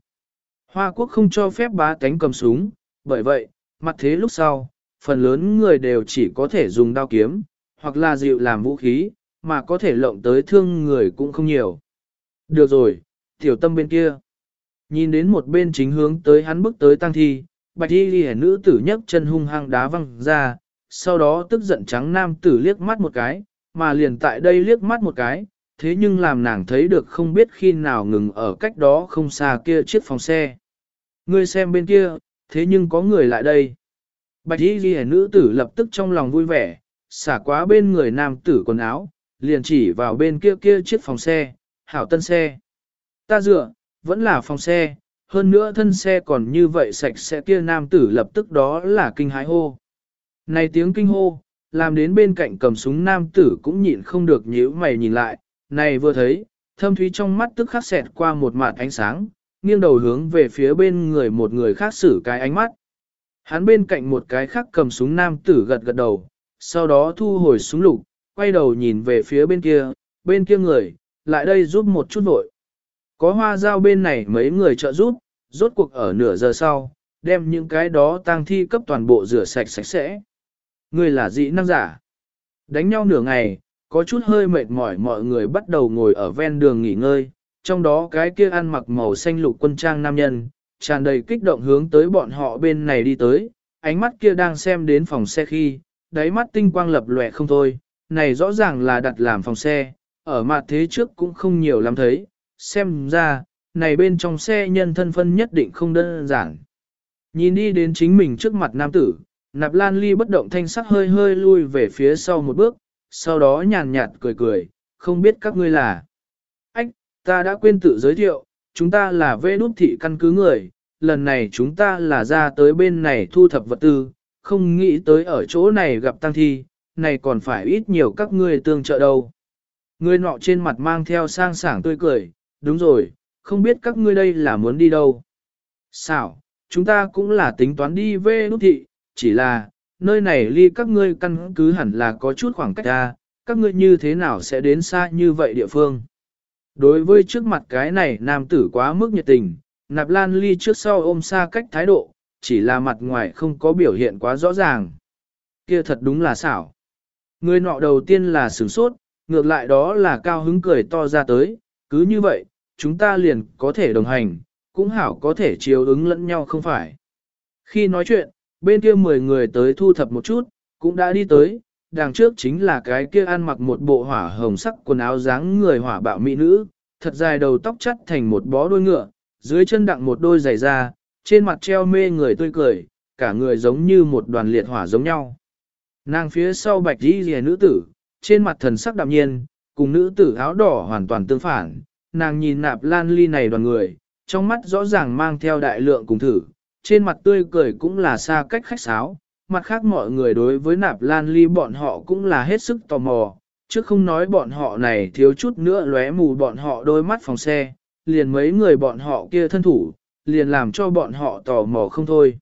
Speaker 1: Hoa quốc không cho phép bá tánh cầm súng, bởi vậy, mặt thế lúc sau, phần lớn người đều chỉ có thể dùng đao kiếm, hoặc là dịu làm vũ khí, mà có thể lộng tới thương người cũng không nhiều. Được rồi, tiểu tâm bên kia. Nhìn đến một bên chính hướng tới hắn bước tới tang thi, bạch y ghi nữ tử nhấc chân hung hăng đá văng ra, sau đó tức giận trắng nam tử liếc mắt một cái, mà liền tại đây liếc mắt một cái, thế nhưng làm nàng thấy được không biết khi nào ngừng ở cách đó không xa kia chiếc phòng xe. Ngươi xem bên kia, thế nhưng có người lại đây. Bạch y ghi nữ tử lập tức trong lòng vui vẻ, xả quá bên người nam tử quần áo, liền chỉ vào bên kia kia chiếc phòng xe, hảo tân xe. Ta dựa, vẫn là phòng xe, hơn nữa thân xe còn như vậy sạch sẽ kia nam tử lập tức đó là kinh hái hô. Này tiếng kinh hô, làm đến bên cạnh cầm súng nam tử cũng nhịn không được nhíu mày nhìn lại, này vừa thấy, thâm thúy trong mắt tức khắc xẹt qua một mạt ánh sáng, nghiêng đầu hướng về phía bên người một người khác xử cái ánh mắt. Hắn bên cạnh một cái khác cầm súng nam tử gật gật đầu, sau đó thu hồi súng lục, quay đầu nhìn về phía bên kia, bên kia người, lại đây giúp một chút vội. Có hoa dao bên này mấy người trợ giúp, rốt cuộc ở nửa giờ sau, đem những cái đó tang thi cấp toàn bộ rửa sạch sạch sẽ. Người là dị năng giả. Đánh nhau nửa ngày, có chút hơi mệt mỏi mọi người bắt đầu ngồi ở ven đường nghỉ ngơi, trong đó cái kia ăn mặc màu xanh lục quân trang nam nhân, tràn đầy kích động hướng tới bọn họ bên này đi tới, ánh mắt kia đang xem đến phòng xe khi, đáy mắt tinh quang lập lòe không thôi, này rõ ràng là đặt làm phòng xe, ở mặt thế trước cũng không nhiều lắm thấy, xem ra, này bên trong xe nhân thân phân nhất định không đơn giản. Nhìn đi đến chính mình trước mặt nam tử, nạp lan ly bất động thanh sắc hơi hơi lui về phía sau một bước, sau đó nhàn nhạt cười cười, không biết các ngươi là. Ách, ta đã quên tự giới thiệu, chúng ta là vê đút thị căn cứ người, lần này chúng ta là ra tới bên này thu thập vật tư, không nghĩ tới ở chỗ này gặp tăng thi, này còn phải ít nhiều các ngươi tương trợ đâu. Người nọ trên mặt mang theo sang sảng tươi cười, đúng rồi, không biết các ngươi đây là muốn đi đâu. Sao, chúng ta cũng là tính toán đi về nút thị, chỉ là, nơi này ly các ngươi căn cứ hẳn là có chút khoảng cách ra, các ngươi như thế nào sẽ đến xa như vậy địa phương. Đối với trước mặt cái này nam tử quá mức nhiệt tình, nạp lan ly trước sau ôm xa cách thái độ, chỉ là mặt ngoài không có biểu hiện quá rõ ràng. Kia thật đúng là xảo. Người nọ đầu tiên là sửng sốt, ngược lại đó là cao hứng cười to ra tới, cứ như vậy, chúng ta liền có thể đồng hành, cũng hảo có thể chiếu ứng lẫn nhau không phải. Khi nói chuyện, bên kia 10 người tới thu thập một chút, cũng đã đi tới, đằng trước chính là cái kia ăn mặc một bộ hỏa hồng sắc quần áo dáng người hỏa bạo mỹ nữ, thật dài đầu tóc chắt thành một bó đuôi ngựa, dưới chân đặng một đôi giày da, trên mặt treo mê người tươi cười, cả người giống như một đoàn liệt hỏa giống nhau. Nàng phía sau bạch đi rìa nữ tử, trên mặt thần sắc đạm nhiên, cùng nữ tử áo đỏ hoàn toàn tương phản, nàng nhìn nạp lan ly này đoàn người, trong mắt rõ ràng mang theo đại lượng cùng thử, trên mặt tươi cười cũng là xa cách khách sáo, mặt khác mọi người đối với nạp lan ly bọn họ cũng là hết sức tò mò, chứ không nói bọn họ này thiếu chút nữa lóe mù bọn họ đôi mắt phòng xe, liền mấy người bọn họ kia thân thủ, liền làm cho bọn họ tò mò không thôi.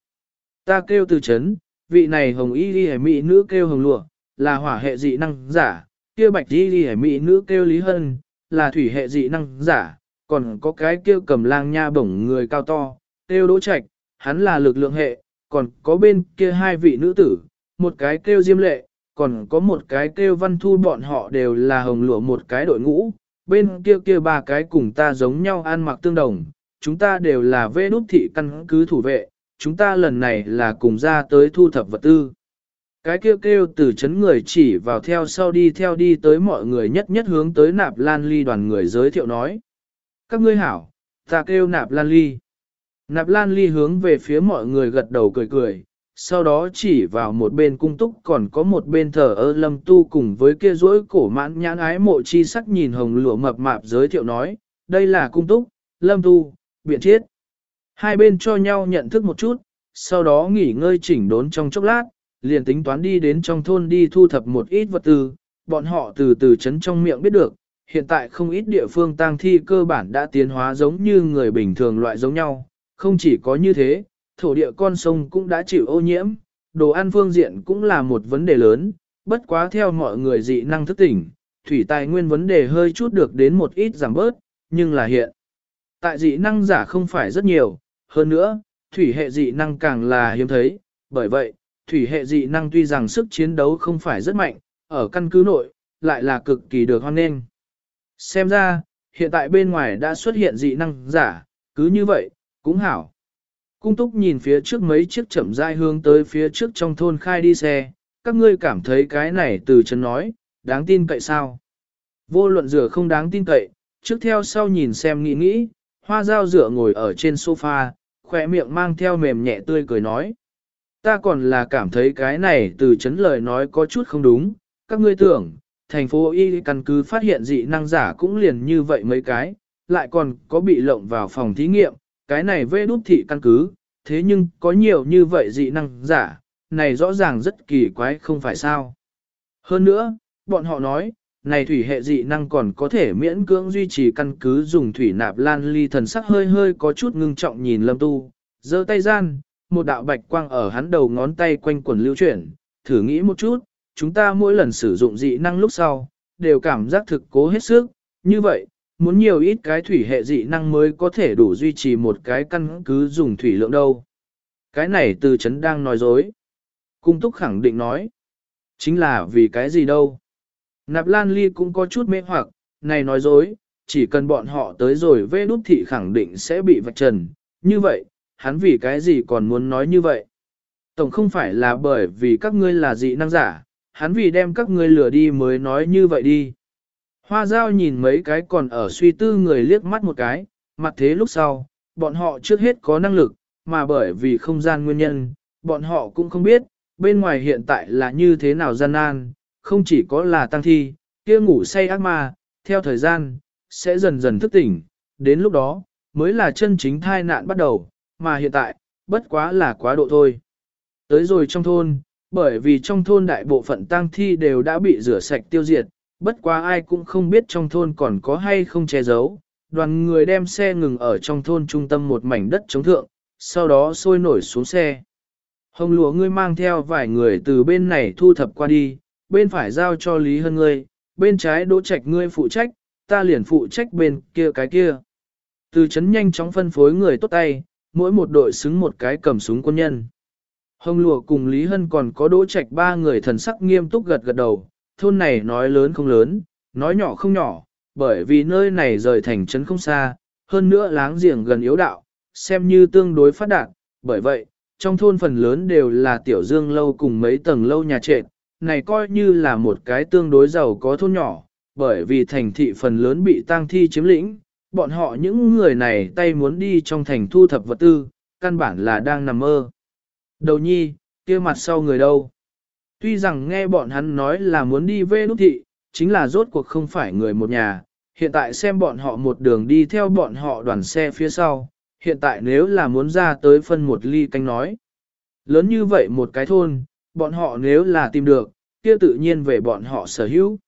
Speaker 1: Ta kêu từ chấn, vị này hồng y đi mỹ nữ kêu hồng lụa, là hỏa hệ dị năng giả, kia bạch y đi mỹ nữ kêu lý hân, là thủy hệ dị năng giả, còn có cái kêu cầm lang nha bổng người cao to, kêu đỗ trạch, hắn là lực lượng hệ, còn có bên kia hai vị nữ tử, một cái kêu diêm lệ, còn có một cái kêu văn thu bọn họ đều là hồng lụa một cái đội ngũ, bên kia kia ba cái cùng ta giống nhau ăn mặc tương đồng, chúng ta đều là vê đúc thị căn cứ thủ vệ, chúng ta lần này là cùng ra tới thu thập vật tư. Cái kêu kêu từ chấn người chỉ vào theo sau đi theo đi tới mọi người nhất nhất hướng tới nạp lan ly đoàn người giới thiệu nói. Các ngươi hảo, ta kêu nạp lan ly. Nạp lan ly hướng về phía mọi người gật đầu cười cười, sau đó chỉ vào một bên cung túc còn có một bên thờ ơ lâm tu cùng với kia rỗi cổ mãn nhãn ái mộ chi sắc nhìn hồng lụa mập mạp giới thiệu nói, đây là cung túc, lâm tu, biện chiết. Hai bên cho nhau nhận thức một chút, sau đó nghỉ ngơi chỉnh đốn trong chốc lát, liền tính toán đi đến trong thôn đi thu thập một ít vật tư, bọn họ từ từ chấn trong miệng biết được, hiện tại không ít địa phương tang thi cơ bản đã tiến hóa giống như người bình thường loại giống nhau, không chỉ có như thế, thổ địa con sông cũng đã chịu ô nhiễm, đồ ăn phương diện cũng là một vấn đề lớn, bất quá theo mọi người dị năng thức tỉnh, thủy tài nguyên vấn đề hơi chút được đến một ít giảm bớt, nhưng là hiện. Tại dị năng giả không phải rất nhiều, hơn nữa, thủy hệ dị năng càng là hiếm thấy, bởi vậy, thủy hệ dị năng tuy rằng sức chiến đấu không phải rất mạnh, ở căn cứ nội, lại là cực kỳ được hoan nghênh. Xem ra, hiện tại bên ngoài đã xuất hiện dị năng giả, cứ như vậy, cũng hảo. Cung túc nhìn phía trước mấy chiếc chậm rãi hướng tới phía trước trong thôn khai đi xe, các ngươi cảm thấy cái này từ chân nói, đáng tin cậy sao? Vô luận rửa không đáng tin cậy, trước theo sau nhìn xem nghĩ nghĩ, hoa dao rửa ngồi ở trên sofa, khỏe miệng mang theo mềm nhẹ tươi cười nói. Ta còn là cảm thấy cái này từ chấn lời nói có chút không đúng, các ngươi tưởng, thành phố Y căn cứ phát hiện dị năng giả cũng liền như vậy mấy cái, lại còn có bị lộng vào phòng thí nghiệm, cái này vê đút thị căn cứ, thế nhưng có nhiều như vậy dị năng giả, này rõ ràng rất kỳ quái không phải sao. Hơn nữa, bọn họ nói, này thủy hệ dị năng còn có thể miễn cưỡng duy trì căn cứ dùng thủy nạp lan ly thần sắc hơi hơi có chút ngưng trọng nhìn lâm tu, giơ tay gian, một đạo bạch quang ở hắn đầu ngón tay quanh quần lưu chuyển, thử nghĩ một chút, chúng ta mỗi lần sử dụng dị năng lúc sau, đều cảm giác thực cố hết sức, như vậy, muốn nhiều ít cái thủy hệ dị năng mới có thể đủ duy trì một cái căn cứ dùng thủy lượng đâu. Cái này từ chấn đang nói dối. Cung túc khẳng định nói. Chính là vì cái gì đâu. Nạp Lan Ly cũng có chút mê hoặc, này nói dối, chỉ cần bọn họ tới rồi vê đút thị khẳng định sẽ bị vạch trần. Như vậy, hắn vì cái gì còn muốn nói như vậy? Tổng không phải là bởi vì các ngươi là dị năng giả, hắn vì đem các ngươi lừa đi mới nói như vậy đi. Hoa giao nhìn mấy cái còn ở suy tư người liếc mắt một cái, mặt thế lúc sau, bọn họ trước hết có năng lực, mà bởi vì không gian nguyên nhân, bọn họ cũng không biết, bên ngoài hiện tại là như thế nào gian nan, không chỉ có là tăng thi, kia ngủ say ác ma, theo thời gian, sẽ dần dần thức tỉnh, đến lúc đó, mới là chân chính thai nạn bắt đầu, mà hiện tại, bất quá là quá độ thôi. Tới rồi trong thôn, bởi vì trong thôn đại bộ phận tang thi đều đã bị rửa sạch tiêu diệt, bất quá ai cũng không biết trong thôn còn có hay không che giấu. Đoàn người đem xe ngừng ở trong thôn trung tâm một mảnh đất chống thượng, sau đó sôi nổi xuống xe. Hồng lụa ngươi mang theo vài người từ bên này thu thập qua đi, bên phải giao cho Lý Hân ngươi, bên trái đỗ trạch ngươi phụ trách, ta liền phụ trách bên kia cái kia. Từ chấn nhanh chóng phân phối người tốt tay, mỗi một đội xứng một cái cầm súng quân nhân. Hồng lụa cùng Lý Hân còn có đỗ trạch ba người thần sắc nghiêm túc gật gật đầu, thôn này nói lớn không lớn, nói nhỏ không nhỏ, bởi vì nơi này rời thành trấn không xa, hơn nữa láng giềng gần yếu đạo, xem như tương đối phát đạt, bởi vậy, trong thôn phần lớn đều là tiểu dương lâu cùng mấy tầng lâu nhà trệt, này coi như là một cái tương đối giàu có thôn nhỏ, bởi vì thành thị phần lớn bị tang thi chiếm lĩnh, bọn họ những người này tay muốn đi trong thành thu thập vật tư, căn bản là đang nằm mơ. Đầu nhi, kia mặt sau người đâu? Tuy rằng nghe bọn hắn nói là muốn đi về đúc thị, chính là rốt cuộc không phải người một nhà, hiện tại xem bọn họ một đường đi theo bọn họ đoàn xe phía sau, hiện tại nếu là muốn ra tới phân một ly canh nói. Lớn như vậy một cái thôn, bọn họ nếu là tìm được, kia tự nhiên về bọn họ sở hữu.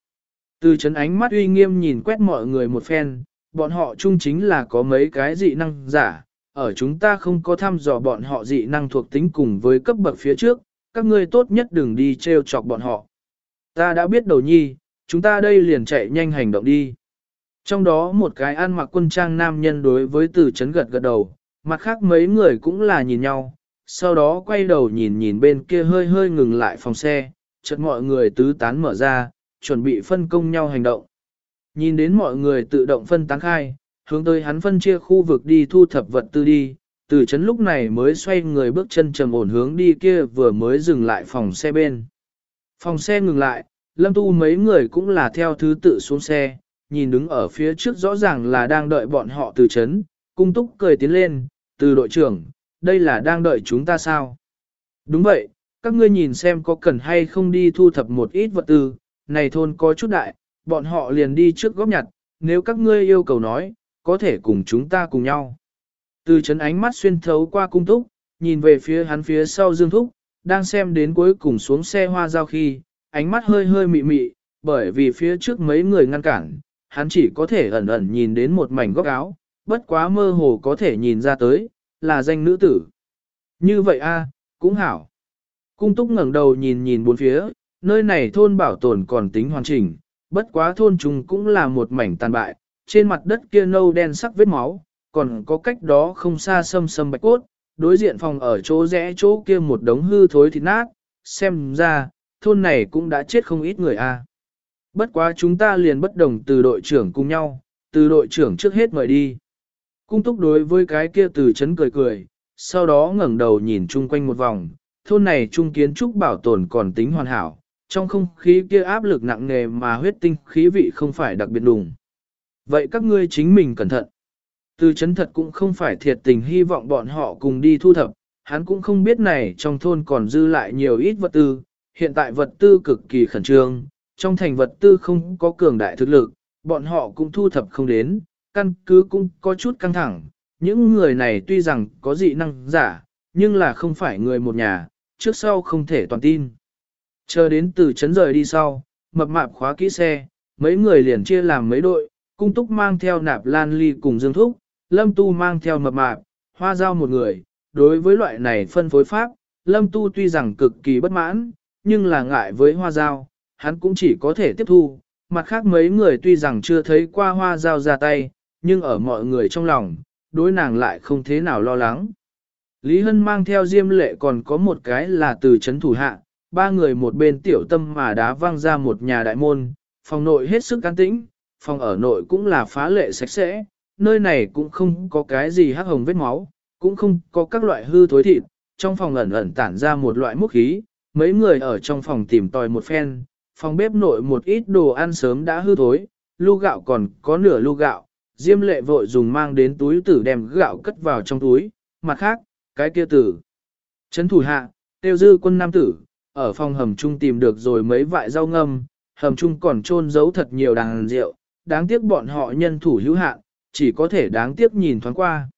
Speaker 1: Từ chấn ánh mắt uy nghiêm nhìn quét mọi người một phen, bọn họ chung chính là có mấy cái dị năng giả, ở chúng ta không có thăm dò bọn họ dị năng thuộc tính cùng với cấp bậc phía trước, các ngươi tốt nhất đừng đi treo chọc bọn họ. Ta đã biết đầu nhi, chúng ta đây liền chạy nhanh hành động đi. Trong đó một cái ăn mặc quân trang nam nhân đối với từ chấn gật gật đầu, mặt khác mấy người cũng là nhìn nhau, sau đó quay đầu nhìn nhìn bên kia hơi hơi ngừng lại phòng xe, chợt mọi người tứ tán mở ra, chuẩn bị phân công nhau hành động. Nhìn đến mọi người tự động phân tán khai, hướng tới hắn phân chia khu vực đi thu thập vật tư đi, từ chấn lúc này mới xoay người bước chân trầm ổn hướng đi kia vừa mới dừng lại phòng xe bên. Phòng xe ngừng lại, lâm tu mấy người cũng là theo thứ tự xuống xe, nhìn đứng ở phía trước rõ ràng là đang đợi bọn họ từ chấn, cung túc cười tiến lên, từ đội trưởng, đây là đang đợi chúng ta sao? Đúng vậy, các ngươi nhìn xem có cần hay không đi thu thập một ít vật tư, này thôn có chút đại, bọn họ liền đi trước góp nhặt, nếu các ngươi yêu cầu nói, có thể cùng chúng ta cùng nhau. Từ chấn ánh mắt xuyên thấu qua cung túc, nhìn về phía hắn phía sau Dương Thúc, đang xem đến cuối cùng xuống xe hoa giao khi, ánh mắt hơi hơi mị mị, bởi vì phía trước mấy người ngăn cản, hắn chỉ có thể ẩn ẩn nhìn đến một mảnh góc áo, bất quá mơ hồ có thể nhìn ra tới, là danh nữ tử. Như vậy a, cũng hảo. Cung túc ngẩng đầu nhìn nhìn bốn phía, nơi này thôn bảo tồn còn tính hoàn chỉnh, bất quá thôn chúng cũng là một mảnh tàn bại, trên mặt đất kia nâu đen sắc vết máu, còn có cách đó không xa sâm sâm bạch cốt, đối diện phòng ở chỗ rẽ chỗ kia một đống hư thối thịt nát, xem ra, thôn này cũng đã chết không ít người a. Bất quá chúng ta liền bất đồng từ đội trưởng cùng nhau, từ đội trưởng trước hết mời đi. Cung túc đối với cái kia từ chấn cười cười, sau đó ngẩng đầu nhìn chung quanh một vòng, thôn này trung kiến trúc bảo tồn còn tính hoàn hảo, trong không khí kia áp lực nặng nề mà huyết tinh khí vị không phải đặc biệt đùng. Vậy các ngươi chính mình cẩn thận. Từ chấn thật cũng không phải thiệt tình hy vọng bọn họ cùng đi thu thập, hắn cũng không biết này trong thôn còn dư lại nhiều ít vật tư, hiện tại vật tư cực kỳ khẩn trương, trong thành vật tư không có cường đại thực lực, bọn họ cũng thu thập không đến, căn cứ cũng có chút căng thẳng. Những người này tuy rằng có dị năng giả, nhưng là không phải người một nhà, trước sau không thể toàn tin. Chờ đến từ chấn rời đi sau, mập mạp khóa kỹ xe, mấy người liền chia làm mấy đội, cung túc mang theo nạp lan ly cùng dương thúc, lâm tu mang theo mập mạp, hoa giao một người. Đối với loại này phân phối pháp, lâm tu tuy rằng cực kỳ bất mãn, nhưng là ngại với hoa giao, hắn cũng chỉ có thể tiếp thu. Mặt khác mấy người tuy rằng chưa thấy qua hoa giao ra tay, nhưng ở mọi người trong lòng, đối nàng lại không thế nào lo lắng. Lý Hân mang theo diêm lệ còn có một cái là từ chấn thủ hạ, ba người một bên tiểu tâm mà đá văng ra một nhà đại môn, phòng nội hết sức can tĩnh, phòng ở nội cũng là phá lệ sạch sẽ, nơi này cũng không có cái gì hắc hồng vết máu, cũng không có các loại hư thối thịt, trong phòng ẩn ẩn tản ra một loại mốc khí, mấy người ở trong phòng tìm tòi một phen, phòng bếp nội một ít đồ ăn sớm đã hư thối, lu gạo còn có nửa lu gạo, diêm lệ vội dùng mang đến túi tử đem gạo cất vào trong túi, mặt khác, cái kia tử. Trấn thủ hạ, tiêu dư quân nam tử, ở phòng hầm chung tìm được rồi mấy vại rau ngâm, hầm chung còn trôn giấu thật nhiều đàn rượu, đáng tiếc bọn họ nhân thủ hữu hạn, chỉ có thể đáng tiếc nhìn thoáng qua.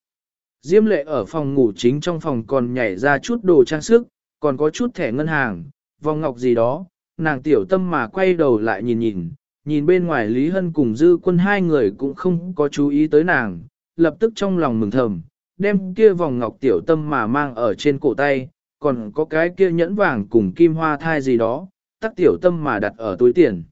Speaker 1: Diêm lệ ở phòng ngủ chính trong phòng còn nhảy ra chút đồ trang sức, còn có chút thẻ ngân hàng, vòng ngọc gì đó, nàng tiểu tâm mà quay đầu lại nhìn nhìn, nhìn bên ngoài Lý Hân cùng dư quân hai người cũng không có chú ý tới nàng, lập tức trong lòng mừng thầm, đem kia vòng ngọc tiểu tâm mà mang ở trên cổ tay, còn có cái kia nhẫn vàng cùng kim hoa thai gì đó, tắc tiểu tâm mà đặt ở túi tiền.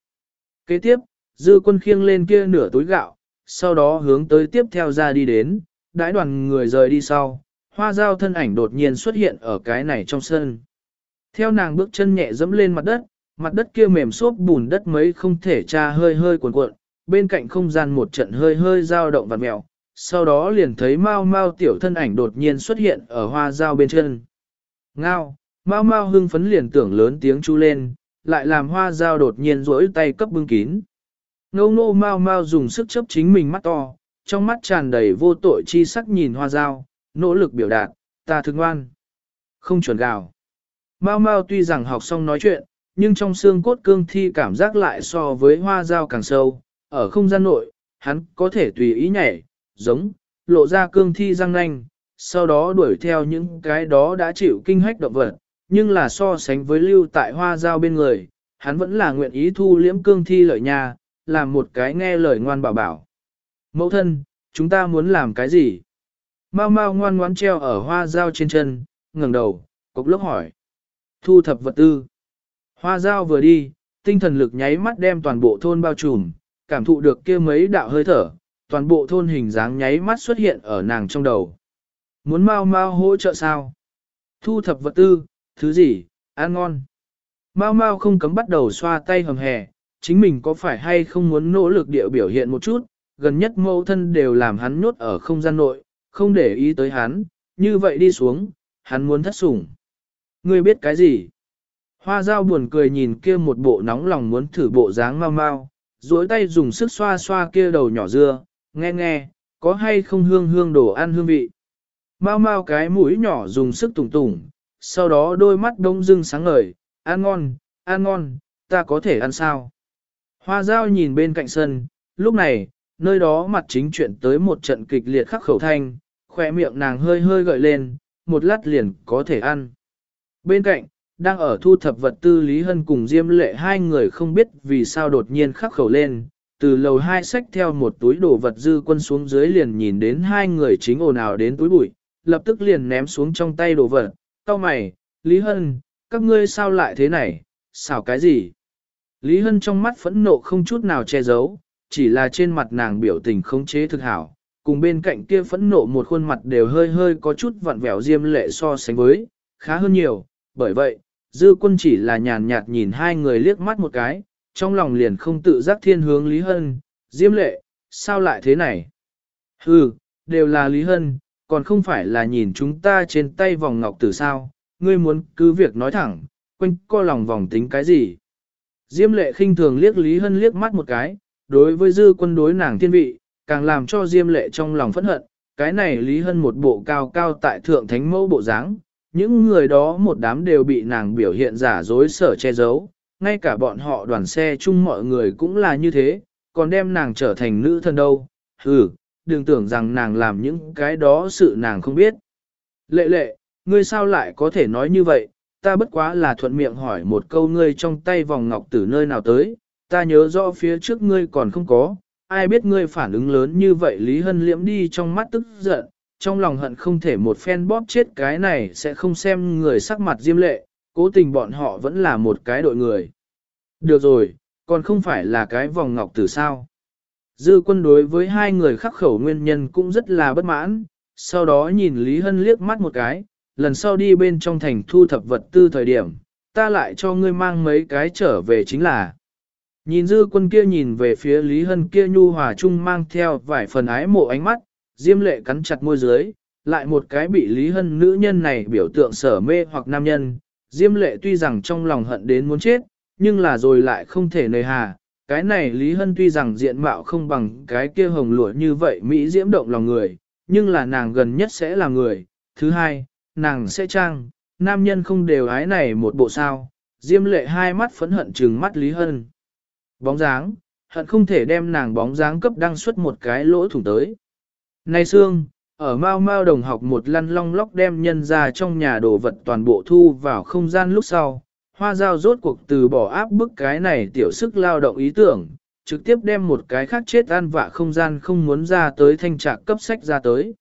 Speaker 1: Kế tiếp, dư quân khiêng lên kia nửa túi gạo, sau đó hướng tới tiếp theo ra đi đến, đãi đoàn người rời đi sau, hoa dao thân ảnh đột nhiên xuất hiện ở cái này trong sân. Theo nàng bước chân nhẹ dẫm lên mặt đất, mặt đất kia mềm xốp bùn đất mấy không thể tra hơi hơi cuộn cuộn, bên cạnh không gian một trận hơi hơi dao động vặt mèo, Sau đó liền thấy mau mau tiểu thân ảnh đột nhiên xuất hiện ở hoa dao bên chân. Ngao, mau mau hưng phấn liền tưởng lớn tiếng chu lên, lại làm hoa dao đột nhiên rỗi tay cấp bưng kín. Ngô ngô mau mau dùng sức chấp chính mình mắt to, trong mắt tràn đầy vô tội chi sắc nhìn hoa dao, nỗ lực biểu đạt, ta thương ngoan. Không chuẩn gào. Mau mau tuy rằng học xong nói chuyện, nhưng trong xương cốt cương thi cảm giác lại so với hoa dao càng sâu, ở không gian nội, hắn có thể tùy ý nhảy, giống, lộ ra cương thi răng nanh, sau đó đuổi theo những cái đó đã chịu kinh hách động vật, nhưng là so sánh với lưu tại hoa dao bên người, hắn vẫn là nguyện ý thu liễm cương thi lợi nhà, làm một cái nghe lời ngoan bảo bảo. Mẫu thân, chúng ta muốn làm cái gì? Mau mau ngoan ngoãn treo ở hoa dao trên chân, ngẩng đầu, cục lốc hỏi. Thu thập vật tư. Hoa dao vừa đi, tinh thần lực nháy mắt đem toàn bộ thôn bao trùm, cảm thụ được kia mấy đạo hơi thở, toàn bộ thôn hình dáng nháy mắt xuất hiện ở nàng trong đầu. Muốn mau mau hỗ trợ sao? Thu thập vật tư, thứ gì, ăn ngon. Mau mau không cấm bắt đầu xoa tay hầm hè, chính mình có phải hay không muốn nỗ lực địa biểu hiện một chút, gần nhất mẫu thân đều làm hắn nhốt ở không gian nội, không để ý tới hắn, như vậy đi xuống, hắn muốn thất sủng. Ngươi biết cái gì? Hoa dao buồn cười nhìn kia một bộ nóng lòng muốn thử bộ dáng mau mau, duỗi tay dùng sức xoa xoa kia đầu nhỏ dưa, nghe nghe, có hay không hương hương đồ ăn hương vị. Mau mau cái mũi nhỏ dùng sức tùng tùng, sau đó đôi mắt đông dưng sáng ngời, ăn ngon, ăn ngon, ta có thể ăn sao? Hoa dao nhìn bên cạnh sân, lúc này, nơi đó mặt chính chuyện tới một trận kịch liệt khắc khẩu thanh, khỏe miệng nàng hơi hơi gợi lên, một lát liền có thể ăn. Bên cạnh, đang ở thu thập vật tư Lý Hân cùng Diêm Lệ hai người không biết vì sao đột nhiên khắc khẩu lên, từ lầu hai sách theo một túi đồ vật dư quân xuống dưới liền nhìn đến hai người chính ồn ào đến túi bụi, lập tức liền ném xuống trong tay đồ vật, cau mày, Lý Hân, các ngươi sao lại thế này, xảo cái gì? Lý Hân trong mắt phẫn nộ không chút nào che giấu, chỉ là trên mặt nàng biểu tình khống chế thực hảo, cùng bên cạnh kia phẫn nộ một khuôn mặt đều hơi hơi có chút vặn vẹo diêm lệ so sánh với, khá hơn nhiều, bởi vậy, dư quân chỉ là nhàn nhạt nhìn hai người liếc mắt một cái, trong lòng liền không tự giác thiên hướng Lý Hân, diêm lệ, sao lại thế này? Hừ, đều là Lý Hân, còn không phải là nhìn chúng ta trên tay vòng ngọc tử sao, ngươi muốn cứ việc nói thẳng, quanh co lòng vòng tính cái gì? Diêm lệ khinh thường liếc Lý Hân liếc mắt một cái, đối với dư quân đối nàng thiên vị, càng làm cho Diêm lệ trong lòng phẫn hận, cái này Lý Hân một bộ cao cao tại thượng thánh mẫu bộ dáng, những người đó một đám đều bị nàng biểu hiện giả dối sở che giấu, ngay cả bọn họ đoàn xe chung mọi người cũng là như thế, còn đem nàng trở thành nữ thân đâu, hừ, đừng tưởng rằng nàng làm những cái đó sự nàng không biết. Lệ lệ, ngươi sao lại có thể nói như vậy, ta bất quá là thuận miệng hỏi một câu ngươi trong tay vòng ngọc từ nơi nào tới, ta nhớ rõ phía trước ngươi còn không có, ai biết ngươi phản ứng lớn như vậy Lý Hân liễm đi trong mắt tức giận, trong lòng hận không thể một phen bóp chết cái này sẽ không xem người sắc mặt diêm lệ, cố tình bọn họ vẫn là một cái đội người. Được rồi, còn không phải là cái vòng ngọc từ sao. Dư quân đối với hai người khắc khẩu nguyên nhân cũng rất là bất mãn, sau đó nhìn Lý Hân liếc mắt một cái, lần sau đi bên trong thành thu thập vật tư thời điểm, ta lại cho ngươi mang mấy cái trở về chính là. Nhìn dư quân kia nhìn về phía Lý Hân kia nhu hòa chung mang theo vài phần ái mộ ánh mắt, diêm lệ cắn chặt môi dưới, lại một cái bị Lý Hân nữ nhân này biểu tượng sở mê hoặc nam nhân. Diêm lệ tuy rằng trong lòng hận đến muốn chết, nhưng là rồi lại không thể nơi hà. Cái này Lý Hân tuy rằng diện mạo không bằng cái kia hồng lụa như vậy Mỹ diễm động lòng người, nhưng là nàng gần nhất sẽ là người. Thứ hai, nàng sẽ trang, nam nhân không đều ái này một bộ sao. Diêm lệ hai mắt phẫn hận trừng mắt Lý Hân. Bóng dáng, hận không thể đem nàng bóng dáng cấp đăng xuất một cái lỗ thủng tới. Nay Sương, ở Mao Mao đồng học một lăn long lóc đem nhân ra trong nhà đồ vật toàn bộ thu vào không gian lúc sau, hoa giao rốt cuộc từ bỏ áp bức cái này tiểu sức lao động ý tưởng, trực tiếp đem một cái khác chết an vạ không gian không muốn ra tới thanh trạc cấp sách ra tới.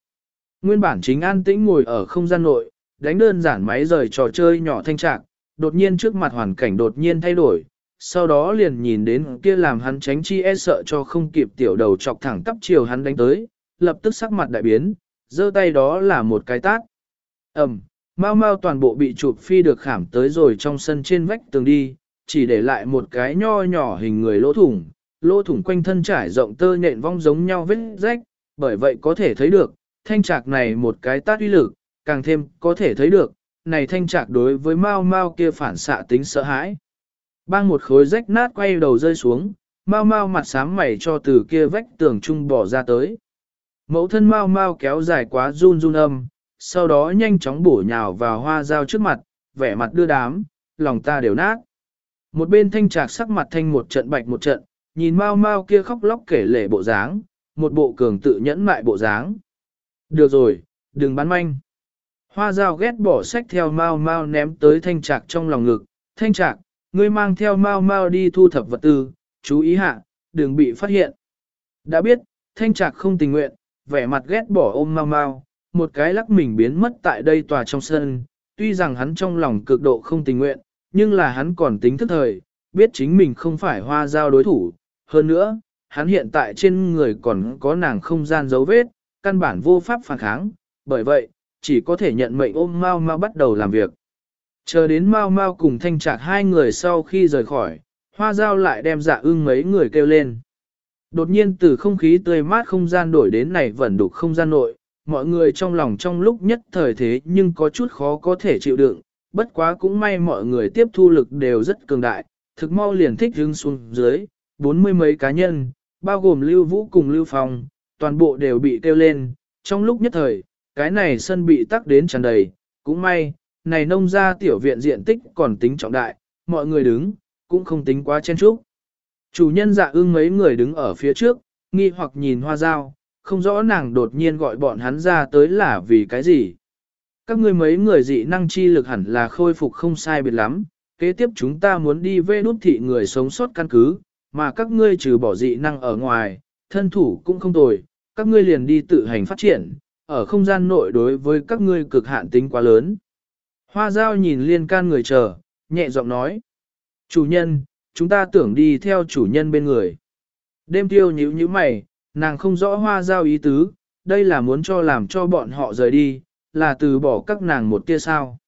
Speaker 1: Nguyên bản chính an tĩnh ngồi ở không gian nội, đánh đơn giản máy rời trò chơi nhỏ thanh trạc, đột nhiên trước mặt hoàn cảnh đột nhiên thay đổi, sau đó liền nhìn đến kia làm hắn tránh chi e sợ cho không kịp tiểu đầu chọc thẳng tắp chiều hắn đánh tới, lập tức sắc mặt đại biến, giơ tay đó là một cái tát. Ẩm, mau mau toàn bộ bị chụp phi được khảm tới rồi trong sân trên vách tường đi, chỉ để lại một cái nho nhỏ hình người lỗ thủng, lỗ thủng quanh thân trải rộng tơ nhện vong giống nhau vết rách, bởi vậy có thể thấy được, thanh trạc này một cái tát uy lực, càng thêm có thể thấy được, này thanh trạc đối với mau mau kia phản xạ tính sợ hãi. Bang một khối rách nát quay đầu rơi xuống, mau mau mặt sám mày cho từ kia vách tường trung bỏ ra tới. Mẫu thân mau mau kéo dài quá run run âm, sau đó nhanh chóng bổ nhào vào hoa dao trước mặt, vẻ mặt đưa đám, lòng ta đều nát. Một bên thanh trạc sắc mặt thanh một trận bạch một trận, nhìn mau mau kia khóc lóc kể lể bộ dáng, một bộ cường tự nhẫn mại bộ dáng. Được rồi, đừng bán manh. Hoa dao ghét bỏ sách theo mau mau ném tới thanh trạc trong lòng ngực. Thanh trạc, ngươi mang theo mau mau đi thu thập vật tư, chú ý hạ, đừng bị phát hiện. Đã biết, thanh trạc không tình nguyện, vẻ mặt ghét bỏ ôm mau mau, một cái lắc mình biến mất tại đây tòa trong sân. Tuy rằng hắn trong lòng cực độ không tình nguyện, nhưng là hắn còn tính thức thời, biết chính mình không phải hoa giao đối thủ. Hơn nữa, hắn hiện tại trên người còn có nàng không gian dấu vết, căn bản vô pháp phản kháng, bởi vậy, chỉ có thể nhận mệnh ôm Mao Mao bắt đầu làm việc. Chờ đến Mao Mao cùng thanh trạc hai người sau khi rời khỏi, hoa giao lại đem dạ ưng mấy người kêu lên. Đột nhiên từ không khí tươi mát không gian đổi đến này vẫn đục không gian nội, mọi người trong lòng trong lúc nhất thời thế nhưng có chút khó có thể chịu đựng, bất quá cũng may mọi người tiếp thu lực đều rất cường đại, thực mau liền thích hứng xuống dưới, bốn mươi mấy cá nhân, bao gồm Lưu Vũ cùng Lưu Phong, toàn bộ đều bị kêu lên, trong lúc nhất thời, cái này sân bị tắc đến tràn đầy, cũng may, này nông ra tiểu viện diện tích còn tính trọng đại, mọi người đứng, cũng không tính quá chen chúc. Chủ nhân dạ ưng mấy người đứng ở phía trước, nghi hoặc nhìn hoa dao, không rõ nàng đột nhiên gọi bọn hắn ra tới là vì cái gì. Các ngươi mấy người dị năng chi lực hẳn là khôi phục không sai biệt lắm, kế tiếp chúng ta muốn đi về đút thị người sống sót căn cứ, mà các ngươi trừ bỏ dị năng ở ngoài, thân thủ cũng không tồi, các ngươi liền đi tự hành phát triển, ở không gian nội đối với các ngươi cực hạn tính quá lớn. Hoa giao nhìn liên can người chờ, nhẹ giọng nói. Chủ nhân, chúng ta tưởng đi theo chủ nhân bên người. Đêm tiêu nhíu nhíu mày, nàng không rõ hoa giao ý tứ, đây là muốn cho làm cho bọn họ rời đi, là từ bỏ các nàng một tia sao.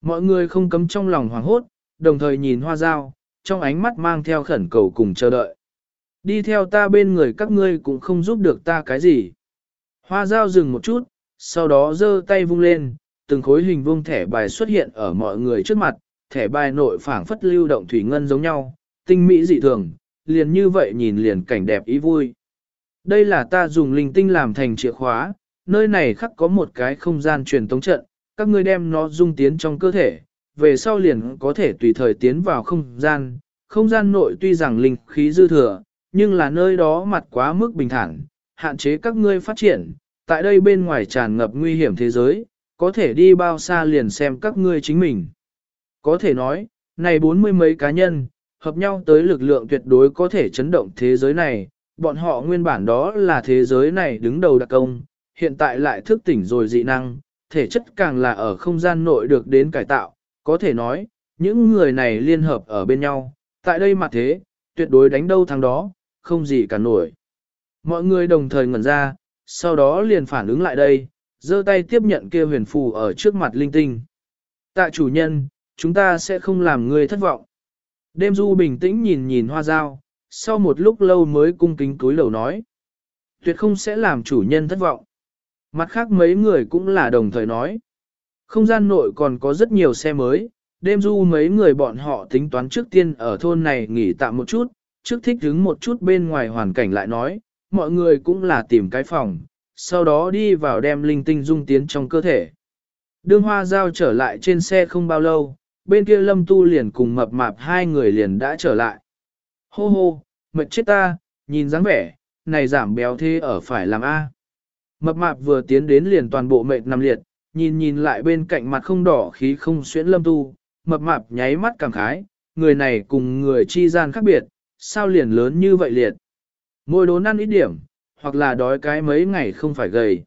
Speaker 1: Mọi người không cấm trong lòng hoảng hốt, đồng thời nhìn hoa giao, trong ánh mắt mang theo khẩn cầu cùng chờ đợi. Đi theo ta bên người các ngươi cũng không giúp được ta cái gì. Hoa dao dừng một chút, sau đó giơ tay vung lên, từng khối hình vuông thẻ bài xuất hiện ở mọi người trước mặt, thẻ bài nội phảng phất lưu động thủy ngân giống nhau, tinh mỹ dị thường, liền như vậy nhìn liền cảnh đẹp ý vui. Đây là ta dùng linh tinh làm thành chìa khóa, nơi này khắc có một cái không gian truyền tống trận, các ngươi đem nó dung tiến trong cơ thể, về sau liền có thể tùy thời tiến vào không gian. Không gian nội tuy rằng linh khí dư thừa, nhưng là nơi đó mặt quá mức bình thản, hạn chế các ngươi phát triển, tại đây bên ngoài tràn ngập nguy hiểm thế giới, có thể đi bao xa liền xem các ngươi chính mình. Có thể nói, này bốn mươi mấy cá nhân, hợp nhau tới lực lượng tuyệt đối có thể chấn động thế giới này, bọn họ nguyên bản đó là thế giới này đứng đầu đặc công, hiện tại lại thức tỉnh rồi dị năng, thể chất càng là ở không gian nội được đến cải tạo, có thể nói, những người này liên hợp ở bên nhau, tại đây mặt thế, tuyệt đối đánh đâu thắng đó, không gì cả nổi. Mọi người đồng thời ngẩn ra, sau đó liền phản ứng lại đây, giơ tay tiếp nhận kia huyền phù ở trước mặt linh tinh. Tạ chủ nhân, chúng ta sẽ không làm người thất vọng. Đêm du bình tĩnh nhìn nhìn hoa dao, sau một lúc lâu mới cung kính cúi đầu nói. Tuyệt không sẽ làm chủ nhân thất vọng. Mặt khác mấy người cũng là đồng thời nói. Không gian nội còn có rất nhiều xe mới, đêm du mấy người bọn họ tính toán trước tiên ở thôn này nghỉ tạm một chút, trước thích đứng một chút bên ngoài hoàn cảnh lại nói, mọi người cũng là tìm cái phòng, sau đó đi vào đem linh tinh dung tiến trong cơ thể. Đương hoa giao trở lại trên xe không bao lâu, bên kia lâm tu liền cùng mập mạp hai người liền đã trở lại. Hô hô, mệt chết ta, nhìn dáng vẻ, này giảm béo thế ở phải làm A. Mập mạp vừa tiến đến liền toàn bộ mệt nằm liệt, nhìn nhìn lại bên cạnh mặt không đỏ khí không xuyễn lâm tu, mập mạp nháy mắt cảm khái, người này cùng người chi gian khác biệt, sao liền lớn như vậy liệt. Mỗi đốn ăn ít điểm, hoặc là đói cái mấy ngày không phải gầy.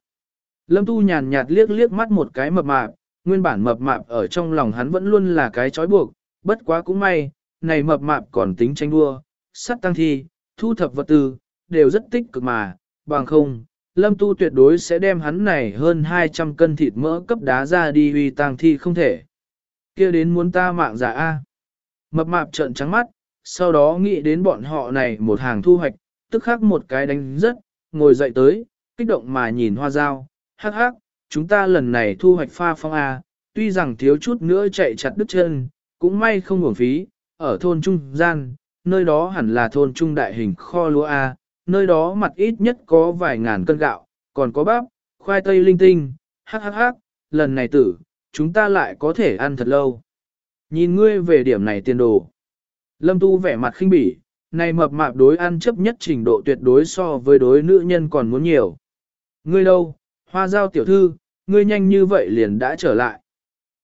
Speaker 1: Lâm tu nhàn nhạt liếc liếc mắt một cái mập mạp, nguyên bản mập mạp ở trong lòng hắn vẫn luôn là cái trói buộc, bất quá cũng may, này mập mạp còn tính tranh đua, sắt tăng thi, thu thập vật tư, đều rất tích cực mà, bằng không, lâm tu tuyệt đối sẽ đem hắn này hơn 200 cân thịt mỡ cấp đá ra đi uy tăng thi không thể. kia đến muốn ta mạng giả A. Mập mạp trợn trắng mắt, sau đó nghĩ đến bọn họ này một hàng thu hoạch, tức khắc một cái đánh rất, ngồi dậy tới, kích động mà nhìn hoa dao, hắc hắc, chúng ta lần này thu hoạch pha phong A, tuy rằng thiếu chút nữa chạy chặt đứt chân, cũng may không uổng phí, ở thôn trung gian, nơi đó hẳn là thôn trung đại hình kho lúa A, nơi đó mặt ít nhất có vài ngàn cân gạo, còn có bắp, khoai tây linh tinh, hắc hắc hắc, lần này tử, chúng ta lại có thể ăn thật lâu. Nhìn ngươi về điểm này tiền đồ. Lâm Tu vẻ mặt khinh bỉ, này mập mạp đối ăn chấp nhất trình độ tuyệt đối so với đối nữ nhân còn muốn nhiều. Ngươi đâu, hoa giao tiểu thư, ngươi nhanh như vậy liền đã trở lại.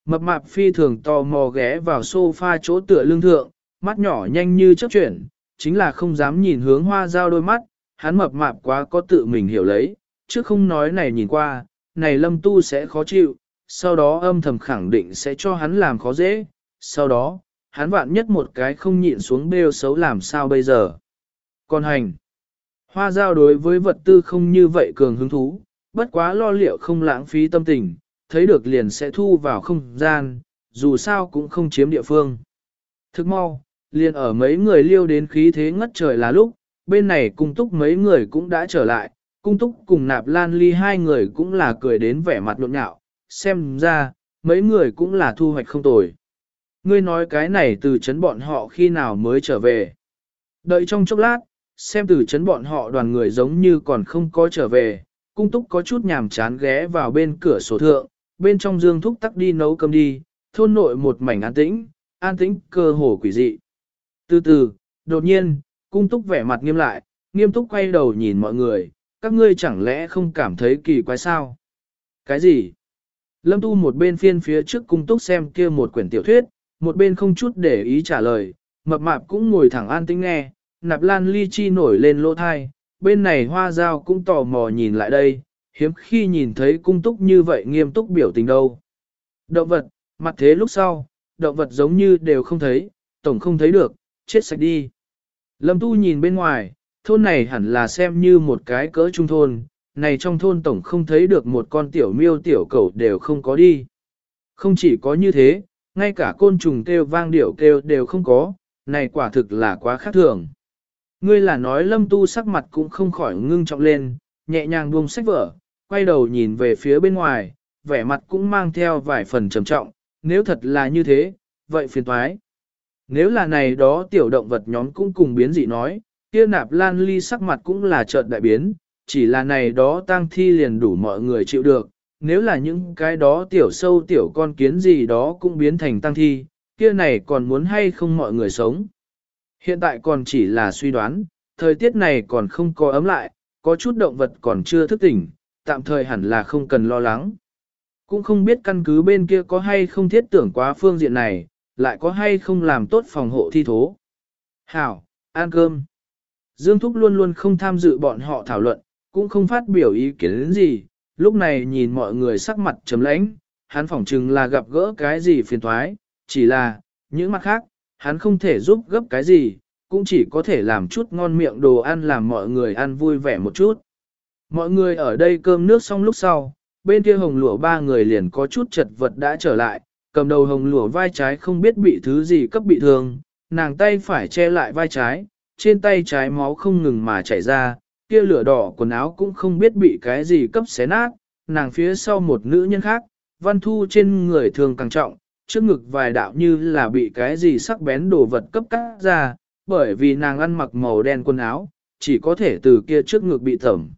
Speaker 1: Mập mạp phi thường tò mò ghé vào sofa chỗ tựa lương thượng, mắt nhỏ nhanh như chớp chuyển, chính là không dám nhìn hướng hoa giao đôi mắt, hắn mập mạp quá có tự mình hiểu lấy, chứ không nói này nhìn qua, này lâm tu sẽ khó chịu, sau đó âm thầm khẳng định sẽ cho hắn làm khó dễ, sau đó, hắn vạn nhất một cái không nhịn xuống bêu xấu làm sao bây giờ. Còn hành, hoa giao đối với vật tư không như vậy cường hứng thú, bất quá lo liệu không lãng phí tâm tình, thấy được liền sẽ thu vào không gian, dù sao cũng không chiếm địa phương. Thức mau, liền ở mấy người liêu đến khí thế ngất trời là lúc, bên này cung túc mấy người cũng đã trở lại, cung túc cùng nạp lan ly hai người cũng là cười đến vẻ mặt nhộn nhạo, xem ra, mấy người cũng là thu hoạch không tồi. Ngươi nói cái này từ chấn bọn họ khi nào mới trở về. Đợi trong chốc lát, xem từ chấn bọn họ đoàn người giống như còn không có trở về, cung túc có chút nhàm chán ghé vào bên cửa sổ thượng, bên trong dương thúc tắc đi nấu cơm đi, thôn nội một mảnh an tĩnh, an tĩnh cơ hồ quỷ dị. Từ từ, đột nhiên, cung túc vẻ mặt nghiêm lại, nghiêm túc quay đầu nhìn mọi người, các ngươi chẳng lẽ không cảm thấy kỳ quái sao? Cái gì? Lâm tu một bên phiên phía trước cung túc xem kia một quyển tiểu thuyết, một bên không chút để ý trả lời, mập mạp cũng ngồi thẳng an tĩnh nghe, nạp lan ly chi nổi lên lỗ thai, bên này hoa dao cũng tò mò nhìn lại đây, hiếm khi nhìn thấy cung túc như vậy nghiêm túc biểu tình đâu. Động vật, mặt thế lúc sau, động vật giống như đều không thấy, tổng không thấy được, chết sạch đi. Lâm Tu nhìn bên ngoài, thôn này hẳn là xem như một cái cỡ trung thôn, này trong thôn tổng không thấy được một con tiểu miêu tiểu cầu đều không có đi. Không chỉ có như thế, ngay cả côn trùng kêu vang điệu kêu đều không có, này quả thực là quá khác thường. Ngươi là nói lâm tu sắc mặt cũng không khỏi ngưng trọng lên, nhẹ nhàng buông sách vở, quay đầu nhìn về phía bên ngoài, vẻ mặt cũng mang theo vài phần trầm trọng, nếu thật là như thế, vậy phiền toái. Nếu là này đó tiểu động vật nhóm cũng cùng biến dị nói, kia nạp lan ly sắc mặt cũng là chợt đại biến, chỉ là này đó tang thi liền đủ mọi người chịu được, nếu là những cái đó tiểu sâu tiểu con kiến gì đó cũng biến thành tăng thi, kia này còn muốn hay không mọi người sống. Hiện tại còn chỉ là suy đoán, thời tiết này còn không có ấm lại, có chút động vật còn chưa thức tỉnh, tạm thời hẳn là không cần lo lắng. Cũng không biết căn cứ bên kia có hay không thiết tưởng quá phương diện này, lại có hay không làm tốt phòng hộ thi thố. Hảo, ăn cơm. Dương Thúc luôn luôn không tham dự bọn họ thảo luận, cũng không phát biểu ý kiến gì, lúc này nhìn mọi người sắc mặt trầm lãnh, hắn phỏng chừng là gặp gỡ cái gì phiền thoái, chỉ là, những mặt khác, hắn không thể giúp gấp cái gì, cũng chỉ có thể làm chút ngon miệng đồ ăn làm mọi người ăn vui vẻ một chút. Mọi người ở đây cơm nước xong lúc sau, bên kia hồng lụa ba người liền có chút chật vật đã trở lại, cầm đầu hồng lụa vai trái không biết bị thứ gì cấp bị thương, nàng tay phải che lại vai trái, trên tay trái máu không ngừng mà chảy ra, kia lửa đỏ quần áo cũng không biết bị cái gì cấp xé nát, nàng phía sau một nữ nhân khác, văn thu trên người thường càng trọng, trước ngực vài đạo như là bị cái gì sắc bén đồ vật cấp cắt ra, bởi vì nàng ăn mặc màu đen quần áo, chỉ có thể từ kia trước ngực bị thẩm.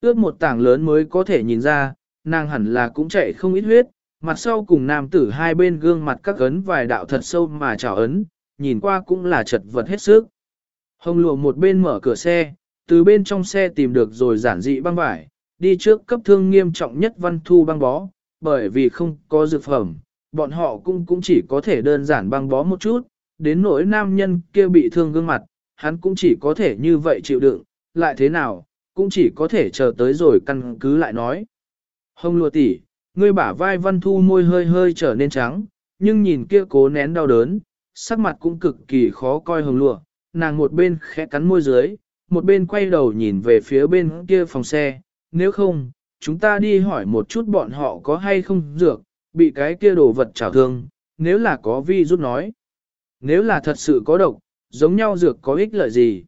Speaker 1: Ước một tảng lớn mới có thể nhìn ra, nàng hẳn là cũng chạy không ít huyết, mặt sau cùng nam tử hai bên gương mặt các ấn vài đạo thật sâu mà trào ấn, nhìn qua cũng là chật vật hết sức. Hồng lụa một bên mở cửa xe, từ bên trong xe tìm được rồi giản dị băng vải, đi trước cấp thương nghiêm trọng nhất văn thu băng bó, bởi vì không có dược phẩm, bọn họ cũng cũng chỉ có thể đơn giản băng bó một chút, đến nỗi nam nhân kia bị thương gương mặt, hắn cũng chỉ có thể như vậy chịu đựng, lại thế nào, cũng chỉ có thể chờ tới rồi căn cứ lại nói. Hồng lùa tỷ, ngươi bả vai văn thu môi hơi hơi trở nên trắng, nhưng nhìn kia cố nén đau đớn, sắc mặt cũng cực kỳ khó coi hồng lụa, nàng một bên khẽ cắn môi dưới, một bên quay đầu nhìn về phía bên kia phòng xe, nếu không, chúng ta đi hỏi một chút bọn họ có hay không dược, bị cái kia đồ vật trào thương, nếu là có vi rút nói. Nếu là thật sự có độc, giống nhau dược có ích lợi gì?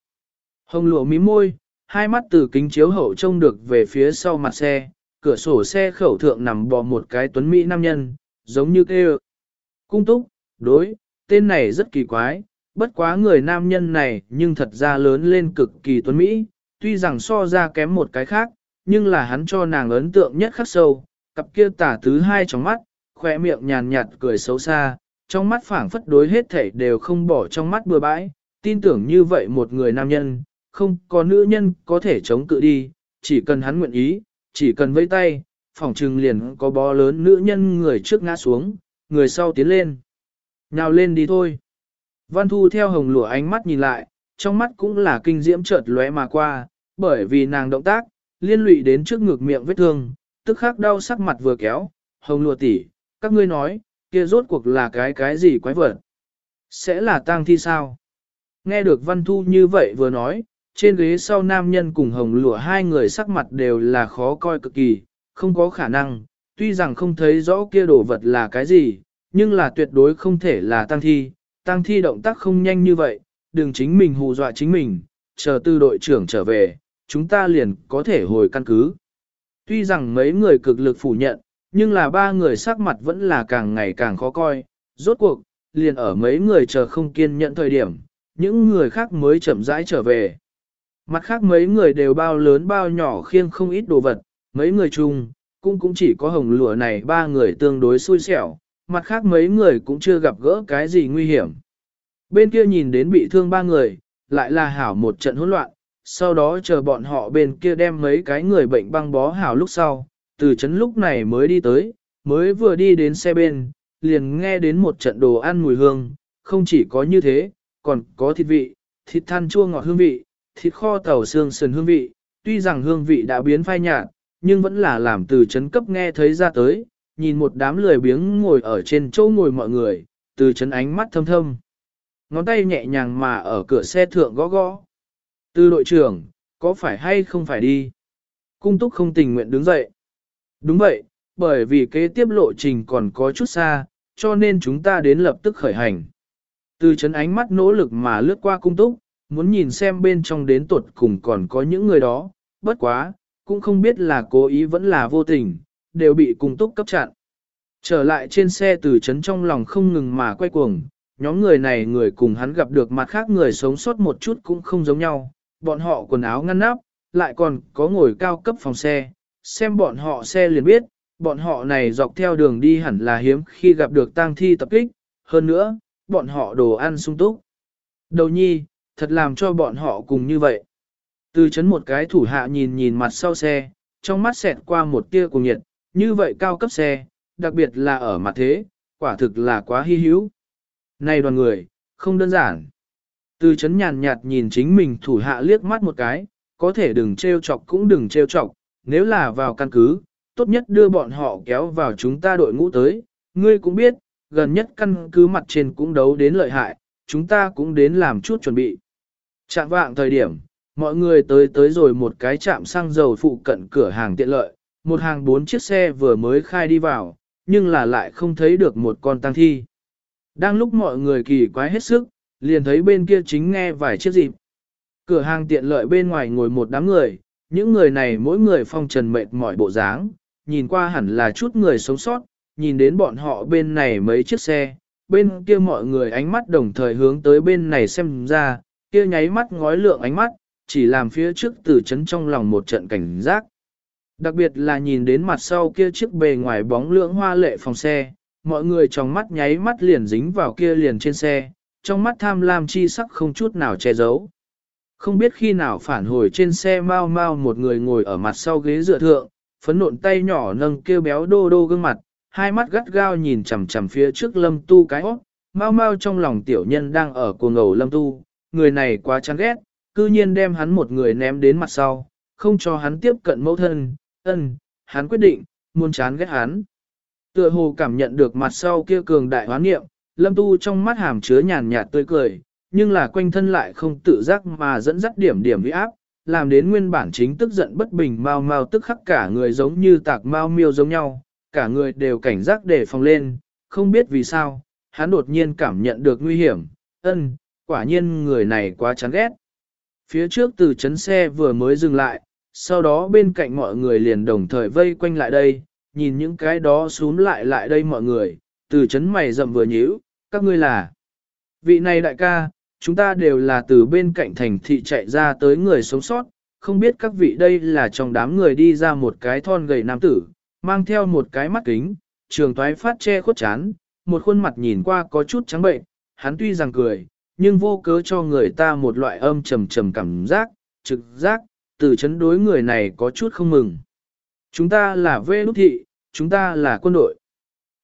Speaker 1: Hồng lụa mí môi, hai mắt từ kính chiếu hậu trông được về phía sau mặt xe, cửa sổ xe khẩu thượng nằm bò một cái tuấn mỹ nam nhân, giống như kêu. Cung túc, đối, tên này rất kỳ quái, bất quá người nam nhân này nhưng thật ra lớn lên cực kỳ tuấn mỹ, tuy rằng so ra kém một cái khác, nhưng là hắn cho nàng ấn tượng nhất khắc sâu, cặp kia tả thứ hai trong mắt, khoe miệng nhàn nhạt cười xấu xa, trong mắt phảng phất đối hết thảy đều không bỏ trong mắt bừa bãi, tin tưởng như vậy một người nam nhân, không có nữ nhân có thể chống cự đi, chỉ cần hắn nguyện ý, chỉ cần vẫy tay, phòng trừng liền có bó lớn nữ nhân người trước ngã xuống, người sau tiến lên. Nào lên đi thôi. Văn Thu theo hồng lụa ánh mắt nhìn lại, trong mắt cũng là kinh diễm chợt lóe mà qua, bởi vì nàng động tác, liên lụy đến trước ngực miệng vết thương, tức khắc đau sắc mặt vừa kéo, hồng lụa tỷ, các ngươi nói, kia rốt cuộc là cái cái gì quái vật? Sẽ là tang thi sao? Nghe được Văn Thu như vậy vừa nói, trên ghế sau nam nhân cùng hồng lụa hai người sắc mặt đều là khó coi cực kỳ, không có khả năng, tuy rằng không thấy rõ kia đồ vật là cái gì, nhưng là tuyệt đối không thể là tang thi, tăng thi động tác không nhanh như vậy, đừng chính mình hù dọa chính mình, chờ tư đội trưởng trở về, chúng ta liền có thể hồi căn cứ. Tuy rằng mấy người cực lực phủ nhận, nhưng là ba người sắc mặt vẫn là càng ngày càng khó coi, rốt cuộc, liền ở mấy người chờ không kiên nhận thời điểm, những người khác mới chậm rãi trở về. Mặt khác mấy người đều bao lớn bao nhỏ khiêng không ít đồ vật, mấy người chung, cũng cũng chỉ có hồng lụa này ba người tương đối xui xẻo, mặt khác mấy người cũng chưa gặp gỡ cái gì nguy hiểm. Bên kia nhìn đến bị thương ba người, lại là hảo một trận hỗn loạn, sau đó chờ bọn họ bên kia đem mấy cái người bệnh băng bó hảo lúc sau, từ chấn lúc này mới đi tới, mới vừa đi đến xe bên, liền nghe đến một trận đồ ăn mùi hương, không chỉ có như thế, còn có thịt vị, thịt than chua ngọt hương vị, thịt kho tàu xương sườn hương vị, tuy rằng hương vị đã biến phai nhạt, nhưng vẫn là làm từ chấn cấp nghe thấy ra tới, nhìn một đám lười biếng ngồi ở trên chỗ ngồi mọi người, từ chấn ánh mắt thâm thâm. Ngón tay nhẹ nhàng mà ở cửa xe thượng gõ gõ. Từ đội trưởng, có phải hay không phải đi? Cung túc không tình nguyện đứng dậy. Đúng vậy, bởi vì kế tiếp lộ trình còn có chút xa, cho nên chúng ta đến lập tức khởi hành. Từ chấn ánh mắt nỗ lực mà lướt qua cung túc, muốn nhìn xem bên trong đến tuột cùng còn có những người đó, bất quá, cũng không biết là cố ý vẫn là vô tình, đều bị cung túc cấp chặn. Trở lại trên xe từ chấn trong lòng không ngừng mà quay cuồng, nhóm người này người cùng hắn gặp được mặt khác người sống sót một chút cũng không giống nhau, bọn họ quần áo ngăn nắp, lại còn có ngồi cao cấp phòng xe, xem bọn họ xe liền biết, bọn họ này dọc theo đường đi hẳn là hiếm khi gặp được tang thi tập kích, hơn nữa, bọn họ đồ ăn sung túc. Đầu nhi, thật làm cho bọn họ cùng như vậy. Từ chấn một cái thủ hạ nhìn nhìn mặt sau xe, trong mắt xẹt qua một tia cùng nhiệt, như vậy cao cấp xe, đặc biệt là ở mặt thế, quả thực là quá hy hữu. Này đoàn người, không đơn giản. Từ chấn nhàn nhạt nhìn chính mình thủ hạ liếc mắt một cái, có thể đừng trêu chọc cũng đừng trêu chọc, nếu là vào căn cứ, tốt nhất đưa bọn họ kéo vào chúng ta đội ngũ tới. Ngươi cũng biết, gần nhất căn cứ mặt trên cũng đấu đến lợi hại, chúng ta cũng đến làm chút chuẩn bị. Chạm vạng thời điểm, mọi người tới tới rồi một cái trạm xăng dầu phụ cận cửa hàng tiện lợi, một hàng bốn chiếc xe vừa mới khai đi vào, nhưng là lại không thấy được một con tăng thi. Đang lúc mọi người kỳ quái hết sức, liền thấy bên kia chính nghe vài chiếc dịp. Cửa hàng tiện lợi bên ngoài ngồi một đám người, những người này mỗi người phong trần mệt mỏi bộ dáng, nhìn qua hẳn là chút người sống sót, nhìn đến bọn họ bên này mấy chiếc xe, bên kia mọi người ánh mắt đồng thời hướng tới bên này xem ra, kia nháy mắt ngói lượng ánh mắt, chỉ làm phía trước từ chấn trong lòng một trận cảnh giác. Đặc biệt là nhìn đến mặt sau kia chiếc bề ngoài bóng lưỡng hoa lệ phòng xe, mọi người trong mắt nháy mắt liền dính vào kia liền trên xe, trong mắt tham lam chi sắc không chút nào che giấu. Không biết khi nào phản hồi trên xe mau mau một người ngồi ở mặt sau ghế dựa thượng, phấn nộn tay nhỏ nâng kêu béo đô đô gương mặt, hai mắt gắt gao nhìn chằm chằm phía trước lâm tu cái hót, mau mau trong lòng tiểu nhân đang ở cuồng ngầu lâm tu, người này quá chán ghét, cư nhiên đem hắn một người ném đến mặt sau, không cho hắn tiếp cận mẫu thân, ân, hắn quyết định, muốn chán ghét hắn. Tựa hồ cảm nhận được mặt sau kia cường đại hoán nghiệm, lâm tu trong mắt hàm chứa nhàn nhạt tươi cười, nhưng là quanh thân lại không tự giác mà dẫn dắt điểm điểm vi áp, làm đến nguyên bản chính tức giận bất bình mau mau tức khắc cả người giống như tạc mau miêu giống nhau, cả người đều cảnh giác để phòng lên, không biết vì sao, hắn đột nhiên cảm nhận được nguy hiểm, ân, quả nhiên người này quá chán ghét. Phía trước từ chấn xe vừa mới dừng lại, sau đó bên cạnh mọi người liền đồng thời vây quanh lại đây, nhìn những cái đó xuống lại lại đây mọi người, từ chấn mày rậm vừa nhíu, các ngươi là. Vị này đại ca, chúng ta đều là từ bên cạnh thành thị chạy ra tới người sống sót, không biết các vị đây là trong đám người đi ra một cái thon gầy nam tử, mang theo một cái mắt kính, trường toái phát che khuất chán, một khuôn mặt nhìn qua có chút trắng bệnh, hắn tuy rằng cười, nhưng vô cớ cho người ta một loại âm trầm trầm cảm giác, trực giác, từ chấn đối người này có chút không mừng. Chúng ta là vê nút thị, chúng ta là quân đội.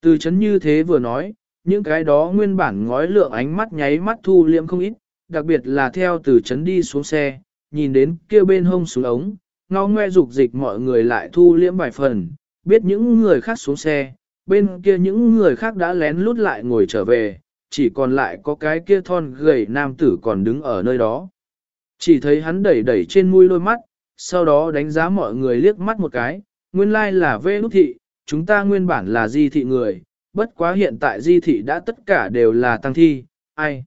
Speaker 1: Từ chấn như thế vừa nói, những cái đó nguyên bản ngói lượng ánh mắt nháy mắt thu liệm không ít, đặc biệt là theo từ chấn đi xuống xe, nhìn đến kia bên hông xuống ống, ngó ngoe dục dịch mọi người lại thu liễm vài phần, biết những người khác xuống xe, bên kia những người khác đã lén lút lại ngồi trở về, chỉ còn lại có cái kia thon gầy nam tử còn đứng ở nơi đó. Chỉ thấy hắn đẩy đẩy trên mũi đôi mắt, sau đó đánh giá mọi người liếc mắt một cái, nguyên lai là vê nút thị, chúng ta nguyên bản là di thị người, bất quá hiện tại di thị đã tất cả đều là tăng thi, ai.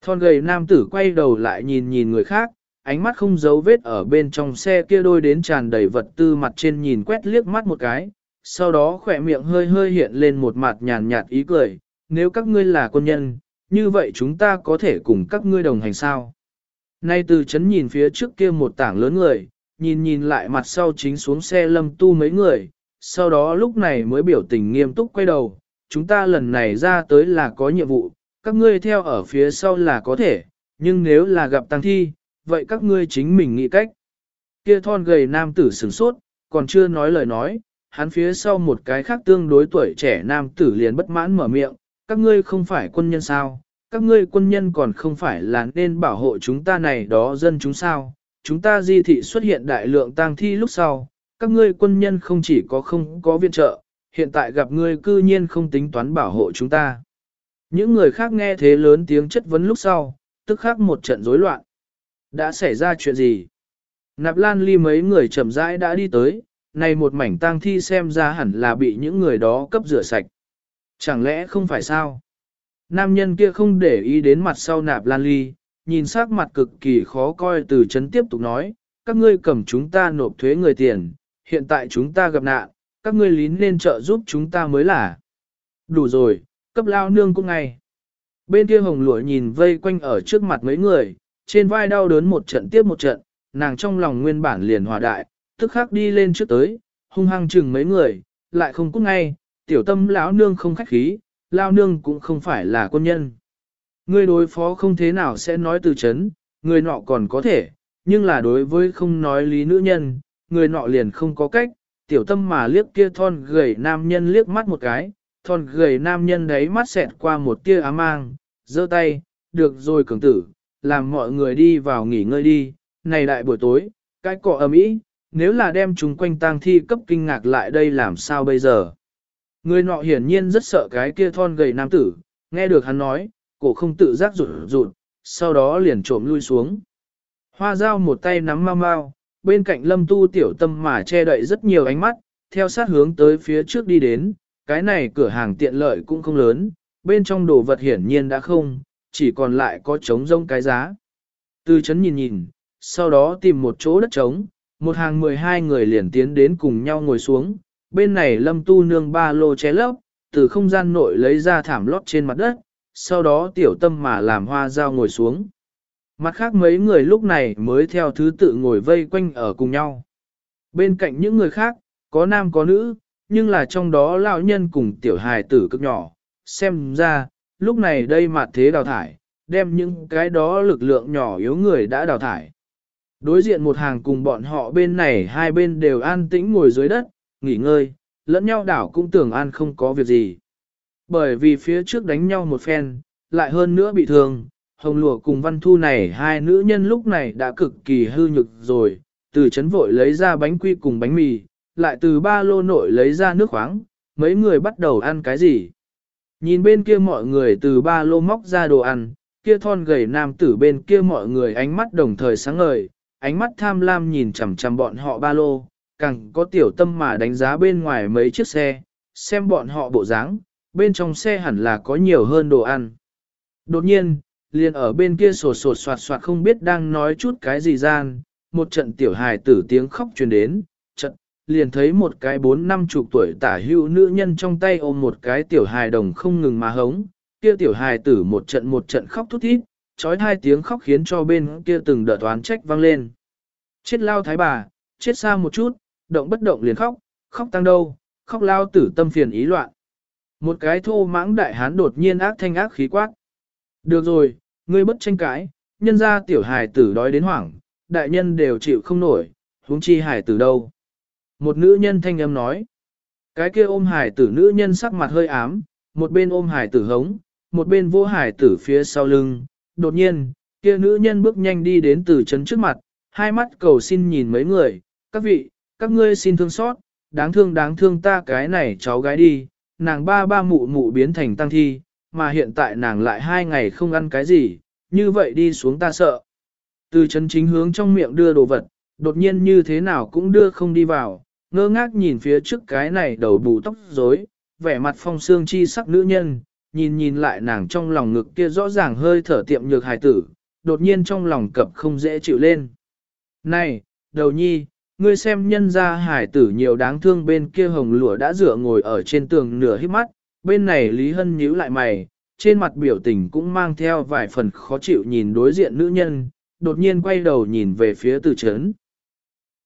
Speaker 1: Thon gầy nam tử quay đầu lại nhìn nhìn người khác, ánh mắt không giấu vết ở bên trong xe kia đôi đến tràn đầy vật tư mặt trên nhìn quét liếc mắt một cái, sau đó khỏe miệng hơi hơi hiện lên một mặt nhàn nhạt ý cười, nếu các ngươi là quân nhân, như vậy chúng ta có thể cùng các ngươi đồng hành sao. Nay từ chấn nhìn phía trước kia một tảng lớn người, nhìn nhìn lại mặt sau chính xuống xe lâm tu mấy người, sau đó lúc này mới biểu tình nghiêm túc quay đầu, chúng ta lần này ra tới là có nhiệm vụ, các ngươi theo ở phía sau là có thể, nhưng nếu là gặp tăng thi, vậy các ngươi chính mình nghĩ cách. Kia thon gầy nam tử sửng sốt, còn chưa nói lời nói, hắn phía sau một cái khác tương đối tuổi trẻ nam tử liền bất mãn mở miệng, các ngươi không phải quân nhân sao, các ngươi quân nhân còn không phải là nên bảo hộ chúng ta này đó dân chúng sao, chúng ta di thị xuất hiện đại lượng tang thi lúc sau, các ngươi quân nhân không chỉ có không có viện trợ, hiện tại gặp ngươi cư nhiên không tính toán bảo hộ chúng ta. Những người khác nghe thế lớn tiếng chất vấn lúc sau, tức khắc một trận rối loạn. Đã xảy ra chuyện gì? Nạp Lan Ly mấy người chậm rãi đã đi tới, này một mảnh tang thi xem ra hẳn là bị những người đó cấp rửa sạch. Chẳng lẽ không phải sao? Nam nhân kia không để ý đến mặt sau Nạp Lan Ly, nhìn sắc mặt cực kỳ khó coi từ chấn tiếp tục nói, các ngươi cầm chúng ta nộp thuế người tiền, hiện tại chúng ta gặp nạn, các ngươi lín lên trợ giúp chúng ta mới là. Đủ rồi, cấp lao nương cũng ngay. Bên kia hồng lụa nhìn vây quanh ở trước mặt mấy người, trên vai đau đớn một trận tiếp một trận, nàng trong lòng nguyên bản liền hòa đại, tức khắc đi lên trước tới, hung hăng chừng mấy người, lại không cút ngay, tiểu tâm lão nương không khách khí, lao nương cũng không phải là quân nhân. Người đối phó không thế nào sẽ nói từ chấn, người nọ còn có thể, nhưng là đối với không nói lý nữ nhân, người nọ liền không có cách, tiểu tâm mà liếc kia thon gầy nam nhân liếc mắt một cái, thon gầy nam nhân đấy mắt xẹt qua một tia ám mang, giơ tay, được rồi cường tử, làm mọi người đi vào nghỉ ngơi đi, này đại buổi tối, cái cọ ầm ĩ, nếu là đem chúng quanh tang thi cấp kinh ngạc lại đây làm sao bây giờ. Người nọ hiển nhiên rất sợ cái kia thon gầy nam tử, nghe được hắn nói, cổ không tự giác rụt rụt, sau đó liền trộm lui xuống. Hoa dao một tay nắm mau mau, bên cạnh lâm tu tiểu tâm mà che đậy rất nhiều ánh mắt, theo sát hướng tới phía trước đi đến, cái này cửa hàng tiện lợi cũng không lớn, bên trong đồ vật hiển nhiên đã không, chỉ còn lại có trống rông cái giá. Từ chấn nhìn nhìn, sau đó tìm một chỗ đất trống, một hàng 12 người liền tiến đến cùng nhau ngồi xuống, bên này lâm tu nương ba lô ché lấp, từ không gian nội lấy ra thảm lót trên mặt đất, sau đó tiểu tâm mà làm hoa dao ngồi xuống. Mặt khác mấy người lúc này mới theo thứ tự ngồi vây quanh ở cùng nhau. Bên cạnh những người khác, có nam có nữ, nhưng là trong đó lão nhân cùng tiểu hài tử cực nhỏ. Xem ra, lúc này đây mặt thế đào thải, đem những cái đó lực lượng nhỏ yếu người đã đào thải. Đối diện một hàng cùng bọn họ bên này hai bên đều an tĩnh ngồi dưới đất, nghỉ ngơi, lẫn nhau đảo cũng tưởng an không có việc gì. Bởi vì phía trước đánh nhau một phen, lại hơn nữa bị thương, hồng lụa cùng văn thu này hai nữ nhân lúc này đã cực kỳ hư nhực rồi, từ chấn vội lấy ra bánh quy cùng bánh mì, lại từ ba lô nội lấy ra nước khoáng, mấy người bắt đầu ăn cái gì. Nhìn bên kia mọi người từ ba lô móc ra đồ ăn, kia thon gầy nam tử bên kia mọi người ánh mắt đồng thời sáng ngời, ánh mắt tham lam nhìn chằm chằm bọn họ ba lô, càng có tiểu tâm mà đánh giá bên ngoài mấy chiếc xe, xem bọn họ bộ dáng, bên trong xe hẳn là có nhiều hơn đồ ăn. Đột nhiên, liền ở bên kia sột sột soạt soạt không biết đang nói chút cái gì gian, một trận tiểu hài tử tiếng khóc truyền đến, trận, liền thấy một cái bốn năm chục tuổi tả hữu nữ nhân trong tay ôm một cái tiểu hài đồng không ngừng mà hống, kia tiểu hài tử một trận một trận khóc thút thít, trói hai tiếng khóc khiến cho bên kia từng đợt toán trách vang lên. Chết lao thái bà, chết xa một chút, động bất động liền khóc, khóc tăng đâu, khóc lao tử tâm phiền ý loạn. Một cái thô mãng đại hán đột nhiên ác thanh ác khí quát. Được rồi, ngươi bất tranh cãi, nhân ra tiểu hài tử đói đến hoảng, đại nhân đều chịu không nổi, huống chi hài tử đâu. Một nữ nhân thanh âm nói. Cái kia ôm hài tử nữ nhân sắc mặt hơi ám, một bên ôm hài tử hống, một bên vô hài tử phía sau lưng. Đột nhiên, kia nữ nhân bước nhanh đi đến từ trấn trước mặt, hai mắt cầu xin nhìn mấy người, các vị, các ngươi xin thương xót, đáng thương đáng thương ta cái này cháu gái đi, nàng ba ba mụ mụ biến thành tăng thi, mà hiện tại nàng lại hai ngày không ăn cái gì, như vậy đi xuống ta sợ. Từ chân chính hướng trong miệng đưa đồ vật, đột nhiên như thế nào cũng đưa không đi vào, ngơ ngác nhìn phía trước cái này đầu bù tóc rối, vẻ mặt phong xương chi sắc nữ nhân, nhìn nhìn lại nàng trong lòng ngực kia rõ ràng hơi thở tiệm nhược hài tử, đột nhiên trong lòng cập không dễ chịu lên. Này, đầu nhi, ngươi xem nhân ra hải tử nhiều đáng thương bên kia hồng lụa đã dựa ngồi ở trên tường nửa hít mắt, bên này Lý Hân nhíu lại mày, trên mặt biểu tình cũng mang theo vài phần khó chịu nhìn đối diện nữ nhân, đột nhiên quay đầu nhìn về phía từ chấn.